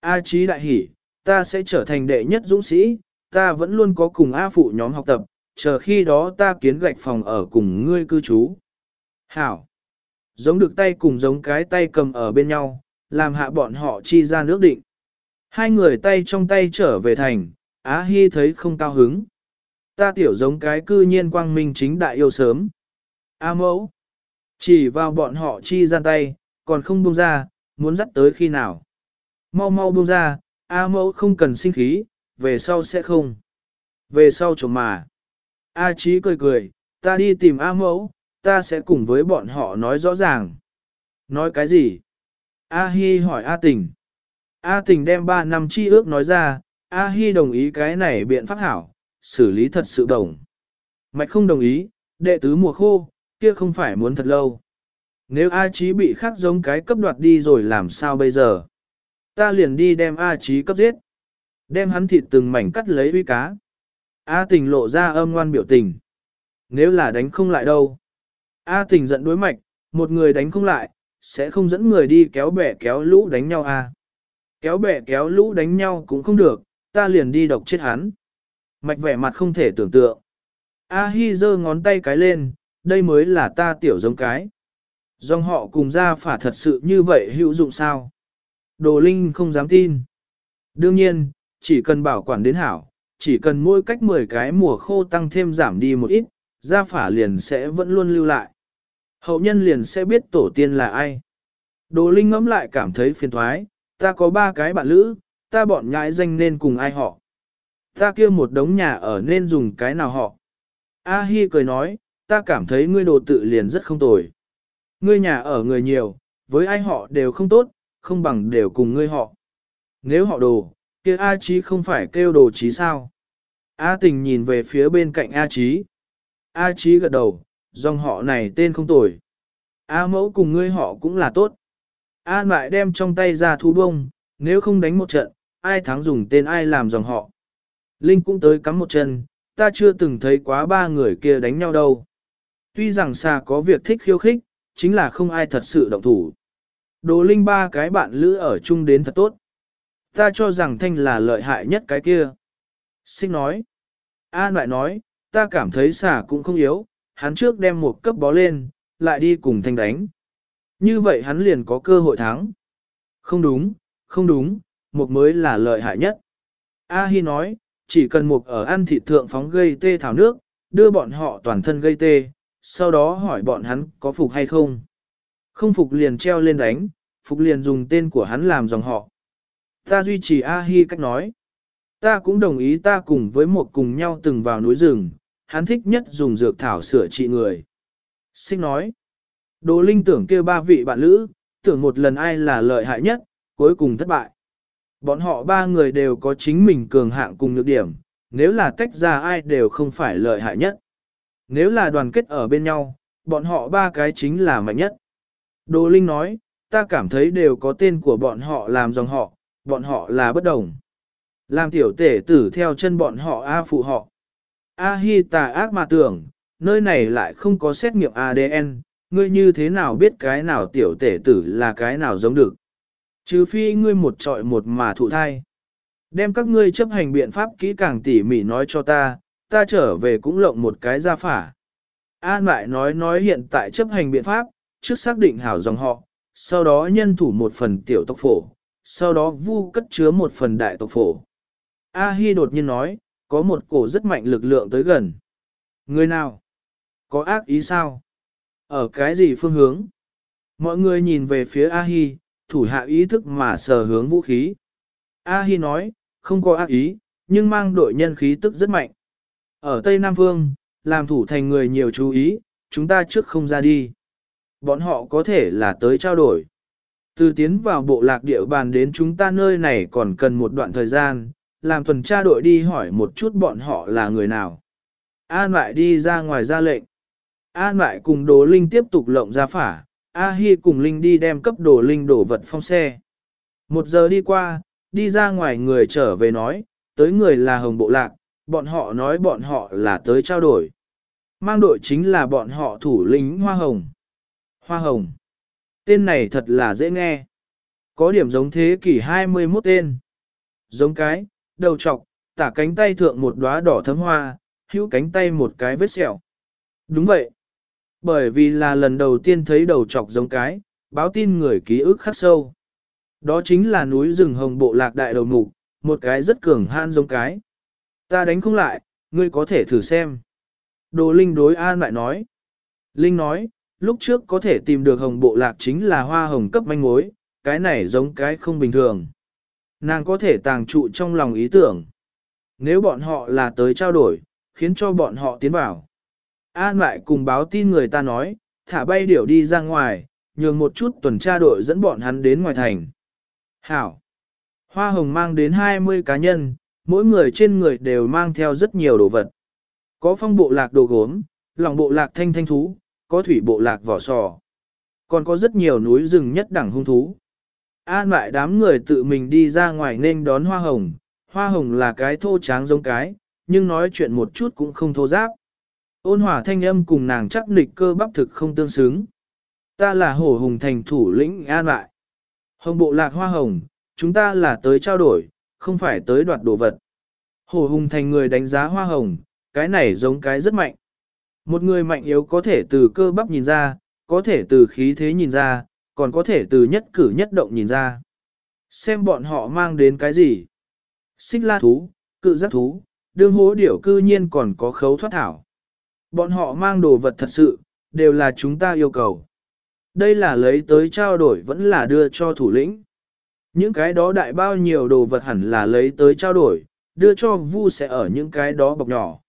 A Chí đại hỉ, ta sẽ trở thành đệ nhất dũng sĩ, ta vẫn luôn có cùng A phụ nhóm học tập, chờ khi đó ta kiến gạch phòng ở cùng ngươi cư trú. Hảo. Giống được tay cùng giống cái tay cầm ở bên nhau, làm hạ bọn họ chi ra nước định. Hai người tay trong tay trở về thành, Á Hi thấy không cao hứng. Ta tiểu giống cái cư nhiên quang minh chính đại yêu sớm. A mẫu. Chỉ vào bọn họ chi gian tay, còn không buông ra, muốn dắt tới khi nào. Mau mau buông ra, A mẫu không cần sinh khí, về sau sẽ không. Về sau chồng mà. A trí cười cười, ta đi tìm A mẫu, ta sẽ cùng với bọn họ nói rõ ràng. Nói cái gì? A Hi hỏi A Tình. A Tình đem 3 năm chi ước nói ra, A Hi đồng ý cái này biện pháp hảo, xử lý thật sự đồng. Mạch không đồng ý, đệ tứ mùa khô, kia không phải muốn thật lâu. Nếu A Chí bị khác giống cái cấp đoạt đi rồi làm sao bây giờ? Ta liền đi đem A Chí cấp giết. Đem hắn thịt từng mảnh cắt lấy uy cá. A tình lộ ra âm ngoan biểu tình. Nếu là đánh không lại đâu. A tình giận đối mạch, một người đánh không lại, sẽ không dẫn người đi kéo bẻ kéo lũ đánh nhau a. Kéo bẻ kéo lũ đánh nhau cũng không được, ta liền đi độc chết hắn. Mạch vẻ mặt không thể tưởng tượng. A Hi giơ ngón tay cái lên, đây mới là ta tiểu giống cái. Dòng họ cùng ra phả thật sự như vậy hữu dụng sao? Đồ Linh không dám tin. Đương nhiên, chỉ cần bảo quản đến hảo, chỉ cần mỗi cách 10 cái mùa khô tăng thêm giảm đi một ít, gia phả liền sẽ vẫn luôn lưu lại. Hậu nhân liền sẽ biết tổ tiên là ai. Đồ Linh ngẫm lại cảm thấy phiền thoái, ta có ba cái bạn lữ, ta bọn nhãi danh nên cùng ai họ. Ta kia một đống nhà ở nên dùng cái nào họ. A Hi cười nói, ta cảm thấy ngươi đồ tự liền rất không tồi. Ngươi nhà ở người nhiều, với ai họ đều không tốt, không bằng đều cùng ngươi họ. Nếu họ đồ, kia A Chí không phải kêu đồ chí sao? A tình nhìn về phía bên cạnh A Chí. A Chí gật đầu, dòng họ này tên không tồi. A mẫu cùng ngươi họ cũng là tốt. A lại đem trong tay ra thu bông, nếu không đánh một trận, ai thắng dùng tên ai làm dòng họ. Linh cũng tới cắm một chân, ta chưa từng thấy quá ba người kia đánh nhau đâu. Tuy rằng xa có việc thích khiêu khích, chính là không ai thật sự động thủ. Đồ Linh ba cái bạn lữ ở chung đến thật tốt ta cho rằng thanh là lợi hại nhất cái kia. Xích nói, An lại nói, ta cảm thấy xà cũng không yếu, hắn trước đem một cấp bó lên, lại đi cùng thanh đánh. Như vậy hắn liền có cơ hội thắng. Không đúng, không đúng, một mới là lợi hại nhất. A Hi nói, chỉ cần một ở ăn thịt thượng phóng gây tê thảo nước, đưa bọn họ toàn thân gây tê, sau đó hỏi bọn hắn có phục hay không. Không phục liền treo lên đánh, phục liền dùng tên của hắn làm dòng họ. Ta duy trì A-hi cách nói. Ta cũng đồng ý ta cùng với một cùng nhau từng vào núi rừng, hắn thích nhất dùng dược thảo sửa trị người. Sinh nói. Đồ linh tưởng kêu ba vị bạn lữ, tưởng một lần ai là lợi hại nhất, cuối cùng thất bại. Bọn họ ba người đều có chính mình cường hạng cùng nhược điểm, nếu là tách ra ai đều không phải lợi hại nhất. Nếu là đoàn kết ở bên nhau, bọn họ ba cái chính là mạnh nhất. Đồ Linh nói, ta cảm thấy đều có tên của bọn họ làm dòng họ, bọn họ là bất đồng. Làm tiểu tể tử theo chân bọn họ A phụ họ. A hi tà ác mà tưởng, nơi này lại không có xét nghiệm ADN, ngươi như thế nào biết cái nào tiểu tể tử là cái nào giống được. Trừ phi ngươi một trọi một mà thụ thai. Đem các ngươi chấp hành biện pháp kỹ càng tỉ mỉ nói cho ta, ta trở về cũng lộng một cái ra phả. An lại nói nói hiện tại chấp hành biện pháp, trước xác định hảo dòng họ, sau đó nhân thủ một phần tiểu tộc phổ, sau đó vu cất chứa một phần đại tộc phổ. A-hi đột nhiên nói, có một cổ rất mạnh lực lượng tới gần. Người nào? Có ác ý sao? Ở cái gì phương hướng? Mọi người nhìn về phía A-hi, thủ hạ ý thức mà sờ hướng vũ khí. A-hi nói, không có ác ý, nhưng mang đội nhân khí tức rất mạnh. Ở Tây Nam Phương, làm thủ thành người nhiều chú ý, chúng ta trước không ra đi. Bọn họ có thể là tới trao đổi. Từ tiến vào bộ lạc địa bàn đến chúng ta nơi này còn cần một đoạn thời gian, làm tuần tra đội đi hỏi một chút bọn họ là người nào. An lại đi ra ngoài ra lệnh. An lại cùng đồ linh tiếp tục lộng ra phả, A Hi cùng linh đi đem cấp đồ linh đổ vật phong xe. Một giờ đi qua, đi ra ngoài người trở về nói, tới người là hồng bộ lạc, bọn họ nói bọn họ là tới trao đổi. Mang đội chính là bọn họ thủ lĩnh Hoa Hồng. Hoa Hồng. Tên này thật là dễ nghe. Có điểm giống thế kỷ 21 tên. Giống cái, đầu trọc, tả cánh tay thượng một đóa đỏ thấm hoa, hữu cánh tay một cái vết sẹo. Đúng vậy. Bởi vì là lần đầu tiên thấy đầu trọc giống cái, báo tin người ký ức khắc sâu. Đó chính là núi rừng hồng bộ lạc đại đầu mục, một cái rất cường han giống cái. Ta đánh không lại, ngươi có thể thử xem. Đồ Linh đối An lại nói. Linh nói, lúc trước có thể tìm được hồng bộ lạc chính là hoa hồng cấp manh mối, cái này giống cái không bình thường. Nàng có thể tàng trụ trong lòng ý tưởng. Nếu bọn họ là tới trao đổi, khiến cho bọn họ tiến vào. An lại cùng báo tin người ta nói, thả bay điểu đi ra ngoài, nhường một chút tuần tra đội dẫn bọn hắn đến ngoài thành. Hảo! Hoa hồng mang đến 20 cá nhân, mỗi người trên người đều mang theo rất nhiều đồ vật. Có phong bộ lạc đồ gốm, lòng bộ lạc thanh thanh thú, có thủy bộ lạc vỏ sò. Còn có rất nhiều núi rừng nhất đẳng hung thú. An lại đám người tự mình đi ra ngoài nên đón hoa hồng. Hoa hồng là cái thô tráng giống cái, nhưng nói chuyện một chút cũng không thô giáp. Ôn hỏa thanh âm cùng nàng chắc nịch cơ bắp thực không tương xứng. Ta là hổ hùng thành thủ lĩnh an lại. Hồng bộ lạc hoa hồng, chúng ta là tới trao đổi, không phải tới đoạt đồ vật. Hổ hùng thành người đánh giá hoa hồng, cái này giống cái rất mạnh. Một người mạnh yếu có thể từ cơ bắp nhìn ra, có thể từ khí thế nhìn ra, còn có thể từ nhất cử nhất động nhìn ra. Xem bọn họ mang đến cái gì. Xích la thú, cự giác thú, đương hố điểu cư nhiên còn có khấu thoát thảo. Bọn họ mang đồ vật thật sự, đều là chúng ta yêu cầu. Đây là lấy tới trao đổi vẫn là đưa cho thủ lĩnh. Những cái đó đại bao nhiêu đồ vật hẳn là lấy tới trao đổi, đưa cho vu sẽ ở những cái đó bọc nhỏ.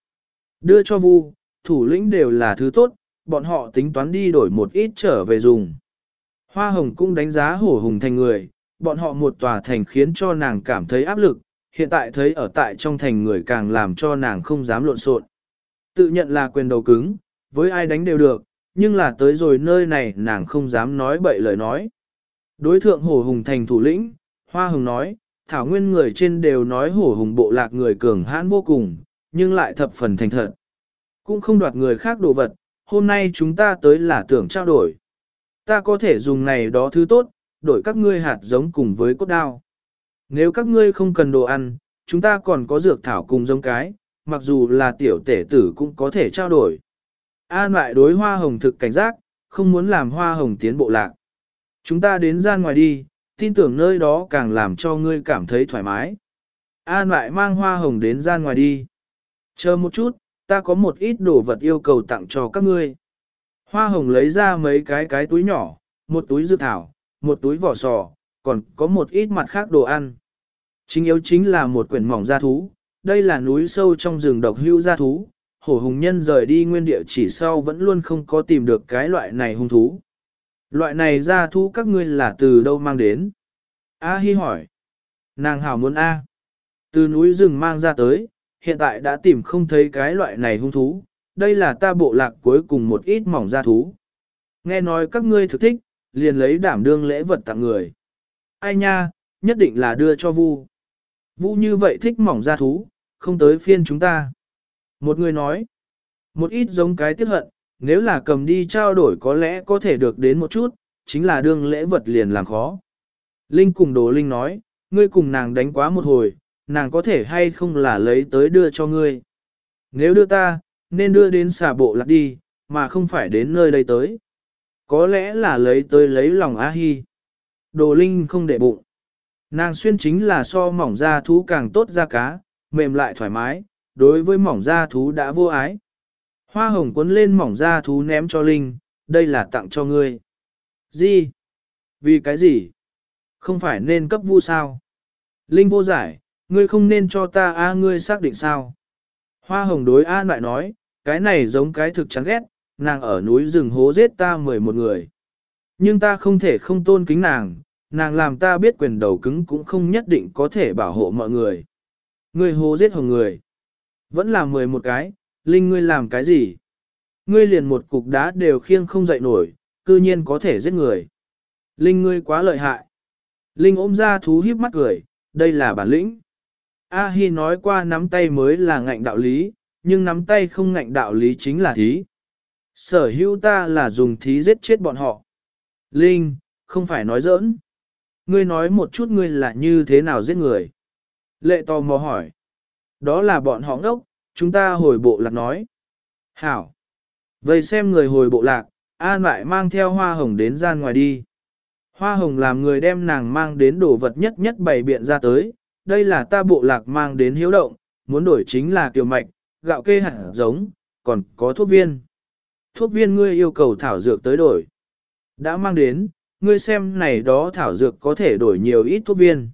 Đưa cho vu, thủ lĩnh đều là thứ tốt, bọn họ tính toán đi đổi một ít trở về dùng. Hoa hồng cũng đánh giá hổ hùng thành người, bọn họ một tòa thành khiến cho nàng cảm thấy áp lực, hiện tại thấy ở tại trong thành người càng làm cho nàng không dám lộn xộn. Tự nhận là quyền đầu cứng, với ai đánh đều được, nhưng là tới rồi nơi này nàng không dám nói bậy lời nói. Đối thượng hổ hùng thành thủ lĩnh, Hoa hồng nói, thảo nguyên người trên đều nói hổ hùng bộ lạc người cường hãn vô cùng, nhưng lại thập phần thành thật. Cũng không đoạt người khác đồ vật, hôm nay chúng ta tới là tưởng trao đổi. Ta có thể dùng này đó thứ tốt, đổi các ngươi hạt giống cùng với cốt đao. Nếu các ngươi không cần đồ ăn, chúng ta còn có dược thảo cùng giống cái, mặc dù là tiểu tể tử cũng có thể trao đổi. An lại đối hoa hồng thực cảnh giác, không muốn làm hoa hồng tiến bộ lạc. Chúng ta đến gian ngoài đi, tin tưởng nơi đó càng làm cho ngươi cảm thấy thoải mái. An lại mang hoa hồng đến gian ngoài đi. Chờ một chút, ta có một ít đồ vật yêu cầu tặng cho các ngươi. Hoa hồng lấy ra mấy cái cái túi nhỏ, một túi dược thảo, một túi vỏ sò, còn có một ít mặt khác đồ ăn. Chính yếu chính là một quyển mỏng gia thú, đây là núi sâu trong rừng độc hưu gia thú, hổ hùng nhân rời đi nguyên địa chỉ sau vẫn luôn không có tìm được cái loại này hung thú. Loại này gia thú các ngươi là từ đâu mang đến? A Hi hỏi. Nàng hào muốn A. Từ núi rừng mang ra tới, hiện tại đã tìm không thấy cái loại này hung thú, đây là ta bộ lạc cuối cùng một ít mỏng da thú. Nghe nói các ngươi thực thích, liền lấy đảm đương lễ vật tặng người. Ai nha, nhất định là đưa cho Vu. Vu như vậy thích mỏng da thú, không tới phiên chúng ta. Một người nói, một ít giống cái tiếc hận, nếu là cầm đi trao đổi có lẽ có thể được đến một chút, chính là đương lễ vật liền làm khó. Linh cùng đồ Linh nói, ngươi cùng nàng đánh quá một hồi, nàng có thể hay không là lấy tới đưa cho ngươi. Nếu đưa ta, nên đưa đến xà bộ lạc đi, mà không phải đến nơi đây tới. Có lẽ là lấy tới lấy lòng A-hi. Đồ Linh không để bụng. Nàng xuyên chính là so mỏng da thú càng tốt da cá, mềm lại thoải mái, đối với mỏng da thú đã vô ái. Hoa hồng cuốn lên mỏng da thú ném cho Linh, đây là tặng cho ngươi. Gì? Vì cái gì? Không phải nên cấp vu sao? Linh vô giải, ngươi không nên cho ta a ngươi xác định sao? Hoa hồng đối A lại nói, cái này giống cái thực chán ghét, nàng ở núi rừng hố giết ta mười một người. Nhưng ta không thể không tôn kính nàng, nàng làm ta biết quyền đầu cứng cũng không nhất định có thể bảo hộ mọi người. Ngươi hố giết hồng người. Vẫn là mười một cái, Linh ngươi làm cái gì? Ngươi liền một cục đá đều khiêng không dậy nổi, cư nhiên có thể giết người. Linh ngươi quá lợi hại. Linh ôm ra thú híp mắt cười, đây là bản lĩnh. A Hi nói qua nắm tay mới là ngạnh đạo lý, nhưng nắm tay không ngạnh đạo lý chính là thí. Sở hữu ta là dùng thí giết chết bọn họ. Linh, không phải nói giỡn. Ngươi nói một chút ngươi là như thế nào giết người. Lệ tò mò hỏi. Đó là bọn họ ngốc, chúng ta hồi bộ lạc nói. Hảo. Vậy xem người hồi bộ lạc, An lại mang theo hoa hồng đến gian ngoài đi. Hoa hồng làm người đem nàng mang đến đồ vật nhất nhất bày biện ra tới. Đây là ta bộ lạc mang đến hiếu động, muốn đổi chính là kiều mạch, gạo kê hạt giống, còn có thuốc viên. Thuốc viên ngươi yêu cầu thảo dược tới đổi. Đã mang đến, ngươi xem này đó thảo dược có thể đổi nhiều ít thuốc viên.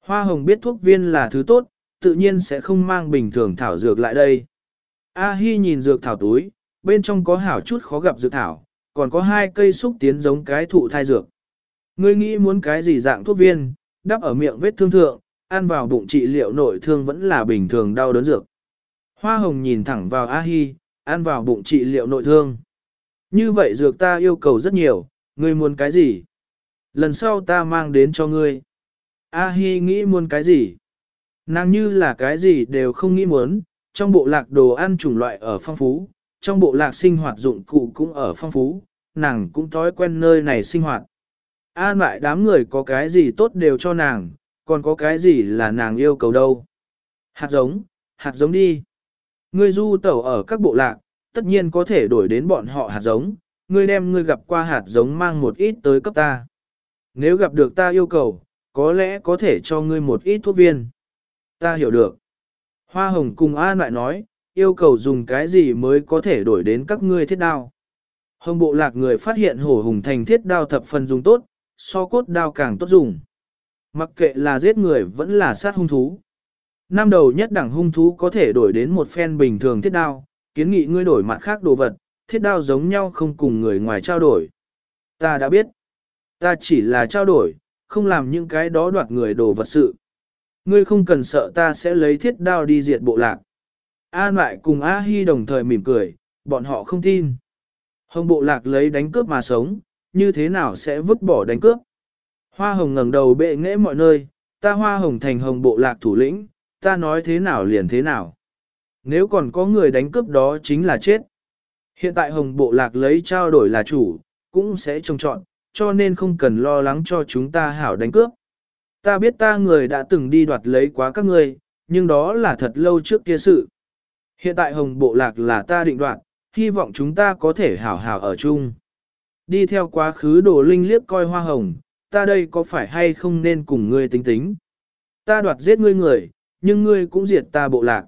Hoa hồng biết thuốc viên là thứ tốt, tự nhiên sẽ không mang bình thường thảo dược lại đây. A Hi nhìn dược thảo túi, bên trong có hảo chút khó gặp dược thảo, còn có hai cây xúc tiến giống cái thụ thai dược. Ngươi nghĩ muốn cái gì dạng thuốc viên, đắp ở miệng vết thương thượng, ăn vào bụng trị liệu nội thương vẫn là bình thường đau đớn dược. Hoa hồng nhìn thẳng vào A Hi, ăn vào bụng trị liệu nội thương. Như vậy dược ta yêu cầu rất nhiều, ngươi muốn cái gì? Lần sau ta mang đến cho ngươi. A Hi nghĩ muốn cái gì? Nàng như là cái gì đều không nghĩ muốn, trong bộ lạc đồ ăn chủng loại ở phong phú, trong bộ lạc sinh hoạt dụng cụ cũng ở phong phú, nàng cũng thói quen nơi này sinh hoạt. An lại đám người có cái gì tốt đều cho nàng, còn có cái gì là nàng yêu cầu đâu. Hạt giống, hạt giống đi. Ngươi du tẩu ở các bộ lạc, tất nhiên có thể đổi đến bọn họ hạt giống, ngươi đem ngươi gặp qua hạt giống mang một ít tới cấp ta. Nếu gặp được ta yêu cầu, có lẽ có thể cho ngươi một ít thuốc viên. Ta hiểu được. Hoa hồng cùng An lại nói, yêu cầu dùng cái gì mới có thể đổi đến các ngươi thiết đao. Hồng bộ lạc người phát hiện hổ hùng thành thiết đao thập phần dùng tốt, so cốt đao càng tốt dùng. Mặc kệ là giết người vẫn là sát hung thú. Năm đầu nhất đẳng hung thú có thể đổi đến một phen bình thường thiết đao, kiến nghị ngươi đổi mặt khác đồ vật, thiết đao giống nhau không cùng người ngoài trao đổi. Ta đã biết. Ta chỉ là trao đổi, không làm những cái đó đoạt người đồ vật sự. Ngươi không cần sợ ta sẽ lấy thiết đao đi diệt bộ lạc. An lại cùng A Hi đồng thời mỉm cười, bọn họ không tin. Hồng bộ lạc lấy đánh cướp mà sống, như thế nào sẽ vứt bỏ đánh cướp? Hoa hồng ngẩng đầu bệ nghẽ mọi nơi, ta hoa hồng thành hồng bộ lạc thủ lĩnh, ta nói thế nào liền thế nào. Nếu còn có người đánh cướp đó chính là chết. Hiện tại hồng bộ lạc lấy trao đổi là chủ, cũng sẽ trông chọn, cho nên không cần lo lắng cho chúng ta hảo đánh cướp. Ta biết ta người đã từng đi đoạt lấy quá các ngươi, nhưng đó là thật lâu trước kia sự. Hiện tại hồng bộ lạc là ta định đoạt, hy vọng chúng ta có thể hảo hảo ở chung. Đi theo quá khứ đồ linh liếc coi hoa hồng, ta đây có phải hay không nên cùng ngươi tính tính. Ta đoạt giết ngươi người, nhưng ngươi cũng diệt ta bộ lạc.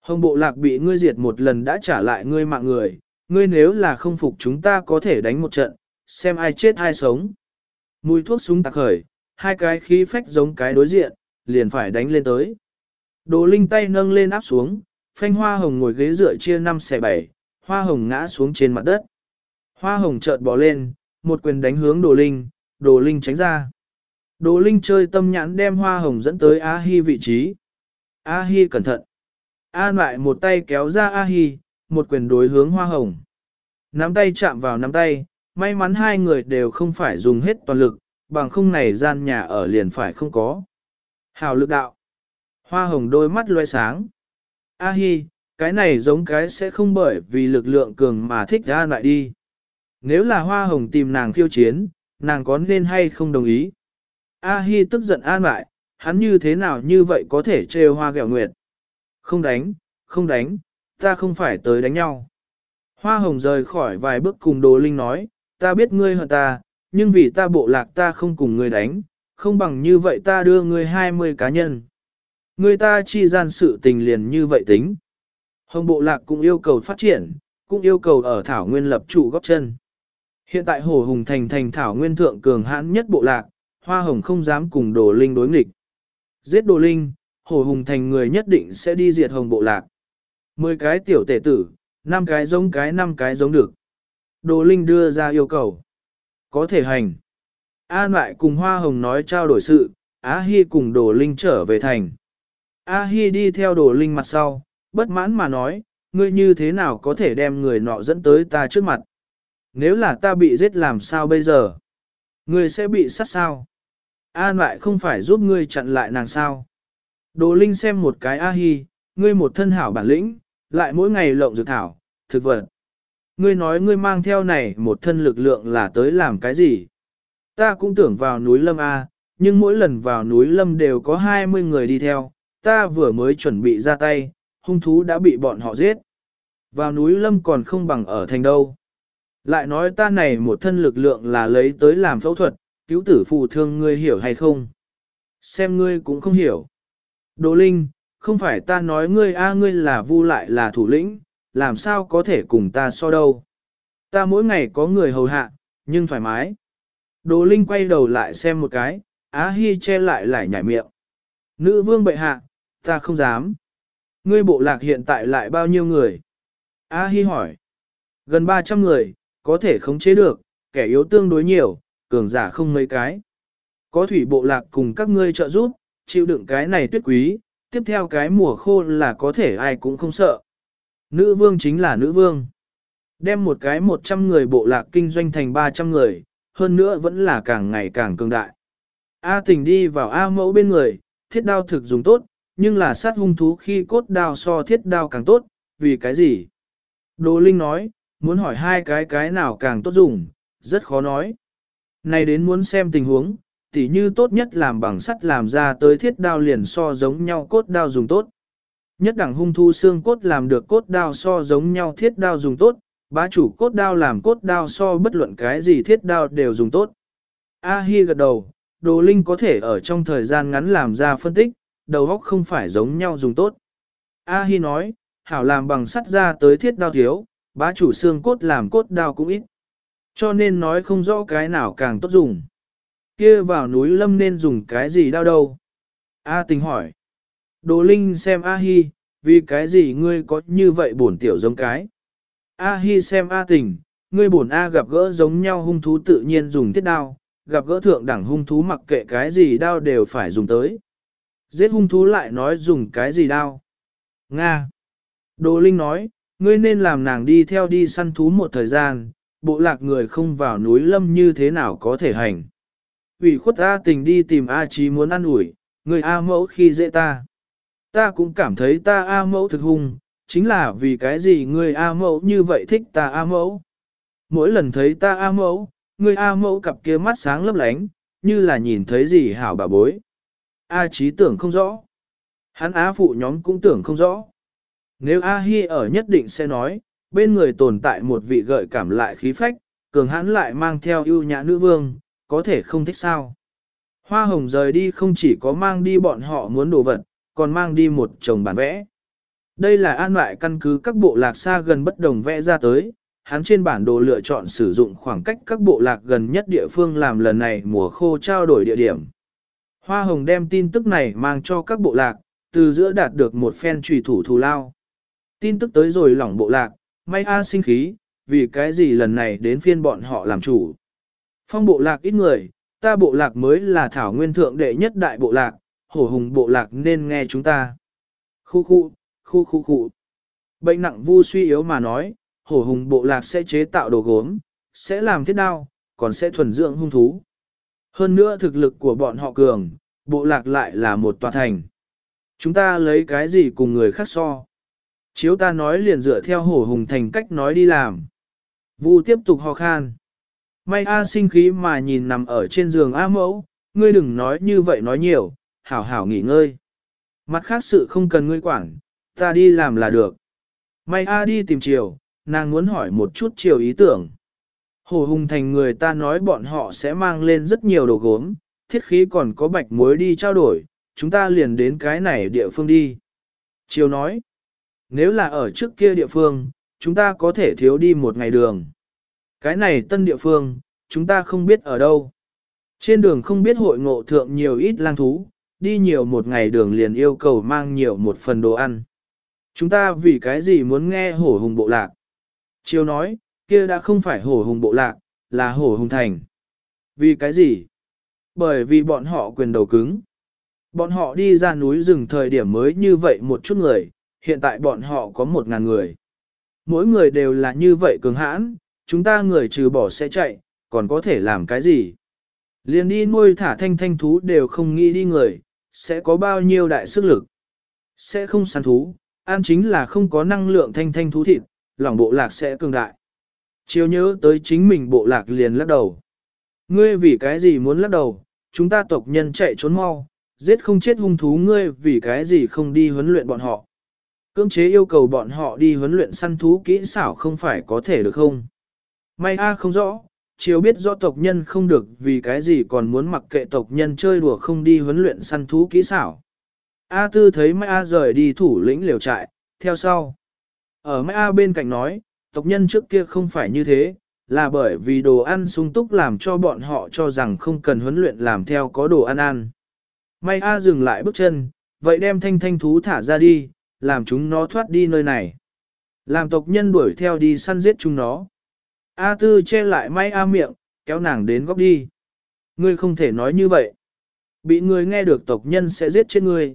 Hồng bộ lạc bị ngươi diệt một lần đã trả lại ngươi mạng người, ngươi nếu là không phục chúng ta có thể đánh một trận, xem ai chết ai sống. Mùi thuốc súng tạc khởi, hai cái khí phách giống cái đối diện, liền phải đánh lên tới. Đồ linh tay nâng lên áp xuống, phanh hoa hồng ngồi ghế dựa chia năm xẻ bảy, hoa hồng ngã xuống trên mặt đất. Hoa hồng chợt bỏ lên, một quyền đánh hướng đồ linh, đồ linh tránh ra. Đồ linh chơi tâm nhãn đem hoa hồng dẫn tới A Hi vị trí. A Hi cẩn thận. An lại một tay kéo ra A Hi, một quyền đối hướng hoa hồng. Nắm tay chạm vào nắm tay, may mắn hai người đều không phải dùng hết toàn lực, bằng không này gian nhà ở liền phải không có. Hào lực đạo. Hoa hồng đôi mắt loe sáng. A hi, cái này giống cái sẽ không bởi vì lực lượng cường mà thích ra lại đi. Nếu là hoa hồng tìm nàng khiêu chiến, nàng có nên hay không đồng ý. A hi tức giận an lại, hắn như thế nào như vậy có thể trêu hoa gẹo nguyệt. Không đánh, không đánh, ta không phải tới đánh nhau. Hoa hồng rời khỏi vài bước cùng đồ linh nói, ta biết ngươi hận ta, nhưng vì ta bộ lạc ta không cùng ngươi đánh, không bằng như vậy ta đưa ngươi 20 cá nhân. Người ta chi gian sự tình liền như vậy tính. Hồng bộ lạc cũng yêu cầu phát triển, cũng yêu cầu ở Thảo Nguyên lập trụ góp chân. Hiện tại Hồ Hùng Thành thành Thảo Nguyên thượng cường hãn nhất bộ lạc, Hoa Hồng không dám cùng Đồ Linh đối nghịch. Giết Đồ Linh, hổ Hùng Thành người nhất định sẽ đi diệt Hồng bộ lạc. Mười cái tiểu tể tử, năm cái giống cái năm cái giống được. Đồ Linh đưa ra yêu cầu. Có thể hành. An lại cùng Hoa Hồng nói trao đổi sự, Á Hi cùng Đồ Linh trở về thành. A-hi đi theo đồ linh mặt sau, bất mãn mà nói, ngươi như thế nào có thể đem người nọ dẫn tới ta trước mặt. Nếu là ta bị giết làm sao bây giờ? Ngươi sẽ bị sát sao? An lại không phải giúp ngươi chặn lại nàng sao? Đồ Linh xem một cái A-hi, ngươi một thân hảo bản lĩnh, lại mỗi ngày lộng dược thảo, thực vật. Ngươi nói ngươi mang theo này một thân lực lượng là tới làm cái gì? Ta cũng tưởng vào núi Lâm A, nhưng mỗi lần vào núi Lâm đều có 20 người đi theo, ta vừa mới chuẩn bị ra tay, hung thú đã bị bọn họ giết. Vào núi Lâm còn không bằng ở thành đâu. Lại nói ta này một thân lực lượng là lấy tới làm phẫu thuật, cứu tử phù thương ngươi hiểu hay không? Xem ngươi cũng không hiểu. Đồ Linh, không phải ta nói ngươi a ngươi là vu lại là thủ lĩnh, làm sao có thể cùng ta so đâu. Ta mỗi ngày có người hầu hạ, nhưng thoải mái. Đồ Linh quay đầu lại xem một cái, Á Hi che lại lại nhảy miệng. Nữ vương bệ hạ, ta không dám. Ngươi bộ lạc hiện tại lại bao nhiêu người? A Hi hỏi. Gần 300 người, có thể khống chế được, kẻ yếu tương đối nhiều, cường giả không mấy cái. Có thủy bộ lạc cùng các ngươi trợ giúp, chịu đựng cái này tuyết quý, tiếp theo cái mùa khô là có thể ai cũng không sợ. Nữ vương chính là nữ vương. Đem một cái 100 người bộ lạc kinh doanh thành 300 người, hơn nữa vẫn là càng ngày càng cường đại. A tình đi vào A mẫu bên người, thiết đao thực dùng tốt, nhưng là sát hung thú khi cốt đao so thiết đao càng tốt, vì cái gì? Đồ Linh nói, muốn hỏi hai cái cái nào càng tốt dùng, rất khó nói. Này đến muốn xem tình huống, tỉ như tốt nhất làm bằng sắt làm ra tới thiết đao liền so giống nhau cốt đao dùng tốt. Nhất đẳng hung thu xương cốt làm được cốt đao so giống nhau thiết đao dùng tốt, bá chủ cốt đao làm cốt đao so bất luận cái gì thiết đao đều dùng tốt. A Hi gật đầu, đồ linh có thể ở trong thời gian ngắn làm ra phân tích, đầu óc không phải giống nhau dùng tốt. A Hi nói, hảo làm bằng sắt ra tới thiết đao thiếu, bá chủ xương cốt làm cốt đao cũng ít. Cho nên nói không rõ cái nào càng tốt dùng. Kia vào núi lâm nên dùng cái gì đao đâu? A tình hỏi. Đồ Linh xem A Hi, vì cái gì ngươi có như vậy bổn tiểu giống cái? A Hi xem A tình, ngươi bổn A gặp gỡ giống nhau hung thú tự nhiên dùng thiết đao, gặp gỡ thượng đẳng hung thú mặc kệ cái gì đao đều phải dùng tới. Giết hung thú lại nói dùng cái gì đao? Nga. Đồ Linh nói, ngươi nên làm nàng đi theo đi săn thú một thời gian, bộ lạc người không vào núi lâm như thế nào có thể hành. ủy khuất A tình đi tìm A Chí muốn ăn ủi, người A mẫu khi dễ ta. Ta cũng cảm thấy ta A mẫu thực hung, chính là vì cái gì người A mẫu như vậy thích ta A mẫu. Mỗi lần thấy ta A mẫu, người A mẫu cặp kia mắt sáng lấp lánh, như là nhìn thấy gì hảo bà bối. A Chí tưởng không rõ. Hắn Á phụ nhóm cũng tưởng không rõ. Nếu A Hi ở nhất định sẽ nói, bên người tồn tại một vị gợi cảm lại khí phách, cường hãn lại mang theo ưu nhã nữ vương, có thể không thích sao. Hoa hồng rời đi không chỉ có mang đi bọn họ muốn đồ vật, còn mang đi một chồng bản vẽ. Đây là an lại căn cứ các bộ lạc xa gần bất đồng vẽ ra tới, hắn trên bản đồ lựa chọn sử dụng khoảng cách các bộ lạc gần nhất địa phương làm lần này mùa khô trao đổi địa điểm. Hoa hồng đem tin tức này mang cho các bộ lạc, từ giữa đạt được một phen trùy thủ thù lao. Tin tức tới rồi lỏng bộ lạc, may A sinh khí, vì cái gì lần này đến phiên bọn họ làm chủ. Phong bộ lạc ít người, ta bộ lạc mới là thảo nguyên thượng đệ nhất đại bộ lạc, hổ hùng bộ lạc nên nghe chúng ta. Khu khu, khu khu khu. Bệnh nặng vu suy yếu mà nói, hổ hùng bộ lạc sẽ chế tạo đồ gốm, sẽ làm thiết đao, còn sẽ thuần dưỡng hung thú. Hơn nữa thực lực của bọn họ cường, bộ lạc lại là một tòa thành. Chúng ta lấy cái gì cùng người khác so? Chiếu ta nói liền dựa theo hổ hùng thành cách nói đi làm. Vu tiếp tục ho khan. May A sinh khí mà nhìn nằm ở trên giường A mẫu, ngươi đừng nói như vậy nói nhiều, hảo hảo nghỉ ngơi. Mặt khác sự không cần ngươi quản, ta đi làm là được. May A đi tìm chiều, nàng muốn hỏi một chút chiều ý tưởng. Hồ hùng thành người ta nói bọn họ sẽ mang lên rất nhiều đồ gốm, thiết khí còn có bạch muối đi trao đổi, chúng ta liền đến cái này địa phương đi. Chiều nói, nếu là ở trước kia địa phương, chúng ta có thể thiếu đi một ngày đường. Cái này tân địa phương, chúng ta không biết ở đâu. Trên đường không biết hội ngộ thượng nhiều ít lang thú, đi nhiều một ngày đường liền yêu cầu mang nhiều một phần đồ ăn. Chúng ta vì cái gì muốn nghe hổ hùng bộ lạc? Chiêu nói, kia đã không phải hổ hùng bộ lạc, là hổ hùng thành. Vì cái gì? Bởi vì bọn họ quyền đầu cứng. Bọn họ đi ra núi rừng thời điểm mới như vậy một chút người, hiện tại bọn họ có một ngàn người. Mỗi người đều là như vậy cường hãn, chúng ta người trừ bỏ sẽ chạy, còn có thể làm cái gì? Liền đi nuôi thả thanh thanh thú đều không nghĩ đi người, sẽ có bao nhiêu đại sức lực. Sẽ không săn thú, ăn chính là không có năng lượng thanh thanh thú thịt, lòng bộ lạc sẽ cường đại. Chiều nhớ tới chính mình bộ lạc liền lắc đầu. Ngươi vì cái gì muốn lắc đầu, chúng ta tộc nhân chạy trốn mau, giết không chết hung thú ngươi vì cái gì không đi huấn luyện bọn họ. Cưỡng chế yêu cầu bọn họ đi huấn luyện săn thú kỹ xảo không phải có thể được không? May a không rõ, chiếu biết rõ tộc nhân không được vì cái gì còn muốn mặc kệ tộc nhân chơi đùa không đi huấn luyện săn thú kỹ xảo. A tư thấy Mai A rời đi thủ lĩnh liều trại, theo sau. Ở Mai A bên cạnh nói, tộc nhân trước kia không phải như thế, là bởi vì đồ ăn sung túc làm cho bọn họ cho rằng không cần huấn luyện làm theo có đồ ăn ăn. May A dừng lại bước chân, vậy đem thanh thanh thú thả ra đi, làm chúng nó thoát đi nơi này. Làm tộc nhân đuổi theo đi săn giết chúng nó. A tư che lại may A miệng, kéo nàng đến góc đi. Ngươi không thể nói như vậy. Bị người nghe được tộc nhân sẽ giết chết ngươi.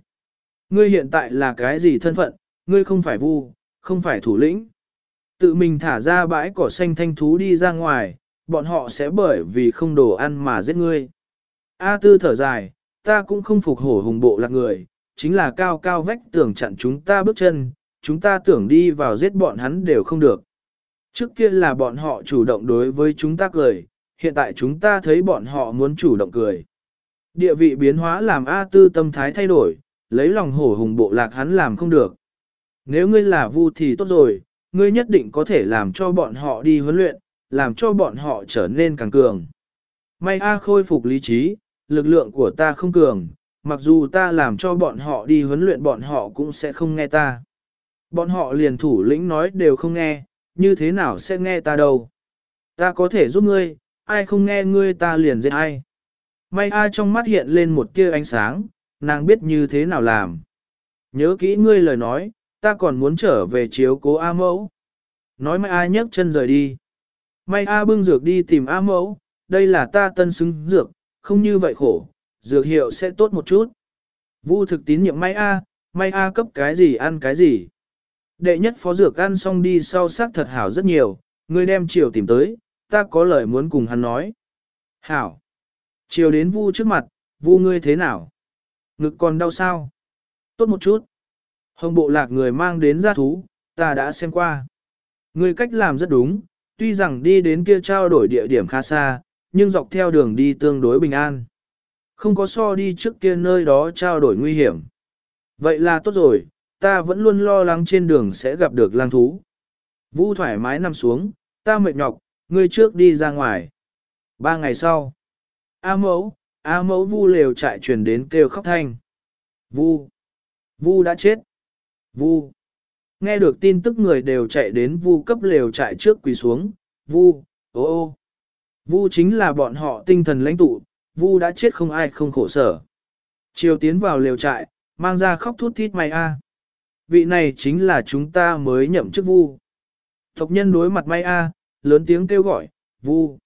Ngươi hiện tại là cái gì thân phận, ngươi không phải vu, không phải thủ lĩnh. Tự mình thả ra bãi cỏ xanh thanh thú đi ra ngoài, bọn họ sẽ bởi vì không đồ ăn mà giết ngươi. A tư thở dài, ta cũng không phục hổ hùng bộ lạc người, chính là cao cao vách tưởng chặn chúng ta bước chân, chúng ta tưởng đi vào giết bọn hắn đều không được. Trước kia là bọn họ chủ động đối với chúng ta cười, hiện tại chúng ta thấy bọn họ muốn chủ động cười. Địa vị biến hóa làm A tư tâm thái thay đổi, lấy lòng hổ hùng bộ lạc hắn làm không được. Nếu ngươi là vu thì tốt rồi, ngươi nhất định có thể làm cho bọn họ đi huấn luyện, làm cho bọn họ trở nên càng cường. May A khôi phục lý trí, lực lượng của ta không cường, mặc dù ta làm cho bọn họ đi huấn luyện bọn họ cũng sẽ không nghe ta. Bọn họ liền thủ lĩnh nói đều không nghe, như thế nào sẽ nghe ta đâu. Ta có thể giúp ngươi, ai không nghe ngươi ta liền giết ai. May A trong mắt hiện lên một tia ánh sáng, nàng biết như thế nào làm. Nhớ kỹ ngươi lời nói, ta còn muốn trở về chiếu cố A mẫu. Nói May A nhấc chân rời đi. May A bưng dược đi tìm A mẫu, đây là ta tân xứng dược, không như vậy khổ, dược hiệu sẽ tốt một chút. Vu thực tín nhiệm May A, May A cấp cái gì ăn cái gì. Đệ nhất phó dược ăn xong đi sau sắc thật hảo rất nhiều, ngươi đem chiều tìm tới, ta có lời muốn cùng hắn nói. Hảo. Chiều đến Vu trước mặt, Vu ngươi thế nào? Ngực còn đau sao? Tốt một chút. Hồng bộ lạc người mang đến gia thú, ta đã xem qua. Ngươi cách làm rất đúng, tuy rằng đi đến kia trao đổi địa điểm khá xa, nhưng dọc theo đường đi tương đối bình an. Không có so đi trước kia nơi đó trao đổi nguy hiểm. Vậy là tốt rồi, ta vẫn luôn lo lắng trên đường sẽ gặp được lang thú. Vũ thoải mái nằm xuống, ta mệt nhọc, ngươi trước đi ra ngoài. Ba ngày sau, A mẫu, A mẫu vu lều chạy truyền đến kêu khóc thanh. Vu, vu đã chết. Vu, nghe được tin tức người đều chạy đến vu cấp lều chạy trước quỳ xuống. Vu, ô ô. Vu chính là bọn họ tinh thần lãnh tụ, Vu đã chết không ai không khổ sở. Chiều tiến vào lều trại, mang ra khóc thút thít may a. Vị này chính là chúng ta mới nhậm chức Vu. Tộc nhân đối mặt may a, lớn tiếng kêu gọi, Vu.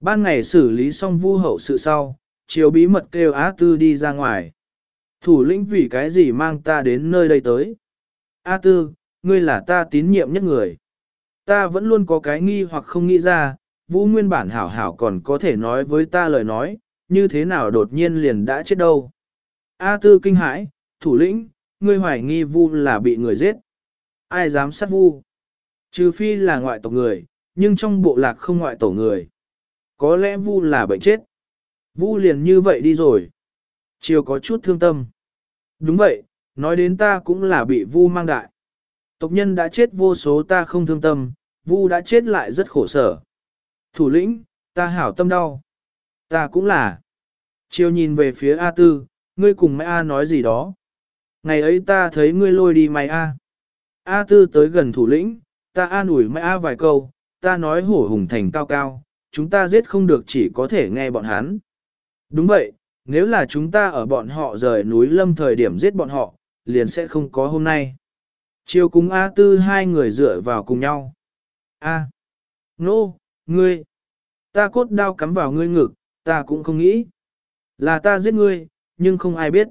Ban ngày xử lý xong Vu hậu sự sau, chiều bí mật kêu Á Tư đi ra ngoài. Thủ lĩnh vì cái gì mang ta đến nơi đây tới? A Tư, ngươi là ta tín nhiệm nhất người. Ta vẫn luôn có cái nghi hoặc không nghĩ ra, Vũ nguyên bản hảo hảo còn có thể nói với ta lời nói, như thế nào đột nhiên liền đã chết đâu. A tư kinh hãi, thủ lĩnh, ngươi hoài nghi vu là bị người giết. Ai dám sát vu? Trừ phi là ngoại tộc người, nhưng trong bộ lạc không ngoại tổ người. Có lẽ vu là bệnh chết. Vu liền như vậy đi rồi. Chiều có chút thương tâm. Đúng vậy, nói đến ta cũng là bị vu mang đại. Tộc nhân đã chết vô số ta không thương tâm, vu đã chết lại rất khổ sở. Thủ lĩnh, ta hảo tâm đau. Ta cũng là. Chiều nhìn về phía A Tư, ngươi cùng mẹ A nói gì đó. Ngày ấy ta thấy ngươi lôi đi mày A. A Tư tới gần thủ lĩnh, ta an ủi mẹ A vài câu, ta nói hổ hùng thành cao cao, chúng ta giết không được chỉ có thể nghe bọn hắn. Đúng vậy, nếu là chúng ta ở bọn họ rời núi lâm thời điểm giết bọn họ, liền sẽ không có hôm nay. Chiều cùng A Tư hai người dựa vào cùng nhau. A. Nô, ngươi. Ta cốt đao cắm vào ngươi ngực, ta cũng không nghĩ. Là ta giết ngươi, nhưng không ai biết.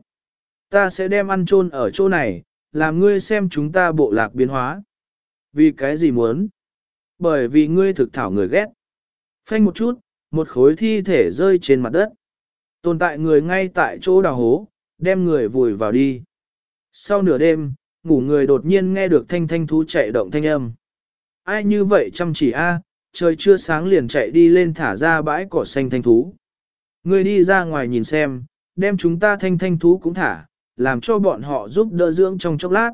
Ta sẽ đem ăn chôn ở chỗ này, làm ngươi xem chúng ta bộ lạc biến hóa. Vì cái gì muốn? Bởi vì ngươi thực thảo người ghét. Phanh một chút, một khối thi thể rơi trên mặt đất. Tồn tại người ngay tại chỗ đào hố, đem người vùi vào đi. Sau nửa đêm, ngủ người đột nhiên nghe được thanh thanh thú chạy động thanh âm. Ai như vậy chăm chỉ a, trời chưa sáng liền chạy đi lên thả ra bãi cỏ xanh thanh thú. Ngươi đi ra ngoài nhìn xem, đem chúng ta thanh thanh thú cũng thả, làm cho bọn họ giúp đỡ dưỡng trong chốc lát.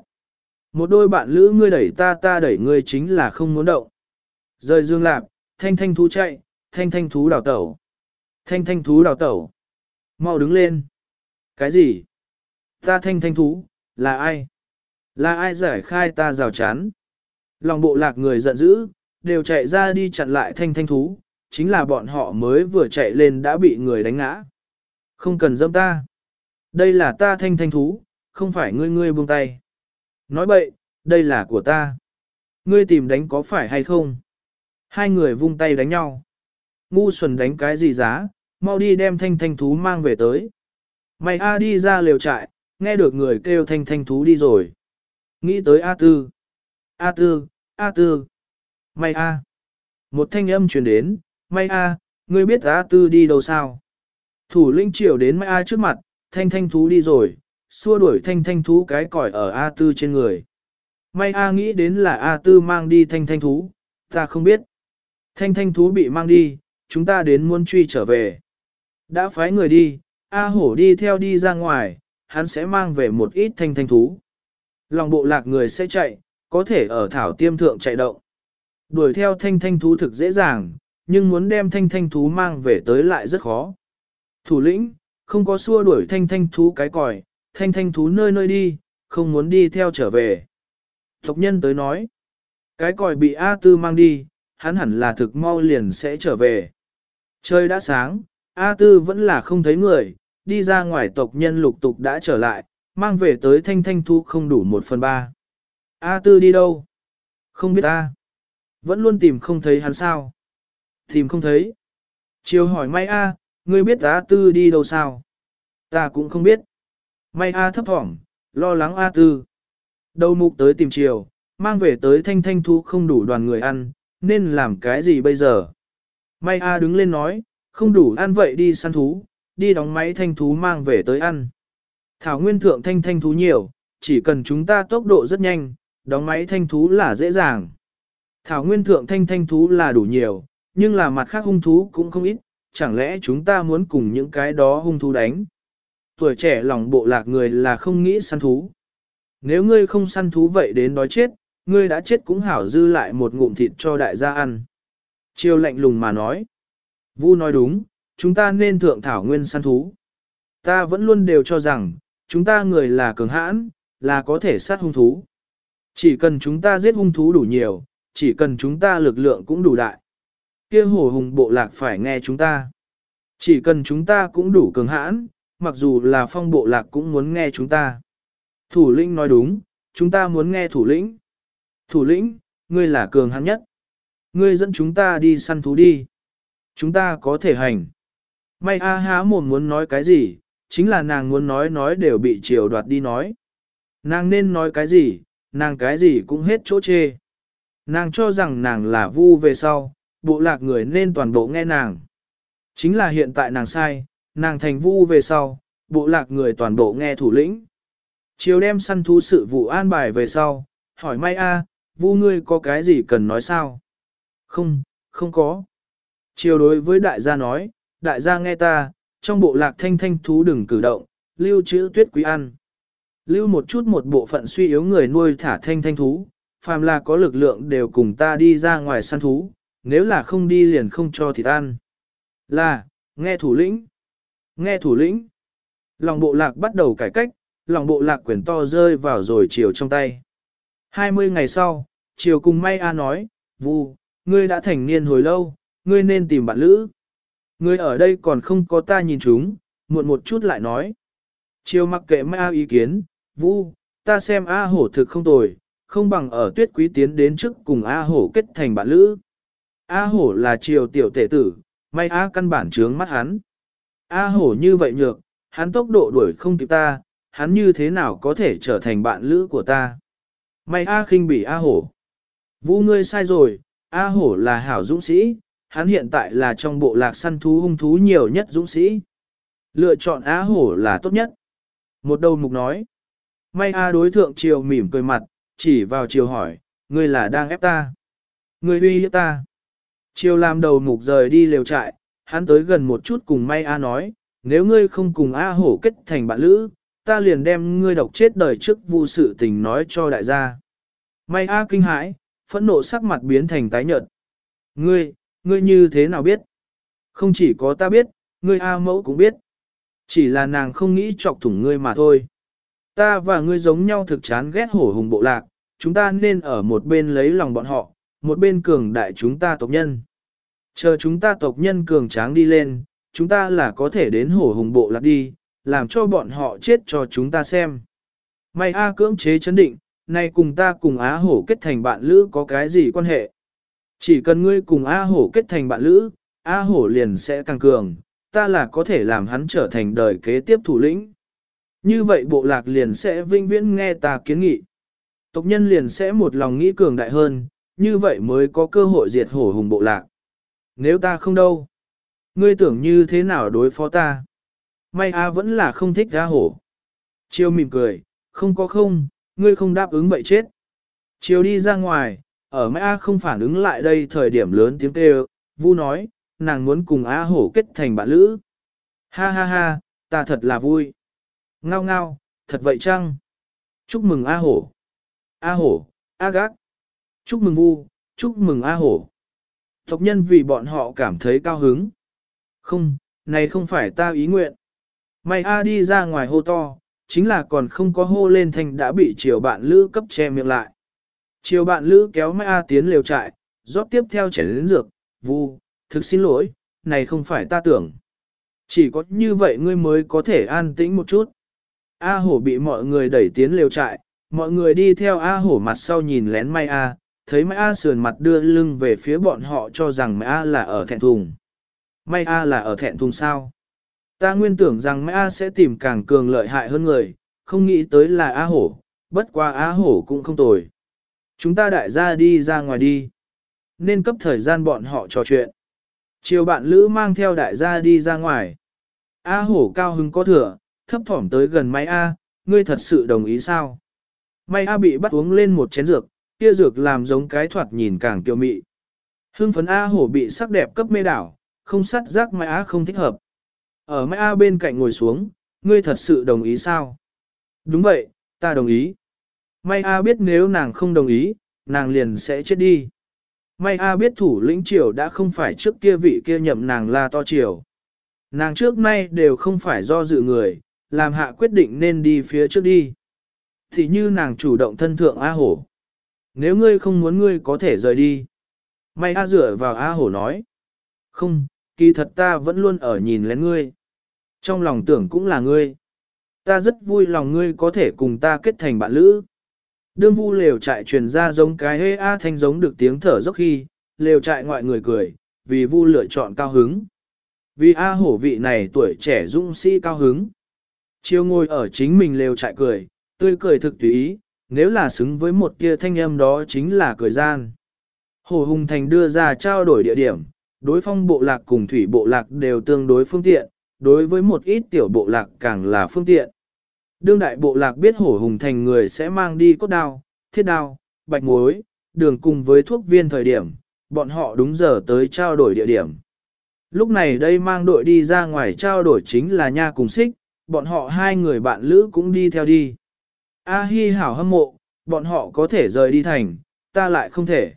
Một đôi bạn lữ ngươi đẩy ta ta đẩy ngươi chính là không muốn động. Rời dương lạp, thanh thanh thú chạy, thanh thanh thú đào tẩu. Thanh thanh thú đào tẩu. Mau đứng lên. Cái gì? Ta thanh thanh thú, là ai? Là ai giải khai ta rào chắn? Lòng bộ lạc người giận dữ, đều chạy ra đi chặn lại thanh thanh thú, chính là bọn họ mới vừa chạy lên đã bị người đánh ngã. Không cần dâm ta. Đây là ta thanh thanh thú, không phải ngươi ngươi buông tay. Nói bậy, đây là của ta. Ngươi tìm đánh có phải hay không? Hai người vung tay đánh nhau. Ngu xuẩn đánh cái gì giá, mau đi đem thanh thanh thú mang về tới. Mày A đi ra liều trại, nghe được người kêu thanh thanh thú đi rồi. Nghĩ tới A tư. A tư, A tư. Mày A. Một thanh âm truyền đến, May A, ngươi biết A tư đi đâu sao? Thủ linh triều đến May A trước mặt, thanh thanh thú đi rồi, xua đuổi thanh thanh thú cái còi ở A tư trên người. May A nghĩ đến là A tư mang đi thanh thanh thú, ta không biết. Thanh thanh thú bị mang đi, chúng ta đến muôn truy trở về. Đã phái người đi, A hổ đi theo đi ra ngoài, hắn sẽ mang về một ít thanh thanh thú. Lòng bộ lạc người sẽ chạy, có thể ở thảo tiêm thượng chạy động. Đuổi theo thanh thanh thú thực dễ dàng, nhưng muốn đem thanh thanh thú mang về tới lại rất khó. Thủ lĩnh, không có xua đuổi thanh thanh thú cái còi, thanh thanh thú nơi nơi đi, không muốn đi theo trở về. Tộc nhân tới nói, cái còi bị A Tư mang đi, hắn hẳn là thực mau liền sẽ trở về. Trời đã sáng, A Tư vẫn là không thấy người, đi ra ngoài tộc nhân lục tục đã trở lại, mang về tới thanh thanh thú không đủ một phần ba. A Tư đi đâu? Không biết ta. Vẫn luôn tìm không thấy hắn sao. Tìm không thấy. Chiều hỏi May A, ngươi biết A Tư đi đâu sao? Ta cũng không biết. May A thấp thỏm, lo lắng A Tư. Đầu mục tới tìm chiều, mang về tới thanh thanh thú không đủ đoàn người ăn, nên làm cái gì bây giờ? May A đứng lên nói, không đủ ăn vậy đi săn thú, đi đóng máy thanh thú mang về tới ăn. Thảo nguyên thượng thanh thanh thú nhiều, chỉ cần chúng ta tốc độ rất nhanh, đóng máy thanh thú là dễ dàng. Thảo nguyên thượng thanh thanh thú là đủ nhiều, nhưng là mặt khác hung thú cũng không ít, chẳng lẽ chúng ta muốn cùng những cái đó hung thú đánh. Tuổi trẻ lòng bộ lạc người là không nghĩ săn thú. Nếu ngươi không săn thú vậy đến đói chết, ngươi đã chết cũng hảo dư lại một ngụm thịt cho đại gia ăn. Chiêu lạnh lùng mà nói. Vu nói đúng, chúng ta nên thượng thảo nguyên săn thú. Ta vẫn luôn đều cho rằng, chúng ta người là cường hãn, là có thể sát hung thú. Chỉ cần chúng ta giết hung thú đủ nhiều, chỉ cần chúng ta lực lượng cũng đủ đại kia hổ hùng bộ lạc phải nghe chúng ta. Chỉ cần chúng ta cũng đủ cường hãn, mặc dù là phong bộ lạc cũng muốn nghe chúng ta. Thủ lĩnh nói đúng, chúng ta muốn nghe thủ lĩnh. Thủ lĩnh, ngươi là cường hãn nhất. Ngươi dẫn chúng ta đi săn thú đi. Chúng ta có thể hành. May a há mồm muốn nói cái gì, chính là nàng muốn nói nói đều bị triều đoạt đi nói. Nàng nên nói cái gì, nàng cái gì cũng hết chỗ chê. Nàng cho rằng nàng là vu về sau, bộ lạc người nên toàn bộ nghe nàng. Chính là hiện tại nàng sai, nàng thành vu về sau, bộ lạc người toàn bộ nghe thủ lĩnh. Chiều đem săn thú sự vụ an bài về sau, hỏi may a, vu ngươi có cái gì cần nói sao? Không, không có. Chiều đối với đại gia nói, đại gia nghe ta, trong bộ lạc thanh thanh thú đừng cử động, lưu trữ tuyết quý ăn. Lưu một chút một bộ phận suy yếu người nuôi thả thanh thanh thú, phàm là có lực lượng đều cùng ta đi ra ngoài săn thú, nếu là không đi liền không cho thịt ăn. Là, nghe thủ lĩnh, nghe thủ lĩnh. Lòng bộ lạc bắt đầu cải cách, lòng bộ lạc quyền to rơi vào rồi chiều trong tay. 20 ngày sau, chiều cùng May A nói, Vu, ngươi đã thành niên hồi lâu, ngươi nên tìm bạn lữ. Ngươi ở đây còn không có ta nhìn chúng, muộn một chút lại nói. Chiều mặc kệ May A ý kiến, Vu, ta xem A hổ thực không tồi, không bằng ở tuyết quý tiến đến trước cùng A hổ kết thành bạn lữ. A hổ là triều tiểu tể tử, may A căn bản trướng mắt hắn. A hổ như vậy nhược, hắn tốc độ đuổi không kịp ta, hắn như thế nào có thể trở thành bạn lữ của ta. May A khinh bị A hổ. Vũ ngươi sai rồi, A hổ là hảo dũng sĩ, hắn hiện tại là trong bộ lạc săn thú hung thú nhiều nhất dũng sĩ. Lựa chọn A hổ là tốt nhất. Một đầu mục nói. May A đối thượng triều mỉm cười mặt, chỉ vào triều hỏi, ngươi là đang ép ta. Ngươi uy hiếp ta. Chiều làm đầu mục rời đi lều trại, hắn tới gần một chút cùng May A nói, nếu ngươi không cùng A hổ kết thành bạn lữ, ta liền đem ngươi độc chết đời trước vu sự tình nói cho đại gia. May A kinh hãi, phẫn nộ sắc mặt biến thành tái nhợt. Ngươi, ngươi như thế nào biết? Không chỉ có ta biết, ngươi A mẫu cũng biết. Chỉ là nàng không nghĩ chọc thủng ngươi mà thôi. Ta và ngươi giống nhau thực chán ghét hổ hùng bộ lạc, chúng ta nên ở một bên lấy lòng bọn họ, một bên cường đại chúng ta tộc nhân. Chờ chúng ta tộc nhân cường tráng đi lên, chúng ta là có thể đến hổ hùng bộ lạc đi, làm cho bọn họ chết cho chúng ta xem. May A cưỡng chế chấn định, nay cùng ta cùng Á hổ kết thành bạn lữ có cái gì quan hệ? Chỉ cần ngươi cùng A hổ kết thành bạn lữ, A hổ liền sẽ càng cường, ta là có thể làm hắn trở thành đời kế tiếp thủ lĩnh. Như vậy bộ lạc liền sẽ vinh viễn nghe ta kiến nghị. Tộc nhân liền sẽ một lòng nghĩ cường đại hơn, như vậy mới có cơ hội diệt hổ hùng bộ lạc. Nếu ta không đâu, ngươi tưởng như thế nào đối phó ta? May A vẫn là không thích ra hổ. Chiêu mỉm cười, không có không, ngươi không đáp ứng vậy chết. Chiêu đi ra ngoài, ở mai A không phản ứng lại đây thời điểm lớn tiếng kêu, Vu nói, nàng muốn cùng A hổ kết thành bạn lữ. Ha ha ha, ta thật là vui. Ngao ngao, thật vậy chăng? Chúc mừng A hổ. A hổ, A gác. Chúc mừng Vu, chúc mừng A hổ. Tộc nhân vì bọn họ cảm thấy cao hứng. Không, này không phải ta ý nguyện. May A đi ra ngoài hô to, chính là còn không có hô lên thành đã bị chiều bạn lữ cấp che miệng lại. Chiều bạn lữ kéo May A tiến liều trại, rót tiếp theo chảy đến dược, vu, thực xin lỗi, này không phải ta tưởng. Chỉ có như vậy ngươi mới có thể an tĩnh một chút. A hổ bị mọi người đẩy tiến liều trại, mọi người đi theo A hổ mặt sau nhìn lén May A, thấy May A sườn mặt đưa lưng về phía bọn họ cho rằng May A là ở thẹn thùng. May A là ở thẹn thùng sao? Ta nguyên tưởng rằng Mai A sẽ tìm càng cường lợi hại hơn người, không nghĩ tới là A hổ, bất qua A hổ cũng không tồi. Chúng ta đại gia đi ra ngoài đi. Nên cấp thời gian bọn họ trò chuyện. Chiều bạn Lữ mang theo đại gia đi ra ngoài. A hổ cao hứng có thừa, thấp thỏm tới gần May A, ngươi thật sự đồng ý sao? May A bị bắt uống lên một chén dược, kia dược làm giống cái thoạt nhìn càng kiều mị. Hưng phấn A hổ bị sắc đẹp cấp mê đảo, không sắt giác mai A không thích hợp. Ở Mai A bên cạnh ngồi xuống, ngươi thật sự đồng ý sao? Đúng vậy, ta đồng ý. May A biết nếu nàng không đồng ý, nàng liền sẽ chết đi. May A biết thủ lĩnh triều đã không phải trước kia vị kia nhậm nàng là to triều. Nàng trước nay đều không phải do dự người, làm hạ quyết định nên đi phía trước đi. Thì như nàng chủ động thân thượng A hổ. Nếu ngươi không muốn ngươi có thể rời đi. May A dựa vào A hổ nói. Không, kỳ thật ta vẫn luôn ở nhìn lén ngươi. Trong lòng tưởng cũng là ngươi. Ta rất vui lòng ngươi có thể cùng ta kết thành bạn lữ. Đương vu lều trại truyền ra giống cái hê a thanh giống được tiếng thở dốc khi, lều trại ngoại người cười, vì vu lựa chọn cao hứng. Vì A hổ vị này tuổi trẻ dũng sĩ cao hứng. Chiêu ngồi ở chính mình lều trại cười, tươi cười thực tùy ý, nếu là xứng với một kia thanh âm đó chính là cười gian. Hồ Hùng Thành đưa ra trao đổi địa điểm, đối phong bộ lạc cùng thủy bộ lạc đều tương đối phương tiện, đối với một ít tiểu bộ lạc càng là phương tiện. Đương đại bộ lạc biết hổ hùng thành người sẽ mang đi cốt đao, thiết đao, bạch muối, đường cùng với thuốc viên thời điểm, bọn họ đúng giờ tới trao đổi địa điểm. Lúc này đây mang đội đi ra ngoài trao đổi chính là nha cùng xích, bọn họ hai người bạn lữ cũng đi theo đi. A Hi hảo hâm mộ, bọn họ có thể rời đi thành, ta lại không thể.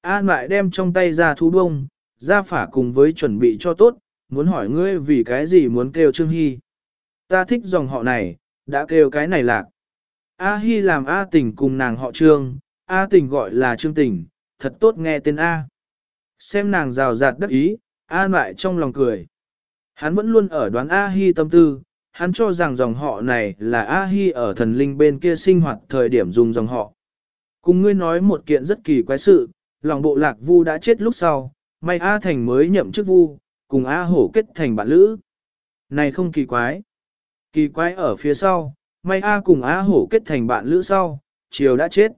An lại đem trong tay ra thú bông, ra phả cùng với chuẩn bị cho tốt, muốn hỏi ngươi vì cái gì muốn kêu Trương Hy. Ta thích dòng họ này, đã kêu cái này lạc. A Hi làm A tình cùng nàng họ Trương, A tình gọi là Trương tình, thật tốt nghe tên A. Xem nàng rào rạt đắc ý, An lại trong lòng cười. Hắn vẫn luôn ở đoán A Hi tâm tư, hắn cho rằng dòng họ này là A Hi ở thần linh bên kia sinh hoạt thời điểm dùng dòng họ. Cùng ngươi nói một kiện rất kỳ quái sự, lòng bộ lạc vu đã chết lúc sau, may A Thành mới nhậm chức vu, cùng A Hổ kết thành bạn lữ. Này không kỳ quái. Kỳ quái ở phía sau, may A cùng A hổ kết thành bạn lữ sau, chiều đã chết.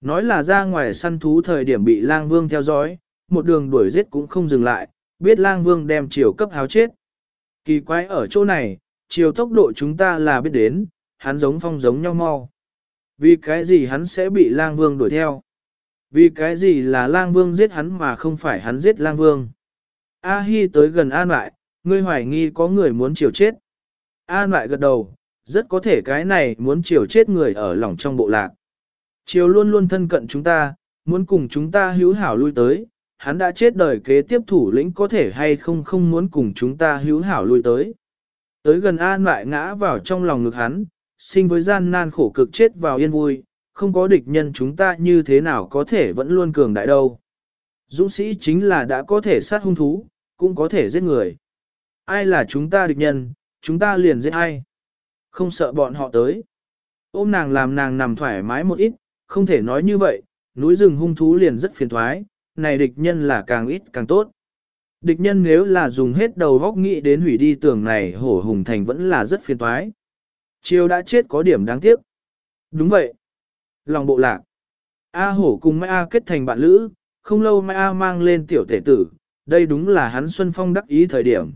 Nói là ra ngoài săn thú thời điểm bị lang vương theo dõi, một đường đuổi giết cũng không dừng lại, biết lang vương đem chiều cấp háo chết. Kỳ quái ở chỗ này, chiều tốc độ chúng ta là biết đến, hắn giống phong giống nhau mau. Vì cái gì hắn sẽ bị lang vương đuổi theo? Vì cái gì là lang vương giết hắn mà không phải hắn giết lang vương? A Hi tới gần An lại, ngươi hoài nghi có người muốn chiều chết. An lại gật đầu, rất có thể cái này muốn chiều chết người ở lòng trong bộ lạc. Chiều luôn luôn thân cận chúng ta, muốn cùng chúng ta hữu hảo lui tới, hắn đã chết đời kế tiếp thủ lĩnh có thể hay không không muốn cùng chúng ta hữu hảo lui tới. Tới gần An lại ngã vào trong lòng ngực hắn, sinh với gian nan khổ cực chết vào yên vui, không có địch nhân chúng ta như thế nào có thể vẫn luôn cường đại đâu. Dũng sĩ chính là đã có thể sát hung thú, cũng có thể giết người. Ai là chúng ta địch nhân, chúng ta liền giết ai. Không sợ bọn họ tới. Ôm nàng làm nàng nằm thoải mái một ít, không thể nói như vậy, núi rừng hung thú liền rất phiền thoái, này địch nhân là càng ít càng tốt. Địch nhân nếu là dùng hết đầu góc nghĩ đến hủy đi tường này hổ hùng thành vẫn là rất phiền toái. Chiêu đã chết có điểm đáng tiếc. Đúng vậy. Lòng bộ lạc. A hổ cùng Mai A kết thành bạn lữ, không lâu Mai A mang lên tiểu tể tử, đây đúng là hắn Xuân Phong đắc ý thời điểm.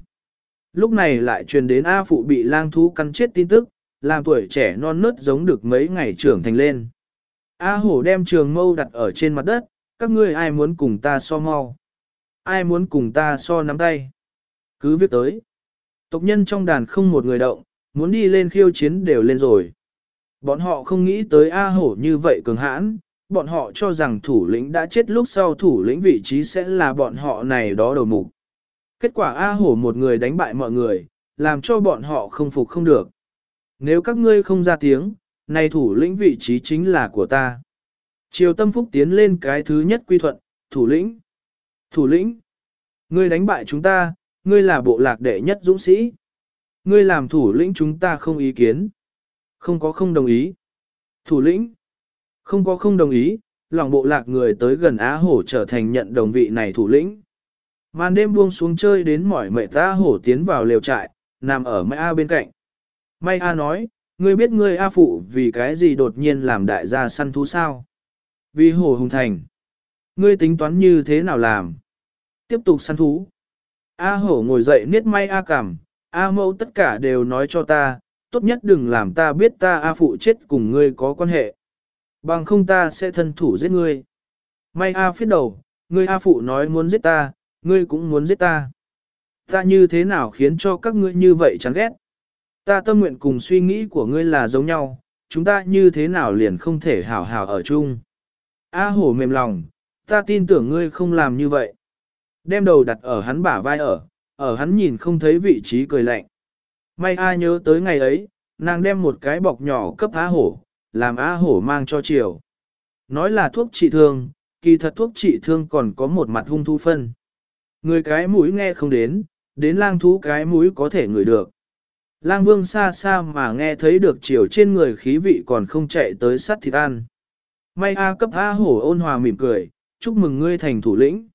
Lúc này lại truyền đến A phụ bị lang thú cắn chết tin tức, làm tuổi trẻ non nớt giống được mấy ngày trưởng thành lên. A hổ đem trường mâu đặt ở trên mặt đất, các ngươi ai muốn cùng ta so mau? Ai muốn cùng ta so nắm tay? Cứ viết tới. Tộc nhân trong đàn không một người động, muốn đi lên khiêu chiến đều lên rồi. Bọn họ không nghĩ tới A hổ như vậy cường hãn, bọn họ cho rằng thủ lĩnh đã chết lúc sau thủ lĩnh vị trí sẽ là bọn họ này đó đầu mục. Kết quả A hổ một người đánh bại mọi người, làm cho bọn họ không phục không được. Nếu các ngươi không ra tiếng, này thủ lĩnh vị trí chính là của ta. Triều tâm phúc tiến lên cái thứ nhất quy thuận, thủ lĩnh. Thủ lĩnh, ngươi đánh bại chúng ta, ngươi là bộ lạc đệ nhất dũng sĩ. Ngươi làm thủ lĩnh chúng ta không ý kiến. Không có không đồng ý. Thủ lĩnh, không có không đồng ý, lòng bộ lạc người tới gần Á Hổ trở thành nhận đồng vị này thủ lĩnh. Màn đêm buông xuống chơi đến mỏi mệt ta Hổ tiến vào lều trại, nằm ở Mai A bên cạnh. Mai A nói, ngươi biết ngươi A phụ vì cái gì đột nhiên làm đại gia săn thú sao? Vì Hổ Hùng Thành. Ngươi tính toán như thế nào làm? Tiếp tục săn thú. A Hổ ngồi dậy niết May A cảm, A mẫu tất cả đều nói cho ta, tốt nhất đừng làm ta biết ta A phụ chết cùng ngươi có quan hệ. Bằng không ta sẽ thân thủ giết ngươi. May A phiết đầu, ngươi A phụ nói muốn giết ta, ngươi cũng muốn giết ta. Ta như thế nào khiến cho các ngươi như vậy chán ghét? Ta tâm nguyện cùng suy nghĩ của ngươi là giống nhau, chúng ta như thế nào liền không thể hảo hảo ở chung. A hổ mềm lòng, ta tin tưởng ngươi không làm như vậy. Đem đầu đặt ở hắn bả vai ở, ở hắn nhìn không thấy vị trí cười lạnh. May A nhớ tới ngày ấy, nàng đem một cái bọc nhỏ cấp A hổ, làm A hổ mang cho chiều. Nói là thuốc trị thương, kỳ thật thuốc trị thương còn có một mặt hung thu phân. Người cái mũi nghe không đến, đến lang thú cái mũi có thể ngửi được. Lang vương xa xa mà nghe thấy được chiều trên người khí vị còn không chạy tới sắt thịt ăn. May A cấp A hổ ôn hòa mỉm cười, chúc mừng ngươi thành thủ lĩnh.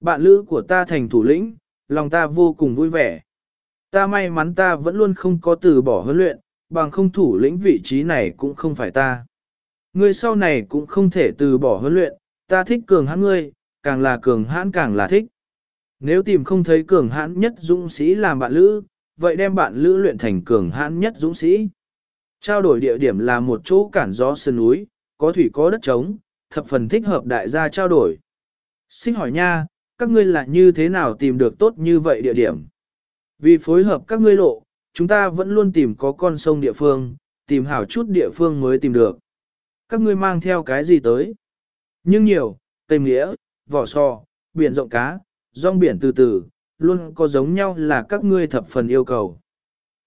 Bạn lữ của ta thành thủ lĩnh, lòng ta vô cùng vui vẻ. Ta may mắn ta vẫn luôn không có từ bỏ huấn luyện, bằng không thủ lĩnh vị trí này cũng không phải ta. Ngươi sau này cũng không thể từ bỏ huấn luyện, ta thích cường hãn ngươi, càng là cường hãn càng là thích. Nếu tìm không thấy cường hãn nhất dũng sĩ làm bạn lữ, vậy đem bạn lữ luyện thành cường hãn nhất dũng sĩ. Trao đổi địa điểm là một chỗ cản gió sơn núi, có thủy có đất trống, thập phần thích hợp đại gia trao đổi. Xin hỏi nha, các ngươi là như thế nào tìm được tốt như vậy địa điểm? Vì phối hợp các ngươi lộ, chúng ta vẫn luôn tìm có con sông địa phương, tìm hảo chút địa phương mới tìm được. Các ngươi mang theo cái gì tới? Nhưng nhiều, cây nghĩa, vỏ sò, biển rộng cá, rong biển từ từ, luôn có giống nhau là các ngươi thập phần yêu cầu.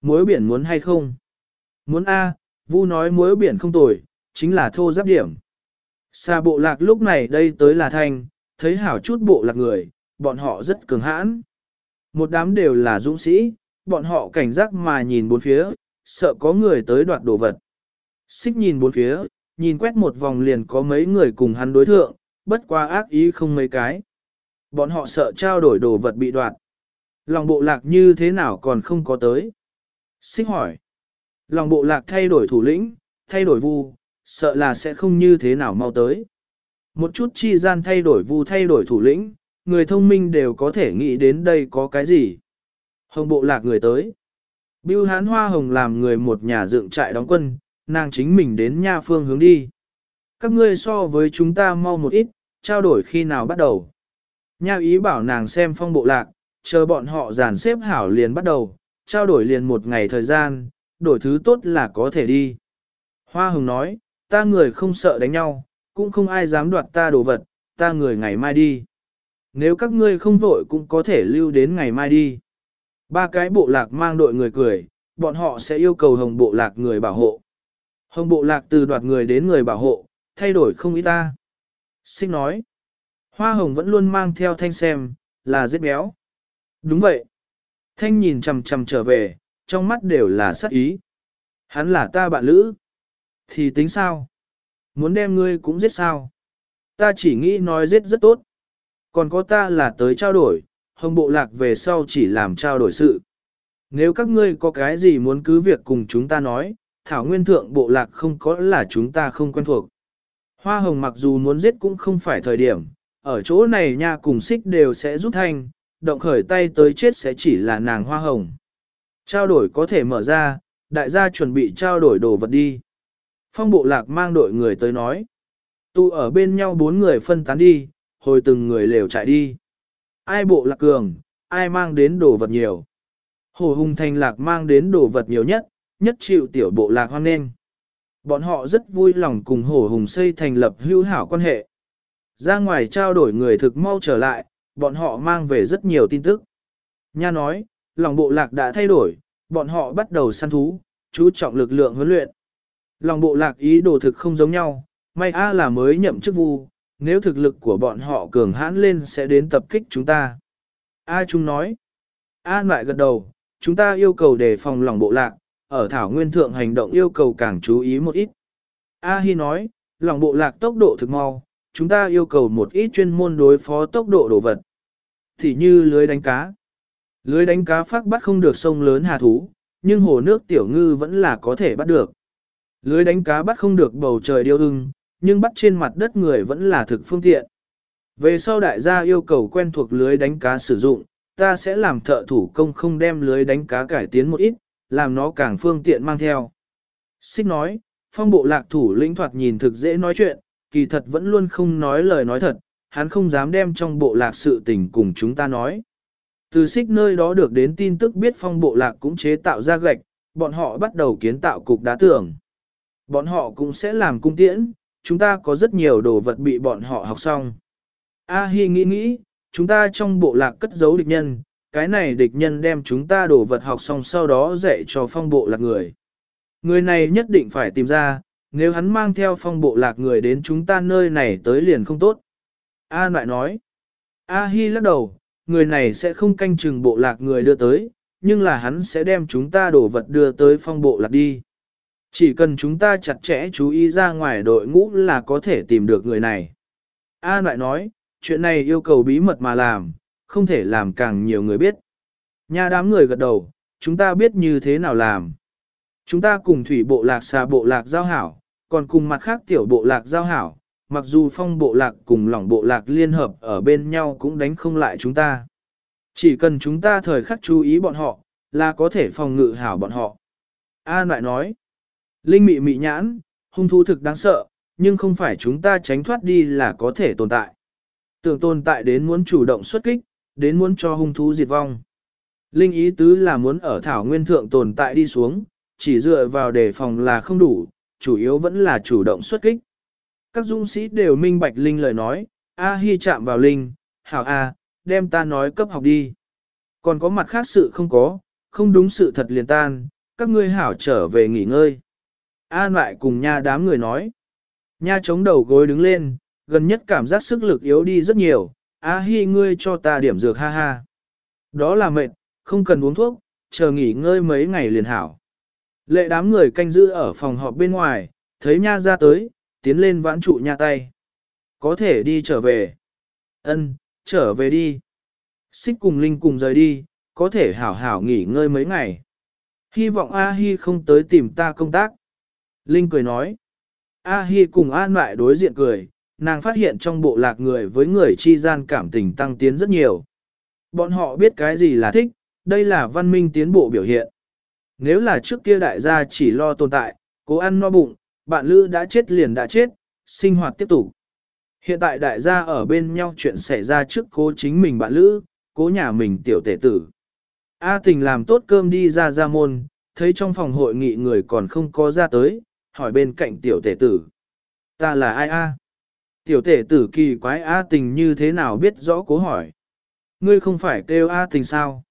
Muối biển muốn hay không? Muốn A, Vu nói muối biển không tồi, chính là thô giáp điểm. Xa bộ lạc lúc này đây tới là thanh, thấy hảo chút bộ lạc người, bọn họ rất cường hãn. Một đám đều là dũng sĩ, bọn họ cảnh giác mà nhìn bốn phía, sợ có người tới đoạt đồ vật. Xích nhìn bốn phía, nhìn quét một vòng liền có mấy người cùng hắn đối thượng, bất qua ác ý không mấy cái. Bọn họ sợ trao đổi đồ vật bị đoạt. Lòng bộ lạc như thế nào còn không có tới? Xích hỏi. Lòng bộ lạc thay đổi thủ lĩnh, thay đổi vu, sợ là sẽ không như thế nào mau tới. Một chút chi gian thay đổi vu thay đổi thủ lĩnh, người thông minh đều có thể nghĩ đến đây có cái gì. Hồng bộ lạc người tới. Bưu hán hoa hồng làm người một nhà dựng trại đóng quân, nàng chính mình đến nha phương hướng đi. Các ngươi so với chúng ta mau một ít, trao đổi khi nào bắt đầu. Nha ý bảo nàng xem phong bộ lạc, chờ bọn họ dàn xếp hảo liền bắt đầu, trao đổi liền một ngày thời gian, đổi thứ tốt là có thể đi. Hoa hồng nói, ta người không sợ đánh nhau, cũng không ai dám đoạt ta đồ vật, ta người ngày mai đi. Nếu các ngươi không vội cũng có thể lưu đến ngày mai đi. Ba cái bộ lạc mang đội người cười, bọn họ sẽ yêu cầu hồng bộ lạc người bảo hộ. Hồng bộ lạc từ đoạt người đến người bảo hộ, thay đổi không ý ta. Sinh nói, hoa hồng vẫn luôn mang theo thanh xem, là giết béo. Đúng vậy. Thanh nhìn chầm chầm trở về, trong mắt đều là sắc ý. Hắn là ta bạn lữ. Thì tính sao? Muốn đem ngươi cũng giết sao? Ta chỉ nghĩ nói giết rất tốt. Còn có ta là tới trao đổi, hồng bộ lạc về sau chỉ làm trao đổi sự. Nếu các ngươi có cái gì muốn cứ việc cùng chúng ta nói, thảo nguyên thượng bộ lạc không có là chúng ta không quen thuộc. Hoa hồng mặc dù muốn giết cũng không phải thời điểm, ở chỗ này nha cùng xích đều sẽ giúp thanh, động khởi tay tới chết sẽ chỉ là nàng hoa hồng. Trao đổi có thể mở ra, đại gia chuẩn bị trao đổi đồ vật đi. Phong bộ lạc mang đội người tới nói. Tụ ở bên nhau bốn người phân tán đi, hồi từng người lều chạy đi. Ai bộ lạc cường, ai mang đến đồ vật nhiều. Hồ hùng thành lạc mang đến đồ vật nhiều nhất, nhất chịu tiểu bộ lạc hoan nghênh. Bọn họ rất vui lòng cùng hồ hùng xây thành lập hữu hảo quan hệ. Ra ngoài trao đổi người thực mau trở lại, bọn họ mang về rất nhiều tin tức. Nha nói, lòng bộ lạc đã thay đổi, bọn họ bắt đầu săn thú, chú trọng lực lượng huấn luyện. Lòng bộ lạc ý đồ thực không giống nhau, may A là mới nhậm chức vu, nếu thực lực của bọn họ cường hãn lên sẽ đến tập kích chúng ta. A chúng nói, A lại gật đầu, chúng ta yêu cầu đề phòng lòng bộ lạc, ở Thảo Nguyên Thượng hành động yêu cầu càng chú ý một ít. A Hi nói, lòng bộ lạc tốc độ thực mau, chúng ta yêu cầu một ít chuyên môn đối phó tốc độ đồ vật. Thì như lưới đánh cá. Lưới đánh cá phát bắt không được sông lớn hà thú, nhưng hồ nước tiểu ngư vẫn là có thể bắt được. Lưới đánh cá bắt không được bầu trời điêu ưng, nhưng bắt trên mặt đất người vẫn là thực phương tiện. Về sau đại gia yêu cầu quen thuộc lưới đánh cá sử dụng, ta sẽ làm thợ thủ công không đem lưới đánh cá cải tiến một ít, làm nó càng phương tiện mang theo. Xích nói, phong bộ lạc thủ lĩnh thoạt nhìn thực dễ nói chuyện, kỳ thật vẫn luôn không nói lời nói thật, hắn không dám đem trong bộ lạc sự tình cùng chúng ta nói. Từ xích nơi đó được đến tin tức biết phong bộ lạc cũng chế tạo ra gạch, bọn họ bắt đầu kiến tạo cục đá tường. Bọn họ cũng sẽ làm cung tiễn, chúng ta có rất nhiều đồ vật bị bọn họ học xong. A Hi nghĩ nghĩ, chúng ta trong bộ lạc cất giấu địch nhân, cái này địch nhân đem chúng ta đồ vật học xong sau đó dạy cho phong bộ lạc người. Người này nhất định phải tìm ra, nếu hắn mang theo phong bộ lạc người đến chúng ta nơi này tới liền không tốt. A lại nói, A Hi lắc đầu, người này sẽ không canh chừng bộ lạc người đưa tới, nhưng là hắn sẽ đem chúng ta đồ vật đưa tới phong bộ lạc đi. Chỉ cần chúng ta chặt chẽ chú ý ra ngoài đội ngũ là có thể tìm được người này. A lại nói, chuyện này yêu cầu bí mật mà làm, không thể làm càng nhiều người biết. Nhà đám người gật đầu, chúng ta biết như thế nào làm. Chúng ta cùng thủy bộ lạc xà bộ lạc giao hảo, còn cùng mặt khác tiểu bộ lạc giao hảo, mặc dù phong bộ lạc cùng lỏng bộ lạc liên hợp ở bên nhau cũng đánh không lại chúng ta. Chỉ cần chúng ta thời khắc chú ý bọn họ, là có thể phòng ngự hảo bọn họ. An lại nói, Linh mị mị nhãn, hung thú thực đáng sợ, nhưng không phải chúng ta tránh thoát đi là có thể tồn tại. Tưởng tồn tại đến muốn chủ động xuất kích, đến muốn cho hung thú diệt vong. Linh ý tứ là muốn ở thảo nguyên thượng tồn tại đi xuống, chỉ dựa vào đề phòng là không đủ, chủ yếu vẫn là chủ động xuất kích. Các dũng sĩ đều minh bạch Linh lời nói, A Hi chạm vào Linh, hảo A, đem ta nói cấp học đi. Còn có mặt khác sự không có, không đúng sự thật liền tan, các ngươi hảo trở về nghỉ ngơi. An lại cùng nha đám người nói. Nha chống đầu gối đứng lên, gần nhất cảm giác sức lực yếu đi rất nhiều, A Hi ngươi cho ta điểm dược ha ha. Đó là mệt, không cần uống thuốc, chờ nghỉ ngơi mấy ngày liền hảo. Lệ đám người canh giữ ở phòng họp bên ngoài, thấy nha ra tới, tiến lên vãn trụ nha tay. Có thể đi trở về. Ân, trở về đi. Xích cùng Linh cùng rời đi, có thể hảo hảo nghỉ ngơi mấy ngày. Hy vọng A-hi không tới tìm ta công tác. Linh cười nói. A-hi cùng An lại đối diện cười, nàng phát hiện trong bộ lạc người với người chi gian cảm tình tăng tiến rất nhiều. Bọn họ biết cái gì là thích, đây là văn minh tiến bộ biểu hiện. Nếu là trước kia đại gia chỉ lo tồn tại, cố ăn no bụng, bạn lữ đã chết liền đã chết, sinh hoạt tiếp tục. Hiện tại đại gia ở bên nhau chuyện xảy ra trước cố chính mình bạn lữ, cố nhà mình tiểu tể tử. A tình làm tốt cơm đi ra ra môn, thấy trong phòng hội nghị người còn không có ra tới, hỏi bên cạnh tiểu tể tử. Ta là ai a? Tiểu tể tử kỳ quái A tình như thế nào biết rõ cố hỏi. Ngươi không phải kêu A tình sao?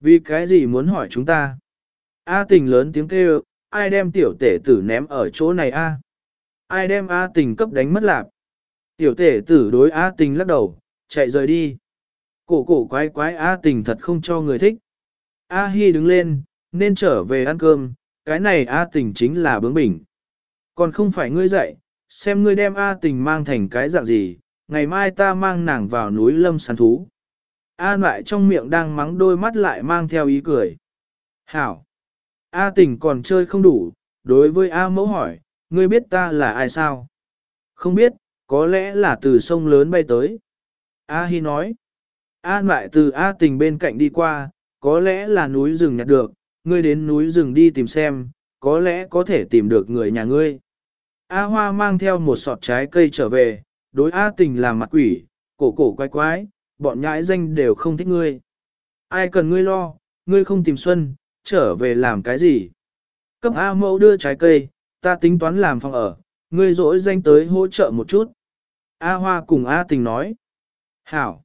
Vì cái gì muốn hỏi chúng ta? A tình lớn tiếng kêu, ai đem tiểu tể tử ném ở chỗ này A? Ai đem A tình cấp đánh mất lạc? Tiểu tể tử đối A tình lắc đầu, chạy rời đi. Cổ cổ quái quái A tình thật không cho người thích. A Hi đứng lên, nên trở về ăn cơm, cái này A tình chính là bướng bỉnh. Còn không phải ngươi dạy, xem ngươi đem A tình mang thành cái dạng gì, ngày mai ta mang nàng vào núi lâm săn thú. A lại trong miệng đang mắng đôi mắt lại mang theo ý cười. Hảo! A tình còn chơi không đủ, đối với A mẫu hỏi, ngươi biết ta là ai sao? Không biết, có lẽ là từ sông lớn bay tới. A Hi nói. A lại từ A tình bên cạnh đi qua, có lẽ là núi rừng nhặt được, ngươi đến núi rừng đi tìm xem, có lẽ có thể tìm được người nhà ngươi. A Hoa mang theo một sọt trái cây trở về, đối A tình làm mặt quỷ, cổ cổ quái quái, bọn nhãi danh đều không thích ngươi. Ai cần ngươi lo, ngươi không tìm Xuân, trở về làm cái gì? Cấp A mẫu đưa trái cây, ta tính toán làm phòng ở, ngươi dỗi danh tới hỗ trợ một chút. A Hoa cùng A tình nói. Hảo.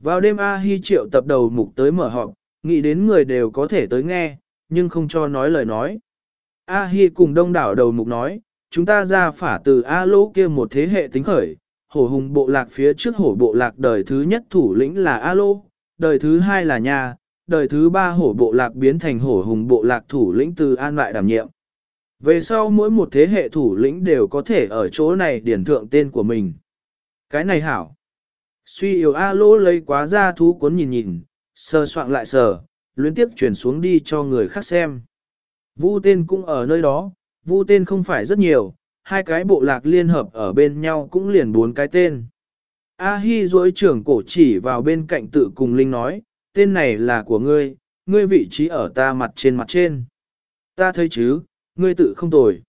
Vào đêm A Hi triệu tập đầu mục tới mở họp, nghĩ đến người đều có thể tới nghe, nhưng không cho nói lời nói. A Hi cùng đông đảo đầu mục nói, chúng ta ra phả từ A lỗ kia một thế hệ tính khởi, hổ hùng bộ lạc phía trước hổ bộ lạc đời thứ nhất thủ lĩnh là A lỗ, đời thứ hai là nha, đời thứ ba hổ bộ lạc biến thành hổ hùng bộ lạc thủ lĩnh từ an lại đảm nhiệm. Về sau mỗi một thế hệ thủ lĩnh đều có thể ở chỗ này điển thượng tên của mình. Cái này hảo. Suy yếu A lỗ lấy quá ra thú cuốn nhìn nhìn, sờ soạn lại sờ, luyến tiếp chuyển xuống đi cho người khác xem. Vu tên cũng ở nơi đó, vu tên không phải rất nhiều, hai cái bộ lạc liên hợp ở bên nhau cũng liền bốn cái tên. A Hi duỗi trưởng cổ chỉ vào bên cạnh tự cùng Linh nói, tên này là của ngươi, ngươi vị trí ở ta mặt trên mặt trên. Ta thấy chứ, ngươi tự không tồi.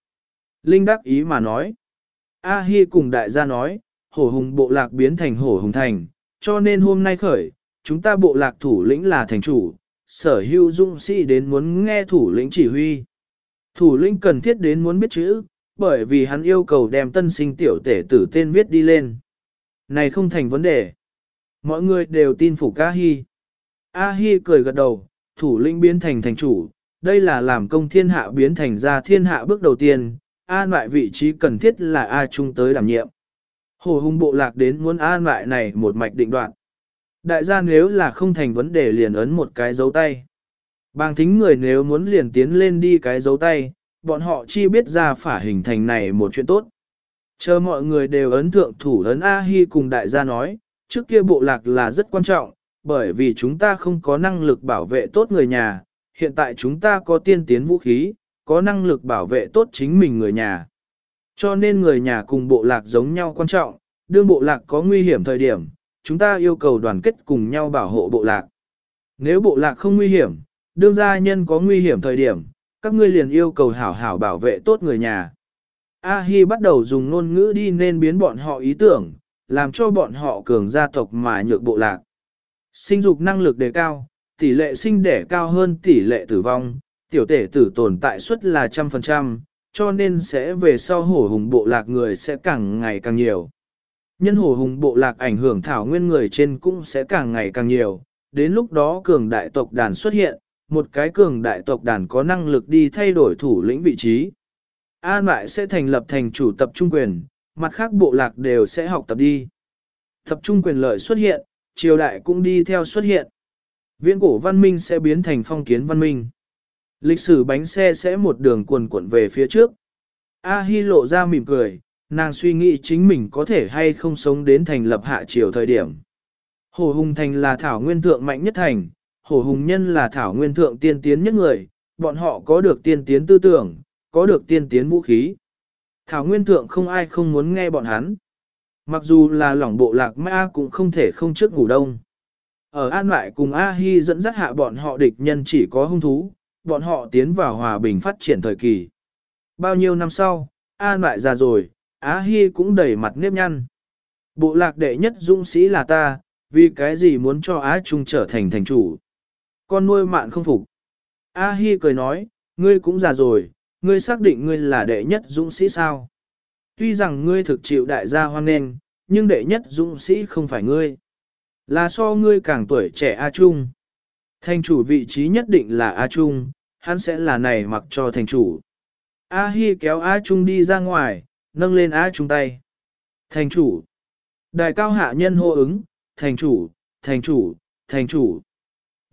Linh đắc ý mà nói. A Hi cùng đại gia nói, hổ hùng bộ lạc biến thành hổ hùng thành, cho nên hôm nay khởi, chúng ta bộ lạc thủ lĩnh là thành chủ, sở hữu dung sĩ đến muốn nghe thủ lĩnh chỉ huy. Thủ lĩnh cần thiết đến muốn biết chữ, bởi vì hắn yêu cầu đem tân sinh tiểu tể tử tên viết đi lên. Này không thành vấn đề. Mọi người đều tin phục A-hi. A-hi cười gật đầu, thủ lĩnh biến thành thành chủ, đây là làm công thiên hạ biến thành ra thiên hạ bước đầu tiên, an loại vị trí cần thiết là A Trung tới đảm nhiệm. Hồ hung bộ lạc đến muốn an loại này một mạch định đoạn. Đại gia nếu là không thành vấn đề liền ấn một cái dấu tay. Bàng thính người nếu muốn liền tiến lên đi cái dấu tay, bọn họ chi biết ra phả hình thành này một chuyện tốt. Chờ mọi người đều ấn thượng thủ ấn A-hi cùng đại gia nói, trước kia bộ lạc là rất quan trọng, bởi vì chúng ta không có năng lực bảo vệ tốt người nhà, hiện tại chúng ta có tiên tiến vũ khí, có năng lực bảo vệ tốt chính mình người nhà. Cho nên người nhà cùng bộ lạc giống nhau quan trọng, đương bộ lạc có nguy hiểm thời điểm, chúng ta yêu cầu đoàn kết cùng nhau bảo hộ bộ lạc. Nếu bộ lạc không nguy hiểm, đương gia nhân có nguy hiểm thời điểm, các ngươi liền yêu cầu hảo hảo bảo vệ tốt người nhà. A-hi bắt đầu dùng ngôn ngữ đi nên biến bọn họ ý tưởng, làm cho bọn họ cường gia tộc mà nhược bộ lạc. Sinh dục năng lực đề cao, tỷ lệ sinh đẻ cao hơn tỷ lệ tử vong, tiểu tể tử tồn tại suất là trăm phần trăm, cho nên sẽ về sau hổ hùng bộ lạc người sẽ càng ngày càng nhiều. Nhân hổ hùng bộ lạc ảnh hưởng thảo nguyên người trên cũng sẽ càng ngày càng nhiều, đến lúc đó cường đại tộc đàn xuất hiện, một cái cường đại tộc đàn có năng lực đi thay đổi thủ lĩnh vị trí. An lại sẽ thành lập thành chủ tập trung quyền, mặt khác bộ lạc đều sẽ học tập đi. Tập trung quyền lợi xuất hiện, triều đại cũng đi theo xuất hiện. Viễn cổ văn minh sẽ biến thành phong kiến văn minh. Lịch sử bánh xe sẽ một đường cuồn cuộn về phía trước. A Hi lộ ra mỉm cười, nàng suy nghĩ chính mình có thể hay không sống đến thành lập hạ triều thời điểm. Hồ Hùng Thành là thảo nguyên thượng mạnh nhất thành, Hổ Hùng Nhân là thảo nguyên thượng tiên tiến nhất người, bọn họ có được tiên tiến tư tưởng, có được tiên tiến vũ khí. Thảo Nguyên Thượng không ai không muốn nghe bọn hắn. Mặc dù là lỏng bộ lạc ma cũng không thể không trước ngủ đông. Ở An Lại cùng A Hi dẫn dắt hạ bọn họ địch nhân chỉ có hung thú, bọn họ tiến vào hòa bình phát triển thời kỳ. Bao nhiêu năm sau, An Lại già rồi, A Hi cũng đầy mặt nếp nhăn. Bộ lạc đệ nhất dũng sĩ là ta, vì cái gì muốn cho Á Trung trở thành thành chủ. Con nuôi mạn không phục. A Hi cười nói, ngươi cũng già rồi, ngươi xác định ngươi là đệ nhất dũng sĩ sao. Tuy rằng ngươi thực chịu đại gia hoan nghênh, nhưng đệ nhất dũng sĩ không phải ngươi. Là so ngươi càng tuổi trẻ A Trung. Thành chủ vị trí nhất định là A Trung, hắn sẽ là này mặc cho thành chủ. A Hi kéo A Trung đi ra ngoài, nâng lên A Trung tay. Thành chủ. Đài cao hạ nhân hô ứng, thành chủ, thành chủ, thành chủ.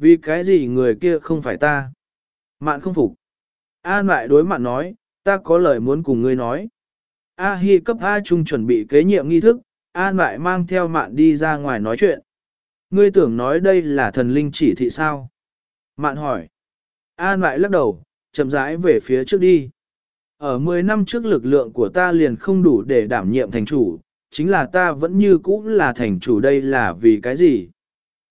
Vì cái gì người kia không phải ta? Mạn không phục. An lại đối mạn nói, ta có lời muốn cùng ngươi nói. A Hi cấp A Trung chuẩn bị kế nhiệm nghi thức, An lại mang theo mạn đi ra ngoài nói chuyện. Ngươi tưởng nói đây là thần linh chỉ thị sao? Mạn hỏi. An lại lắc đầu, chậm rãi về phía trước đi. Ở 10 năm trước lực lượng của ta liền không đủ để đảm nhiệm thành chủ, chính là ta vẫn như cũ là thành chủ đây là vì cái gì?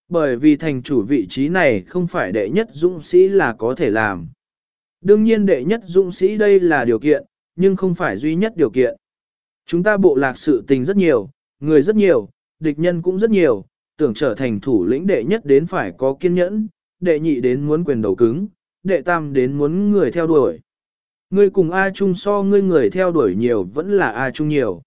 Bởi vì thành chủ vị trí này không phải đệ nhất dũng sĩ là có thể làm. Đương nhiên đệ nhất dũng sĩ đây là điều kiện, nhưng không phải duy nhất điều kiện. Chúng ta bộ lạc sự tình rất nhiều, người rất nhiều, địch nhân cũng rất nhiều, tưởng trở thành thủ lĩnh đệ nhất đến phải có kiên nhẫn, đệ nhị đến muốn quyền đầu cứng, đệ tam đến muốn người theo đuổi. Ngươi cùng A Trung so ngươi người theo đuổi nhiều vẫn là A Trung nhiều.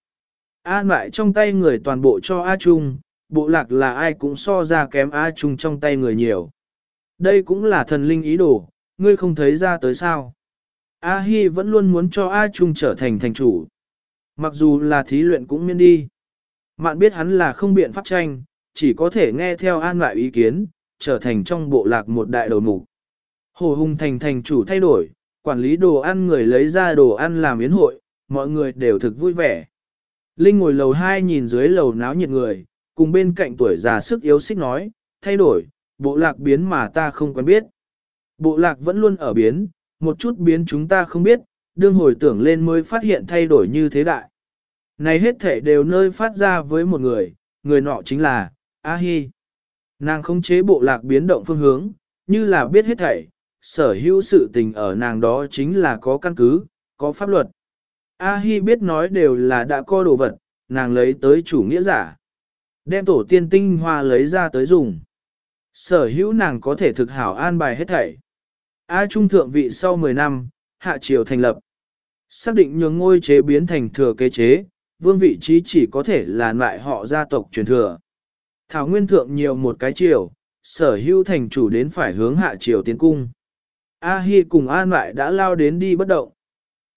A lại trong tay người toàn bộ cho A Trung, bộ lạc là ai cũng so ra kém A Trung trong tay người nhiều. Đây cũng là thần linh ý đồ, ngươi không thấy ra tới sao. A Hi vẫn luôn muốn cho A Trung trở thành thành chủ. Mặc dù là thí luyện cũng miễn đi. Mạn biết hắn là không biện pháp tranh, chỉ có thể nghe theo an lại ý kiến, trở thành trong bộ lạc một đại đầu mục. Hồ Hùng thành thành chủ thay đổi, quản lý đồ ăn người lấy ra đồ ăn làm yến hội, mọi người đều thực vui vẻ. Linh ngồi lầu 2 nhìn dưới lầu náo nhiệt người, cùng bên cạnh tuổi già sức yếu xích nói, thay đổi, bộ lạc biến mà ta không quen biết. Bộ lạc vẫn luôn ở biến, một chút biến chúng ta không biết, đương hồi tưởng lên mới phát hiện thay đổi như thế đại. Này hết thể đều nơi phát ra với một người, người nọ chính là, A-hi. Nàng không chế bộ lạc biến động phương hướng, như là biết hết thảy, sở hữu sự tình ở nàng đó chính là có căn cứ, có pháp luật. A-hi biết nói đều là đã có đồ vật, nàng lấy tới chủ nghĩa giả. Đem tổ tiên tinh hoa lấy ra tới dùng. Sở hữu nàng có thể thực hảo an bài hết thảy. A trung thượng vị sau 10 năm, hạ triều thành lập. Xác định nhường ngôi chế biến thành thừa kế chế, vương vị trí chỉ có thể là loại họ gia tộc truyền thừa. Thảo nguyên thượng nhiều một cái triều, sở hữu thành chủ đến phải hướng hạ triều tiến cung. A Hi cùng An lại đã lao đến đi bất động.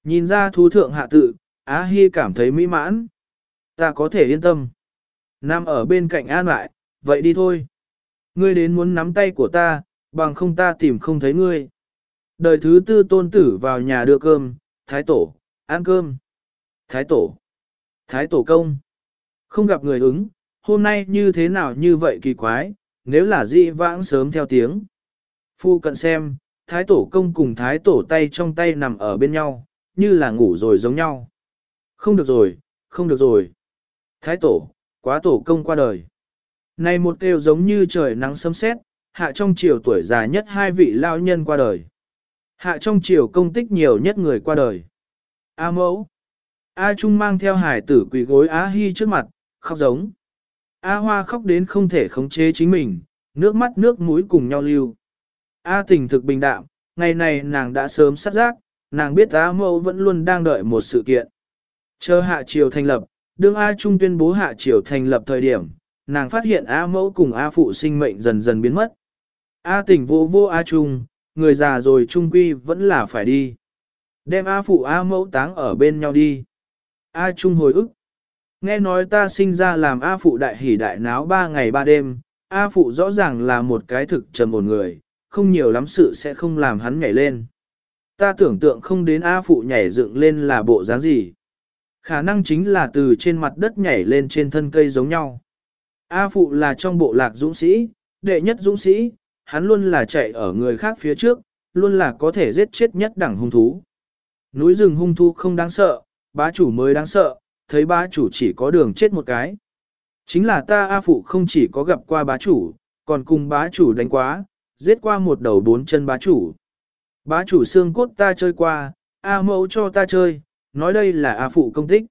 Nhìn ra thú thượng hạ tự, A Hi cảm thấy mỹ mãn. Ta có thể yên tâm. Nam ở bên cạnh An lại, vậy đi thôi. Ngươi đến muốn nắm tay của ta, bằng không ta tìm không thấy ngươi. Đời thứ tư tôn tử vào nhà đưa cơm, thái tổ, ăn cơm. Thái tổ, thái tổ công. Không gặp người ứng, hôm nay như thế nào như vậy kỳ quái, nếu là dị vãng sớm theo tiếng. Phu cận xem, thái tổ công cùng thái tổ tay trong tay nằm ở bên nhau, như là ngủ rồi giống nhau. Không được rồi, không được rồi. Thái tổ, quá tổ công qua đời. Này một kêu giống như trời nắng sấm sét, hạ trong chiều tuổi già nhất hai vị lao nhân qua đời. Hạ trong chiều công tích nhiều nhất người qua đời. A mẫu. A Trung mang theo hải tử quỳ gối Á Hi trước mặt, khóc giống. A Hoa khóc đến không thể khống chế chính mình, nước mắt nước mũi cùng nhau lưu. A tình thực bình đạm, ngày này nàng đã sớm sát giác, nàng biết A mẫu vẫn luôn đang đợi một sự kiện. Chờ hạ triều thành lập, đương A Trung tuyên bố hạ triều thành lập thời điểm, nàng phát hiện A mẫu cùng A phụ sinh mệnh dần dần biến mất. A Tỉnh vô vô A Trung, người già rồi trung quy vẫn là phải đi. Đem A phụ A mẫu táng ở bên nhau đi. A Trung hồi ức. Nghe nói ta sinh ra làm A phụ đại hỉ đại náo ba ngày ba đêm, A phụ rõ ràng là một cái thực trầm ổn người, không nhiều lắm sự sẽ không làm hắn nhảy lên. Ta tưởng tượng không đến A phụ nhảy dựng lên là bộ dáng gì. Khả năng chính là từ trên mặt đất nhảy lên trên thân cây giống nhau. A phụ là trong bộ lạc dũng sĩ, đệ nhất dũng sĩ, hắn luôn là chạy ở người khác phía trước, luôn là có thể giết chết nhất đẳng hung thú. Núi rừng hung thú không đáng sợ, bá chủ mới đáng sợ, thấy bá chủ chỉ có đường chết một cái. Chính là ta A Phụ không chỉ có gặp qua bá chủ, còn cùng bá chủ đánh quá, giết qua một đầu bốn chân bá chủ. Bá chủ xương cốt ta chơi qua, A mẫu cho ta chơi, nói đây là A Phụ công tích.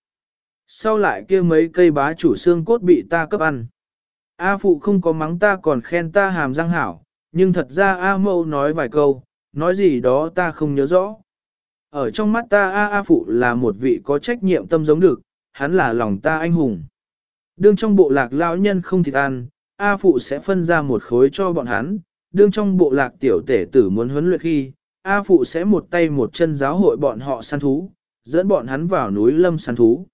Sau lại kia mấy cây bá chủ xương cốt bị ta cấp ăn. A Phụ không có mắng ta còn khen ta hàm răng hảo, nhưng thật ra A Mâu nói vài câu, nói gì đó ta không nhớ rõ. Ở trong mắt ta A A Phụ là một vị có trách nhiệm tâm giống được, hắn là lòng ta anh hùng. Đương trong bộ lạc lão nhân không thịt ăn, A Phụ sẽ phân ra một khối cho bọn hắn, đương trong bộ lạc tiểu tể tử muốn huấn luyện khi, A Phụ sẽ một tay một chân giáo hội bọn họ săn thú, dẫn bọn hắn vào núi lâm săn thú.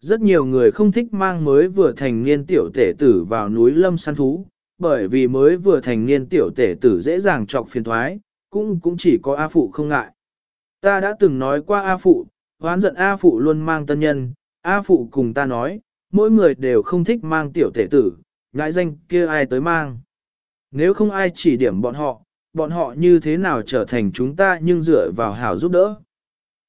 Rất nhiều người không thích mang mới vừa thành niên tiểu tể tử vào núi lâm săn thú, bởi vì mới vừa thành niên tiểu tể tử dễ dàng trọc phiền thoái, cũng cũng chỉ có A Phụ không ngại. Ta đã từng nói qua A Phụ, hoán giận A Phụ luôn mang tân nhân, A Phụ cùng ta nói, mỗi người đều không thích mang tiểu tể tử, ngại danh kia ai tới mang. Nếu không ai chỉ điểm bọn họ, bọn họ như thế nào trở thành chúng ta nhưng dựa vào hảo giúp đỡ.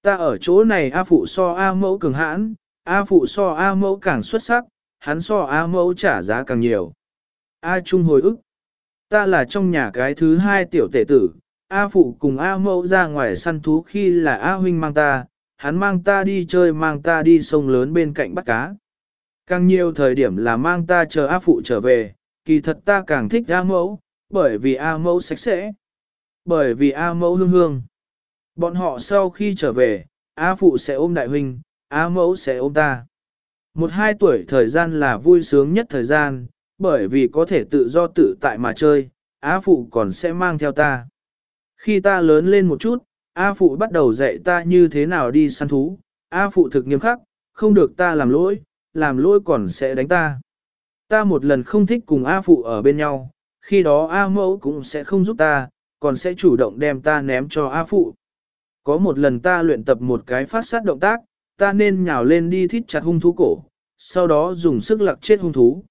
Ta ở chỗ này A Phụ so A mẫu cường hãn, A Phụ so A mẫu càng xuất sắc, hắn so A mẫu trả giá càng nhiều. A Trung hồi ức. Ta là trong nhà cái thứ hai tiểu tể tử, A Phụ cùng A mẫu ra ngoài săn thú khi là A huynh mang ta, hắn mang ta đi chơi mang ta đi sông lớn bên cạnh bắt cá. Càng nhiều thời điểm là mang ta chờ A Phụ trở về, kỳ thật ta càng thích A mẫu, bởi vì A mẫu sạch sẽ. Bởi vì A mẫu hương hương. Bọn họ sau khi trở về, A Phụ sẽ ôm đại huynh, A mẫu sẽ ôm ta. Một hai tuổi thời gian là vui sướng nhất thời gian, bởi vì có thể tự do tự tại mà chơi, A Phụ còn sẽ mang theo ta. Khi ta lớn lên một chút, A Phụ bắt đầu dạy ta như thế nào đi săn thú, A Phụ thực nghiêm khắc, không được ta làm lỗi, làm lỗi còn sẽ đánh ta. Ta một lần không thích cùng A Phụ ở bên nhau, khi đó A Mẫu cũng sẽ không giúp ta, còn sẽ chủ động đem ta ném cho A Phụ. Có một lần ta luyện tập một cái phát sát động tác, ta nên nhào lên đi thít chặt hung thú cổ, sau đó dùng sức lặc chết hung thú.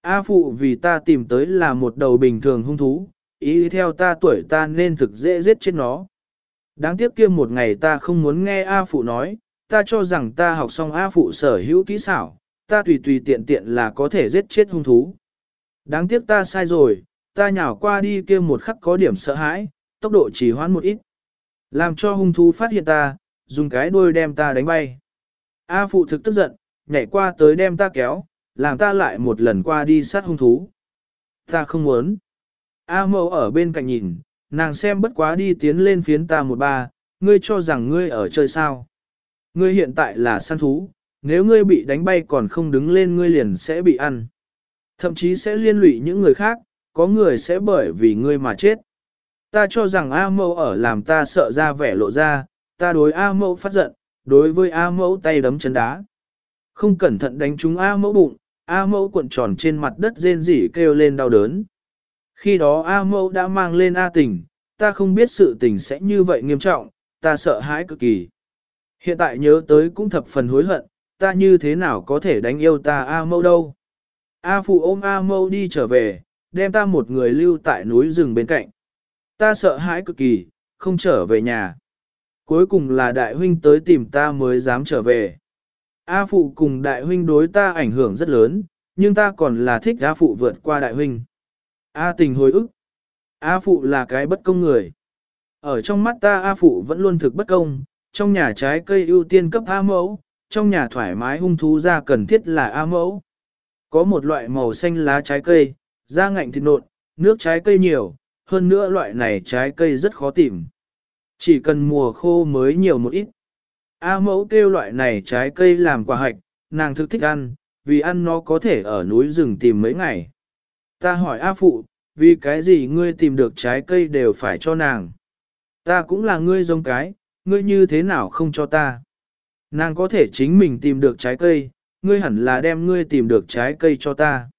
A Phụ vì ta tìm tới là một đầu bình thường hung thú, ý theo ta tuổi ta nên thực dễ giết chết nó. Đáng tiếc kia một ngày ta không muốn nghe A Phụ nói, ta cho rằng ta học xong A Phụ sở hữu kỹ xảo, ta tùy tùy tiện tiện là có thể giết chết hung thú. Đáng tiếc ta sai rồi, ta nhào qua đi kia một khắc có điểm sợ hãi, tốc độ chỉ hoãn một ít. Làm cho hung thú phát hiện ta, dùng cái đuôi đem ta đánh bay. A Phụ thực tức giận, nhảy qua tới đem ta kéo, làm ta lại một lần qua đi sát hung thú. Ta không muốn. A mẫu ở bên cạnh nhìn, nàng xem bất quá đi tiến lên phiến ta một ba, ngươi cho rằng ngươi ở chơi sao. Ngươi hiện tại là săn thú, nếu ngươi bị đánh bay còn không đứng lên ngươi liền sẽ bị ăn. Thậm chí sẽ liên lụy những người khác, có người sẽ bởi vì ngươi mà chết. Ta cho rằng A mẫu ở làm ta sợ ra vẻ lộ ra, ta đối A mẫu phát giận, đối với A mẫu tay đấm chân đá. Không cẩn thận đánh trúng A mẫu bụng, A mẫu cuộn tròn trên mặt đất rên rỉ kêu lên đau đớn. Khi đó A mẫu đã mang lên A tình, ta không biết sự tình sẽ như vậy nghiêm trọng, ta sợ hãi cực kỳ. Hiện tại nhớ tới cũng thập phần hối hận, ta như thế nào có thể đánh yêu ta A mẫu đâu. A phụ ôm A mẫu đi trở về, đem ta một người lưu tại núi rừng bên cạnh. Ta sợ hãi cực kỳ, không trở về nhà. Cuối cùng là đại huynh tới tìm ta mới dám trở về. A phụ cùng đại huynh đối ta ảnh hưởng rất lớn, nhưng ta còn là thích A phụ vượt qua đại huynh. A tình hồi ức. A phụ là cái bất công người. Ở trong mắt ta A phụ vẫn luôn thực bất công, trong nhà trái cây ưu tiên cấp A mẫu, trong nhà thoải mái hung thú ra cần thiết là A mẫu. Có một loại màu xanh lá trái cây, da ngạnh thịt nộn, nước trái cây nhiều, hơn nữa loại này trái cây rất khó tìm. Chỉ cần mùa khô mới nhiều một ít. A mẫu kêu loại này trái cây làm quả hạch, nàng thực thích ăn, vì ăn nó có thể ở núi rừng tìm mấy ngày. Ta hỏi A phụ, vì cái gì ngươi tìm được trái cây đều phải cho nàng. Ta cũng là ngươi giống cái, ngươi như thế nào không cho ta. Nàng có thể chính mình tìm được trái cây, ngươi hẳn là đem ngươi tìm được trái cây cho ta.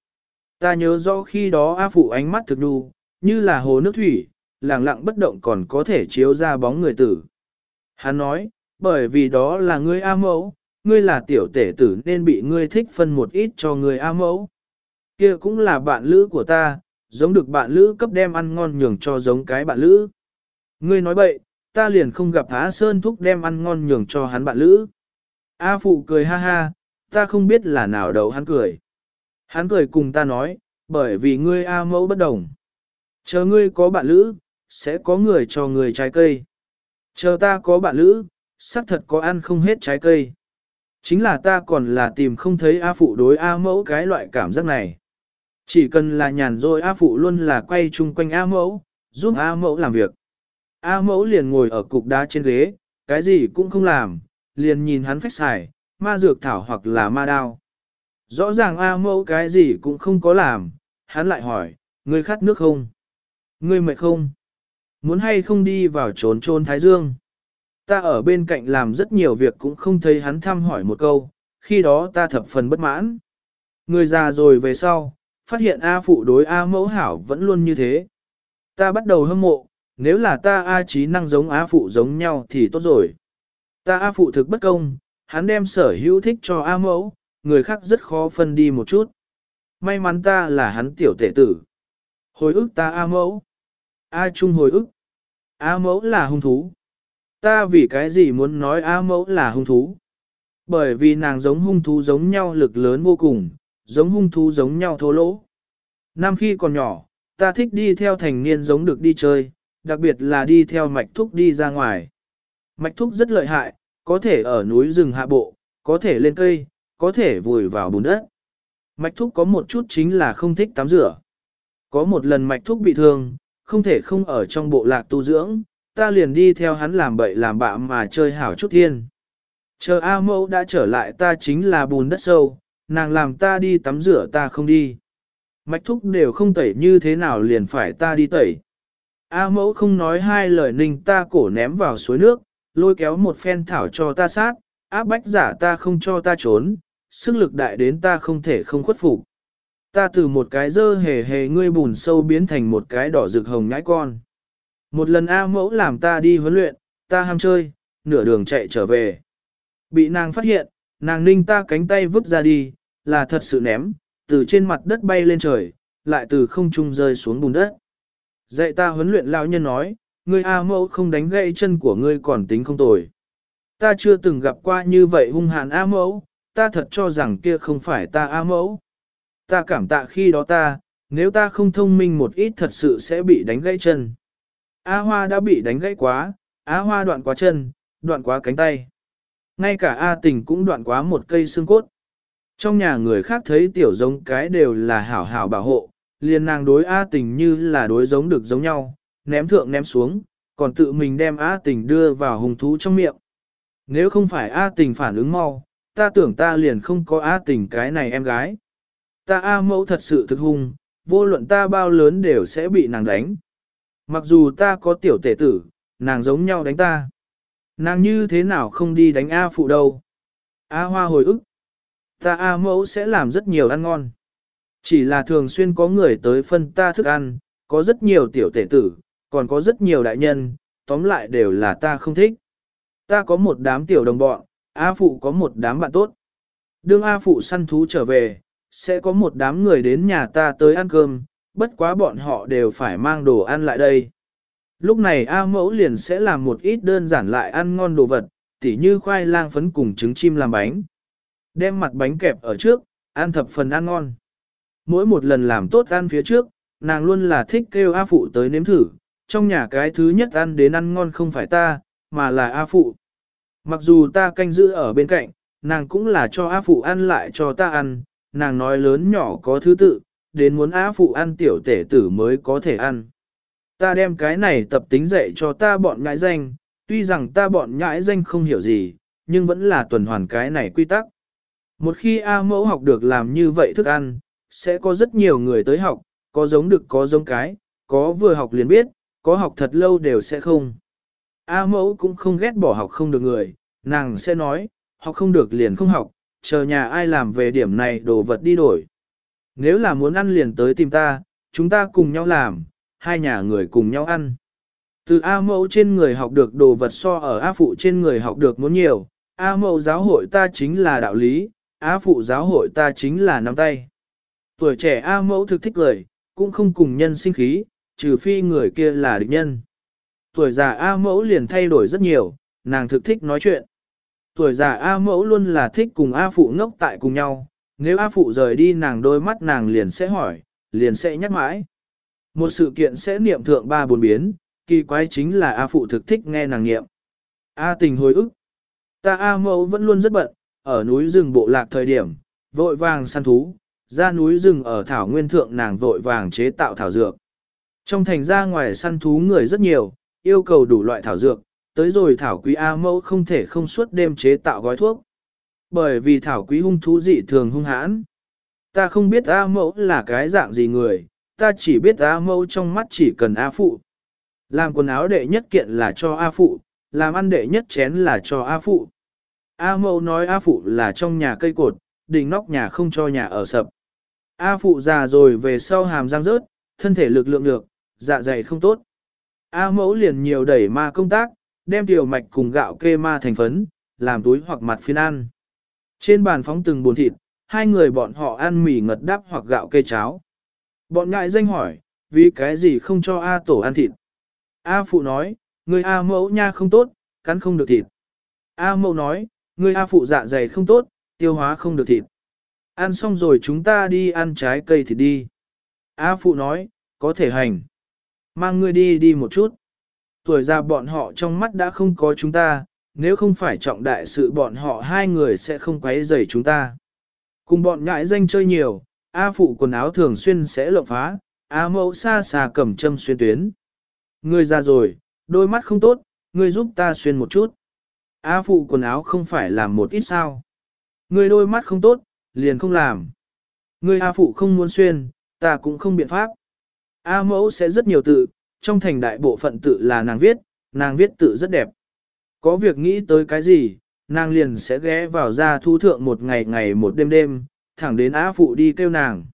Ta nhớ rõ khi đó A phụ ánh mắt thực đu, như là hồ nước thủy, lặng lặng bất động còn có thể chiếu ra bóng người tử. Hắn nói, bởi vì đó là ngươi A mẫu, ngươi là tiểu tể tử nên bị ngươi thích phân một ít cho ngươi A mẫu. Kia cũng là bạn lữ của ta, giống được bạn lữ cấp đem ăn ngon nhường cho giống cái bạn lữ. Ngươi nói bậy, ta liền không gặp Á Sơn Thúc đem ăn ngon nhường cho hắn bạn lữ. A Phụ cười ha ha, ta không biết là nào đầu hắn cười. Hắn cười cùng ta nói, bởi vì ngươi A mẫu bất đồng. Chờ ngươi có bạn lữ, sẽ có người cho người trái cây. Chờ ta có bạn lữ, xác thật có ăn không hết trái cây. Chính là ta còn là tìm không thấy A Phụ đối A mẫu cái loại cảm giác này. Chỉ cần là nhàn rồi A Phụ luôn là quay chung quanh A mẫu, giúp A mẫu làm việc. A mẫu liền ngồi ở cục đá trên ghế, cái gì cũng không làm, liền nhìn hắn phách xài, ma dược thảo hoặc là ma đao. Rõ ràng A mẫu cái gì cũng không có làm, hắn lại hỏi, ngươi khát nước không? Ngươi mệt không? Muốn hay không đi vào trốn trôn Thái Dương? Ta ở bên cạnh làm rất nhiều việc cũng không thấy hắn thăm hỏi một câu, khi đó ta thập phần bất mãn. Người già rồi về sau, phát hiện A phụ đối A mẫu hảo vẫn luôn như thế. Ta bắt đầu hâm mộ, nếu là ta A trí năng giống A phụ giống nhau thì tốt rồi. Ta A phụ thực bất công, hắn đem sở hữu thích cho A mẫu, người khác rất khó phân đi một chút. May mắn ta là hắn tiểu tể tử. Hồi ức ta A mẫu. A trung hồi ức. A mẫu là hung thú. Ta vì cái gì muốn nói A mẫu là hung thú? Bởi vì nàng giống hung thú giống nhau lực lớn vô cùng, giống hung thú giống nhau thô lỗ. Năm khi còn nhỏ, ta thích đi theo thành niên giống được đi chơi, đặc biệt là đi theo mạch thúc đi ra ngoài. Mạch thúc rất lợi hại, có thể ở núi rừng hạ bộ, có thể lên cây, có thể vùi vào bùn đất. Mạch thúc có một chút chính là không thích tắm rửa. Có một lần mạch thúc bị thương, không thể không ở trong bộ lạc tu dưỡng, ta liền đi theo hắn làm bậy làm bạ mà chơi hảo chút thiên. Chờ A mẫu đã trở lại ta chính là bùn đất sâu, nàng làm ta đi tắm rửa ta không đi. Mạch thúc đều không tẩy như thế nào liền phải ta đi tẩy. A mẫu không nói hai lời ninh ta cổ ném vào suối nước, lôi kéo một phen thảo cho ta sát, áp bách giả ta không cho ta trốn, sức lực đại đến ta không thể không khuất phục. Ta từ một cái dơ hề hề ngươi bùn sâu biến thành một cái đỏ rực hồng nhãi con. Một lần A mẫu làm ta đi huấn luyện, ta ham chơi, nửa đường chạy trở về. Bị nàng phát hiện, nàng ninh ta cánh tay vứt ra đi, là thật sự ném, từ trên mặt đất bay lên trời, lại từ không trung rơi xuống bùn đất. Dạy ta huấn luyện lão nhân nói, ngươi A mẫu không đánh gãy chân của ngươi còn tính không tồi. Ta chưa từng gặp qua như vậy hung hàn A mẫu, ta thật cho rằng kia không phải ta A mẫu. Ta cảm tạ khi đó ta, nếu ta không thông minh một ít thật sự sẽ bị đánh gãy chân. A Hoa đã bị đánh gãy quá, A Hoa đoạn quá chân, đoạn quá cánh tay. Ngay cả A Tình cũng đoạn quá một cây xương cốt. Trong nhà người khác thấy tiểu giống cái đều là hảo hảo bảo hộ, liền nàng đối A Tình như là đối giống được giống nhau, ném thượng ném xuống, còn tự mình đem A Tình đưa vào hùng thú trong miệng. Nếu không phải A Tình phản ứng mau, ta tưởng ta liền không có A Tình cái này em gái. Ta A mẫu thật sự thực hung, vô luận ta bao lớn đều sẽ bị nàng đánh. Mặc dù ta có tiểu tể tử, nàng giống nhau đánh ta. Nàng như thế nào không đi đánh A phụ đâu. A hoa hồi ức. Ta A mẫu sẽ làm rất nhiều ăn ngon. Chỉ là thường xuyên có người tới phân ta thức ăn, có rất nhiều tiểu tể tử, còn có rất nhiều đại nhân, tóm lại đều là ta không thích. Ta có một đám tiểu đồng bọn, A phụ có một đám bạn tốt. Đương A phụ săn thú trở về, sẽ có một đám người đến nhà ta tới ăn cơm, bất quá bọn họ đều phải mang đồ ăn lại đây. Lúc này A mẫu liền sẽ làm một ít đơn giản lại ăn ngon đồ vật, tỉ như khoai lang phấn cùng trứng chim làm bánh. Đem mặt bánh kẹp ở trước, ăn thập phần ăn ngon. Mỗi một lần làm tốt ăn phía trước, nàng luôn là thích kêu A phụ tới nếm thử, trong nhà cái thứ nhất ăn đến ăn ngon không phải ta, mà là A phụ. Mặc dù ta canh giữ ở bên cạnh, nàng cũng là cho A phụ ăn lại cho ta ăn, nàng nói lớn nhỏ có thứ tự, đến muốn á phụ ăn tiểu tể tử mới có thể ăn. Ta đem cái này tập tính dạy cho ta bọn ngãi danh, tuy rằng ta bọn nhãi danh không hiểu gì, nhưng vẫn là tuần hoàn cái này quy tắc. Một khi A mẫu học được làm như vậy thức ăn, sẽ có rất nhiều người tới học, có giống được có giống cái, có vừa học liền biết, có học thật lâu đều sẽ không. A mẫu cũng không ghét bỏ học không được người, nàng sẽ nói, học không được liền không học, chờ nhà ai làm về điểm này đồ vật đi đổi. Nếu là muốn ăn liền tới tìm ta, chúng ta cùng nhau làm, hai nhà người cùng nhau ăn. Từ A mẫu trên người học được đồ vật so ở A phụ trên người học được muốn nhiều, A mẫu giáo hội ta chính là đạo lý, A phụ giáo hội ta chính là nắm tay. Tuổi trẻ A mẫu thực thích lời, cũng không cùng nhân sinh khí, trừ phi người kia là địch nhân. tuổi già A mẫu liền thay đổi rất nhiều, nàng thực thích nói chuyện. Tuổi già A mẫu luôn là thích cùng A phụ ngốc tại cùng nhau, nếu A phụ rời đi nàng đôi mắt nàng liền sẽ hỏi, liền sẽ nhắc mãi. Một sự kiện sẽ niệm thượng ba bốn biến, kỳ quái chính là A phụ thực thích nghe nàng niệm. A tình hồi ức. Ta A mẫu vẫn luôn rất bận, ở núi rừng bộ lạc thời điểm, vội vàng săn thú, ra núi rừng ở thảo nguyên thượng nàng vội vàng chế tạo thảo dược. Trong thành ra ngoài săn thú người rất nhiều, yêu cầu đủ loại thảo dược, tới rồi thảo quý A mẫu không thể không suốt đêm chế tạo gói thuốc. Bởi vì thảo quý hung thú dị thường hung hãn. Ta không biết A mẫu là cái dạng gì người, ta chỉ biết A mẫu trong mắt chỉ cần A phụ. Làm quần áo đệ nhất kiện là cho A phụ, làm ăn đệ nhất chén là cho A phụ. A mẫu nói A phụ là trong nhà cây cột, đỉnh nóc nhà không cho nhà ở sập. A phụ già rồi về sau hàm răng rớt, thân thể lực lượng được, dạ dày không tốt. A mẫu liền nhiều đẩy ma công tác, đem tiểu mạch cùng gạo kê ma thành phấn, làm túi hoặc mặt phiên ăn. Trên bàn phóng từng bồn thịt, hai người bọn họ ăn mì ngật đắp hoặc gạo kê cháo. Bọn ngại danh hỏi, vì cái gì không cho A tổ ăn thịt? A phụ nói, người A mẫu nha không tốt, cắn không được thịt. A mẫu nói, người A phụ dạ dày không tốt, tiêu hóa không được thịt. Ăn xong rồi chúng ta đi ăn trái cây thịt đi. A phụ nói, có thể hành. Mang ngươi đi đi một chút. Tuổi già bọn họ trong mắt đã không có chúng ta, nếu không phải trọng đại sự bọn họ hai người sẽ không quấy rầy chúng ta. Cùng bọn nhãi danh chơi nhiều, A phụ quần áo thường xuyên sẽ lộng phá, A mẫu xa xa cầm châm xuyên tuyến. người ra rồi, đôi mắt không tốt, người giúp ta xuyên một chút. A phụ quần áo không phải làm một ít sao. người đôi mắt không tốt, liền không làm. người A phụ không muốn xuyên, ta cũng không biện pháp. A mẫu sẽ rất nhiều tự, trong thành đại bộ phận tự là nàng viết, nàng viết tự rất đẹp. Có việc nghĩ tới cái gì, nàng liền sẽ ghé vào ra thu thượng một ngày ngày một đêm đêm, thẳng đến á phụ đi kêu nàng.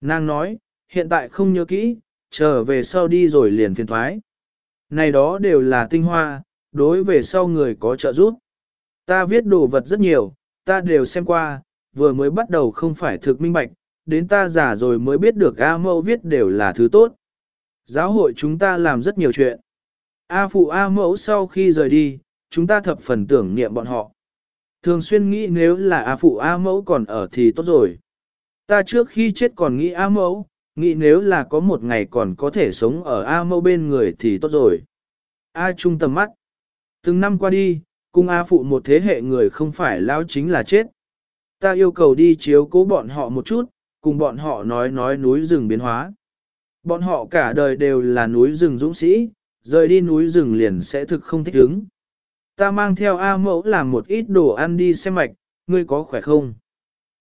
Nàng nói, hiện tại không nhớ kỹ, trở về sau đi rồi liền phiền thoái. Này đó đều là tinh hoa, đối về sau người có trợ giúp. Ta viết đồ vật rất nhiều, ta đều xem qua, vừa mới bắt đầu không phải thực minh bạch, đến ta già rồi mới biết được A mẫu viết đều là thứ tốt. Giáo hội chúng ta làm rất nhiều chuyện. A phụ A mẫu sau khi rời đi, chúng ta thập phần tưởng niệm bọn họ. Thường xuyên nghĩ nếu là A phụ A mẫu còn ở thì tốt rồi. Ta trước khi chết còn nghĩ A mẫu, nghĩ nếu là có một ngày còn có thể sống ở A mẫu bên người thì tốt rồi. A trung tầm mắt. Từng năm qua đi, cung A phụ một thế hệ người không phải lao chính là chết. Ta yêu cầu đi chiếu cố bọn họ một chút, cùng bọn họ nói nói núi rừng biến hóa. Bọn họ cả đời đều là núi rừng dũng sĩ, rời đi núi rừng liền sẽ thực không thích ứng. Ta mang theo A mẫu làm một ít đồ ăn đi xem mạch, ngươi có khỏe không?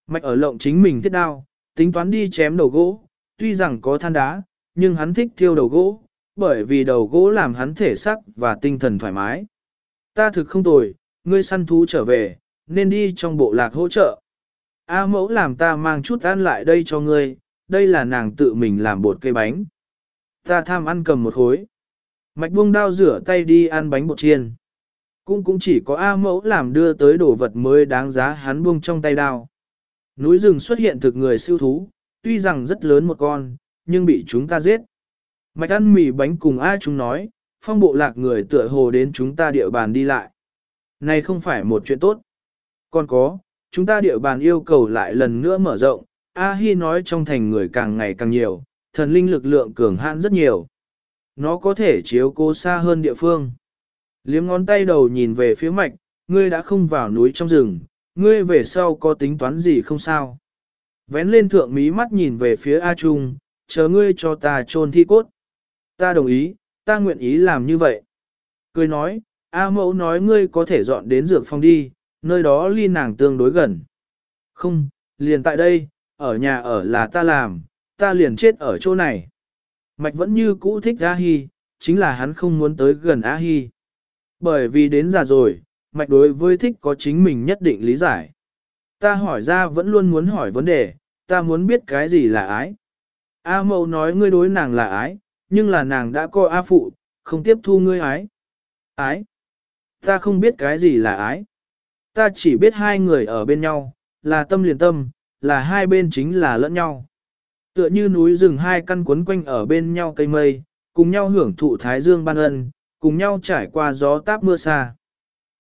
Mạch ở lộng chính mình thiết đao, tính toán đi chém đầu gỗ, tuy rằng có than đá, nhưng hắn thích thiêu đầu gỗ, bởi vì đầu gỗ làm hắn thể sắc và tinh thần thoải mái. Ta thực không tồi, ngươi săn thú trở về, nên đi trong bộ lạc hỗ trợ. A mẫu làm ta mang chút ăn lại đây cho ngươi, đây là nàng tự mình làm bột cây bánh. Ta tham ăn cầm một khối. Mạch buông đao rửa tay đi ăn bánh bột chiên. Cũng cũng chỉ có A mẫu làm đưa tới đồ vật mới đáng giá hắn buông trong tay đao. Núi rừng xuất hiện thực người siêu thú, tuy rằng rất lớn một con, nhưng bị chúng ta giết. Mạch ăn mì bánh cùng A chúng nói, phong bộ lạc người tựa hồ đến chúng ta địa bàn đi lại. Này không phải một chuyện tốt. Còn có, chúng ta địa bàn yêu cầu lại lần nữa mở rộng, A Hi nói trong thành người càng ngày càng nhiều, thần linh lực lượng cường hãn rất nhiều. Nó có thể chiếu cô xa hơn địa phương. Liếm ngón tay đầu nhìn về phía mạch, ngươi đã không vào núi trong rừng, ngươi về sau có tính toán gì không sao. Vén lên thượng mí mắt nhìn về phía A Trung, chờ ngươi cho ta trôn thi cốt. Ta đồng ý, ta nguyện ý làm như vậy. Cười nói, A mẫu nói ngươi có thể dọn đến dược phòng đi, nơi đó ly nàng tương đối gần. Không, liền tại đây, ở nhà ở là ta làm, ta liền chết ở chỗ này. Mạch vẫn như cũ thích A Hi, chính là hắn không muốn tới gần A Hi. Bởi vì đến già rồi, Mạch đối với thích có chính mình nhất định lý giải. Ta hỏi ra vẫn luôn muốn hỏi vấn đề, ta muốn biết cái gì là ái. A mẫu nói ngươi đối nàng là ái, nhưng là nàng đã coi A phụ, không tiếp thu ngươi ái. Ái? Ta không biết cái gì là ái. Ta chỉ biết hai người ở bên nhau, là tâm liền tâm, là hai bên chính là lẫn nhau. Tựa như núi rừng hai căn cuốn quanh ở bên nhau cây mây, cùng nhau hưởng thụ thái dương ban ân, cùng nhau trải qua gió táp mưa xa.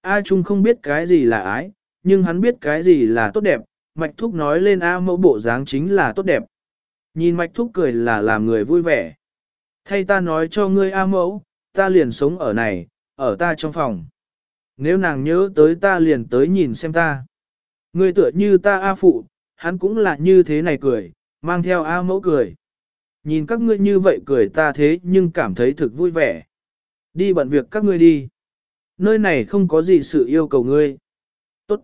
A Trung không biết cái gì là ái, nhưng hắn biết cái gì là tốt đẹp, Mạch Thúc nói lên A mẫu bộ dáng chính là tốt đẹp. Nhìn Mạch Thúc cười là làm người vui vẻ. Thay ta nói cho ngươi A mẫu, ta liền sống ở này, ở ta trong phòng. Nếu nàng nhớ tới ta liền tới nhìn xem ta. Ngươi tựa như ta A phụ, hắn cũng là như thế này cười, mang theo A mẫu cười. Nhìn các ngươi như vậy cười ta thế nhưng cảm thấy thực vui vẻ. Đi bận việc các ngươi đi. Nơi này không có gì sự yêu cầu ngươi. Tốt.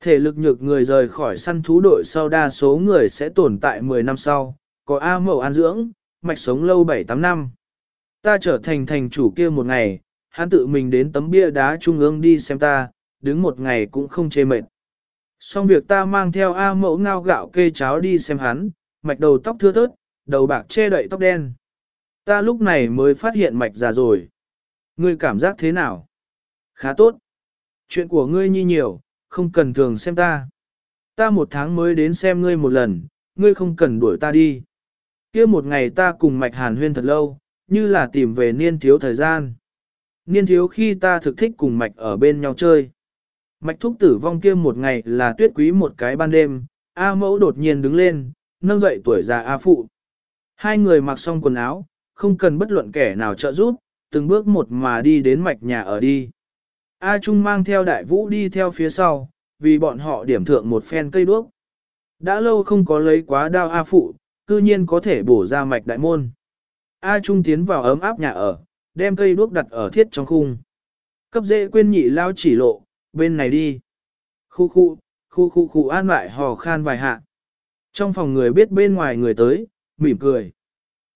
Thể lực nhược người rời khỏi săn thú đội sau đa số người sẽ tồn tại 10 năm sau, có A mẫu an dưỡng, mạch sống lâu 7-8 năm. Ta trở thành thành chủ kia một ngày, hắn tự mình đến tấm bia đá trung ương đi xem ta, đứng một ngày cũng không chê mệt. Xong việc ta mang theo A mẫu ngao gạo kê cháo đi xem hắn, mạch đầu tóc thưa thớt, đầu bạc che đậy tóc đen. Ta lúc này mới phát hiện mạch già rồi. Ngươi cảm giác thế nào? Khá tốt. Chuyện của ngươi nhi nhiều, không cần thường xem ta. Ta một tháng mới đến xem ngươi một lần, ngươi không cần đuổi ta đi. kia một ngày ta cùng mạch hàn huyên thật lâu, như là tìm về niên thiếu thời gian. Niên thiếu khi ta thực thích cùng mạch ở bên nhau chơi. Mạch thúc tử vong kia một ngày là tuyết quý một cái ban đêm, A mẫu đột nhiên đứng lên, nâng dậy tuổi già A phụ. Hai người mặc xong quần áo, không cần bất luận kẻ nào trợ giúp, từng bước một mà đi đến mạch nhà ở đi. A Trung mang theo đại vũ đi theo phía sau, vì bọn họ điểm thượng một phen cây đuốc. Đã lâu không có lấy quá đao A Phụ, cư nhiên có thể bổ ra mạch đại môn. A Trung tiến vào ấm áp nhà ở, đem cây đuốc đặt ở thiết trong khung. Cấp dễ quên nhị lao chỉ lộ, bên này đi. Khu khu, khu khu khu an lại hò khan vài hạ. Trong phòng người biết bên ngoài người tới, mỉm cười.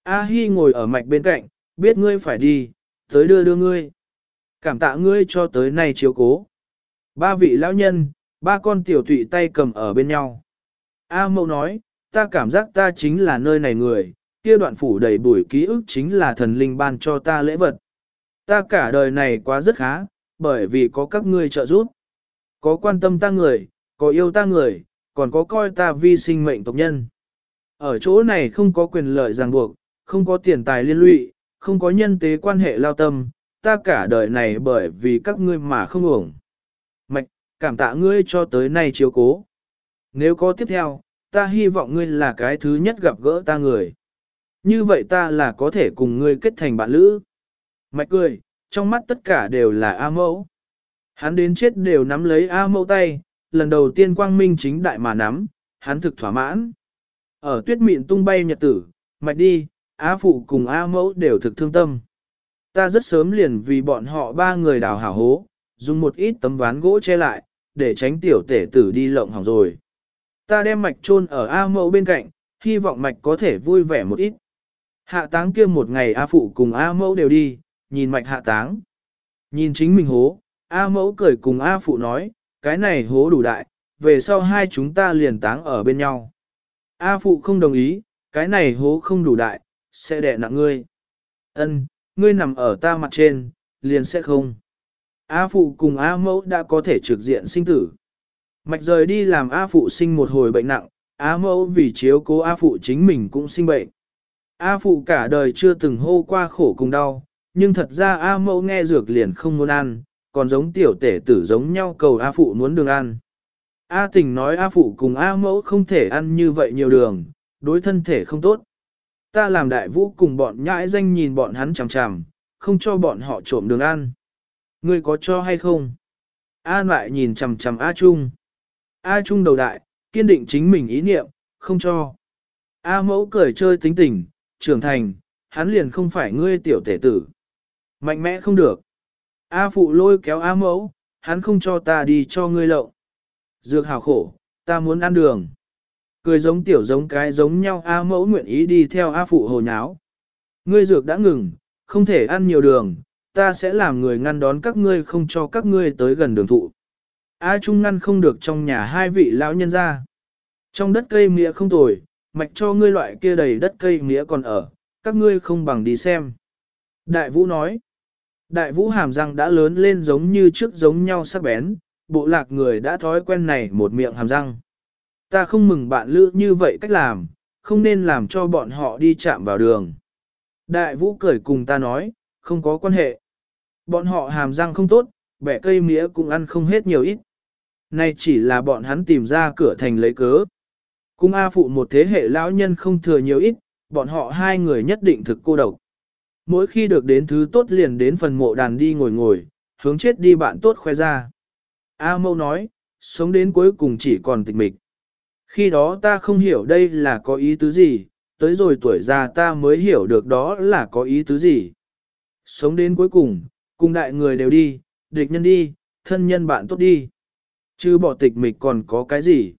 A Hi ngồi ở mạch bên cạnh, biết ngươi phải đi, tới đưa đưa ngươi. Cảm tạ ngươi cho tới nay chiếu cố. Ba vị lão nhân, ba con tiểu tụy tay cầm ở bên nhau. a mậu nói, ta cảm giác ta chính là nơi này người, kia đoạn phủ đầy bụi ký ức chính là thần linh ban cho ta lễ vật. Ta cả đời này quá rất khá, bởi vì có các ngươi trợ giúp. Có quan tâm ta người, có yêu ta người, còn có coi ta vi sinh mệnh tộc nhân. Ở chỗ này không có quyền lợi ràng buộc, không có tiền tài liên lụy, không có nhân tế quan hệ lao tâm, ta cả đời này bởi vì các ngươi mà không ổng. Mạch, cảm tạ ngươi cho tới nay chiếu cố. Nếu có tiếp theo, ta hy vọng ngươi là cái thứ nhất gặp gỡ ta người. Như vậy ta là có thể cùng ngươi kết thành bạn lữ. Mạch cười, trong mắt tất cả đều là A mẫu. Hắn đến chết đều nắm lấy A mẫu tay, lần đầu tiên quang minh chính đại mà nắm, hắn thực thỏa mãn. Ở tuyết mịn tung bay nhật tử, mạch đi, A phụ cùng A mẫu đều thực thương tâm. Ta rất sớm liền vì bọn họ ba người đào hảo hố, dùng một ít tấm ván gỗ che lại, để tránh tiểu tể tử đi lộng hỏng rồi. Ta đem mạch chôn ở A mẫu bên cạnh, hy vọng mạch có thể vui vẻ một ít. Hạ táng kia một ngày A phụ cùng A mẫu đều đi, nhìn mạch hạ táng. Nhìn chính mình hố, A mẫu cười cùng A phụ nói, cái này hố đủ đại, về sau hai chúng ta liền táng ở bên nhau. A phụ không đồng ý, cái này hố không đủ đại, sẽ đè nặng ngươi. Ân, ngươi nằm ở ta mặt trên, liền sẽ không. A phụ cùng A mẫu đã có thể trực diện sinh tử. Mạch rời đi làm A phụ sinh một hồi bệnh nặng, A mẫu vì chiếu cố A phụ chính mình cũng sinh bệnh. A phụ cả đời chưa từng hô qua khổ cùng đau, nhưng thật ra A mẫu nghe dược liền không muốn ăn, còn giống tiểu tể tử giống nhau cầu A phụ muốn đường ăn. A tình nói A phụ cùng A mẫu không thể ăn như vậy nhiều đường, đối thân thể không tốt. Ta làm đại vũ cùng bọn nhãi danh nhìn bọn hắn chằm chằm, không cho bọn họ trộm đường ăn. Ngươi có cho hay không? A lại nhìn chằm chằm A Trung. A Trung đầu đại, kiên định chính mình ý niệm, không cho. A mẫu cười chơi tính tình, trưởng thành, hắn liền không phải ngươi tiểu tể tử. Mạnh mẽ không được. A phụ lôi kéo A mẫu, hắn không cho ta đi cho ngươi lậu. Dược hào khổ, ta muốn ăn đường. Cười giống tiểu giống cái giống nhau A mẫu nguyện ý đi theo A phụ hồ nháo. Ngươi dược đã ngừng, không thể ăn nhiều đường, ta sẽ làm người ngăn đón các ngươi không cho các ngươi tới gần đường thụ. A Trung ngăn không được trong nhà hai vị lão nhân ra. Trong đất cây mía không tồi, mạch cho ngươi loại kia đầy đất cây mía còn ở, các ngươi không bằng đi xem. Đại Vũ nói, Đại Vũ hàm răng đã lớn lên giống như trước giống nhau sắc bén, bộ lạc người đã thói quen này một miệng hàm răng. Ta không mừng bạn lữ như vậy cách làm, không nên làm cho bọn họ đi chạm vào đường. Đại Vũ cười cùng ta nói, không có quan hệ. Bọn họ hàm răng không tốt, bẻ cây mía cũng ăn không hết nhiều ít. Nay chỉ là bọn hắn tìm ra cửa thành lấy cớ. Cung A phụ một thế hệ lão nhân không thừa nhiều ít, bọn họ hai người nhất định thực cô độc. Mỗi khi được đến thứ tốt liền đến phần mộ đàn đi ngồi ngồi, hướng chết đi bạn tốt khoe ra. A mâu nói, sống đến cuối cùng chỉ còn tịch mịch. Khi đó ta không hiểu đây là có ý tứ gì, tới rồi tuổi già ta mới hiểu được đó là có ý tứ gì. Sống đến cuối cùng, cùng đại người đều đi, địch nhân đi, thân nhân bạn tốt đi. Chứ bỏ tịch mịch còn có cái gì?